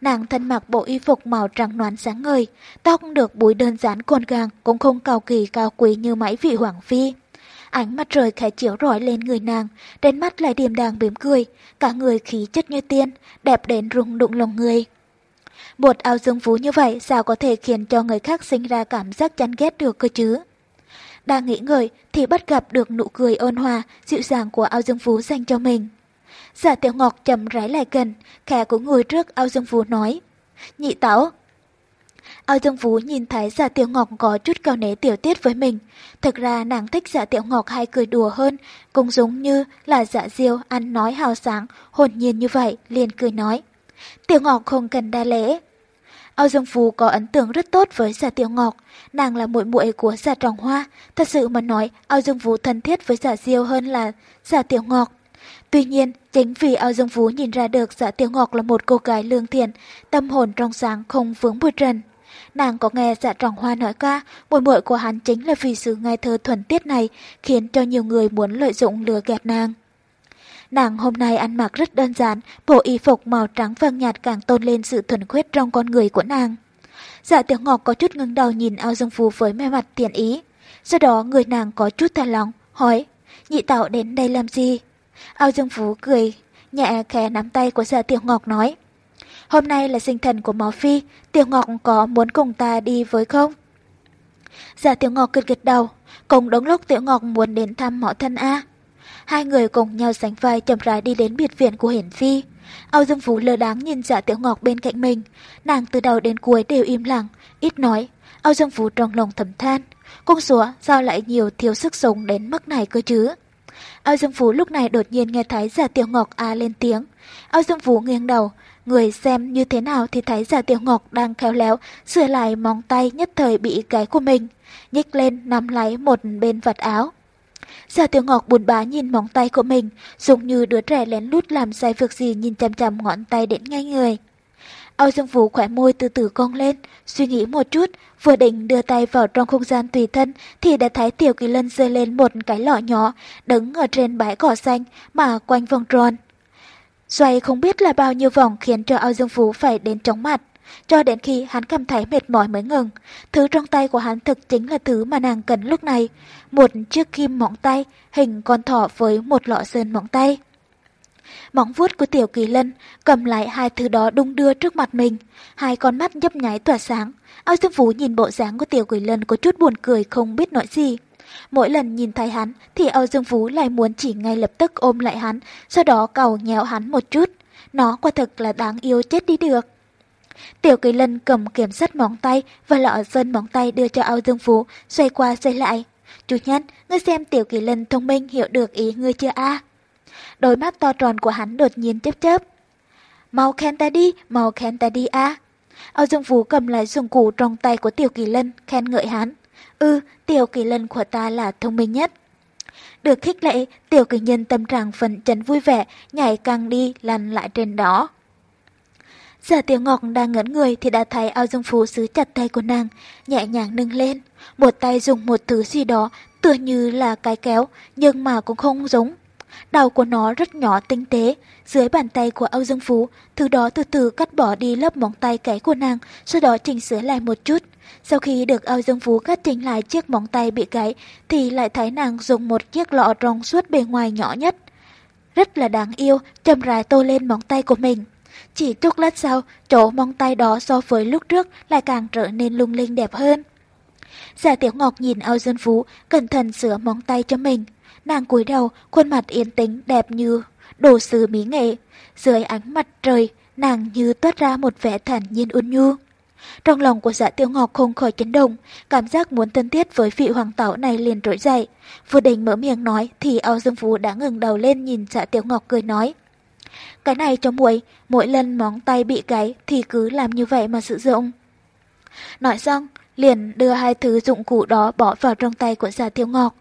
Nàng thân mặc bộ y phục màu trắng noán sáng ngời, tóc được búi đơn giản gọn gàng cũng không cao kỳ cao quý như mấy vị hoàng phi. Ánh mặt trời khẽ chiếu rọi lên người nàng, đến mắt lại điềm đàng bếm cười, cả người khí chất như tiên, đẹp đến rung đụng lòng người. Một áo dương phú như vậy sao có thể khiến cho người khác sinh ra cảm giác chán ghét được cơ chứ? Đang nghĩ ngợi thì bắt gặp được nụ cười ôn hòa, dịu dàng của ao dương phú dành cho mình. Giả Tiểu Ngọc chậm rãi lại gần, khẽ của người trước ao dương vũ nói. Nhị tảo. Ao dương vũ nhìn thấy giả Tiểu Ngọc có chút cao nế tiểu tiết với mình. Thực ra nàng thích giả Tiểu Ngọc hay cười đùa hơn, cũng giống như là giả diêu ăn nói hào sáng, hồn nhiên như vậy, liền cười nói. Tiểu Ngọc không cần đa lễ. Ao Dương Phú có ấn tượng rất tốt với Giả Tiểu Ngọc, nàng là muội muội của Giả Trọng Hoa, thật sự mà nói, Ao Dương Phú thân thiết với Giả Diêu hơn là Giả Tiểu Ngọc. Tuy nhiên, chính vì Ao Dương Phú nhìn ra được dạ Tiểu Ngọc là một cô gái lương thiện, tâm hồn trong sáng không vướng bụi trần. Nàng có nghe dạ Trọng Hoa nói ca, muội muội của hắn chính là vì sự ngây thơ thuần tiết này, khiến cho nhiều người muốn lợi dụng lừa gạt nàng. Nàng hôm nay ăn mặc rất đơn giản, bộ y phục màu trắng vàng nhạt càng tôn lên sự thuần khuyết trong con người của nàng. Dạ tiểu ngọc có chút ngưng đầu nhìn ao dương phú với mê mặt tiện ý. Sau đó người nàng có chút thả lòng, hỏi, nhị tạo đến đây làm gì? Ao dương phú cười, nhẹ khẽ nắm tay của Sở tiểu ngọc nói. Hôm nay là sinh thần của Mó Phi, Tiểu Ngọc có muốn cùng ta đi với không? Dạ Tiểu Ngọc gật gật đầu, cùng đúng lúc Tiểu Ngọc muốn đến thăm mỏ thân A. Hai người cùng nhau sánh vai chậm rãi đi đến biệt viện của Hiển Phi. Âu Dương Phú lơ đáng nhìn dạ Tiểu Ngọc bên cạnh mình. Nàng từ đầu đến cuối đều im lặng, ít nói. Âu Dương Phú trong lòng thầm than. Công chúa sao lại nhiều thiếu sức sống đến mức này cơ chứ? Âu Dương Phú lúc này đột nhiên nghe thấy giả Tiểu Ngọc a lên tiếng. Âu Dương Phú nghiêng đầu, người xem như thế nào thì thấy giả Tiểu Ngọc đang khéo léo sửa lại móng tay nhất thời bị cái của mình, nhích lên nắm lấy một bên vạt áo. Giả Tiểu Ngọc buồn bá nhìn móng tay của mình, giống như đứa trẻ lén lút làm sai việc gì nhìn chằm chằm ngón tay đến ngay người. Âu Dương Vũ khỏe môi từ từ cong lên, suy nghĩ một chút, vừa định đưa tay vào trong không gian tùy thân thì đã thấy Tiểu Kỳ Lân rơi lên một cái lọ nhỏ, đứng ở trên bãi cỏ xanh mà quanh vòng tròn. Xoay không biết là bao nhiêu vòng khiến cho Âu Dương Vũ phải đến chóng mặt cho đến khi hắn cảm thấy mệt mỏi mới ngừng. Thứ trong tay của hắn thực chính là thứ mà nàng cần lúc này. Một chiếc kim móng tay, hình con thỏ với một lọ sơn móng tay. Móng vuốt của tiểu kỳ lân cầm lại hai thứ đó đung đưa trước mặt mình. Hai con mắt nhấp nháy tỏa sáng. Ao Dương Phú nhìn bộ dáng của tiểu kỳ lân có chút buồn cười không biết nói gì. Mỗi lần nhìn thấy hắn thì Âu Dương Phú lại muốn chỉ ngay lập tức ôm lại hắn, sau đó cầu nhéo hắn một chút. Nó quả thực là đáng yêu chết đi được. Tiểu Kỳ Lân cầm kiểm sắt móng tay và lọ sơn móng tay đưa cho Âu Dương Phú, xoay qua xoay lại. Chủ nhân, ngươi xem Tiểu Kỳ Lân thông minh hiểu được ý ngươi chưa a? Đôi mắt to tròn của hắn đột nhiên chớp chớp. Mau khen ta đi, mau khen ta đi a. Âu Dương Phú cầm lại dụng cụ trong tay của Tiểu Kỳ Lân, khen ngợi hắn. Ừ, Tiểu Kỳ Lân của ta là thông minh nhất. Được khích lệ, tiểu kỳ nhân tâm trạng phấn chấn vui vẻ, nhảy càng đi lăn lại trên đó. giờ tiểu ngọc đang ngẩn người thì đã thấy ao dương phú giữ chặt tay của nàng, nhẹ nhàng nâng lên. Một tay dùng một thứ gì đó, tựa như là cái kéo, nhưng mà cũng không giống. Đầu của nó rất nhỏ tinh tế, dưới bàn tay của Âu Dương Phú, thứ đó từ từ cắt bỏ đi lớp móng tay kẽ của nàng, sau đó chỉnh sửa lại một chút. Sau khi được Âu Dương Phú cắt chỉnh lại chiếc móng tay bị gãy, thì lại thấy nàng dùng một chiếc lọ trong suốt bề ngoài nhỏ nhất. Rất là đáng yêu, chậm rãi tô lên móng tay của mình. Chỉ chút lát sau, chỗ móng tay đó so với lúc trước lại càng trở nên lung linh đẹp hơn. Giả Tiểu Ngọc nhìn Âu Dương Phú, cẩn thận sửa móng tay cho mình. Nàng cúi đầu, khuôn mặt yên tĩnh đẹp như đồ sứ mỹ nghệ. Dưới ánh mặt trời, nàng như toát ra một vẻ thản nhiên ôn nhu. Trong lòng của dạ tiêu ngọc không khỏi chấn động, cảm giác muốn thân thiết với vị hoàng tảo này liền trỗi dậy. Vừa định mở miệng nói thì Âu Dương Phú đã ngừng đầu lên nhìn dạ tiêu ngọc cười nói. Cái này cho muội, mỗi lần móng tay bị gáy thì cứ làm như vậy mà sử dụng. Nói xong, liền đưa hai thứ dụng cụ đó bỏ vào trong tay của dạ Giả Tiêu Ngọc.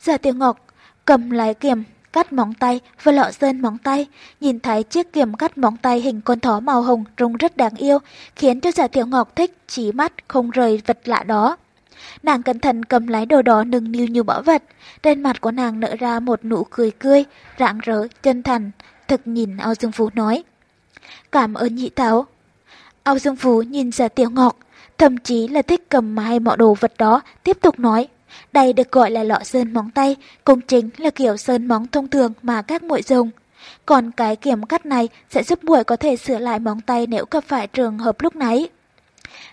Dạ Giả Tiêu Ngọc cầm lái kiềm cắt móng tay và lọ sơn móng tay, nhìn thấy chiếc kiềm cắt móng tay hình con thỏ màu hồng trông rất đáng yêu, khiến cho Giả Tiểu Ngọc thích chỉ mắt không rời vật lạ đó. Nàng cẩn thận cầm lái đồ đó nâng niu như bỏ vật, trên mặt của nàng nở ra một nụ cười cười, rạng rỡ, chân thành, thực nhìn Âu Dương Phú nói. Cảm ơn nhị tháo. Âu Dương Phú nhìn Giả Tiểu Ngọc, thậm chí là thích cầm hai mọ đồ vật đó, tiếp tục nói. Đây được gọi là lọ sơn móng tay, cũng chính là kiểu sơn móng thông thường mà các muội dùng. Còn cái kiểm cắt này sẽ giúp muội có thể sửa lại móng tay nếu gặp phải trường hợp lúc nãy.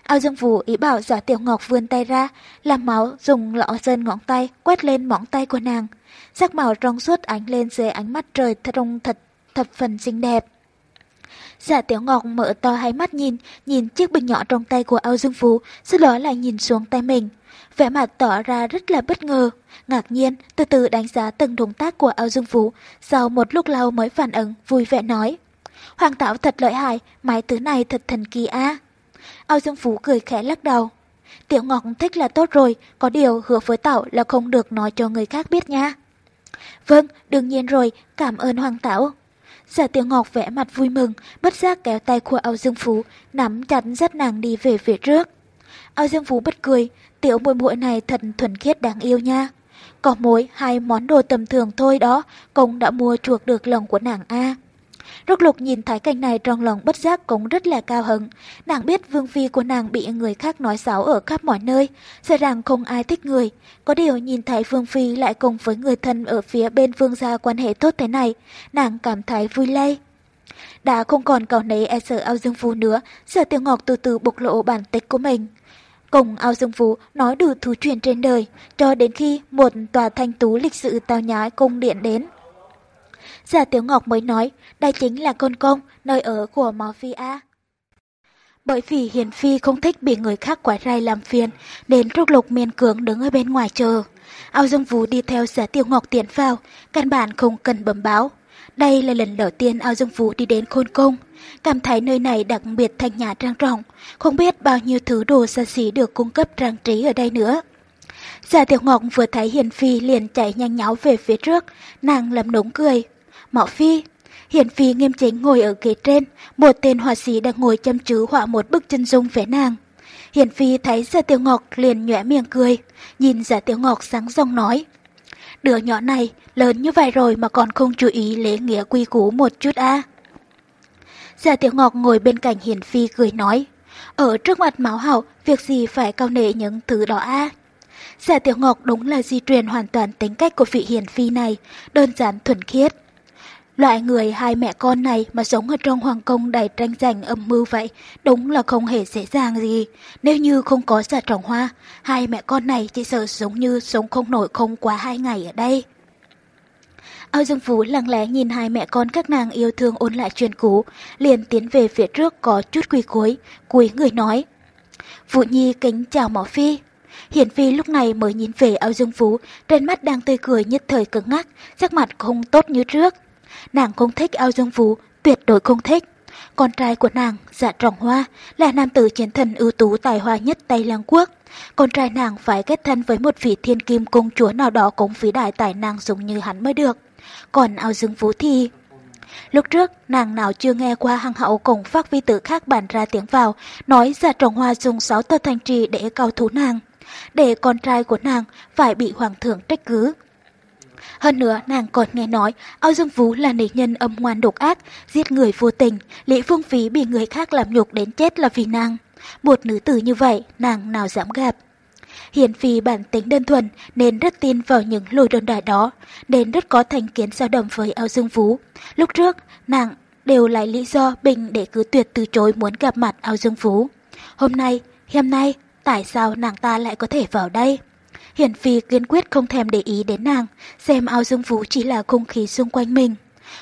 Ao Dương Vũ ý bảo giả Tiểu Ngọc vươn tay ra, làm máu dùng lọ sơn ngón tay quét lên móng tay của nàng. Sắc màu trong suốt ánh lên dưới ánh mắt trời trông thật thập phần xinh đẹp. Giả Tiểu Ngọc mở to hai mắt nhìn, nhìn chiếc bình nhỏ trong tay của Âu Dương Phú, sau đó lại nhìn xuống tay mình. Vẻ mặt tỏ ra rất là bất ngờ, ngạc nhiên, từ từ đánh giá từng động tác của Âu Dương Vũ, sau một lúc lâu mới phản ứng, vui vẻ nói. Hoàng Tảo thật lợi hại, máy thứ này thật thần kỳ a. À. Âu Dương Vũ cười khẽ lắc đầu. Tiểu Ngọc thích là tốt rồi, có điều hứa với Tảo là không được nói cho người khác biết nha. Vâng, đương nhiên rồi, cảm ơn Hoàng Tảo. Giả Tiểu Ngọc vẽ mặt vui mừng, bất giác kéo tay của Âu Dương Phú, nắm chặt dắt nàng đi về phía trước ao Dương Phú bất cười, tiểu muội muội này thật thuần khiết đáng yêu nha. Có mối hai món đồ tầm thường thôi đó, cũng đã mua chuộc được lòng của nàng A. Rốt lục nhìn thấy cảnh này trong lòng bất giác cũng rất là cao hứng. Nàng biết vương phi của nàng bị người khác nói xấu ở khắp mọi nơi, sợ rằng không ai thích người. Có điều nhìn thấy vương phi lại cùng với người thân ở phía bên vương gia quan hệ tốt thế này, nàng cảm thấy vui lây. Đã không còn cầu nấy e sợ ao dương phu nữa, sợ tiểu ngọc từ từ bộc lộ bản tích của mình. Cùng ao dương phú nói đủ thứ chuyện trên đời, cho đến khi một tòa thanh tú lịch sự tao nhã cung điện đến. Giả Tiểu Ngọc mới nói, đây chính là con công, nơi ở của Mao Phi A. Bởi vì Hiền Phi không thích bị người khác quái rai làm phiền, nên Trúc Lục Miên cường đứng ở bên ngoài chờ. Ao Dương Vũ đi theo Giả Tiểu Ngọc tiến vào, căn bản không cần bấm báo. Đây là lần đầu tiên Ao Dương Vũ đi đến Khôn cung cảm thấy nơi này đặc biệt thanh nhã trang trọng, không biết bao nhiêu thứ đồ xa xỉ được cung cấp trang trí ở đây nữa. Giả Tiểu Ngọc vừa thấy Hiền Phi liền chạy nhanh nháo về phía trước, nàng lầm đống cười. Mạo Phi, Hiền Phi nghiêm chính ngồi ở ghế trên, một tên họa sĩ đang ngồi chăm chú họa một bức chân dung vẽ nàng. Hiền Phi thấy Giả Tiểu Ngọc liền nhõe miệng cười, nhìn Giả Tiểu Ngọc sáng rong nói. Đứa nhỏ này lớn như vậy rồi mà còn không chú ý lễ nghĩa quy củ một chút a. À. Giả Tiểu Ngọc ngồi bên cạnh Hiền Phi cười nói. Ở trước mặt máu hậu, việc gì phải cao nệ những thứ đó a? À? Giả Tiểu Ngọc đúng là di truyền hoàn toàn tính cách của vị Hiền Phi này, đơn giản thuần khiết. Loại người hai mẹ con này mà sống ở trong hoàng cung đầy tranh giành âm mưu vậy, đúng là không hề dễ dàng gì. Nếu như không có giả trọng hoa, hai mẹ con này chỉ sợ giống như sống không nổi không quá hai ngày ở đây. Âu Dương Phú lặng lẽ nhìn hai mẹ con các nàng yêu thương ôn lại chuyện cũ, liền tiến về phía trước có chút quỳ cúi, cúi người nói. Vũ Nhi kính chào Mỏ Phi. Hiển Phi lúc này mới nhìn về Âu Dương Phú, trên mắt đang tươi cười nhất thời cứng ngắc, sắc mặt không tốt như trước. Nàng không thích Âu Dương Phú, tuyệt đối không thích. Con trai của nàng, dạ trọng hoa, là nam tử chiến thần ưu tú tài hoa nhất Tây Lăng Quốc. Con trai nàng phải kết thân với một vị thiên kim công chúa nào đó cũng phí đại tài năng giống như hắn mới được. Còn ao dương vũ thì... Lúc trước, nàng nào chưa nghe qua hăng hậu cùng phát vi tử khác bàn ra tiếng vào, nói giả Trọng hoa dùng sáu tơ thanh trì để cao thú nàng. Để con trai của nàng phải bị hoàng thượng trách cứ. Hơn nữa, nàng còn nghe nói Âu Dương Vũ là nữ nhân âm ngoan độc ác, giết người vô tình, Lý Phương Phí bị người khác làm nhục đến chết là vì nàng. Một nữ tử như vậy, nàng nào dám gặp. Hiển vì bản tính đơn thuần nên rất tin vào những lời đồn đại đó, nên rất có thành kiến dao đồng với Âu Dương Vũ. Lúc trước, nàng đều lấy lý do bình để cứ tuyệt từ chối muốn gặp mặt Âu Dương Vũ. Hôm nay, hôm nay, tại sao nàng ta lại có thể vào đây? Hiển Phi kiên quyết không thèm để ý đến nàng, xem ao dương vũ chỉ là không khí xung quanh mình.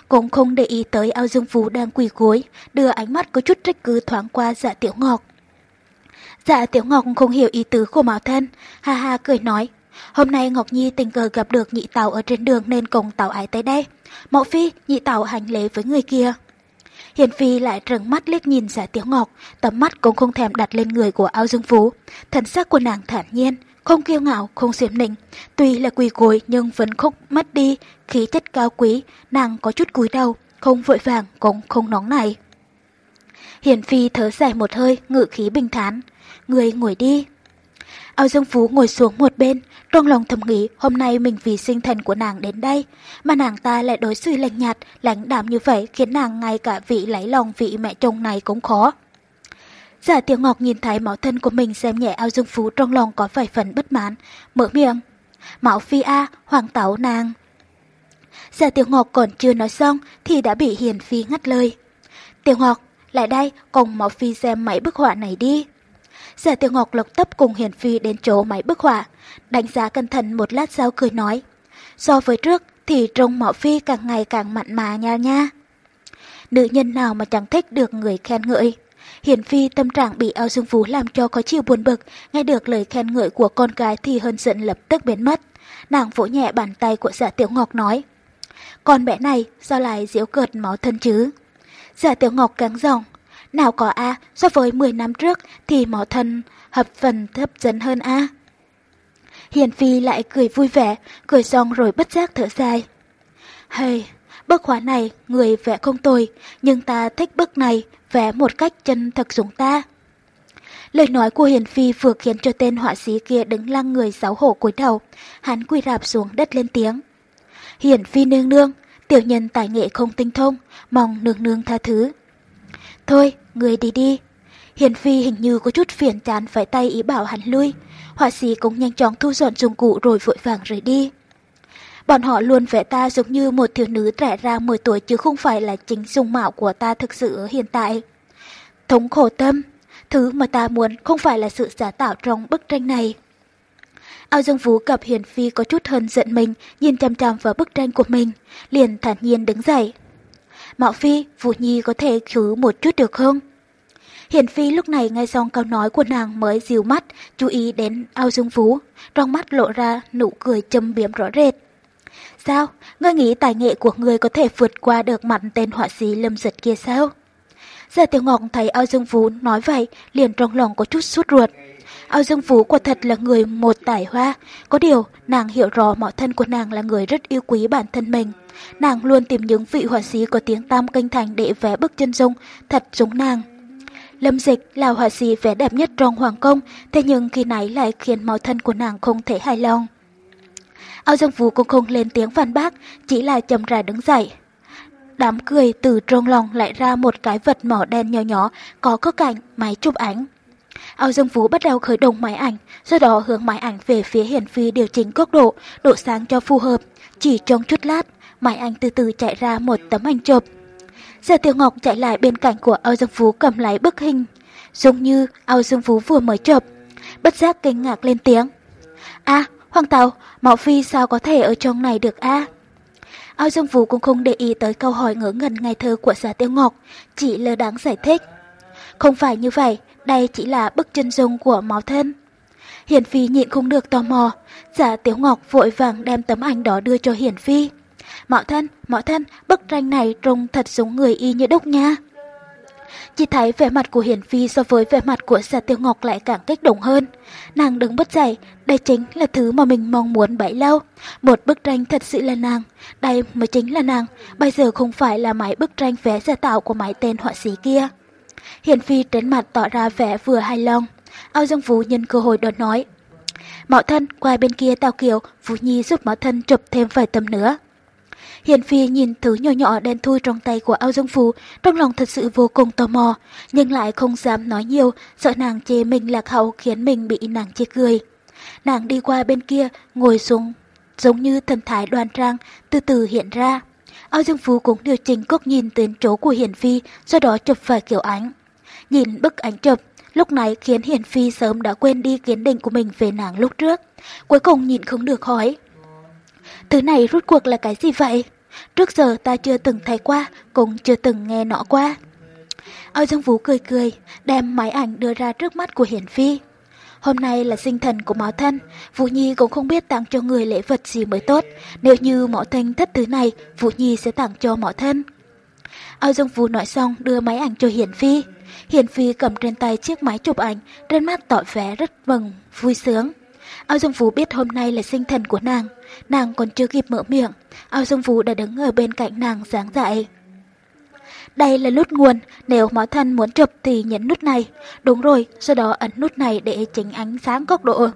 Cũng không để ý tới ao dương vũ đang quỳ gối, đưa ánh mắt có chút trách cứ thoáng qua dạ tiểu ngọc. Dạ tiểu ngọc không hiểu ý tứ của Mạo Thân, ha ha cười nói. Hôm nay Ngọc Nhi tình cờ gặp được nhị tàu ở trên đường nên cùng tàu ái tới đây. Mậu Phi, nhị tàu hành lễ với người kia. Hiền Phi lại trừng mắt liếc nhìn giả tiểu ngọc, tầm mắt cũng không thèm đặt lên người của ao dương phú. Thần sắc của nàng thản nhiên, không kiêu ngạo, không xiểm nịnh. Tuy là quỳ gối nhưng vẫn không mất đi khí chất cao quý, nàng có chút cúi đầu, không vội vàng cũng không nóng này. Hiển Phi thở dài một hơi, ngự khí bình thản, Người ngồi đi. Ao Dương Phú ngồi xuống một bên, trong lòng thầm nghĩ hôm nay mình vì sinh thần của nàng đến đây, mà nàng ta lại đối xử lạnh nhạt, lãnh đạm như vậy khiến nàng ngay cả vị lấy lòng vị mẹ chồng này cũng khó. Giả Tiểu Ngọc nhìn thấy máu thân của mình xem nhẹ ao dương phú trong lòng có vài phần bất mãn, mở miệng. Máu phi A, hoàng táo nàng. Giả Tiểu Ngọc còn chưa nói xong thì đã bị Hiền Phi ngắt lời. Tiểu Ngọc, lại đây, cùng Máu Phi xem mấy bức họa này đi. Giả Tiểu Ngọc lộc tấp cùng Hiền Phi đến chỗ máy bức họa, đánh giá cẩn thận một lát sau cười nói. So với trước thì trông mạo Phi càng ngày càng mặn mà nha nha. Nữ nhân nào mà chẳng thích được người khen ngợi. Hiển Phi tâm trạng bị ao dương phú làm cho có chiều buồn bực, nghe được lời khen ngợi của con gái thì hơn giận lập tức biến mất. Nàng vỗ nhẹ bàn tay của dạ tiểu ngọc nói. Con bé này sao lại diễu cợt máu thân chứ? Dạ tiểu ngọc cắn giọng. Nào có A, so với 10 năm trước thì máu thân hợp phần hấp dẫn hơn A. Hiền Phi lại cười vui vẻ, cười xong rồi bất giác thở dài. Hay, bức khóa này người vẽ không tồi, nhưng ta thích bức này vẽ một cách chân thật giống ta. Lời nói của Hiền Phi vừa khiến cho tên họa sĩ kia đứng lăng người giáo hổ cúi đầu, hắn quỳ rạp xuống đất lên tiếng. Hiền Phi nương nương, tiểu nhân tài nghệ không tinh thông, mong nương nương tha thứ. Thôi, người đi đi. Hiền Phi hình như có chút phiền chán phải tay ý bảo hắn lui, họa sĩ cũng nhanh chóng thu dọn dụng cụ rồi vội vàng rời đi. Bọn họ luôn vẽ ta giống như một thiếu nữ trẻ ra 10 tuổi chứ không phải là chính dung mạo của ta thực sự ở hiện tại. Thống khổ tâm, thứ mà ta muốn không phải là sự giả tạo trong bức tranh này. Ao Dương Vũ gặp Hiền Phi có chút hơn giận mình, nhìn chăm chăm vào bức tranh của mình, liền thản nhiên đứng dậy. Mạo Phi, Vũ Nhi có thể khứ một chút được không? Hiền Phi lúc này nghe xong câu nói của nàng mới dìu mắt, chú ý đến Ao Dương Vũ, trong mắt lộ ra nụ cười châm biếm rõ rệt. Sao? Ngươi nghĩ tài nghệ của ngươi có thể vượt qua được mặt tên họa sĩ lâm giật kia sao? giờ Tiểu Ngọc thấy Ao Dương vũ nói vậy, liền trong lòng có chút sút ruột. Ao Dương vũ quả thật là người một tài hoa, có điều nàng hiểu rõ mọi thân của nàng là người rất yêu quý bản thân mình. Nàng luôn tìm những vị họa sĩ có tiếng tam kinh thành để vẽ bức chân dung, thật giống nàng. Lâm Dịch là họa sĩ vẽ đẹp nhất trong hoàng cung, thế nhưng khi nãy lại khiến mọi thân của nàng không thể hài lòng. Ao Dương Vũ cũng không lên tiếng phản bác, chỉ là chậm rãi đứng dậy. Đám cười từ trong lòng lại ra một cái vật mỏ đen nhỏ nhỏ, có có cảnh máy chụp ảnh. Ao Dương Vũ bắt đầu khởi động máy ảnh, sau đó hướng máy ảnh về phía hiển phi điều chỉnh góc độ, độ sáng cho phù hợp. Chỉ trong chút lát, máy ảnh từ từ chạy ra một tấm ảnh chụp. Giờ Tiểu Ngọc chạy lại bên cạnh của Ao Dương Phú cầm lấy bức hình, giống như Ao Dương Phú vừa mới chụp. Bất giác kinh ngạc lên tiếng. a Hoàng Tàu, Mạo Phi sao có thể ở trong này được a? À? Ao Dương Vũ cũng không để ý tới câu hỏi ngớ ngẩn ngày thơ của giả Tiêu Ngọc, chỉ lơ đáng giải thích. Không phải như vậy, đây chỉ là bức chân dung của máu thân. Hiển Phi nhịn không được tò mò, giả Tiếu Ngọc vội vàng đem tấm ảnh đó đưa cho Hiển Phi. Mạo thân, mạo thân, bức tranh này trông thật giống người y như đúc nha. Chỉ thấy vẻ mặt của Hiển Phi so với vẻ mặt của Giả Tiêu Ngọc lại càng kích động hơn. Nàng đứng bất dậy, đây chính là thứ mà mình mong muốn bấy lâu. Một bức tranh thật sự là nàng, đây mới chính là nàng, bây giờ không phải là máy bức tranh vẽ giả tạo của máy tên họa sĩ kia. Hiển Phi trên mặt tỏ ra vẻ vừa hài lòng. Ao Dương Vũ nhân cơ hội đột nói. Mạo thân, qua bên kia tao kiều, Vũ Nhi giúp Mạo thân chụp thêm vài tấm nữa. Hiền Phi nhìn thứ nhỏ nhỏ đen thui trong tay của Ao Dương Phú, trong lòng thật sự vô cùng tò mò, nhưng lại không dám nói nhiều, sợ nàng chê mình lạc hậu khiến mình bị nàng chê cười. Nàng đi qua bên kia, ngồi xuống, giống như thần thái đoan trang, từ từ hiện ra. Ao Dương Phú cũng điều chỉnh góc nhìn đến chỗ của Hiền Phi, sau đó chụp vài kiểu ánh. Nhìn bức ảnh chụp, lúc này khiến Hiền Phi sớm đã quên đi kiến định của mình về nàng lúc trước. Cuối cùng nhìn không được hỏi. Thứ này rút cuộc là cái gì vậy? Trước giờ ta chưa từng thấy qua, cũng chưa từng nghe nó qua. Âu Dương Vũ cười cười, đem máy ảnh đưa ra trước mắt của Hiển Phi. Hôm nay là sinh thần của Mão Thân, Vũ Nhi cũng không biết tặng cho người lễ vật gì mới tốt. Nếu như Mão Thân thích thứ này, Vũ Nhi sẽ tặng cho Mão Thân. Âu Dương Vũ nói xong đưa máy ảnh cho Hiển Phi. Hiển Phi cầm trên tay chiếc máy chụp ảnh, trên mắt tỏ vẻ rất mừng, vui sướng. Ao Dương vũ biết hôm nay là sinh thần của nàng. Nàng còn chưa kịp mở miệng, Ao Dương vũ đã đứng ở bên cạnh nàng giáng dạy. Đây là nút nguồn, nếu mỏ thân muốn chụp thì nhấn nút này. Đúng rồi, sau đó ấn nút này để chỉnh ánh sáng góc độ.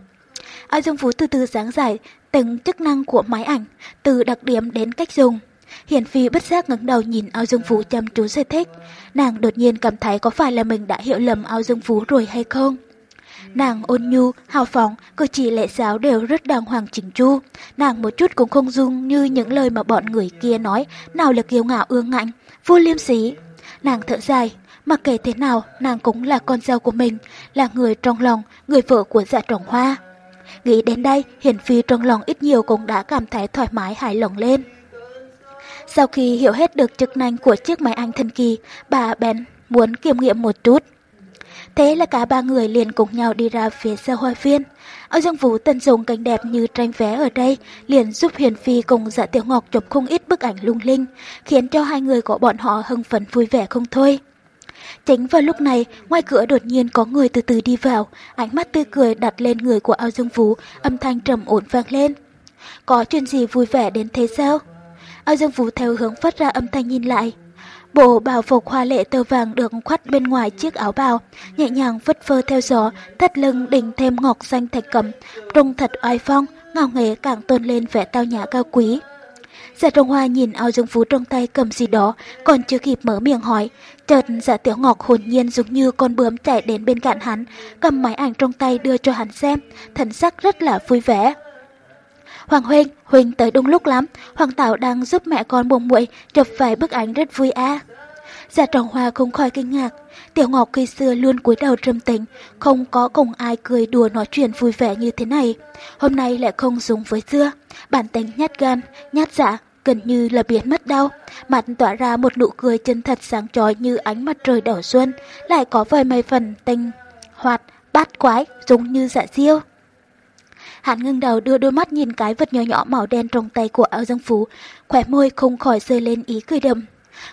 Ao Dương Phú từ từ giảng giải từng chức năng của máy ảnh, từ đặc điểm đến cách dùng. Hiển Phi bất giác ngẩng đầu nhìn Ao Dương Phú chăm chú giải thích. Nàng đột nhiên cảm thấy có phải là mình đã hiểu lầm Ao Dương Phú rồi hay không? Nàng ôn nhu, hào phóng, cử chỉ lễ giáo đều rất đàng hoàng chỉnh chu. Nàng một chút cũng không dung như những lời mà bọn người kia nói, nào là kiêu ngạo ương ngạnh, vô liêm sỉ. Nàng thở dài, mặc kệ thế nào, nàng cũng là con dâu của mình, là người trong lòng, người vợ của dạ trọng hoa. Nghĩ đến đây, Hiển Phi trong lòng ít nhiều cũng đã cảm thấy thoải mái hài lòng lên. Sau khi hiểu hết được chức năng của chiếc máy ảnh thần kỳ, bà bèn muốn kiểm nghiệm một chút. Thế là cả ba người liền cùng nhau đi ra phía sau hoa viên. Âu Dương Vũ tận dụng cảnh đẹp như tranh vé ở đây, liền giúp Huyền Phi cùng dạ Tiểu Ngọc chụp không ít bức ảnh lung linh, khiến cho hai người của bọn họ hưng phấn vui vẻ không thôi. Chính vào lúc này, ngoài cửa đột nhiên có người từ từ đi vào, ánh mắt tươi cười đặt lên người của Âu Dương Vũ, âm thanh trầm ổn vang lên. Có chuyện gì vui vẻ đến thế sao? Âu Dương Vũ theo hướng phát ra âm thanh nhìn lại, Bộ bào phục hoa lệ tơ vàng được khoắt bên ngoài chiếc áo bào, nhẹ nhàng vất phơ theo gió, thắt lưng đỉnh thêm ngọc xanh thạch cẩm, trông thật oai phong, ngào nghề càng tôn lên vẻ tao nhã cao quý. Giả Trung Hoa nhìn ao dương phú trong tay cầm gì đó, còn chưa kịp mở miệng hỏi. Chợt giả tiểu ngọc hồn nhiên giống như con bướm chạy đến bên cạnh hắn, cầm máy ảnh trong tay đưa cho hắn xem, thần sắc rất là vui vẻ. Hoàng Huynh, Huynh tới đúng lúc lắm, Hoàng Tảo đang giúp mẹ con buồn muội chụp vài bức ảnh rất vui a. À. Dạ Trọng Hoa không khỏi kinh ngạc, Tiểu Ngọc khi xưa luôn cúi đầu trầm tĩnh, không có cùng ai cười đùa nói chuyện vui vẻ như thế này. Hôm nay lại không giống với xưa, bản tính nhát gan, nhát dạ, gần như là biến mất đau. Mặt tỏa ra một nụ cười chân thật sáng chói như ánh mặt trời đỏ xuân, lại có vài mấy phần tinh, hoạt, bát quái, giống như dạ diêu. Hắn ngưng đầu đưa đôi mắt nhìn cái vật nhỏ nhỏ màu đen trong tay của áo dương phú, khỏe môi không khỏi rơi lên ý cười đầm.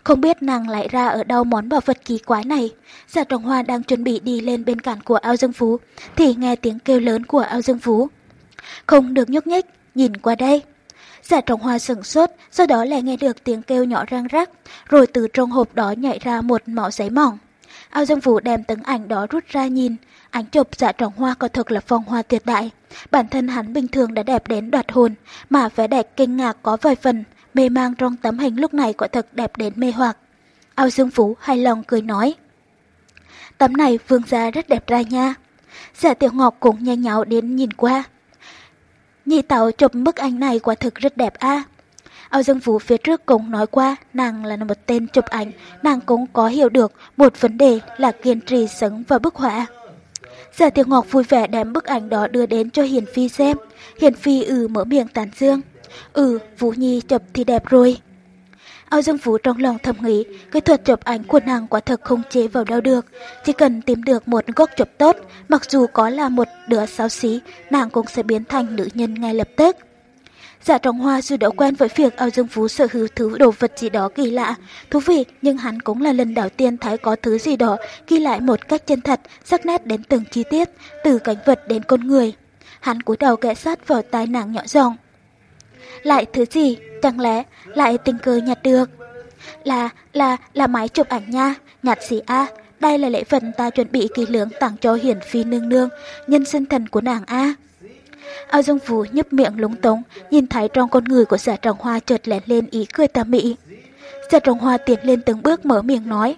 Không biết nàng lại ra ở đâu món bảo vật kỳ quái này. Giả trọng hoa đang chuẩn bị đi lên bên cạnh của ao dương phú, thì nghe tiếng kêu lớn của ao dương phú. Không được nhúc nhích, nhìn qua đây. Giả trọng hoa sửng sốt, sau đó lại nghe được tiếng kêu nhỏ răng rắc, rồi từ trong hộp đó nhảy ra một mỏ giấy mỏng. Ao Dương Vũ đem tấm ảnh đó rút ra nhìn, ảnh chụp dạ trọng hoa có thực là phong hoa tuyệt đại. Bản thân hắn bình thường đã đẹp đến đoạt hồn, mà vẻ đẹp kinh ngạc có vài phần, mê mang trong tấm hình lúc này quả thực đẹp đến mê hoặc. Ao Dương Phú hài lòng cười nói. Tấm này vương gia rất đẹp ra nha. Dạ Tiểu Ngọc cũng nhanh nháo đến nhìn qua. Nhị tàu chụp bức ảnh này quả thực rất đẹp a. Ao Dương Phú phía trước cũng nói qua nàng là một tên chụp ảnh, nàng cũng có hiểu được một vấn đề là kiên trì sống và bức họa. Giả Tiểu Ngọc vui vẻ đem bức ảnh đó đưa đến cho Hiền Phi xem. Hiền Phi ừ mở miệng tán dương. Ừ, Vũ Nhi chụp thì đẹp rồi. Ao Dương Vũ trong lòng thầm nghĩ, kỹ thuật chụp ảnh của nàng quả thật không chế vào đâu được. Chỉ cần tìm được một góc chụp tốt, mặc dù có là một đứa xáo xí, nàng cũng sẽ biến thành nữ nhân ngay lập tức. Giả trọng hoa dù đã quen với việc ao dương phú sở hữu thứ đồ vật gì đó kỳ lạ, thú vị, nhưng hắn cũng là lần đầu tiên thấy có thứ gì đó ghi lại một cách chân thật, sắc nét đến từng chi tiết, từ cảnh vật đến con người. Hắn cúi đầu kẽ sát vào tai nàng nhỏ giọng. Lại thứ gì? Chẳng lẽ lại tình cờ nhặt được? Là, là, là máy chụp ảnh nha, nhặt gì a? Đây là lễ vật ta chuẩn bị kỳ lưỡng tặng cho hiển phi nương nương, nhân sinh thần của nàng a. Ao Dương Phú nhấp miệng lúng túng, nhìn thấy trong con người của giả trọng hoa chợt lén lên ý cười tà mị. Giả trọng hoa tiến lên từng bước mở miệng nói.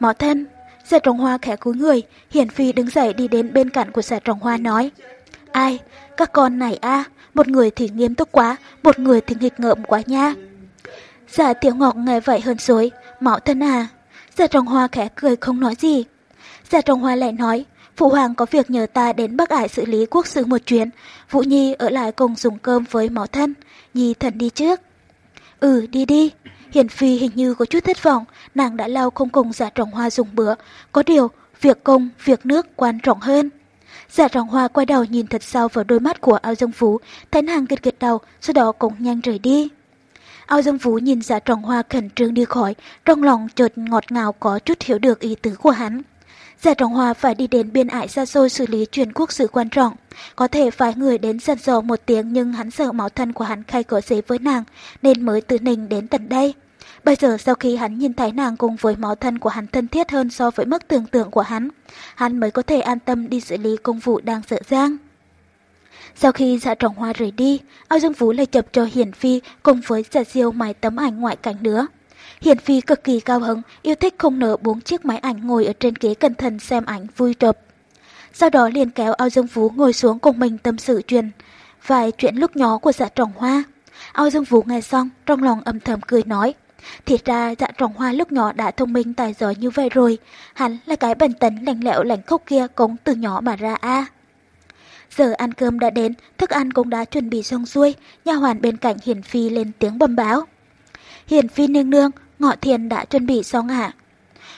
Mỏ thân, giả trọng hoa khẽ cúi người, hiển phi đứng dậy đi đến bên cạnh của giả trọng hoa nói. Ai, các con này a một người thì nghiêm túc quá, một người thì nghịch ngợm quá nha. Giả tiểu ngọc nghe vậy hơn dối, mỏ thân à. Giả trọng hoa khẽ cười không nói gì. Giả trọng hoa lại nói, Phụ hoàng có việc nhờ ta đến Bắc Ải xử lý quốc sự một chuyến. Vũ Nhi ở lại cùng dùng cơm với máu thân. Nhi thần đi trước. Ừ, đi đi. Hiền Phi hình như có chút thất vọng, nàng đã lâu không cùng giả trọng hoa dùng bữa. Có điều, việc công, việc nước quan trọng hơn. Giả trọng hoa quay đầu nhìn thật sâu vào đôi mắt của ao dương phú, thấy nàng gật gật đầu, sau đó cũng nhanh rời đi. Ao dương phú nhìn giả trọng hoa khẩn trương đi khỏi, trong lòng chợt ngọt ngào có chút hiểu được ý tứ của hắn. Giả Trọng Hoa phải đi đến biên ải xa xôi xử lý chuyện quốc sự quan trọng. Có thể phải người đến dần dò một tiếng nhưng hắn sợ máu thân của hắn khai cửa giấy với nàng nên mới từ Ninh đến tận đây. Bây giờ sau khi hắn nhìn thấy nàng cùng với máu thân của hắn thân thiết hơn so với mức tưởng tượng của hắn, hắn mới có thể an tâm đi xử lý công vụ đang dở dang. Sau khi dạ trọng hoa rời đi, ao dương vũ lại chập cho Hiển Phi cùng với dạ diêu mài tấm ảnh ngoại cảnh nữa. Hiền Phi cực kỳ cao hứng, yêu thích không nỡ bốn chiếc máy ảnh ngồi ở trên ghế cẩn thận xem ảnh vui chụp. Sau đó liền kéo ao dương phú ngồi xuống cùng mình tâm sự chuyện vài chuyện lúc nhỏ của dạ trọng hoa. Ao dương phú nghe xong, trong lòng âm thầm cười nói. Thiệt ra dạ trọng hoa lúc nhỏ đã thông minh tài giỏi như vậy rồi, hắn là cái bần tấn lành lẹo lành khốc kia cũng từ nhỏ mà ra a. Giờ ăn cơm đã đến, thức ăn cũng đã chuẩn bị xong xuôi, nha hoàn bên cạnh Hiền Phi lên tiếng bầm báo. Hiền Phi nương nương, ngọ thiền đã chuẩn bị xong hả?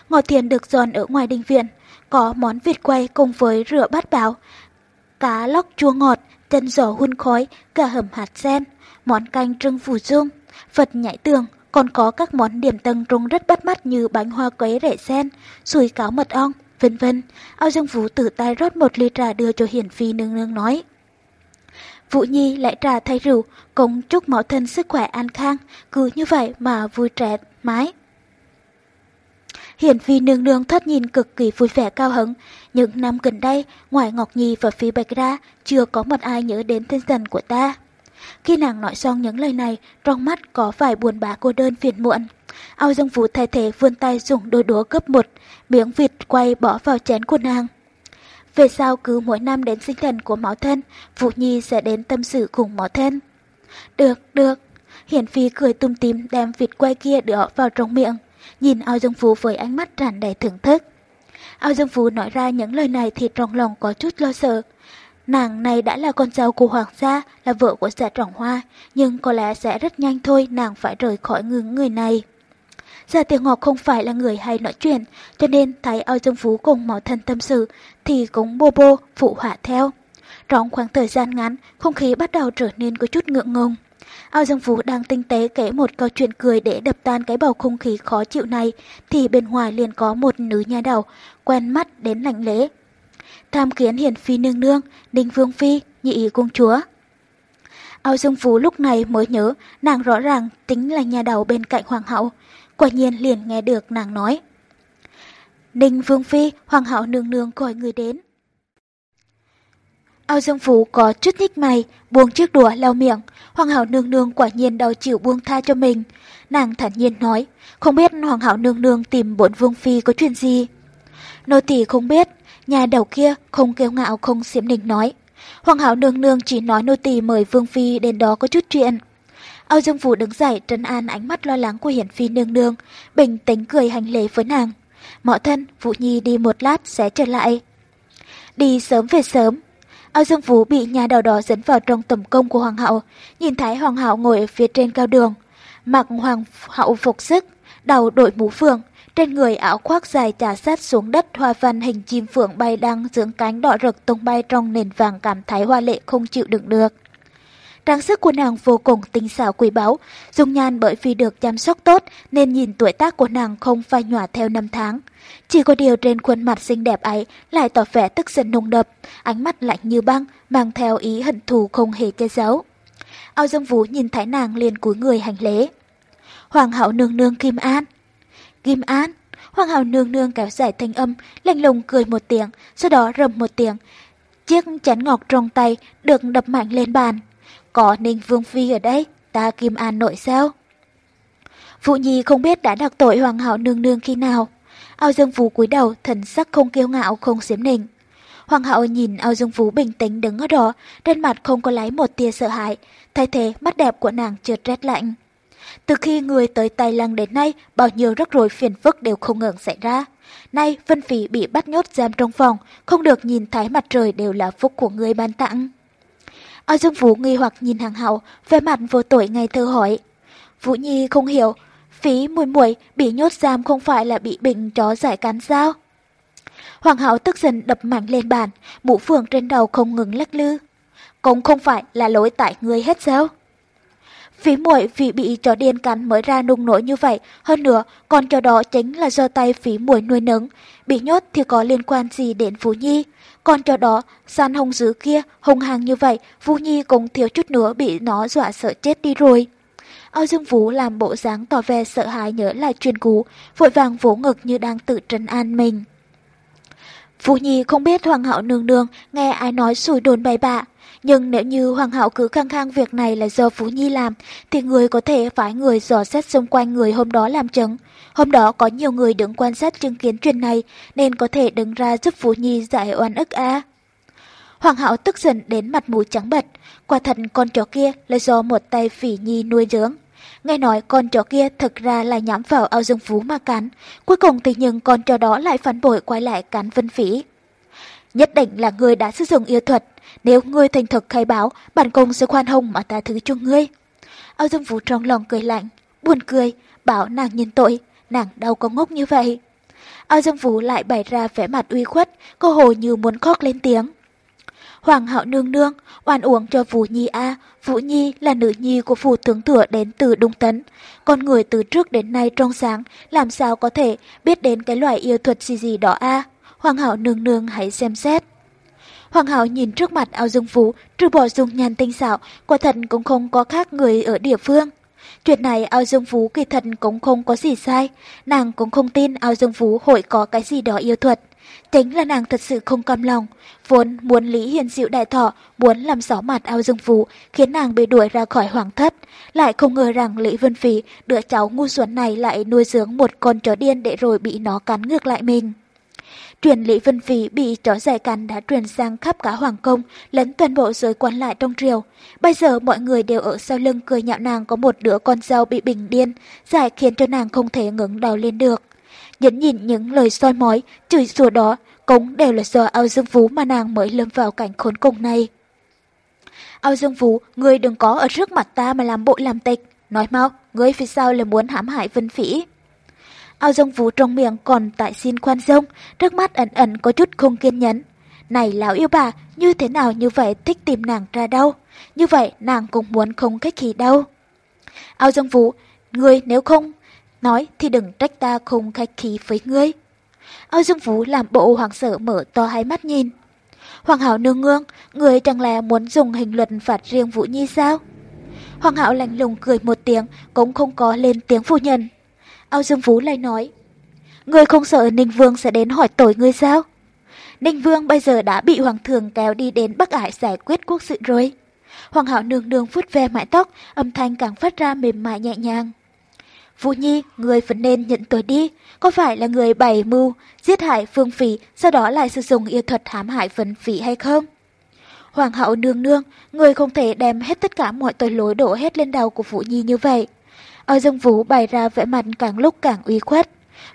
Ngọ thiền được dọn ở ngoài đình viện, có món vịt quay cùng với rửa bát báo, cá lóc chua ngọt, chân giò hun khói, cả hầm hạt sen, món canh trưng phủ dung, Phật nhảy tường, còn có các món điểm tầng trông rất bắt mắt như bánh hoa quế rễ sen, sùi cáo mật ong, vân vân. Ao Dương Vũ tự tay rót một ly trà đưa cho Hiển Phi nương nương nói. Vũ Nhi lại trà thay rượu, cũng chúc mẫu thân sức khỏe an khang, cứ như vậy mà vui trẻ mái. Hiển Phi nương nương thoát nhìn cực kỳ vui vẻ cao hứng. Những năm gần đây, ngoài Ngọc Nhi và Phi Bạch ra, chưa có một ai nhớ đến tên thần của ta. Khi nàng nói xong những lời này, trong mắt có vài buồn bã cô đơn phiền muộn. Ao Dương Vũ thay thế vươn tay dùng đôi đũa gấp một, miếng vịt quay bỏ vào chén của nàng. Về sau cứ mỗi năm đến sinh thần của máu thân, Vũ Nhi sẽ đến tâm sự cùng máu thân. Được, được. Hiển Phi cười tung tím đem vịt quay kia đỡ vào trong miệng, nhìn ao dương phú với ánh mắt tràn đầy thưởng thức. Ao dương phú nói ra những lời này thì trong lòng có chút lo sợ. Nàng này đã là con dâu của hoàng gia, là vợ của xã trọng hoa, nhưng có lẽ sẽ rất nhanh thôi nàng phải rời khỏi ngưỡng người này giờ Tiểu Ngọc không phải là người hay nói chuyện, cho nên thấy Âu dương phú cùng mẫu thân tâm sự thì cũng bô bô phụ họa theo. Trong khoảng thời gian ngắn, không khí bắt đầu trở nên có chút ngượng ngùng. Ao Dương Phú đang tinh tế kể một câu chuyện cười để đập tan cái bầu không khí khó chịu này, thì bên ngoài liền có một nữ nha đầu, quen mắt đến lạnh lễ. Tham kiến hiển phi nương nương, đinh vương phi, nhị công chúa. Ao Dương Phú lúc này mới nhớ, nàng rõ ràng tính là nhà đầu bên cạnh hoàng hậu. Quả nhiên liền nghe được nàng nói. Ninh Vương Phi, Hoàng hậu nương nương gọi người đến. Ao Dương Phú có chút nhích mày, buông chiếc đũa lau miệng. Hoàng hậu nương nương quả nhiên đau chịu buông tha cho mình. Nàng thản nhiên nói, không biết Hoàng hậu nương nương tìm bổn Vương Phi có chuyện gì. Nô tỳ không biết, nhà đầu kia không kêu ngạo không xiếm nịnh nói. Hoàng hậu nương nương chỉ nói nô tỳ mời Vương Phi đến đó có chút chuyện. Âu Dương Vũ đứng dậy trấn an ánh mắt lo lắng của Hiển Phi nương nương, bình tĩnh cười hành lễ với nàng. Mọ thân, Vũ Nhi đi một lát sẽ trở lại. Đi sớm về sớm. Âu Dương Vũ bị nhà đầu đó dẫn vào trong tầm công của Hoàng hậu, nhìn thấy Hoàng hậu ngồi ở phía trên cao đường. Mặc Hoàng hậu phục sức, đầu đội mũ phượng, trên người áo khoác dài trà sát xuống đất hoa văn hình chim phượng bay đang dưỡng cánh đỏ rực tung bay trong nền vàng cảm thấy hoa lệ không chịu đựng được trang sức của nàng vô cùng tinh xảo quý báu, dung nhan bởi vì được chăm sóc tốt nên nhìn tuổi tác của nàng không phai nhòa theo năm tháng. Chỉ có điều trên khuôn mặt xinh đẹp ấy lại tỏ vẻ tức giận nồng đập, ánh mắt lạnh như băng, mang theo ý hận thù không hề che giấu. Ao Dương Vũ nhìn thấy nàng liền cúi người hành lễ. Hoàng hậu nương nương Kim An. Kim An. Hoàng hậu nương nương kéo dài thanh âm, lạnh lùng cười một tiếng, sau đó rầm một tiếng. Chiếc chén ngọc trong tay được đập mạnh lên bàn. Có Ninh Vương Phi ở đây, ta Kim An nội sao? Vũ Nhi không biết đã đắc tội Hoàng hậu nương nương khi nào. Ao Dương Vũ cúi đầu, thần sắc không kiêu ngạo, không xiếm nịnh. Hoàng hậu nhìn Ao Dương Vũ bình tĩnh đứng ở đó, trên mặt không có lấy một tia sợ hãi, thay thế mắt đẹp của nàng trượt rét lạnh. Từ khi người tới Tây Lăng đến nay, bao nhiêu rắc rối phiền phức đều không ngừng xảy ra. Nay, Vân Phỉ bị bắt nhốt giam trong phòng, không được nhìn thấy mặt trời đều là phúc của người ban tặng ở Dương Vũ nghi hoặc nhìn hàng hậu, vẻ mặt vô tội ngày thơ hỏi. Vũ Nhi không hiểu, phí mùi muội bị nhốt giam không phải là bị bệnh chó giải cắn sao? Hoàng hậu tức giận đập mạnh lên bàn, mũ phượng trên đầu không ngừng lắc lư. Cũng không phải là lỗi tại người hết sao? Phí muội vì bị chó điên cắn mới ra nung nổi như vậy, hơn nữa con chó đó chính là do tay phí muội nuôi nấng, bị nhốt thì có liên quan gì đến Phú Nhi còn cho đó, san hồng dữ kia, hung hăng như vậy, vũ Nhi cũng thiếu chút nữa bị nó dọa sợ chết đi rồi. Ao Dương Vũ làm bộ dáng tỏ vẻ sợ hãi nhớ lại truyền cú, vội vàng vỗ ngực như đang tự trấn an mình. vũ Nhi không biết Hoàng hậu nương nương nghe ai nói sùi đồn bày bạ, nhưng nếu như Hoàng hậu cứ khăng khăng việc này là do Phú Nhi làm, thì người có thể phái người dò xét xung quanh người hôm đó làm chứng. Hôm đó có nhiều người đứng quan sát chứng kiến chuyện này, nên có thể đứng ra giúp Phú Nhi giải oan ức a. Hoàng hậu tức giận đến mặt mũi trắng bệch, quả thật con chó kia là do một tay phỉ nhi nuôi dưỡng. Nghe nói con chó kia thực ra là nhắm vào ao dương phú mà cắn, cuối cùng thì nhưng con chó đó lại phản bội quay lại cắn vân phỉ. Nhất định là người đã sử dụng yêu thuật, nếu ngươi thành thật khai báo, bản công sẽ khoan hồng mà ta thứ cho ngươi. Ao Dương Vũ trong lòng cười lạnh, buồn cười, bảo nàng nhìn tội, nàng đâu có ngốc như vậy. Ao Dương Vũ lại bày ra vẻ mặt uy khuất, cô hồ như muốn khóc lên tiếng. Hoàng hậu nương nương, oan uống cho Vũ Nhi A, Vũ Nhi là nữ nhi của phủ tướng thừa đến từ Đông Tấn. Con người từ trước đến nay trong sáng, làm sao có thể biết đến cái loại yêu thuật gì gì đó A. Hoàng hậu nương nương hãy xem xét. Hoàng Hảo nhìn trước mặt ao dương phú, trừ bỏ dung nhan tinh xảo, quả thật cũng không có khác người ở địa phương. Chuyện này ao dương phú kỳ thật cũng không có gì sai, nàng cũng không tin ao dương phú hội có cái gì đó yêu thuật. Chính là nàng thật sự không cam lòng, vốn muốn Lý Hiền Diệu đại thọ, muốn làm xó mặt ao dương phú, khiến nàng bị đuổi ra khỏi hoàng thất. Lại không ngờ rằng Lý Vân Phí, đứa cháu ngu xuẩn này lại nuôi dưỡng một con chó điên để rồi bị nó cắn ngược lại mình. Truyền Lý Vân Phỉ bị chó dài cắn đã truyền sang khắp cả Hoàng Cung, lẫn toàn bộ giới quan lại trong triều. Bây giờ mọi người đều ở sau lưng cười nhạo nàng có một đứa con dâu bị bình điên, giải khiến cho nàng không thể ngẩng đầu lên được. Nhẫn nhìn những lời soi mói, chửi rủa đó, cũng đều là do ao dương phú mà nàng mới lâm vào cảnh khốn cùng này. Ao dương phú, ngươi đừng có ở trước mặt ta mà làm bộ làm tịch. Nói mau, ngươi phía sau là muốn hãm hại Vân Phỉ. Ao dông vũ trong miệng còn tại xin khoan dông, trước mắt ẩn ẩn có chút không kiên nhẫn. Này lão yêu bà, như thế nào như vậy thích tìm nàng ra đâu? Như vậy nàng cũng muốn không khách khí đâu. Ao dông vũ, ngươi nếu không nói thì đừng trách ta không khách khí với ngươi. Ao dương vũ làm bộ hoàng sợ mở to hai mắt nhìn. Hoàng hảo nương ngương, người chẳng lẽ muốn dùng hình luật phạt riêng Vũ Nhi sao? Hoàng hảo lạnh lùng cười một tiếng, cũng không có lên tiếng phu nhân. Ao Dương Phú lại nói, Ngươi không sợ Ninh Vương sẽ đến hỏi tội ngươi sao? Ninh Vương bây giờ đã bị Hoàng thượng kéo đi đến Bắc Ải giải quyết quốc sự rồi. Hoàng hậu nương nương phút ve mái tóc, âm thanh càng phát ra mềm mại nhẹ nhàng. Vũ Nhi, người vẫn nên nhận tội đi, có phải là người bày mưu, giết hại Phương Phỉ, sau đó lại sử dụng yêu thuật hãm hại Vân Phỉ hay không? Hoàng hậu nương nương, người không thể đem hết tất cả mọi tội lỗi đổ hết lên đầu của Vũ Nhi như vậy. Ở Dương Vũ bày ra vẻ mặt càng lúc càng uy khuất.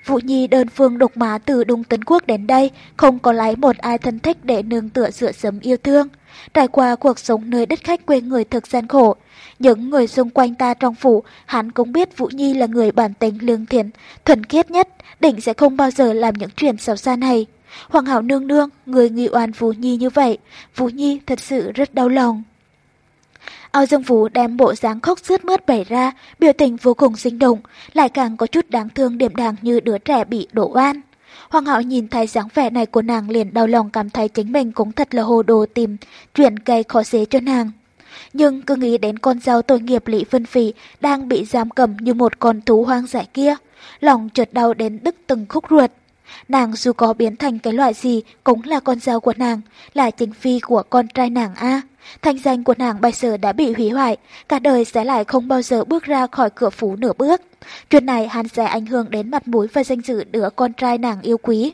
Vũ Nhi đơn phương độc má từ Đông Tấn Quốc đến đây, không có lấy một ai thân thích để nương tựa dựa sớm yêu thương. Trải qua cuộc sống nơi đất khách quê người thực gian khổ, những người xung quanh ta trong phủ, hắn cũng biết Vũ Nhi là người bản tính lương thiện, thuần khiết nhất, định sẽ không bao giờ làm những chuyện xấu xa này. Hoàng hảo nương nương, người nghi oan Vũ Nhi như vậy, Vũ Nhi thật sự rất đau lòng. Ao Dương Vũ đem bộ dáng khóc sướt mướt bày ra, biểu tình vô cùng sinh động, lại càng có chút đáng thương điểm đàng như đứa trẻ bị đổ oan. Hoàng hậu nhìn thấy dáng vẻ này của nàng liền đau lòng cảm thấy chính mình cũng thật là hồ đồ tìm chuyện gây khó dễ cho nàng. Nhưng cứ nghĩ đến con dao tội nghiệp Lý Vân Phỉ đang bị giam cầm như một con thú hoang dại kia, lòng chợt đau đến đứt từng khúc ruột. Nàng dù có biến thành cái loại gì cũng là con dâu của nàng, là chính phi của con trai nàng A. Thanh danh của nàng bây giờ đã bị hủy hoại, cả đời sẽ lại không bao giờ bước ra khỏi cửa phủ nửa bước. Chuyện này hắn sẽ ảnh hưởng đến mặt mũi và danh dự đứa con trai nàng yêu quý.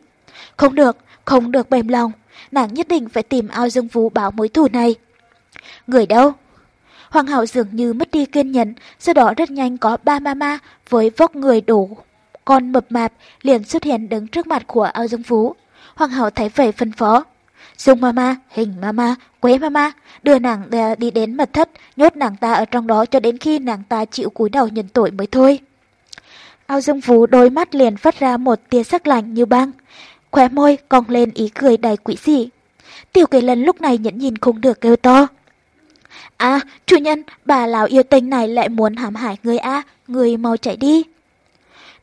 Không được, không được bềm lòng, nàng nhất định phải tìm ao dương vũ báo mối thù này. Người đâu? Hoàng hậu dường như mất đi kiên nhẫn, sau đó rất nhanh có ba mama với vóc người đủ con mập mạp liền xuất hiện đứng trước mặt của ao dương phú. Hoàng hậu thấy vậy phân phó. Dung mama, hình mama, quế mama, đưa nàng đi đến mật thất, nhốt nàng ta ở trong đó cho đến khi nàng ta chịu cúi đầu nhận tội mới thôi. Ao Dương Phú đôi mắt liền phát ra một tia sắc lạnh như băng, khóe môi cong lên ý cười đầy quỷ dị. Tiểu kỳ lần lúc này nhẫn nhìn không được kêu to. À, chủ nhân, bà lão yêu tinh này lại muốn hãm hại người A, người mau chạy đi.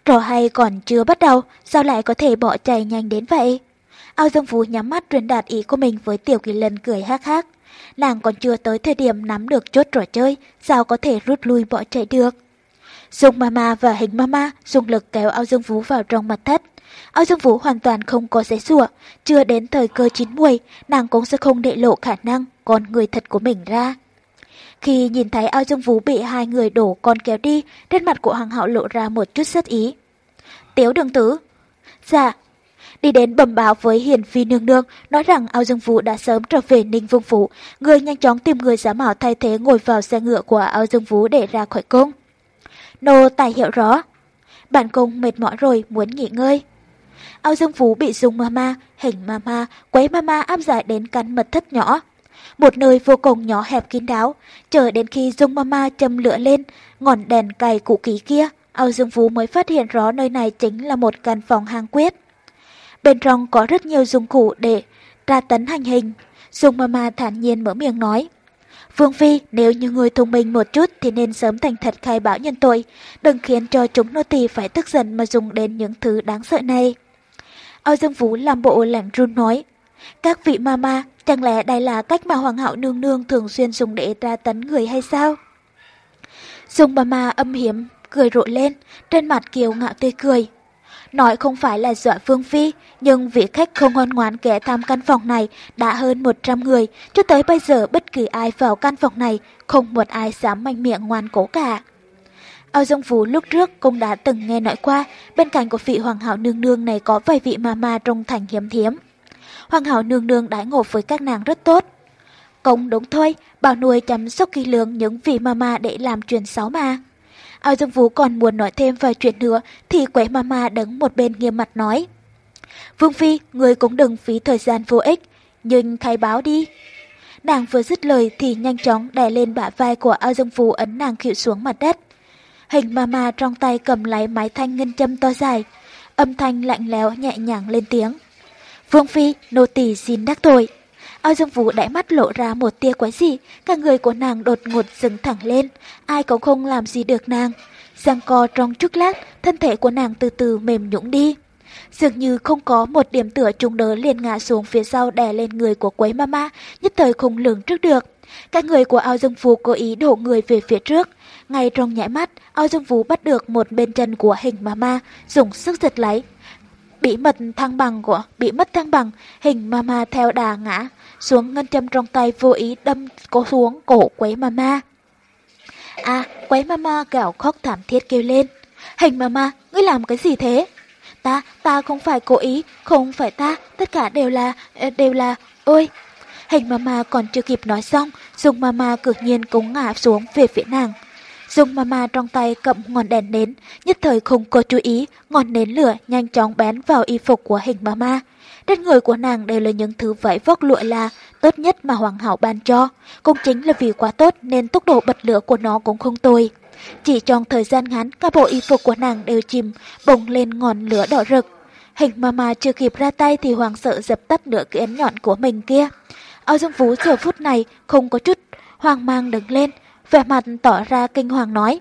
Trò hay còn chưa bắt đầu, sao lại có thể bỏ chạy nhanh đến vậy? Ao Dương Phú nhắm mắt truyền đạt ý của mình với Tiểu Kỳ Lân cười hắc hắc. Nàng còn chưa tới thời điểm nắm được chốt trò chơi, sao có thể rút lui bỏ chạy được. Dung Mama và hình Mama dùng lực kéo Ao Dương Phú vào trong mặt thất. Ao Dương Phú hoàn toàn không có giấy sủa, chưa đến thời cơ chín muồi, nàng cũng sẽ không để lộ khả năng con người thật của mình ra. Khi nhìn thấy Ao Dương Vũ bị hai người đổ con kéo đi, trên mặt của Hoàng hậu lộ ra một chút rất ý. Tiếu đường tử. Dạ, đi đến bẩm báo với Hiền Phi Nương Nương, nói rằng Ao Dương Vũ đã sớm trở về Ninh Vương Phủ, người nhanh chóng tìm người giả mạo thay thế ngồi vào xe ngựa của Ao Dương Vũ để ra khỏi cung. Nô tài hiểu rõ. Bản cung mệt mỏi rồi, muốn nghỉ ngơi. Ao Dương Vũ bị dùng mama, hình mama, quấy mama áp giải đến căn mật thất nhỏ. Một nơi vô cùng nhỏ hẹp kín đáo, chờ đến khi Dung Mama châm lửa lên, ngọn đèn cày cũ kỹ kia, Ao Dương Vũ mới phát hiện rõ nơi này chính là một căn phòng hang quyết. Bên trong có rất nhiều dụng cụ để tra tấn hành hình. Dung Mama thản nhiên mở miệng nói. Vương Phi, nếu như người thông minh một chút thì nên sớm thành thật khai báo nhân tội, đừng khiến cho chúng nô tỳ phải tức giận mà dùng đến những thứ đáng sợ này. Ao Dương Vũ làm bộ lạnh run nói. Các vị mama, chẳng lẽ đây là cách mà Hoàng hậu nương nương thường xuyên dùng để tra tấn người hay sao? Dung mama âm hiểm, cười rộ lên, trên mặt kiều ngạo tươi cười. Nói không phải là dọa Vương Phi, nhưng vị khách không ngoan ngoãn kẻ tham căn phòng này đã hơn 100 người. Cho tới bây giờ bất kỳ ai vào căn phòng này, không một ai dám manh miệng ngoan cố cả. Ao Dương Phú lúc trước cũng đã từng nghe nói qua, bên cạnh của vị hoàng hậu nương nương này có vài vị ma ma trong thành hiếm thiếm. Hoàng hậu nương nương đãi ngộ với các nàng rất tốt. Cũng đúng thôi, bảo nuôi chăm sóc kỳ lưỡng những vị mama để làm chuyện xấu mà. Ao Dương Vũ còn muốn nói thêm vài chuyện nữa thì quẻ mama đứng một bên nghiêm mặt nói. Vương Phi, người cũng đừng phí thời gian vô ích, nhưng khai báo đi. Nàng vừa dứt lời thì nhanh chóng đè lên bả vai của Ao Dương Vũ ấn nàng khịu xuống mặt đất. Hình mama trong tay cầm lấy mái thanh ngân châm to dài, âm thanh lạnh lẽo nhẹ nhàng lên tiếng. Vương Phi, nô tỳ xin đắc tội. Ao Dương Vũ đại mắt lộ ra một tia quái dị, cả người của nàng đột ngột dừng thẳng lên, ai cũng không làm gì được nàng. Giang co trong chút lát, thân thể của nàng từ từ mềm nhũng đi. Dường như không có một điểm tựa trùng đỡ liền ngã xuống phía sau đè lên người của quấy mama, nhất thời không lường trước được. Các người của ao dương phú cố ý đổ người về phía trước. Ngay trong nhảy mắt, ao dương phú bắt được một bên chân của hình mama, dùng sức giật lấy. Bị mật thăng bằng của, bị mất thăng bằng, hình mama theo đà ngã, xuống ngân châm trong tay vô ý đâm cố xuống cổ quấy mama. À, quấy mama gào khóc thảm thiết kêu lên. Hình mama, ngươi làm cái gì thế? Ta, ta không phải cố ý, không phải ta, tất cả đều là, ờ, đều là, ôi. Hình mama còn chưa kịp nói xong, dùng mama cực nhiên cũng ngã xuống về phía nàng. Dung mama trong tay cầm ngọn đèn nến, nhất thời không có chú ý, ngọn nến lửa nhanh chóng bén vào y phục của hình mama. Trên người của nàng đều là những thứ vải vóc lụa là tốt nhất mà Hoàng hậu ban cho. Cũng chính là vì quá tốt nên tốc độ bật lửa của nó cũng không tồi. Chỉ trong thời gian ngắn, các bộ y phục của nàng đều chìm, bùng lên ngọn lửa đỏ rực. Hình mama chưa kịp ra tay thì hoàng sợ dập tắt nửa cái ấn nhọn của mình kia. Ao Dương Phú giờ phút này không có chút hoang mang đứng lên, vẻ mặt tỏ ra kinh hoàng nói.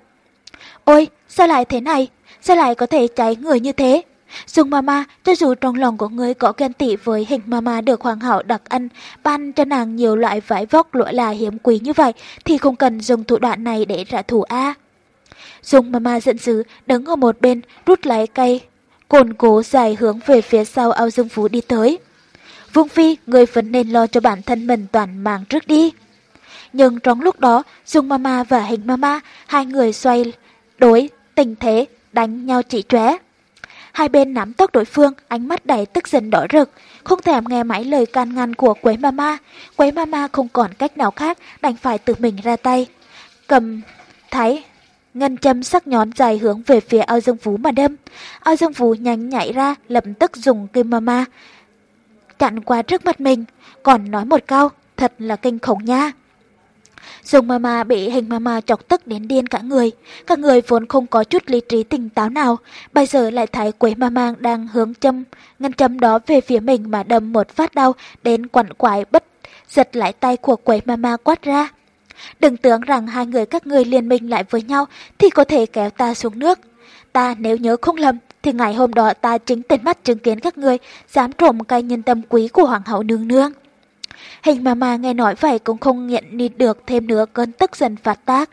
Ôi, sao lại thế này? Sao lại có thể cháy người như thế? Dung Mama, cho dù trong lòng của người có ghen tị với hình Mama được hoàng hậu đặc ân, ban cho nàng nhiều loại vải vóc lụa là hiếm quý như vậy, thì không cần dùng thủ đoạn này để trả thù A. Dung Mama giận dữ, đứng ở một bên, rút lái cây, cồn cố dài hướng về phía sau ao Dương Phú đi tới. Vương Phi, người vẫn nên lo cho bản thân mình toàn mạng trước đi. Nhưng trong lúc đó, Dung Mama và Hình Mama, hai người xoay đối tình thế, đánh nhau chỉ tróe. Hai bên nắm tóc đối phương, ánh mắt đầy tức giận đỏ rực, không thèm nghe mãi lời can ngăn của Quế Mama. Quế Mama không còn cách nào khác, đành phải tự mình ra tay. Cầm thái ngân châm sắc nhón dài hướng về phía ao dương phú mà đâm. Ao dương phú nhanh nhảy ra, lập tức dùng kim mama chặn qua trước mặt mình, còn nói một câu, thật là kinh khủng nha. Dung mama bị hình mama chọc tức đến điên cả người. Các người vốn không có chút lý trí tỉnh táo nào. Bây giờ lại thấy quế mama đang hướng châm, ngân châm đó về phía mình mà đâm một phát đau đến quặn quại bất giật lại tay của quế mama quát ra. Đừng tưởng rằng hai người các người liên minh lại với nhau thì có thể kéo ta xuống nước. Ta nếu nhớ không lầm thì ngày hôm đó ta chính tên mắt chứng kiến các người dám trộm cây nhân tâm quý của hoàng hậu nương nương. Hình mà mà nghe nói vậy cũng không nhận đi được thêm nữa cơn tức giận phát tác.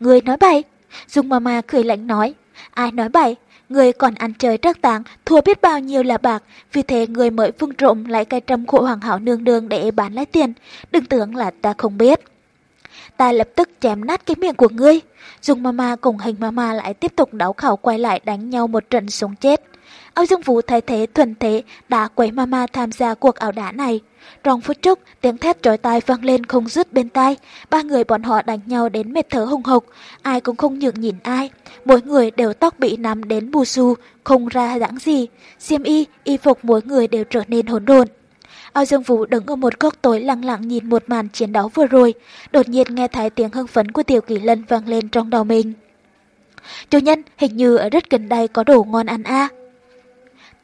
Người nói bậy. Dung mà mà cười lạnh nói. Ai nói bậy? Người còn ăn chơi trác táng, thua biết bao nhiêu là bạc, vì thế người mới phương trộm lại cây trầm khổ hoàng hảo nương nương để bán lấy tiền. Đừng tưởng là ta không biết. Ta lập tức chém nát cái miệng của ngươi. Dung Mama cùng hình Mama lại tiếp tục đấu khảo quay lại đánh nhau một trận sống chết. Âu Dương Vũ thay thế thuần thế đã quấy Mama tham gia cuộc ảo đá này. Trong phút chốc, tiếng thét trói tai vang lên không dứt bên tai. Ba người bọn họ đánh nhau đến mệt thở hùng hộc, ai cũng không nhường nhìn ai. Mỗi người đều tóc bị nắm đến bù xù, không ra dáng gì. Xiêm y, y phục mỗi người đều trở nên hỗn độn. Ao Dương Vũ đứng ở một góc tối lặng lặng nhìn một màn chiến đấu vừa rồi, đột nhiên nghe thấy tiếng hưng phấn của Tiểu Kỳ Lân vang lên trong đầu mình. Chủ nhân, hình như ở rất gần đây có đồ ngon ăn a.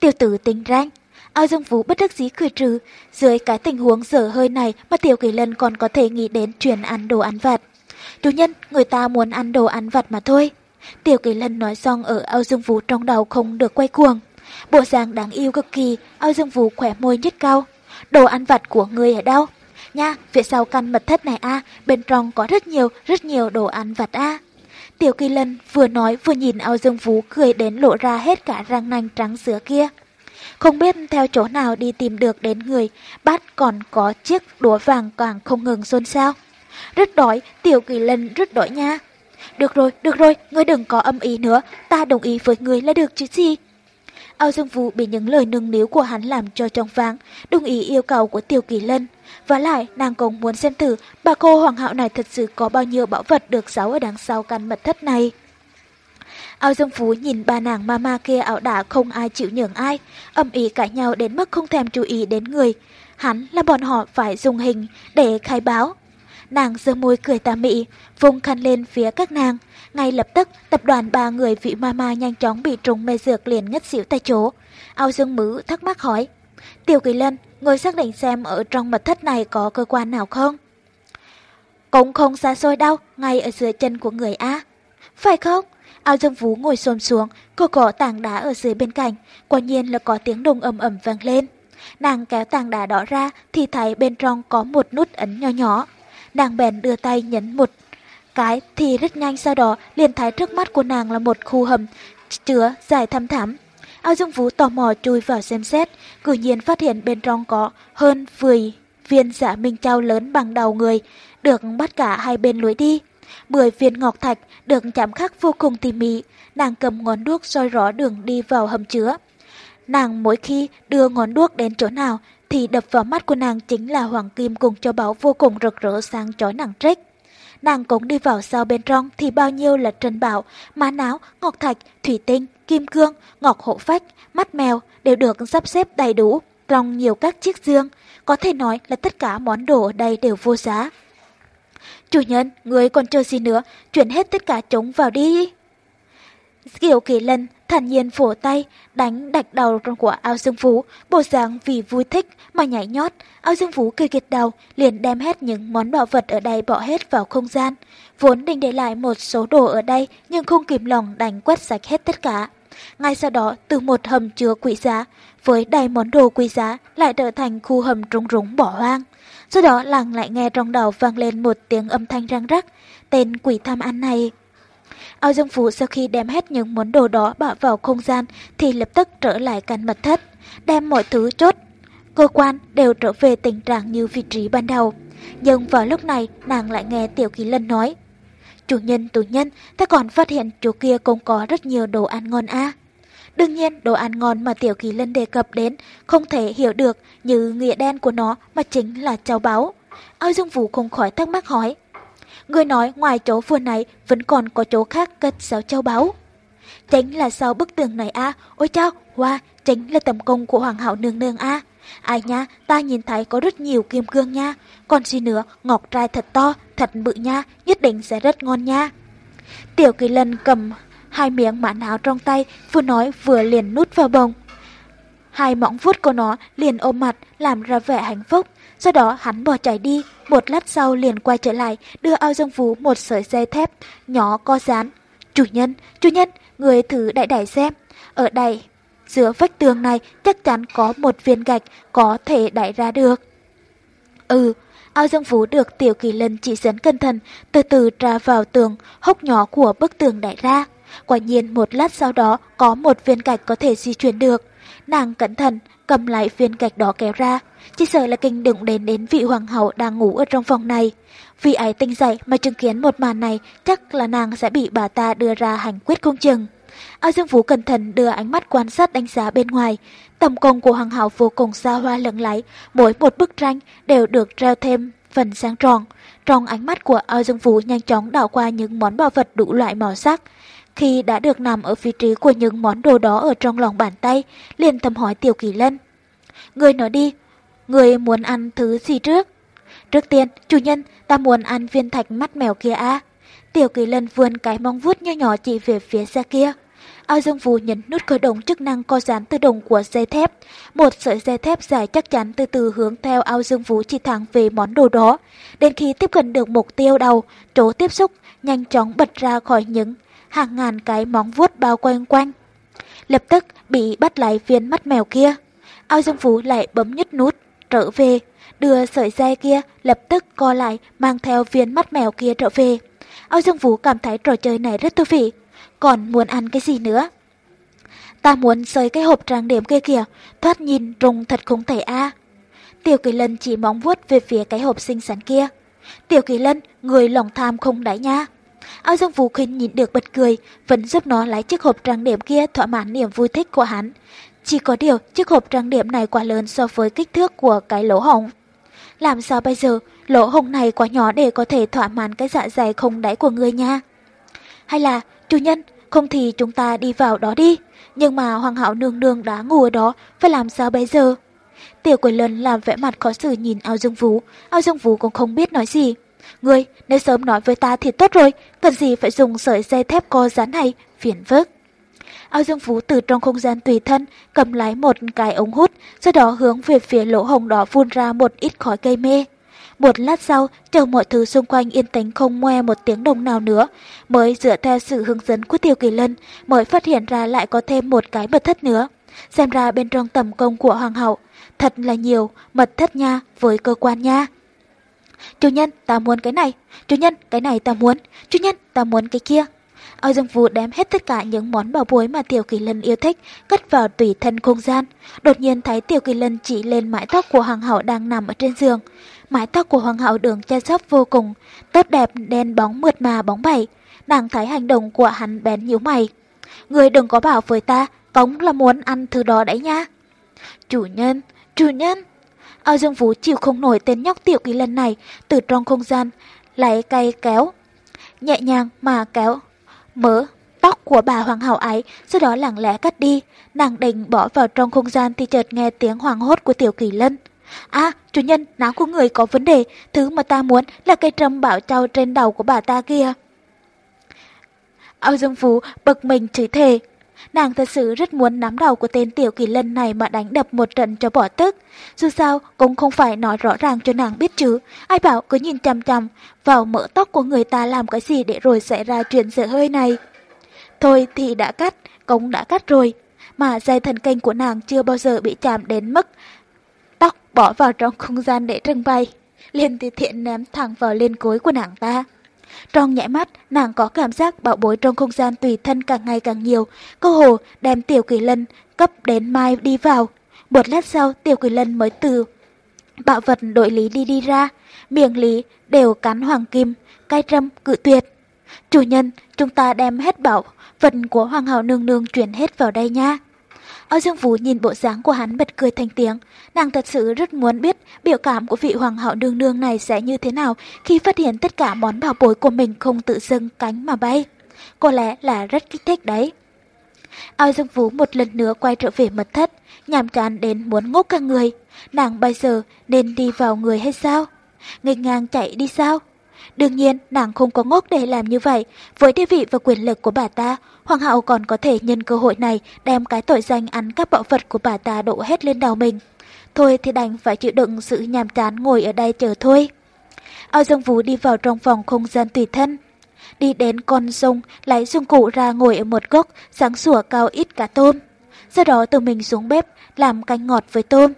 Tiểu tử tính ranh, Ao Dương Vũ bất đắc dĩ cười trừ, dưới cái tình huống dở hơi này mà Tiểu Kỳ Lân còn có thể nghĩ đến chuyện ăn đồ ăn vặt. Chủ nhân, người ta muốn ăn đồ ăn vặt mà thôi. Tiểu Kỳ Lân nói xong ở Ao Dương Vũ trong đầu không được quay cuồng. Bộ dạng đáng yêu cực kỳ, Ao Dương Vũ khỏe môi nhất cao. Đồ ăn vặt của người ở đâu? Nha, phía sau căn mật thất này a, bên trong có rất nhiều, rất nhiều đồ ăn vặt a. Tiểu Kỳ Lân vừa nói vừa nhìn Ao Dương Vũ cười đến lộ ra hết cả răng nanh trắng sữa kia. Không biết theo chỗ nào đi tìm được đến người, bát còn có chiếc đũa vàng càng không ngừng xôn xao. Rất đói, Tiểu Kỳ Lân rất đói nha. Được rồi, được rồi, ngươi đừng có âm ý nữa, ta đồng ý với ngươi là được chứ gì. Ao Dương Vũ bị những lời nâng níu của hắn làm cho trong váng, đồng ý yêu cầu của Tiểu Kỳ Lân. Và lại, nàng cũng muốn xem thử bà cô hoàng hậu này thật sự có bao nhiêu bảo vật được giấu ở đằng sau căn mật thất này. Ao Dương Phú nhìn ba nàng mama kia ảo đả không ai chịu nhường ai, âm ý cãi nhau đến mức không thèm chú ý đến người. Hắn là bọn họ phải dùng hình để khai báo. Nàng giơ môi cười tà mị, vùng khăn lên phía các nàng. Ngay lập tức, tập đoàn ba người vị mama nhanh chóng bị trùng mê dược liền ngất xỉu tại chỗ. Ao Dương Mứ thắc mắc hỏi. Tiểu Kỳ Lân, người xác định xem ở trong mật thất này có cơ quan nào không? Cũng không xa xôi đâu, ngay ở dưới chân của người A. Phải không? Ao Dương Vũ ngồi xồm xuống, cô có tảng đá ở dưới bên cạnh, quả nhiên là có tiếng đùng ầm ầm vang lên. Nàng kéo tảng đá đó ra thì thấy bên trong có một nút ấn nhỏ nhỏ. Nàng bèn đưa tay nhấn một cái thì rất nhanh sau đó liền thấy trước mắt của nàng là một khu hầm chứa dài thăm thẳm. Ao Dương Vũ tò mò chui vào xem xét, cử nhiên phát hiện bên trong có hơn 10 viên dạ minh châu lớn bằng đầu người, được bắt cả hai bên lối đi. 10 viên ngọc thạch được chạm khắc vô cùng tỉ mỉ, nàng cầm ngón đuốc soi rõ đường đi vào hầm chứa. Nàng mỗi khi đưa ngón đuốc đến chỗ nào thì đập vào mắt của nàng chính là hoàng kim cùng cho báu vô cùng rực rỡ sáng chói nàng trích. Nàng cũng đi vào sau bên trong thì bao nhiêu là trần bảo, má náo, ngọc thạch, thủy tinh, kim cương, ngọc hộ phách, mắt mèo đều được sắp xếp đầy đủ trong nhiều các chiếc dương. Có thể nói là tất cả món đồ ở đây đều vô giá. Chủ nhân, người còn chờ gì nữa, chuyển hết tất cả chúng vào đi. Kiều Kỳ Lân thản nhiên phổ tay, đánh đạch đầu của ao dương phú, bộ dáng vì vui thích mà nhảy nhót. Ao dương phú cười kiệt đầu, liền đem hết những món bảo vật ở đây bỏ hết vào không gian. Vốn định để lại một số đồ ở đây nhưng không kìm lòng đánh quét sạch hết tất cả. Ngay sau đó, từ một hầm chứa quý giá, với đầy món đồ quý giá lại trở thành khu hầm trống rúng bỏ hoang. Sau đó làng lại nghe trong đầu vang lên một tiếng âm thanh răng rắc. Tên quỷ tham ăn này Ao Dương Phú sau khi đem hết những món đồ đó bỏ vào không gian thì lập tức trở lại căn mật thất, đem mọi thứ chốt. Cơ quan đều trở về tình trạng như vị trí ban đầu. Nhưng vào lúc này nàng lại nghe Tiểu Kỳ Lân nói Chủ nhân, tù nhân, ta còn phát hiện chỗ kia cũng có rất nhiều đồ ăn ngon a. Đương nhiên, đồ ăn ngon mà Tiểu Kỳ Lân đề cập đến không thể hiểu được như nghĩa đen của nó mà chính là châu báu. Ao Dương Vũ không khỏi thắc mắc hỏi. Người nói ngoài chỗ vườn này vẫn còn có chỗ khác cất sáu châu báu. Chính là sau bức tường này a ôi chao, hoa, chính là tầm công của Hoàng hậu nương nương a Ai nha, ta nhìn thấy có rất nhiều kim cương nha, còn gì nữa, ngọc trai thật to, thật bự nha, nhất định sẽ rất ngon nha. Tiểu kỳ lân cầm hai miếng mã áo trong tay, vừa nói vừa liền nút vào bông. Hai mỏng vuốt của nó liền ôm mặt, làm ra vẻ hạnh phúc. Sau đó hắn bỏ chạy đi, một lát sau liền quay trở lại, đưa ao dương phú một sợi dây thép, nhỏ co dán. Chủ nhân, chủ nhân, người thử đại đẩy xem. Ở đây, giữa vách tường này chắc chắn có một viên gạch có thể đẩy ra được. Ừ, ao dương phú được tiểu kỳ lân chỉ dẫn cẩn thận, từ từ tra vào tường, hốc nhỏ của bức tường đẩy ra. Quả nhiên một lát sau đó có một viên gạch có thể di chuyển được. Nàng cẩn thận cầm lại viên gạch đó kéo ra, chỉ sợ là kinh đụng đến đến vị hoàng hậu đang ngủ ở trong phòng này. Vì ấy tinh dậy mà chứng kiến một màn này chắc là nàng sẽ bị bà ta đưa ra hành quyết không chừng. Ao Dương Vũ cẩn thận đưa ánh mắt quan sát đánh giá bên ngoài. Tầm công của hoàng hậu vô cùng xa hoa lẫn lẫy, mỗi một bức tranh đều được treo thêm phần sáng tròn. Trong ánh mắt của Ao Dương Vũ nhanh chóng đảo qua những món bảo vật đủ loại màu sắc. Khi đã được nằm ở vị trí của những món đồ đó ở trong lòng bàn tay, liền thầm hỏi Tiểu Kỳ Lân. Người nói đi, người muốn ăn thứ gì trước? Trước tiên, chủ nhân, ta muốn ăn viên thạch mắt mèo kia à? Tiểu Kỳ Lân vươn cái mong vuốt nho nhỏ chỉ về phía xa kia. Ao Dương Vũ nhấn nút khởi động chức năng co giãn tự động của dây thép. Một sợi dây thép dài chắc chắn từ từ hướng theo Ao Dương Vũ chỉ thẳng về món đồ đó. Đến khi tiếp cận được mục tiêu đầu, chỗ tiếp xúc nhanh chóng bật ra khỏi những hàng ngàn cái móng vuốt bao quanh quanh. Lập tức bị bắt lại viên mắt mèo kia. Ao Dương vũ lại bấm nhất nút, trở về, đưa sợi dây kia lập tức co lại mang theo viên mắt mèo kia trở về. Âu Dương Vũ cảm thấy trò chơi này rất thú vị, còn muốn ăn cái gì nữa. Ta muốn sơi cái hộp trang điểm kia kìa, thoát nhìn rung thật không thể a. Tiểu Kỳ Lân chỉ móng vuốt về phía cái hộp xinh xắn kia. Tiểu Kỳ Lân, người lòng tham không đáy nha. Ao Dương Vũ khinh nhìn được bật cười, vẫn giúp nó lấy chiếc hộp trang điểm kia thỏa mãn niềm vui thích của hắn. Chỉ có điều, chiếc hộp trang điểm này quá lớn so với kích thước của cái lỗ hổng. Làm sao bây giờ, lỗ hổng này quá nhỏ để có thể thỏa mãn cái dạ dày không đáy của người nha? Hay là, chủ nhân, không thì chúng ta đi vào đó đi. Nhưng mà hoàng hậu nương nương đã ngủ ở đó, phải làm sao bây giờ? Tiểu quỷ lần làm vẻ mặt khó xử nhìn ao dương vũ, ao dương vũ cũng không biết nói gì. Ngươi, nếu sớm nói với ta thì tốt rồi, cần gì phải dùng sợi dây thép co rán này, phiền phức. Ao Dương Phú từ trong không gian tùy thân cầm lái một cái ống hút, sau đó hướng về phía lỗ hồng đó phun ra một ít khói cây mê. Một lát sau, chờ mọi thứ xung quanh yên tĩnh không ngoe một tiếng đồng nào nữa, mới dựa theo sự hướng dẫn của Tiêu Kỳ Lân, mới phát hiện ra lại có thêm một cái mật thất nữa. Xem ra bên trong tầm công của Hoàng hậu, thật là nhiều mật thất nha với cơ quan nha. Chủ nhân, ta muốn cái này. Chủ nhân, cái này ta muốn. Chủ nhân, ta muốn cái kia. Âu Dương Vũ đem hết tất cả những món bảo bối mà Tiểu Kỳ Lân yêu thích, cất vào tùy thân không gian. Đột nhiên thấy Tiểu Kỳ Lân chỉ lên mái tóc của Hoàng hậu đang nằm ở trên giường. Mái tóc của Hoàng hậu đường chăm sóc vô cùng, tốt đẹp đen bóng mượt mà bóng bẩy. Nàng thấy hành động của hắn bén nhíu mày. Người đừng có bảo với ta, cống là muốn ăn thứ đó đấy nha. Chủ nhân, chủ nhân. Ao Dương Vũ chịu không nổi tên nhóc tiểu kỳ Lân này, từ trong không gian, lấy cây kéo. Nhẹ nhàng mà kéo, mỡ, tóc của bà hoàng hậu ấy, sau đó lặng lẽ cắt đi. Nàng định bỏ vào trong không gian thì chợt nghe tiếng hoàng hốt của tiểu kỳ lân. À, chủ nhân, não của người có vấn đề, thứ mà ta muốn là cây trâm bảo trao trên đầu của bà ta kia. Âu Dương Phú bực mình chửi thề. Nàng thật sự rất muốn nắm đầu của tên tiểu kỳ lân này mà đánh đập một trận cho bỏ tức. Dù sao, cũng không phải nói rõ ràng cho nàng biết chứ. Ai bảo cứ nhìn chăm chăm vào mỡ tóc của người ta làm cái gì để rồi xảy ra chuyện dở hơi này. Thôi thì đã cắt, cũng đã cắt rồi. Mà dây thần kinh của nàng chưa bao giờ bị chạm đến mức tóc bỏ vào trong không gian để trưng bày. liền thì thiện ném thẳng vào lên cối của nàng ta. Trong nhảy mắt, nàng có cảm giác bạo bối trong không gian tùy thân càng ngày càng nhiều, cơ hồ đem tiểu kỳ lân cấp đến mai đi vào. Một lát sau, tiểu kỳ lân mới từ bạo vật đội lý đi đi ra, miệng lý đều cắn hoàng kim, cay trâm, cự tuyệt. Chủ nhân, chúng ta đem hết bảo vật của hoàng hậu nương nương chuyển hết vào đây nha. Âu Dương Vũ nhìn bộ dáng của hắn bật cười thành tiếng. Nàng thật sự rất muốn biết biểu cảm của vị hoàng hậu đương đương này sẽ như thế nào khi phát hiện tất cả món bảo bối của mình không tự dưng cánh mà bay. Có lẽ là rất kích thích đấy. Âu Dương Vũ một lần nữa quay trở về mật thất, nhàm chán đến muốn ngốc cả người. Nàng bây giờ nên đi vào người hay sao? Nghịch ngang chạy đi sao? Đương nhiên, nàng không có ngốc để làm như vậy. Với địa vị và quyền lực của bà ta, Hoàng hậu còn có thể nhân cơ hội này đem cái tội danh ăn các bảo vật của bà ta đổ hết lên đầu mình. Thôi thì đành phải chịu đựng sự nhàm chán ngồi ở đây chờ thôi. Ao Dương Vũ đi vào trong phòng không gian tùy thân. Đi đến con sông, lấy dụng cụ ra ngồi ở một góc, sáng sủa cao ít cá tôm. Sau đó tự mình xuống bếp, làm canh ngọt với tôm.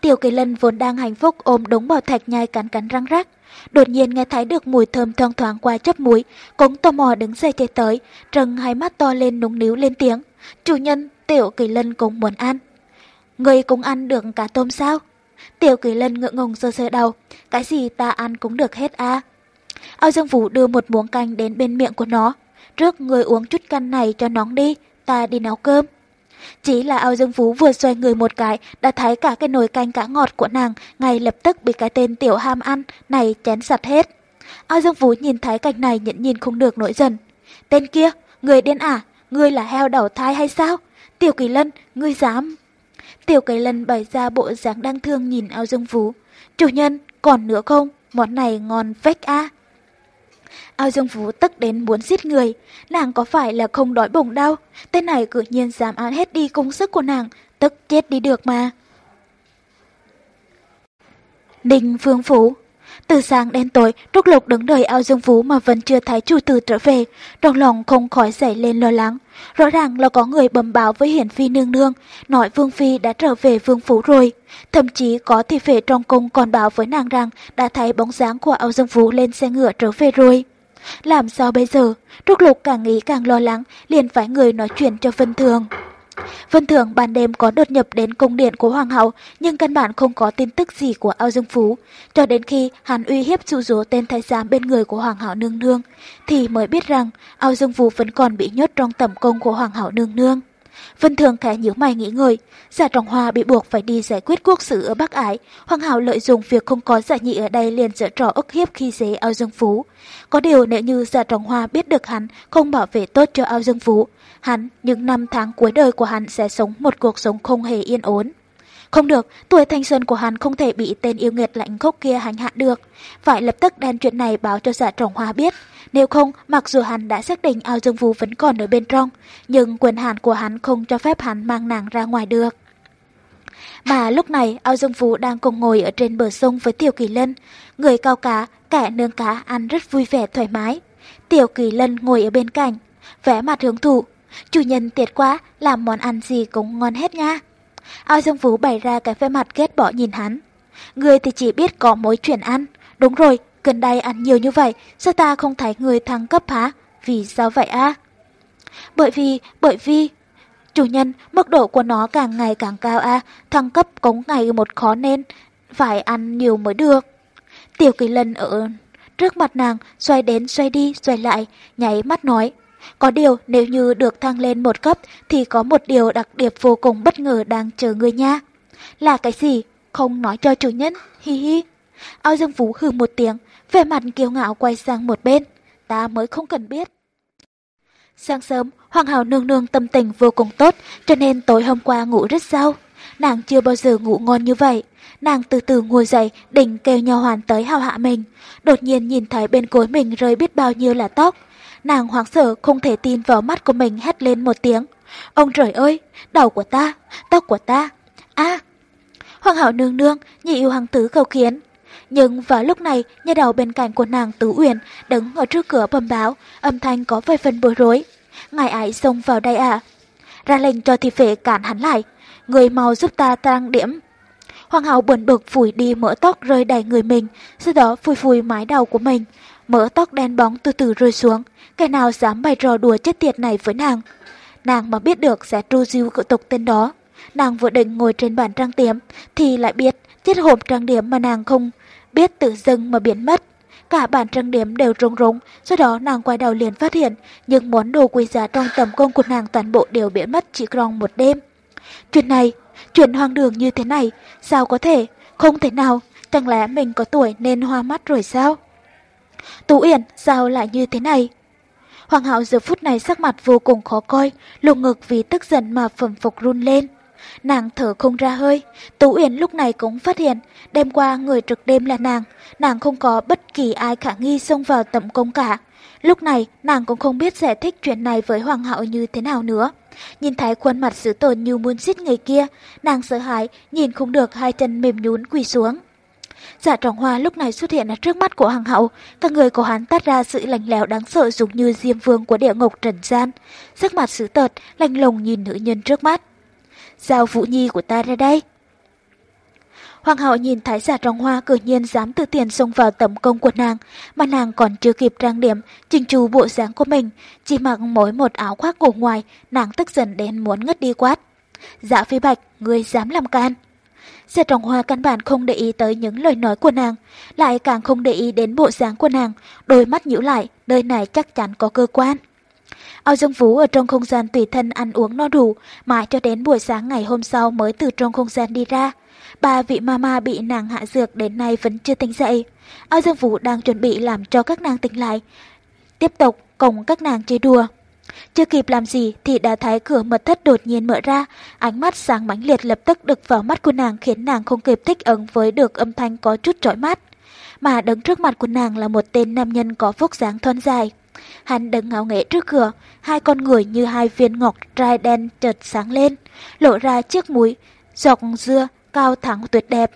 Tiểu Kỳ Lân vốn đang hạnh phúc ôm đống bảo thạch nhai cắn cắn răng rắc. Đột nhiên nghe thấy được mùi thơm thoang thoảng qua chớp mũi, cũng tò mò đứng dậy chạy tới, trừng hai mắt to lên núng níu lên tiếng. Chủ nhân, Tiểu Kỳ Lân cũng muốn ăn. Người cũng ăn được cả tôm sao? Tiểu Kỳ Lân ngượng ngùng sơ sơ đầu, cái gì ta ăn cũng được hết à? Ao Dương Vũ đưa một muỗng canh đến bên miệng của nó. Trước người uống chút canh này cho nóng đi, ta đi nấu cơm. Chỉ là ao dương phú vừa xoay người một cái, đã thấy cả cái nồi canh cá ngọt của nàng ngay lập tức bị cái tên tiểu ham ăn này chén sạch hết. Ao dương phú nhìn thấy cảnh này nhận nhìn không được nổi dần. Tên kia, người điên à, ngươi là heo đầu thai hay sao? Tiểu kỳ lân, ngươi dám... Tiểu kỳ lân bày ra bộ dáng đang thương nhìn ao dương phú. Chủ nhân, còn nữa không? Món này ngon phách a Ao Dương Phú tức đến muốn giết người, nàng có phải là không đói bụng đâu, tên này cử nhiên dám ăn hết đi công sức của nàng, tức chết đi được mà. Ninh Phương Phú Từ sáng đến tối, Trúc Lục đứng đợi ao dương phú mà vẫn chưa thấy chủ tử trở về, trong lòng không khỏi dậy lên lo lắng. Rõ ràng là có người bầm báo với hiển phi nương nương, nói Vương Phi đã trở về Vương Phú rồi. Thậm chí có thị vệ trong cung còn báo với nàng rằng đã thấy bóng dáng của ao dương phú lên xe ngựa trở về rồi. Làm sao bây giờ? Trúc Lục càng nghĩ càng lo lắng, liền phải người nói chuyện cho Vân Thường. Vân Thường ban đêm có đột nhập đến cung điện của Hoàng hậu, nhưng căn bản không có tin tức gì của Ao Dương Phú. Cho đến khi hắn uy hiếp dụ dỗ tên thái giám bên người của Hoàng hậu nương nương, thì mới biết rằng Ao Dương Phú vẫn còn bị nhốt trong tẩm cung của Hoàng hậu nương nương. Vân Thường khẽ nhíu mày nghĩ ngợi, Giả Trọng Hoa bị buộc phải đi giải quyết quốc sự ở Bắc Ái, Hoàng Hảo lợi dụng việc không có giả nhị ở đây liền dở trò ức hiếp khi dế ao dương phú. Có điều nếu như Giả Trọng Hoa biết được hắn không bảo vệ tốt cho ao dương phú, hắn những năm tháng cuối đời của hắn sẽ sống một cuộc sống không hề yên ổn. Không được, tuổi thanh xuân của hắn không thể bị tên yêu nghiệt lạnh khốc kia hành hạ được. Phải lập tức đem chuyện này báo cho giả trọng hoa biết. Nếu không, mặc dù hắn đã xác định ao dương vũ vẫn còn ở bên trong, nhưng quyền hạn của hắn không cho phép hắn mang nàng ra ngoài được. Mà lúc này, ao dương vũ đang cùng ngồi ở trên bờ sông với Tiểu Kỳ Lân. Người cao cá, kẻ nướng cá ăn rất vui vẻ thoải mái. Tiểu Kỳ Lân ngồi ở bên cạnh, vẽ mặt hưởng thụ. Chủ nhân tiệt quá, làm món ăn gì cũng ngon hết nha. Ao Dương Phú bày ra cái vẻ mặt ghét bỏ nhìn hắn. Người thì chỉ biết có mối chuyện ăn. Đúng rồi, gần đây ăn nhiều như vậy, sao ta không thấy người thăng cấp hả? Vì sao vậy a? Bởi vì, bởi vì... Chủ nhân, mức độ của nó càng ngày càng cao a, thăng cấp cống ngày một khó nên, phải ăn nhiều mới được. Tiểu kỳ lân ở trước mặt nàng, xoay đến xoay đi, xoay lại, nháy mắt nói. Có điều nếu như được thăng lên một cấp thì có một điều đặc biệt vô cùng bất ngờ đang chờ người nha. Là cái gì? Không nói cho chủ nhân, hi hi. Ao Dương Phú hừ một tiếng, vẻ mặt kiêu ngạo quay sang một bên. Ta mới không cần biết. Sáng sớm, Hoàng Hảo nương nương tâm tình vô cùng tốt, cho nên tối hôm qua ngủ rất sâu. Nàng chưa bao giờ ngủ ngon như vậy. Nàng từ từ ngồi dậy, định kêu nhau hoàn tới hào hạ mình. Đột nhiên nhìn thấy bên cối mình rơi biết bao nhiêu là tóc. Nàng hoảng sợ không thể tin vào mắt của mình hét lên một tiếng. Ông trời ơi, đầu của ta, tóc của ta. a Hoàng hậu nương nương, nhị yêu hoàng tử cầu kiến. Nhưng vào lúc này, nhà đầu bên cạnh của nàng Tứ Uyển đứng ở trước cửa bầm báo, âm thanh có vài phần bối rối. Ngài ấy xông vào đây à? Ra lệnh cho thị vệ cản hắn lại. Người mau giúp ta tăng điểm. Hoàng hậu buồn bực phủi đi mỡ tóc rơi đầy người mình, sau đó phủi phủi mái đầu của mình. Mỡ tóc đen bóng từ từ rơi xuống, kẻ nào dám bày trò đùa chết tiệt này với nàng. Nàng mà biết được sẽ tru diêu cự tục tên đó. Nàng vừa định ngồi trên bàn trang điểm, thì lại biết chiếc hộp trang điểm mà nàng không biết tự dưng mà biến mất. Cả bản trang điểm đều rung rung, sau đó nàng quay đầu liền phát hiện những món đồ quý giá trong tầm công của nàng toàn bộ đều biến mất chỉ trong một đêm. Chuyện này, chuyện hoang đường như thế này, sao có thể, không thể nào, chẳng lẽ mình có tuổi nên hoa mắt rồi sao? Tú yển sao lại như thế này? Hoàng hậu giờ phút này sắc mặt vô cùng khó coi, lồng ngực vì tức giận mà phẩm phục run lên. Nàng thở không ra hơi, Tú Uyển lúc này cũng phát hiện, đêm qua người trực đêm là nàng, nàng không có bất kỳ ai khả nghi xông vào tầm công cả. Lúc này, nàng cũng không biết giải thích chuyện này với hoàng hậu như thế nào nữa. Nhìn thấy khuôn mặt sứ tồn như muốn giết người kia, nàng sợ hãi, nhìn không được hai chân mềm nhún quỳ xuống. Dạ trọng hoa lúc này xuất hiện ở trước mắt của hoàng hậu, các người của hắn tắt ra sự lạnh lẽo đáng sợ giống như diêm vương của địa ngục trần gian. Sắc mặt sứ tợt, lạnh lùng nhìn nữ nhân trước mắt. Giao Vũ Nhi của ta ra đây. Hoàng hậu nhìn thái giả trong hoa cử nhiên dám tự tiền xông vào tấn công của nàng, mà nàng còn chưa kịp trang điểm, chỉnh trù bộ dáng của mình, chỉ mặc mỗi một áo khoác cổ ngoài, nàng tức giận đến muốn ngất đi quát. Dạ phi bạch, ngươi dám làm can. Giả trọng hoa căn bản không để ý tới những lời nói của nàng, lại càng không để ý đến bộ dáng của nàng, đôi mắt nhíu lại, nơi này chắc chắn có cơ quan. Ao Dương Vũ ở trong không gian tùy thân ăn uống no đủ, mãi cho đến buổi sáng ngày hôm sau mới từ trong không gian đi ra. Ba vị mama bị nàng hạ dược đến nay vẫn chưa tỉnh dậy. Ao Dương Vũ đang chuẩn bị làm cho các nàng tỉnh lại. Tiếp tục cùng các nàng chơi đùa. Chưa kịp làm gì thì đã thấy cửa mật thất đột nhiên mở ra, ánh mắt sáng mãnh liệt lập tức đực vào mắt của nàng khiến nàng không kịp thích ứng với được âm thanh có chút trói mắt. Mà đứng trước mặt của nàng là một tên nam nhân có phúc dáng thon dài. Hắn đứng ngạo nghễ trước cửa, hai con người như hai viên ngọc trai đen chợt sáng lên, lộ ra chiếc mũi, dọc dưa, cao thẳng tuyệt đẹp.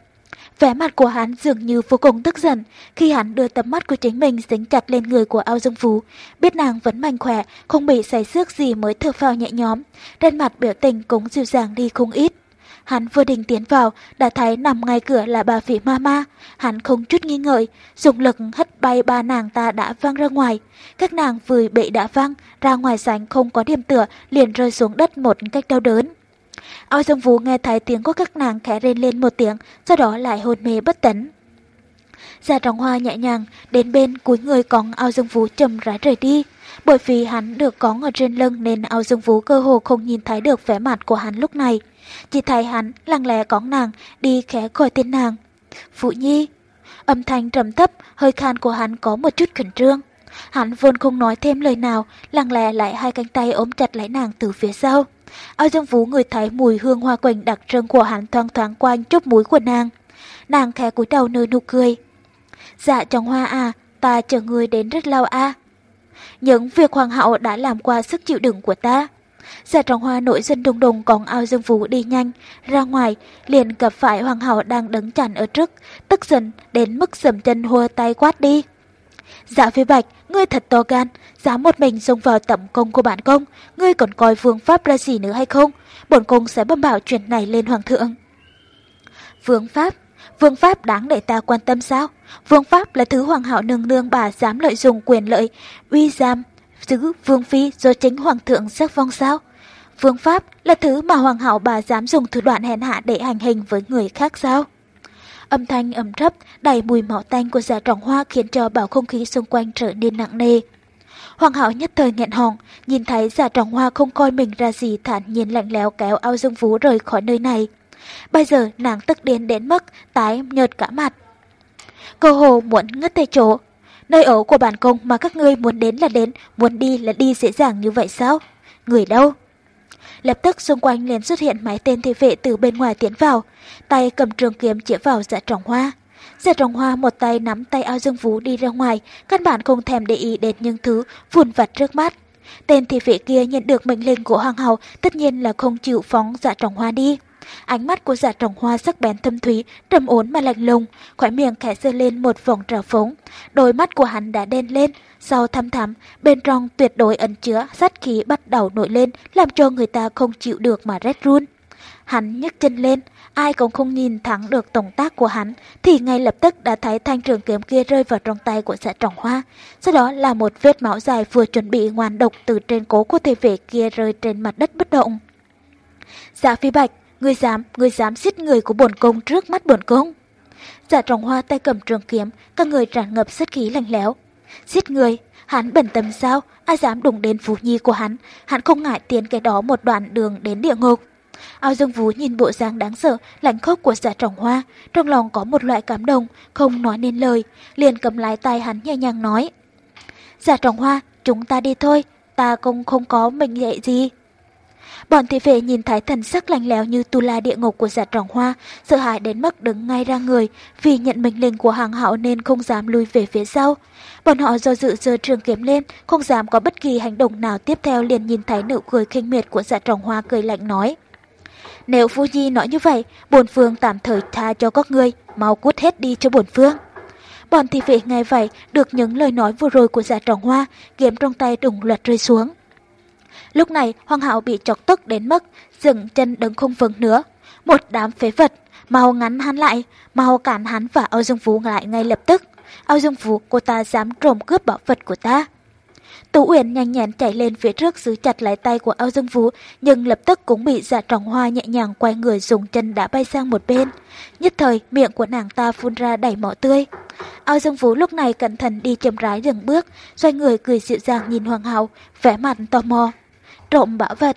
Vẻ mặt của hắn dường như vô cùng tức giận khi hắn đưa tầm mắt của chính mình dính chặt lên người của Ao Dương Phú. Biết nàng vẫn mạnh khỏe, không bị say xước gì mới thở phào nhẹ nhõm. Trên mặt biểu tình cũng dịu dàng đi không ít. Hắn vừa định tiến vào, đã thấy nằm ngay cửa là bà vị mama. Hắn không chút nghi ngợi, dùng lực hất bay ba nàng ta đã văng ra ngoài. Các nàng vừa bị đã văng, ra ngoài sảnh không có điểm tựa, liền rơi xuống đất một cách đau đớn. Ao Dương Vũ nghe thấy tiếng của các nàng khẽ rên lên một tiếng, sau đó lại hôn mê bất tấn. Gia Trọng Hoa nhẹ nhàng, đến bên cuối người cõng ao Dương Vũ chầm rãi rời đi. Bởi vì hắn được cõng ở trên lưng nên ao Dương Vũ cơ hồ không nhìn thấy được vẻ mặt của hắn lúc này. Chỉ thấy hắn lặng lẽ cõng nàng, đi khẽ gọi tên nàng. phụ Nhi! Âm thanh trầm thấp, hơi khan của hắn có một chút khẩn trương. Hắn vốn không nói thêm lời nào, lặng lẽ lại hai cánh tay ôm chặt lấy nàng từ phía sau. Ao Dương Vũ người thấy mùi hương hoa quỳnh đặc trưng của hắn thoang thoáng quanh chốt mũi của nàng. Nàng khẽ cúi đầu nơi nụ cười. Dạ chồng hoa à, ta chờ người đến rất lâu à. Những việc hoàng hậu đã làm qua sức chịu đựng của ta. Giả trọng hoa nổi dân đùng đùng còn ao dương vũ đi nhanh, ra ngoài, liền gặp phải hoàng hậu đang đứng chặn ở trước, tức giận đến mức sầm chân hua tay quát đi. Dạ phi bạch, ngươi thật to gan, dám một mình xông vào tẩm công của bản công, ngươi còn coi vương pháp ra gì nữa hay không? Bổn công sẽ bẩm bảo chuyện này lên hoàng thượng. Vương pháp? Vương pháp đáng để ta quan tâm sao? Vương pháp là thứ hoàng hậu nương nương bà dám lợi dụng quyền lợi, uy giam, giữ vương phi do chính hoàng thượng sắc phong sao? Vương pháp là thứ mà hoàng hậu bà dám dùng thủ đoạn hèn hạ để hành hình với người khác sao? Âm thanh ẩm thấp, đầy mùi máu tanh của dạ giả trọng hoa khiến cho bầu không khí xung quanh trở nên nặng nề. Hoàng hậu nhất thời nghẹn họng, nhìn thấy dạ giả trọng hoa không coi mình ra gì thản nhiên lạnh lẽo kéo ao dương vú rời khỏi nơi này. Bây giờ nàng tức đến đến mức tái nhợt cả mặt. Cơ hồ muốn ngất tại chỗ. Nơi ở của bản công mà các ngươi muốn đến là đến, muốn đi là đi dễ dàng như vậy sao? Người đâu? Lập tức xung quanh liền xuất hiện mấy tên thị vệ từ bên ngoài tiến vào, tay cầm trường kiếm chĩa vào dạ trọng hoa. dạ trồng hoa một tay nắm tay ao dương vũ đi ra ngoài, căn bản không thèm để ý đến những thứ vụn vặt trước mắt. Tên thị vệ kia nhận được mệnh lệnh của hoàng hậu tất nhiên là không chịu phóng dạ trồng hoa đi. Ánh mắt của giả trồng hoa sắc bén thâm thúy, trầm ổn mà lạnh lùng, khóe miệng khẽ dơ lên một vòng trào phúng. Đôi mắt của hắn đã đen lên, sau thăm thắm, bên trong tuyệt đối ẩn chứa sát khí bắt đầu nổi lên, làm cho người ta không chịu được mà rét run. Hắn nhấc chân lên, ai cũng không nhìn thẳng được tổng tác của hắn, thì ngay lập tức đã thấy thanh trường kiếm kia rơi vào trong tay của giả trọng hoa. Sau đó là một vết máu dài vừa chuẩn bị ngoan độc từ trên cố của thể vệ kia rơi trên mặt đất bất động. Dạ phi bạch, người dám, người dám giết người của bổn công trước mắt bổn công. giả trọng hoa tay cầm trường kiếm, các người tràn ngập sát khí lạnh lẽo. Giết người, hắn bẩn tâm sao, ai dám đụng đến phú nhi của hắn, hắn không ngại tiến cái đó một đoạn đường đến địa ngục. Ao Dương Vũ nhìn bộ dáng đáng sợ, lạnh khốc của giả trọng hoa, trong lòng có một loại cảm động, không nói nên lời, liền cầm lái tay hắn nhẹ nhàng nói. Giả trọng hoa, chúng ta đi thôi, ta cũng không có mình dạy gì. Bọn thị vệ nhìn thấy thần sắc lạnh lẽo như tu la địa ngục của giả trọng hoa, sợ hãi đến mức đứng ngay ra người, vì nhận mệnh lệnh của hàng hạo nên không dám lui về phía sau. Bọn họ do dự giơ trường kiếm lên, không dám có bất kỳ hành động nào tiếp theo liền nhìn thấy nụ cười khinh miệt của giả trọng hoa cười lạnh nói. Nếu Phu Nhi nói như vậy, bổn phương tạm thời tha cho các ngươi, mau cút hết đi cho bổn phương. Bọn thị vệ nghe vậy, được những lời nói vừa rồi của giả trọng hoa, kiếm trong tay đùng loạt rơi xuống. Lúc này, Hoàng hậu bị chọc tức đến mức dừng chân đứng không vững nữa. Một đám phế vật, mau ngắn hắn lại, mau cản hắn và Âu Dương Phú lại ngay lập tức. Âu Dương Phú, cô ta dám trộm cướp bảo vật của ta. Tú Uyển nhanh nhẹn chạy lên phía trước giữ chặt lại tay của Âu Dương Vũ, nhưng lập tức cũng bị dạ trọng hoa nhẹ nhàng quay người dùng chân đã bay sang một bên. Nhất thời, miệng của nàng ta phun ra đầy máu tươi. Âu Dương Vũ lúc này cẩn thận đi chậm rãi dừng bước, xoay người cười dịu dàng nhìn Hoàng hậu, vẻ mặt tò mò. Trộm bảo vật.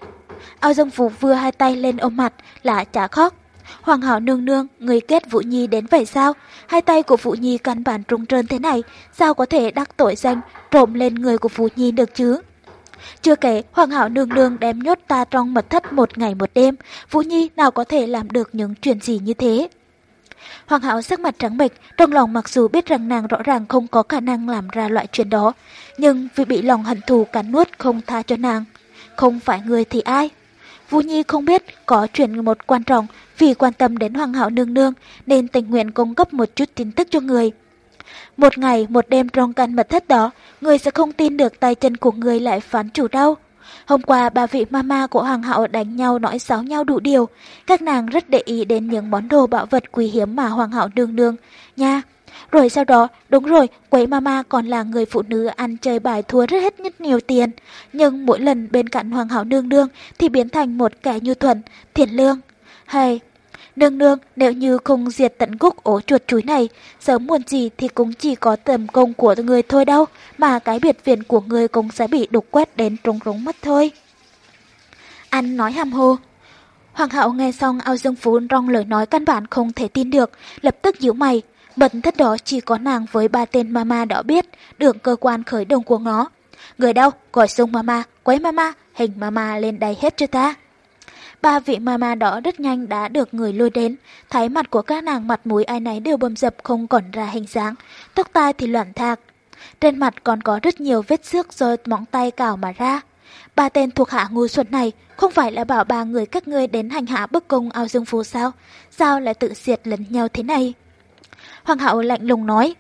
ao Dương Vũ vừa hai tay lên ôm mặt, là chả khóc. Hoàng hậu nương nương, người kết Vũ Nhi đến vậy sao? Hai tay của Vũ Nhi căn bản trung trơn thế này, sao có thể đắc tội danh trộm lên người của Vũ Nhi được chứ? Chưa kể, Hoàng hậu nương nương đem nhốt ta trong mật thất một ngày một đêm, Vũ Nhi nào có thể làm được những chuyện gì như thế? Hoàng hậu sắc mặt trắng bệch, trong lòng mặc dù biết rằng nàng rõ ràng không có khả năng làm ra loại chuyện đó, nhưng vì bị lòng hận thù cắn nuốt không tha cho nàng. Không phải người thì ai? Vũ Nhi không biết có chuyện một quan trọng vì quan tâm đến Hoàng hậu nương nương nên tình nguyện cung cấp một chút tin tức cho người. Một ngày một đêm trong căn mật thất đó, người sẽ không tin được tay chân của người lại phán chủ đâu. Hôm qua ba vị mama của Hoàng hậu đánh nhau nói xáo nhau đủ điều. Các nàng rất để ý đến những món đồ bảo vật quý hiếm mà Hoàng hậu nương nương. Nha, rồi sau đó, đúng rồi, quấy mama còn là người phụ nữ ăn chơi bài thua rất hết nhất nhiều tiền. Nhưng mỗi lần bên cạnh hoàng hảo nương nương thì biến thành một kẻ như thuần, thiện lương. Hay, nương nương nếu như không diệt tận gốc ổ chuột chuối này, sớm muộn gì thì cũng chỉ có tầm công của người thôi đâu, mà cái biệt viện của người cũng sẽ bị đục quét đến trống rống mất thôi. Anh nói hàm hồ. Hoàng hậu nghe xong ao dương phú rong lời nói căn bản không thể tin được, lập tức giễu mày, Mật thất đó chỉ có nàng với ba tên mama đó biết, được cơ quan khởi động của nó. Người đâu, gọi sung mama, quấy mama, hình mama lên đây hết cho ta. Ba vị mama đó rất nhanh đã được người lôi đến, thấy mặt của các nàng mặt mũi ai nấy đều bầm dập không còn ra hình dáng, tóc tai thì loạn thạc. Trên mặt còn có rất nhiều vết xước do móng tay cào mà ra. Ba tên thuộc hạ ngu xuẩn này không phải là bảo ba người các ngươi đến hành hạ bức cung ao dương phú sao? Sao lại tự diệt lẫn nhau thế này? Hoàng hậu lạnh lùng nói.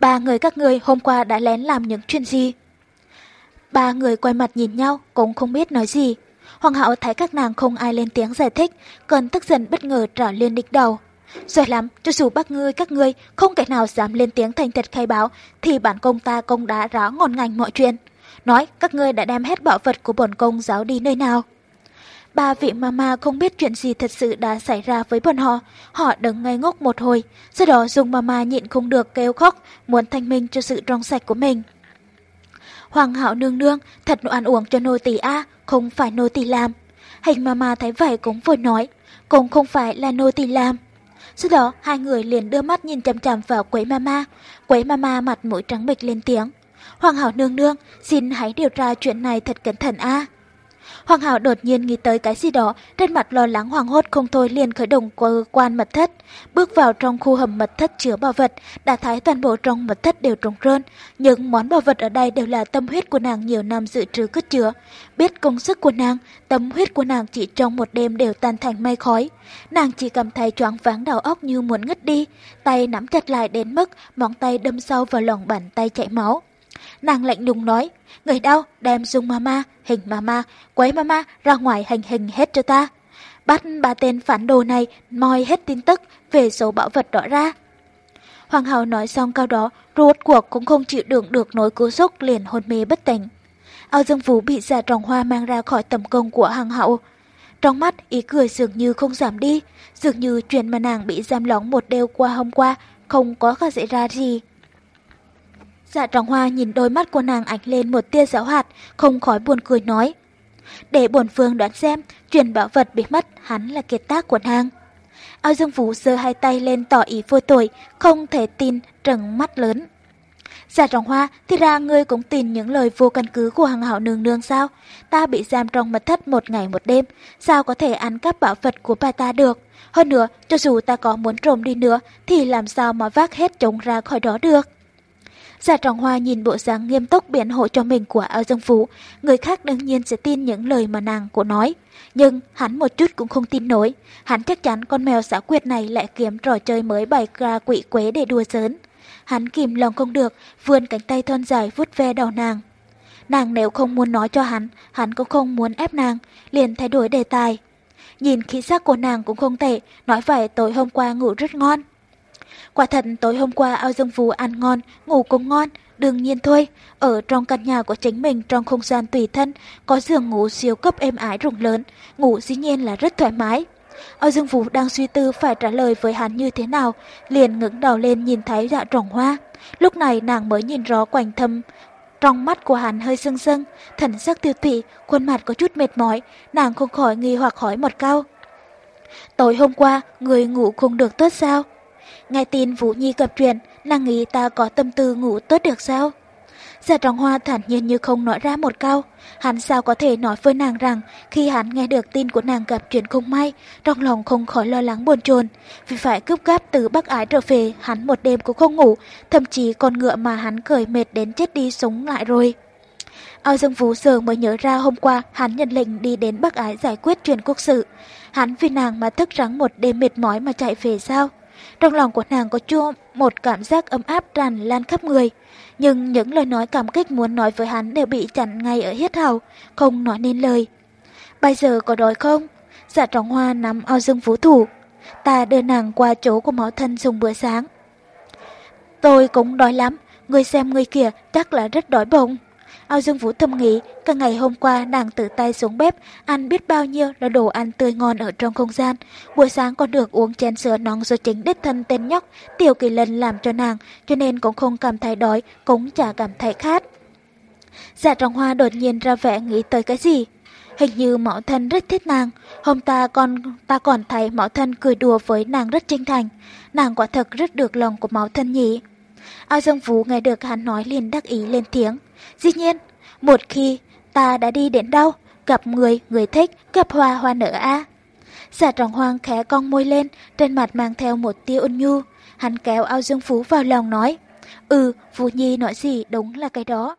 Ba người các người hôm qua đã lén làm những chuyện gì? Ba người quay mặt nhìn nhau cũng không biết nói gì. Hoàng hậu thấy các nàng không ai lên tiếng giải thích, cơn tức giận bất ngờ trở lên địch đầu. Rồi lắm, cho dù bác ngươi các ngươi không kẻ nào dám lên tiếng thành thật khai báo, thì bản công ta công đã rõ ngon ngành mọi chuyện. Nói các ngươi đã đem hết bảo vật của bổn công giáo đi nơi nào. Ba vị mama không biết chuyện gì thật sự đã xảy ra với bọn họ. Họ đứng ngây ngốc một hồi, sau đó dùng mama nhịn không được kêu khóc, muốn thanh minh cho sự trong sạch của mình. Hoàng hạo nương nương, thật ăn uống cho nô tỳ a, không phải nô tỳ làm. Hình mama thấy vậy cũng vội nói, cũng không phải là nô tỳ làm. Sau đó hai người liền đưa mắt nhìn chằm chằm vào quấy mama. Quấy mama mặt mũi trắng bệch lên tiếng. Hoàng hảo nương nương, xin hãy điều tra chuyện này thật cẩn thận a. Hoàng Hảo đột nhiên nghĩ tới cái gì đó, trên mặt lo lắng hoàng hốt không thôi liền khởi động cơ quan mật thất. Bước vào trong khu hầm mật thất chứa bảo vật, đã thấy toàn bộ trong mật thất đều trống trơn. Những món bảo vật ở đây đều là tâm huyết của nàng nhiều năm dự trữ cất chứa. Biết công sức của nàng, tâm huyết của nàng chỉ trong một đêm đều tan thành mây khói. Nàng chỉ cảm thấy choáng váng đầu óc như muốn ngất đi, tay nắm chặt lại đến mức móng tay đâm sâu vào lòng bàn tay chảy máu. Nàng lạnh lùng nói, người đau, đem dung mama, hình mama, quấy mama ra ngoài hành hình hết cho ta. Bắt ba tên phản đồ này moi hết tin tức về số bảo vật đó ra. Hoàng hậu nói xong câu đó, ruột cuộc cũng không chịu đựng được nỗi cú sốc liền hôn mê bất tỉnh. Ao Dương Vũ bị dạ giả trồng hoa mang ra khỏi tầm công của hoàng hậu. Trong mắt ý cười dường như không giảm đi, dường như chuyện mà nàng bị giam lỏng một đêm qua hôm qua không có khả xảy ra gì. Dạ trọng hoa nhìn đôi mắt của nàng ảnh lên một tia giáo hạt, không khỏi buồn cười nói. Để bổn phương đoán xem, truyền bảo vật bị mất hắn là kiệt tác của nàng. Ao Dương Vũ giơ hai tay lên tỏ ý vô tội, không thể tin, trừng mắt lớn. Dạ trọng hoa, thì ra ngươi cũng tin những lời vô căn cứ của hàng hảo nương nương sao? Ta bị giam trong mật thất một ngày một đêm, sao có thể ăn cắp bảo vật của bà ta được? Hơn nữa, cho dù ta có muốn trộm đi nữa, thì làm sao mà vác hết chúng ra khỏi đó được? Giả Trọng Hoa nhìn bộ dáng nghiêm túc biện hộ cho mình của Ao Dương Phú, người khác đương nhiên sẽ tin những lời mà nàng của nói. Nhưng hắn một chút cũng không tin nổi, hắn chắc chắn con mèo xã quyệt này lại kiếm trò chơi mới bày ra quỷ quế để đùa giỡn. Hắn kìm lòng không được, vươn cánh tay thon dài vuốt ve đầu nàng. Nàng nếu không muốn nói cho hắn, hắn cũng không muốn ép nàng, liền thay đổi đề tài. Nhìn khí sắc của nàng cũng không tệ, nói vậy tối hôm qua ngủ rất ngon. Quả thật tối hôm qua ao dương phú ăn ngon, ngủ cũng ngon, đương nhiên thôi. Ở trong căn nhà của chính mình trong không gian tùy thân, có giường ngủ siêu cấp êm ái rộng lớn, ngủ dĩ nhiên là rất thoải mái. Ao Dương Vũ đang suy tư phải trả lời với hắn như thế nào, liền ngẩng đầu lên nhìn thấy dạ trồng hoa. Lúc này nàng mới nhìn rõ quanh thâm, trong mắt của hắn hơi sưng sưng, thần sắc tiêu tụy, khuôn mặt có chút mệt mỏi, nàng không khỏi nghi hoặc hỏi một câu. Tối hôm qua, người ngủ không được tốt sao? Nghe tin Vũ Nhi gặp chuyện, nàng nghĩ ta có tâm tư ngủ tốt được sao? Giả trọng hoa thản nhiên như không nói ra một câu. Hắn sao có thể nói với nàng rằng khi hắn nghe được tin của nàng gặp chuyện không may, trong lòng không khỏi lo lắng buồn chồn Vì phải cướp gáp từ Bắc Ái trở về, hắn một đêm cũng không ngủ, thậm chí con ngựa mà hắn cởi mệt đến chết đi sống lại rồi. Ao Dương Vũ giờ mới nhớ ra hôm qua hắn nhận lệnh đi đến Bắc Ái giải quyết chuyện quốc sự. Hắn vì nàng mà thức trắng một đêm mệt mỏi mà chạy về sao? Trong lòng của nàng có chua một cảm giác ấm áp tràn lan khắp người. Nhưng những lời nói cảm kích muốn nói với hắn đều bị chặn ngay ở hết hầu, không nói nên lời. Bây giờ có đói không? Dạ trọng hoa nắm ao dương vũ thủ. Ta đưa nàng qua chỗ của mẫu thân dùng bữa sáng. Tôi cũng đói lắm, người xem người kia chắc là rất đói bụng. Ao Dương Vũ thầm nghĩ, cả ngày hôm qua nàng tự tay xuống bếp, ăn biết bao nhiêu là đồ ăn tươi ngon ở trong không gian. Buổi sáng còn được uống chén sữa nóng do chính đích thân tên nhóc, tiểu kỳ lần làm cho nàng, cho nên cũng không cảm thấy đói, cũng chả cảm thấy khát. Dạ trọng hoa đột nhiên ra vẻ nghĩ tới cái gì. Hình như mẫu thân rất thích nàng, hôm ta còn ta còn thấy mẫu thân cười đùa với nàng rất chân thành. Nàng quả thật rất được lòng của mẫu thân nhỉ. Ao Dương Vũ nghe được hắn nói liền đắc ý lên tiếng. Dĩ nhiên, một khi ta đã đi đến đâu, gặp người, người thích, gặp hoa hoa nở a. Giả trọng hoang khẽ cong môi lên, trên mặt mang theo một tia ôn nhu. Hắn kéo ao dương phú vào lòng nói, Ừ, Vũ Nhi nói gì đúng là cái đó.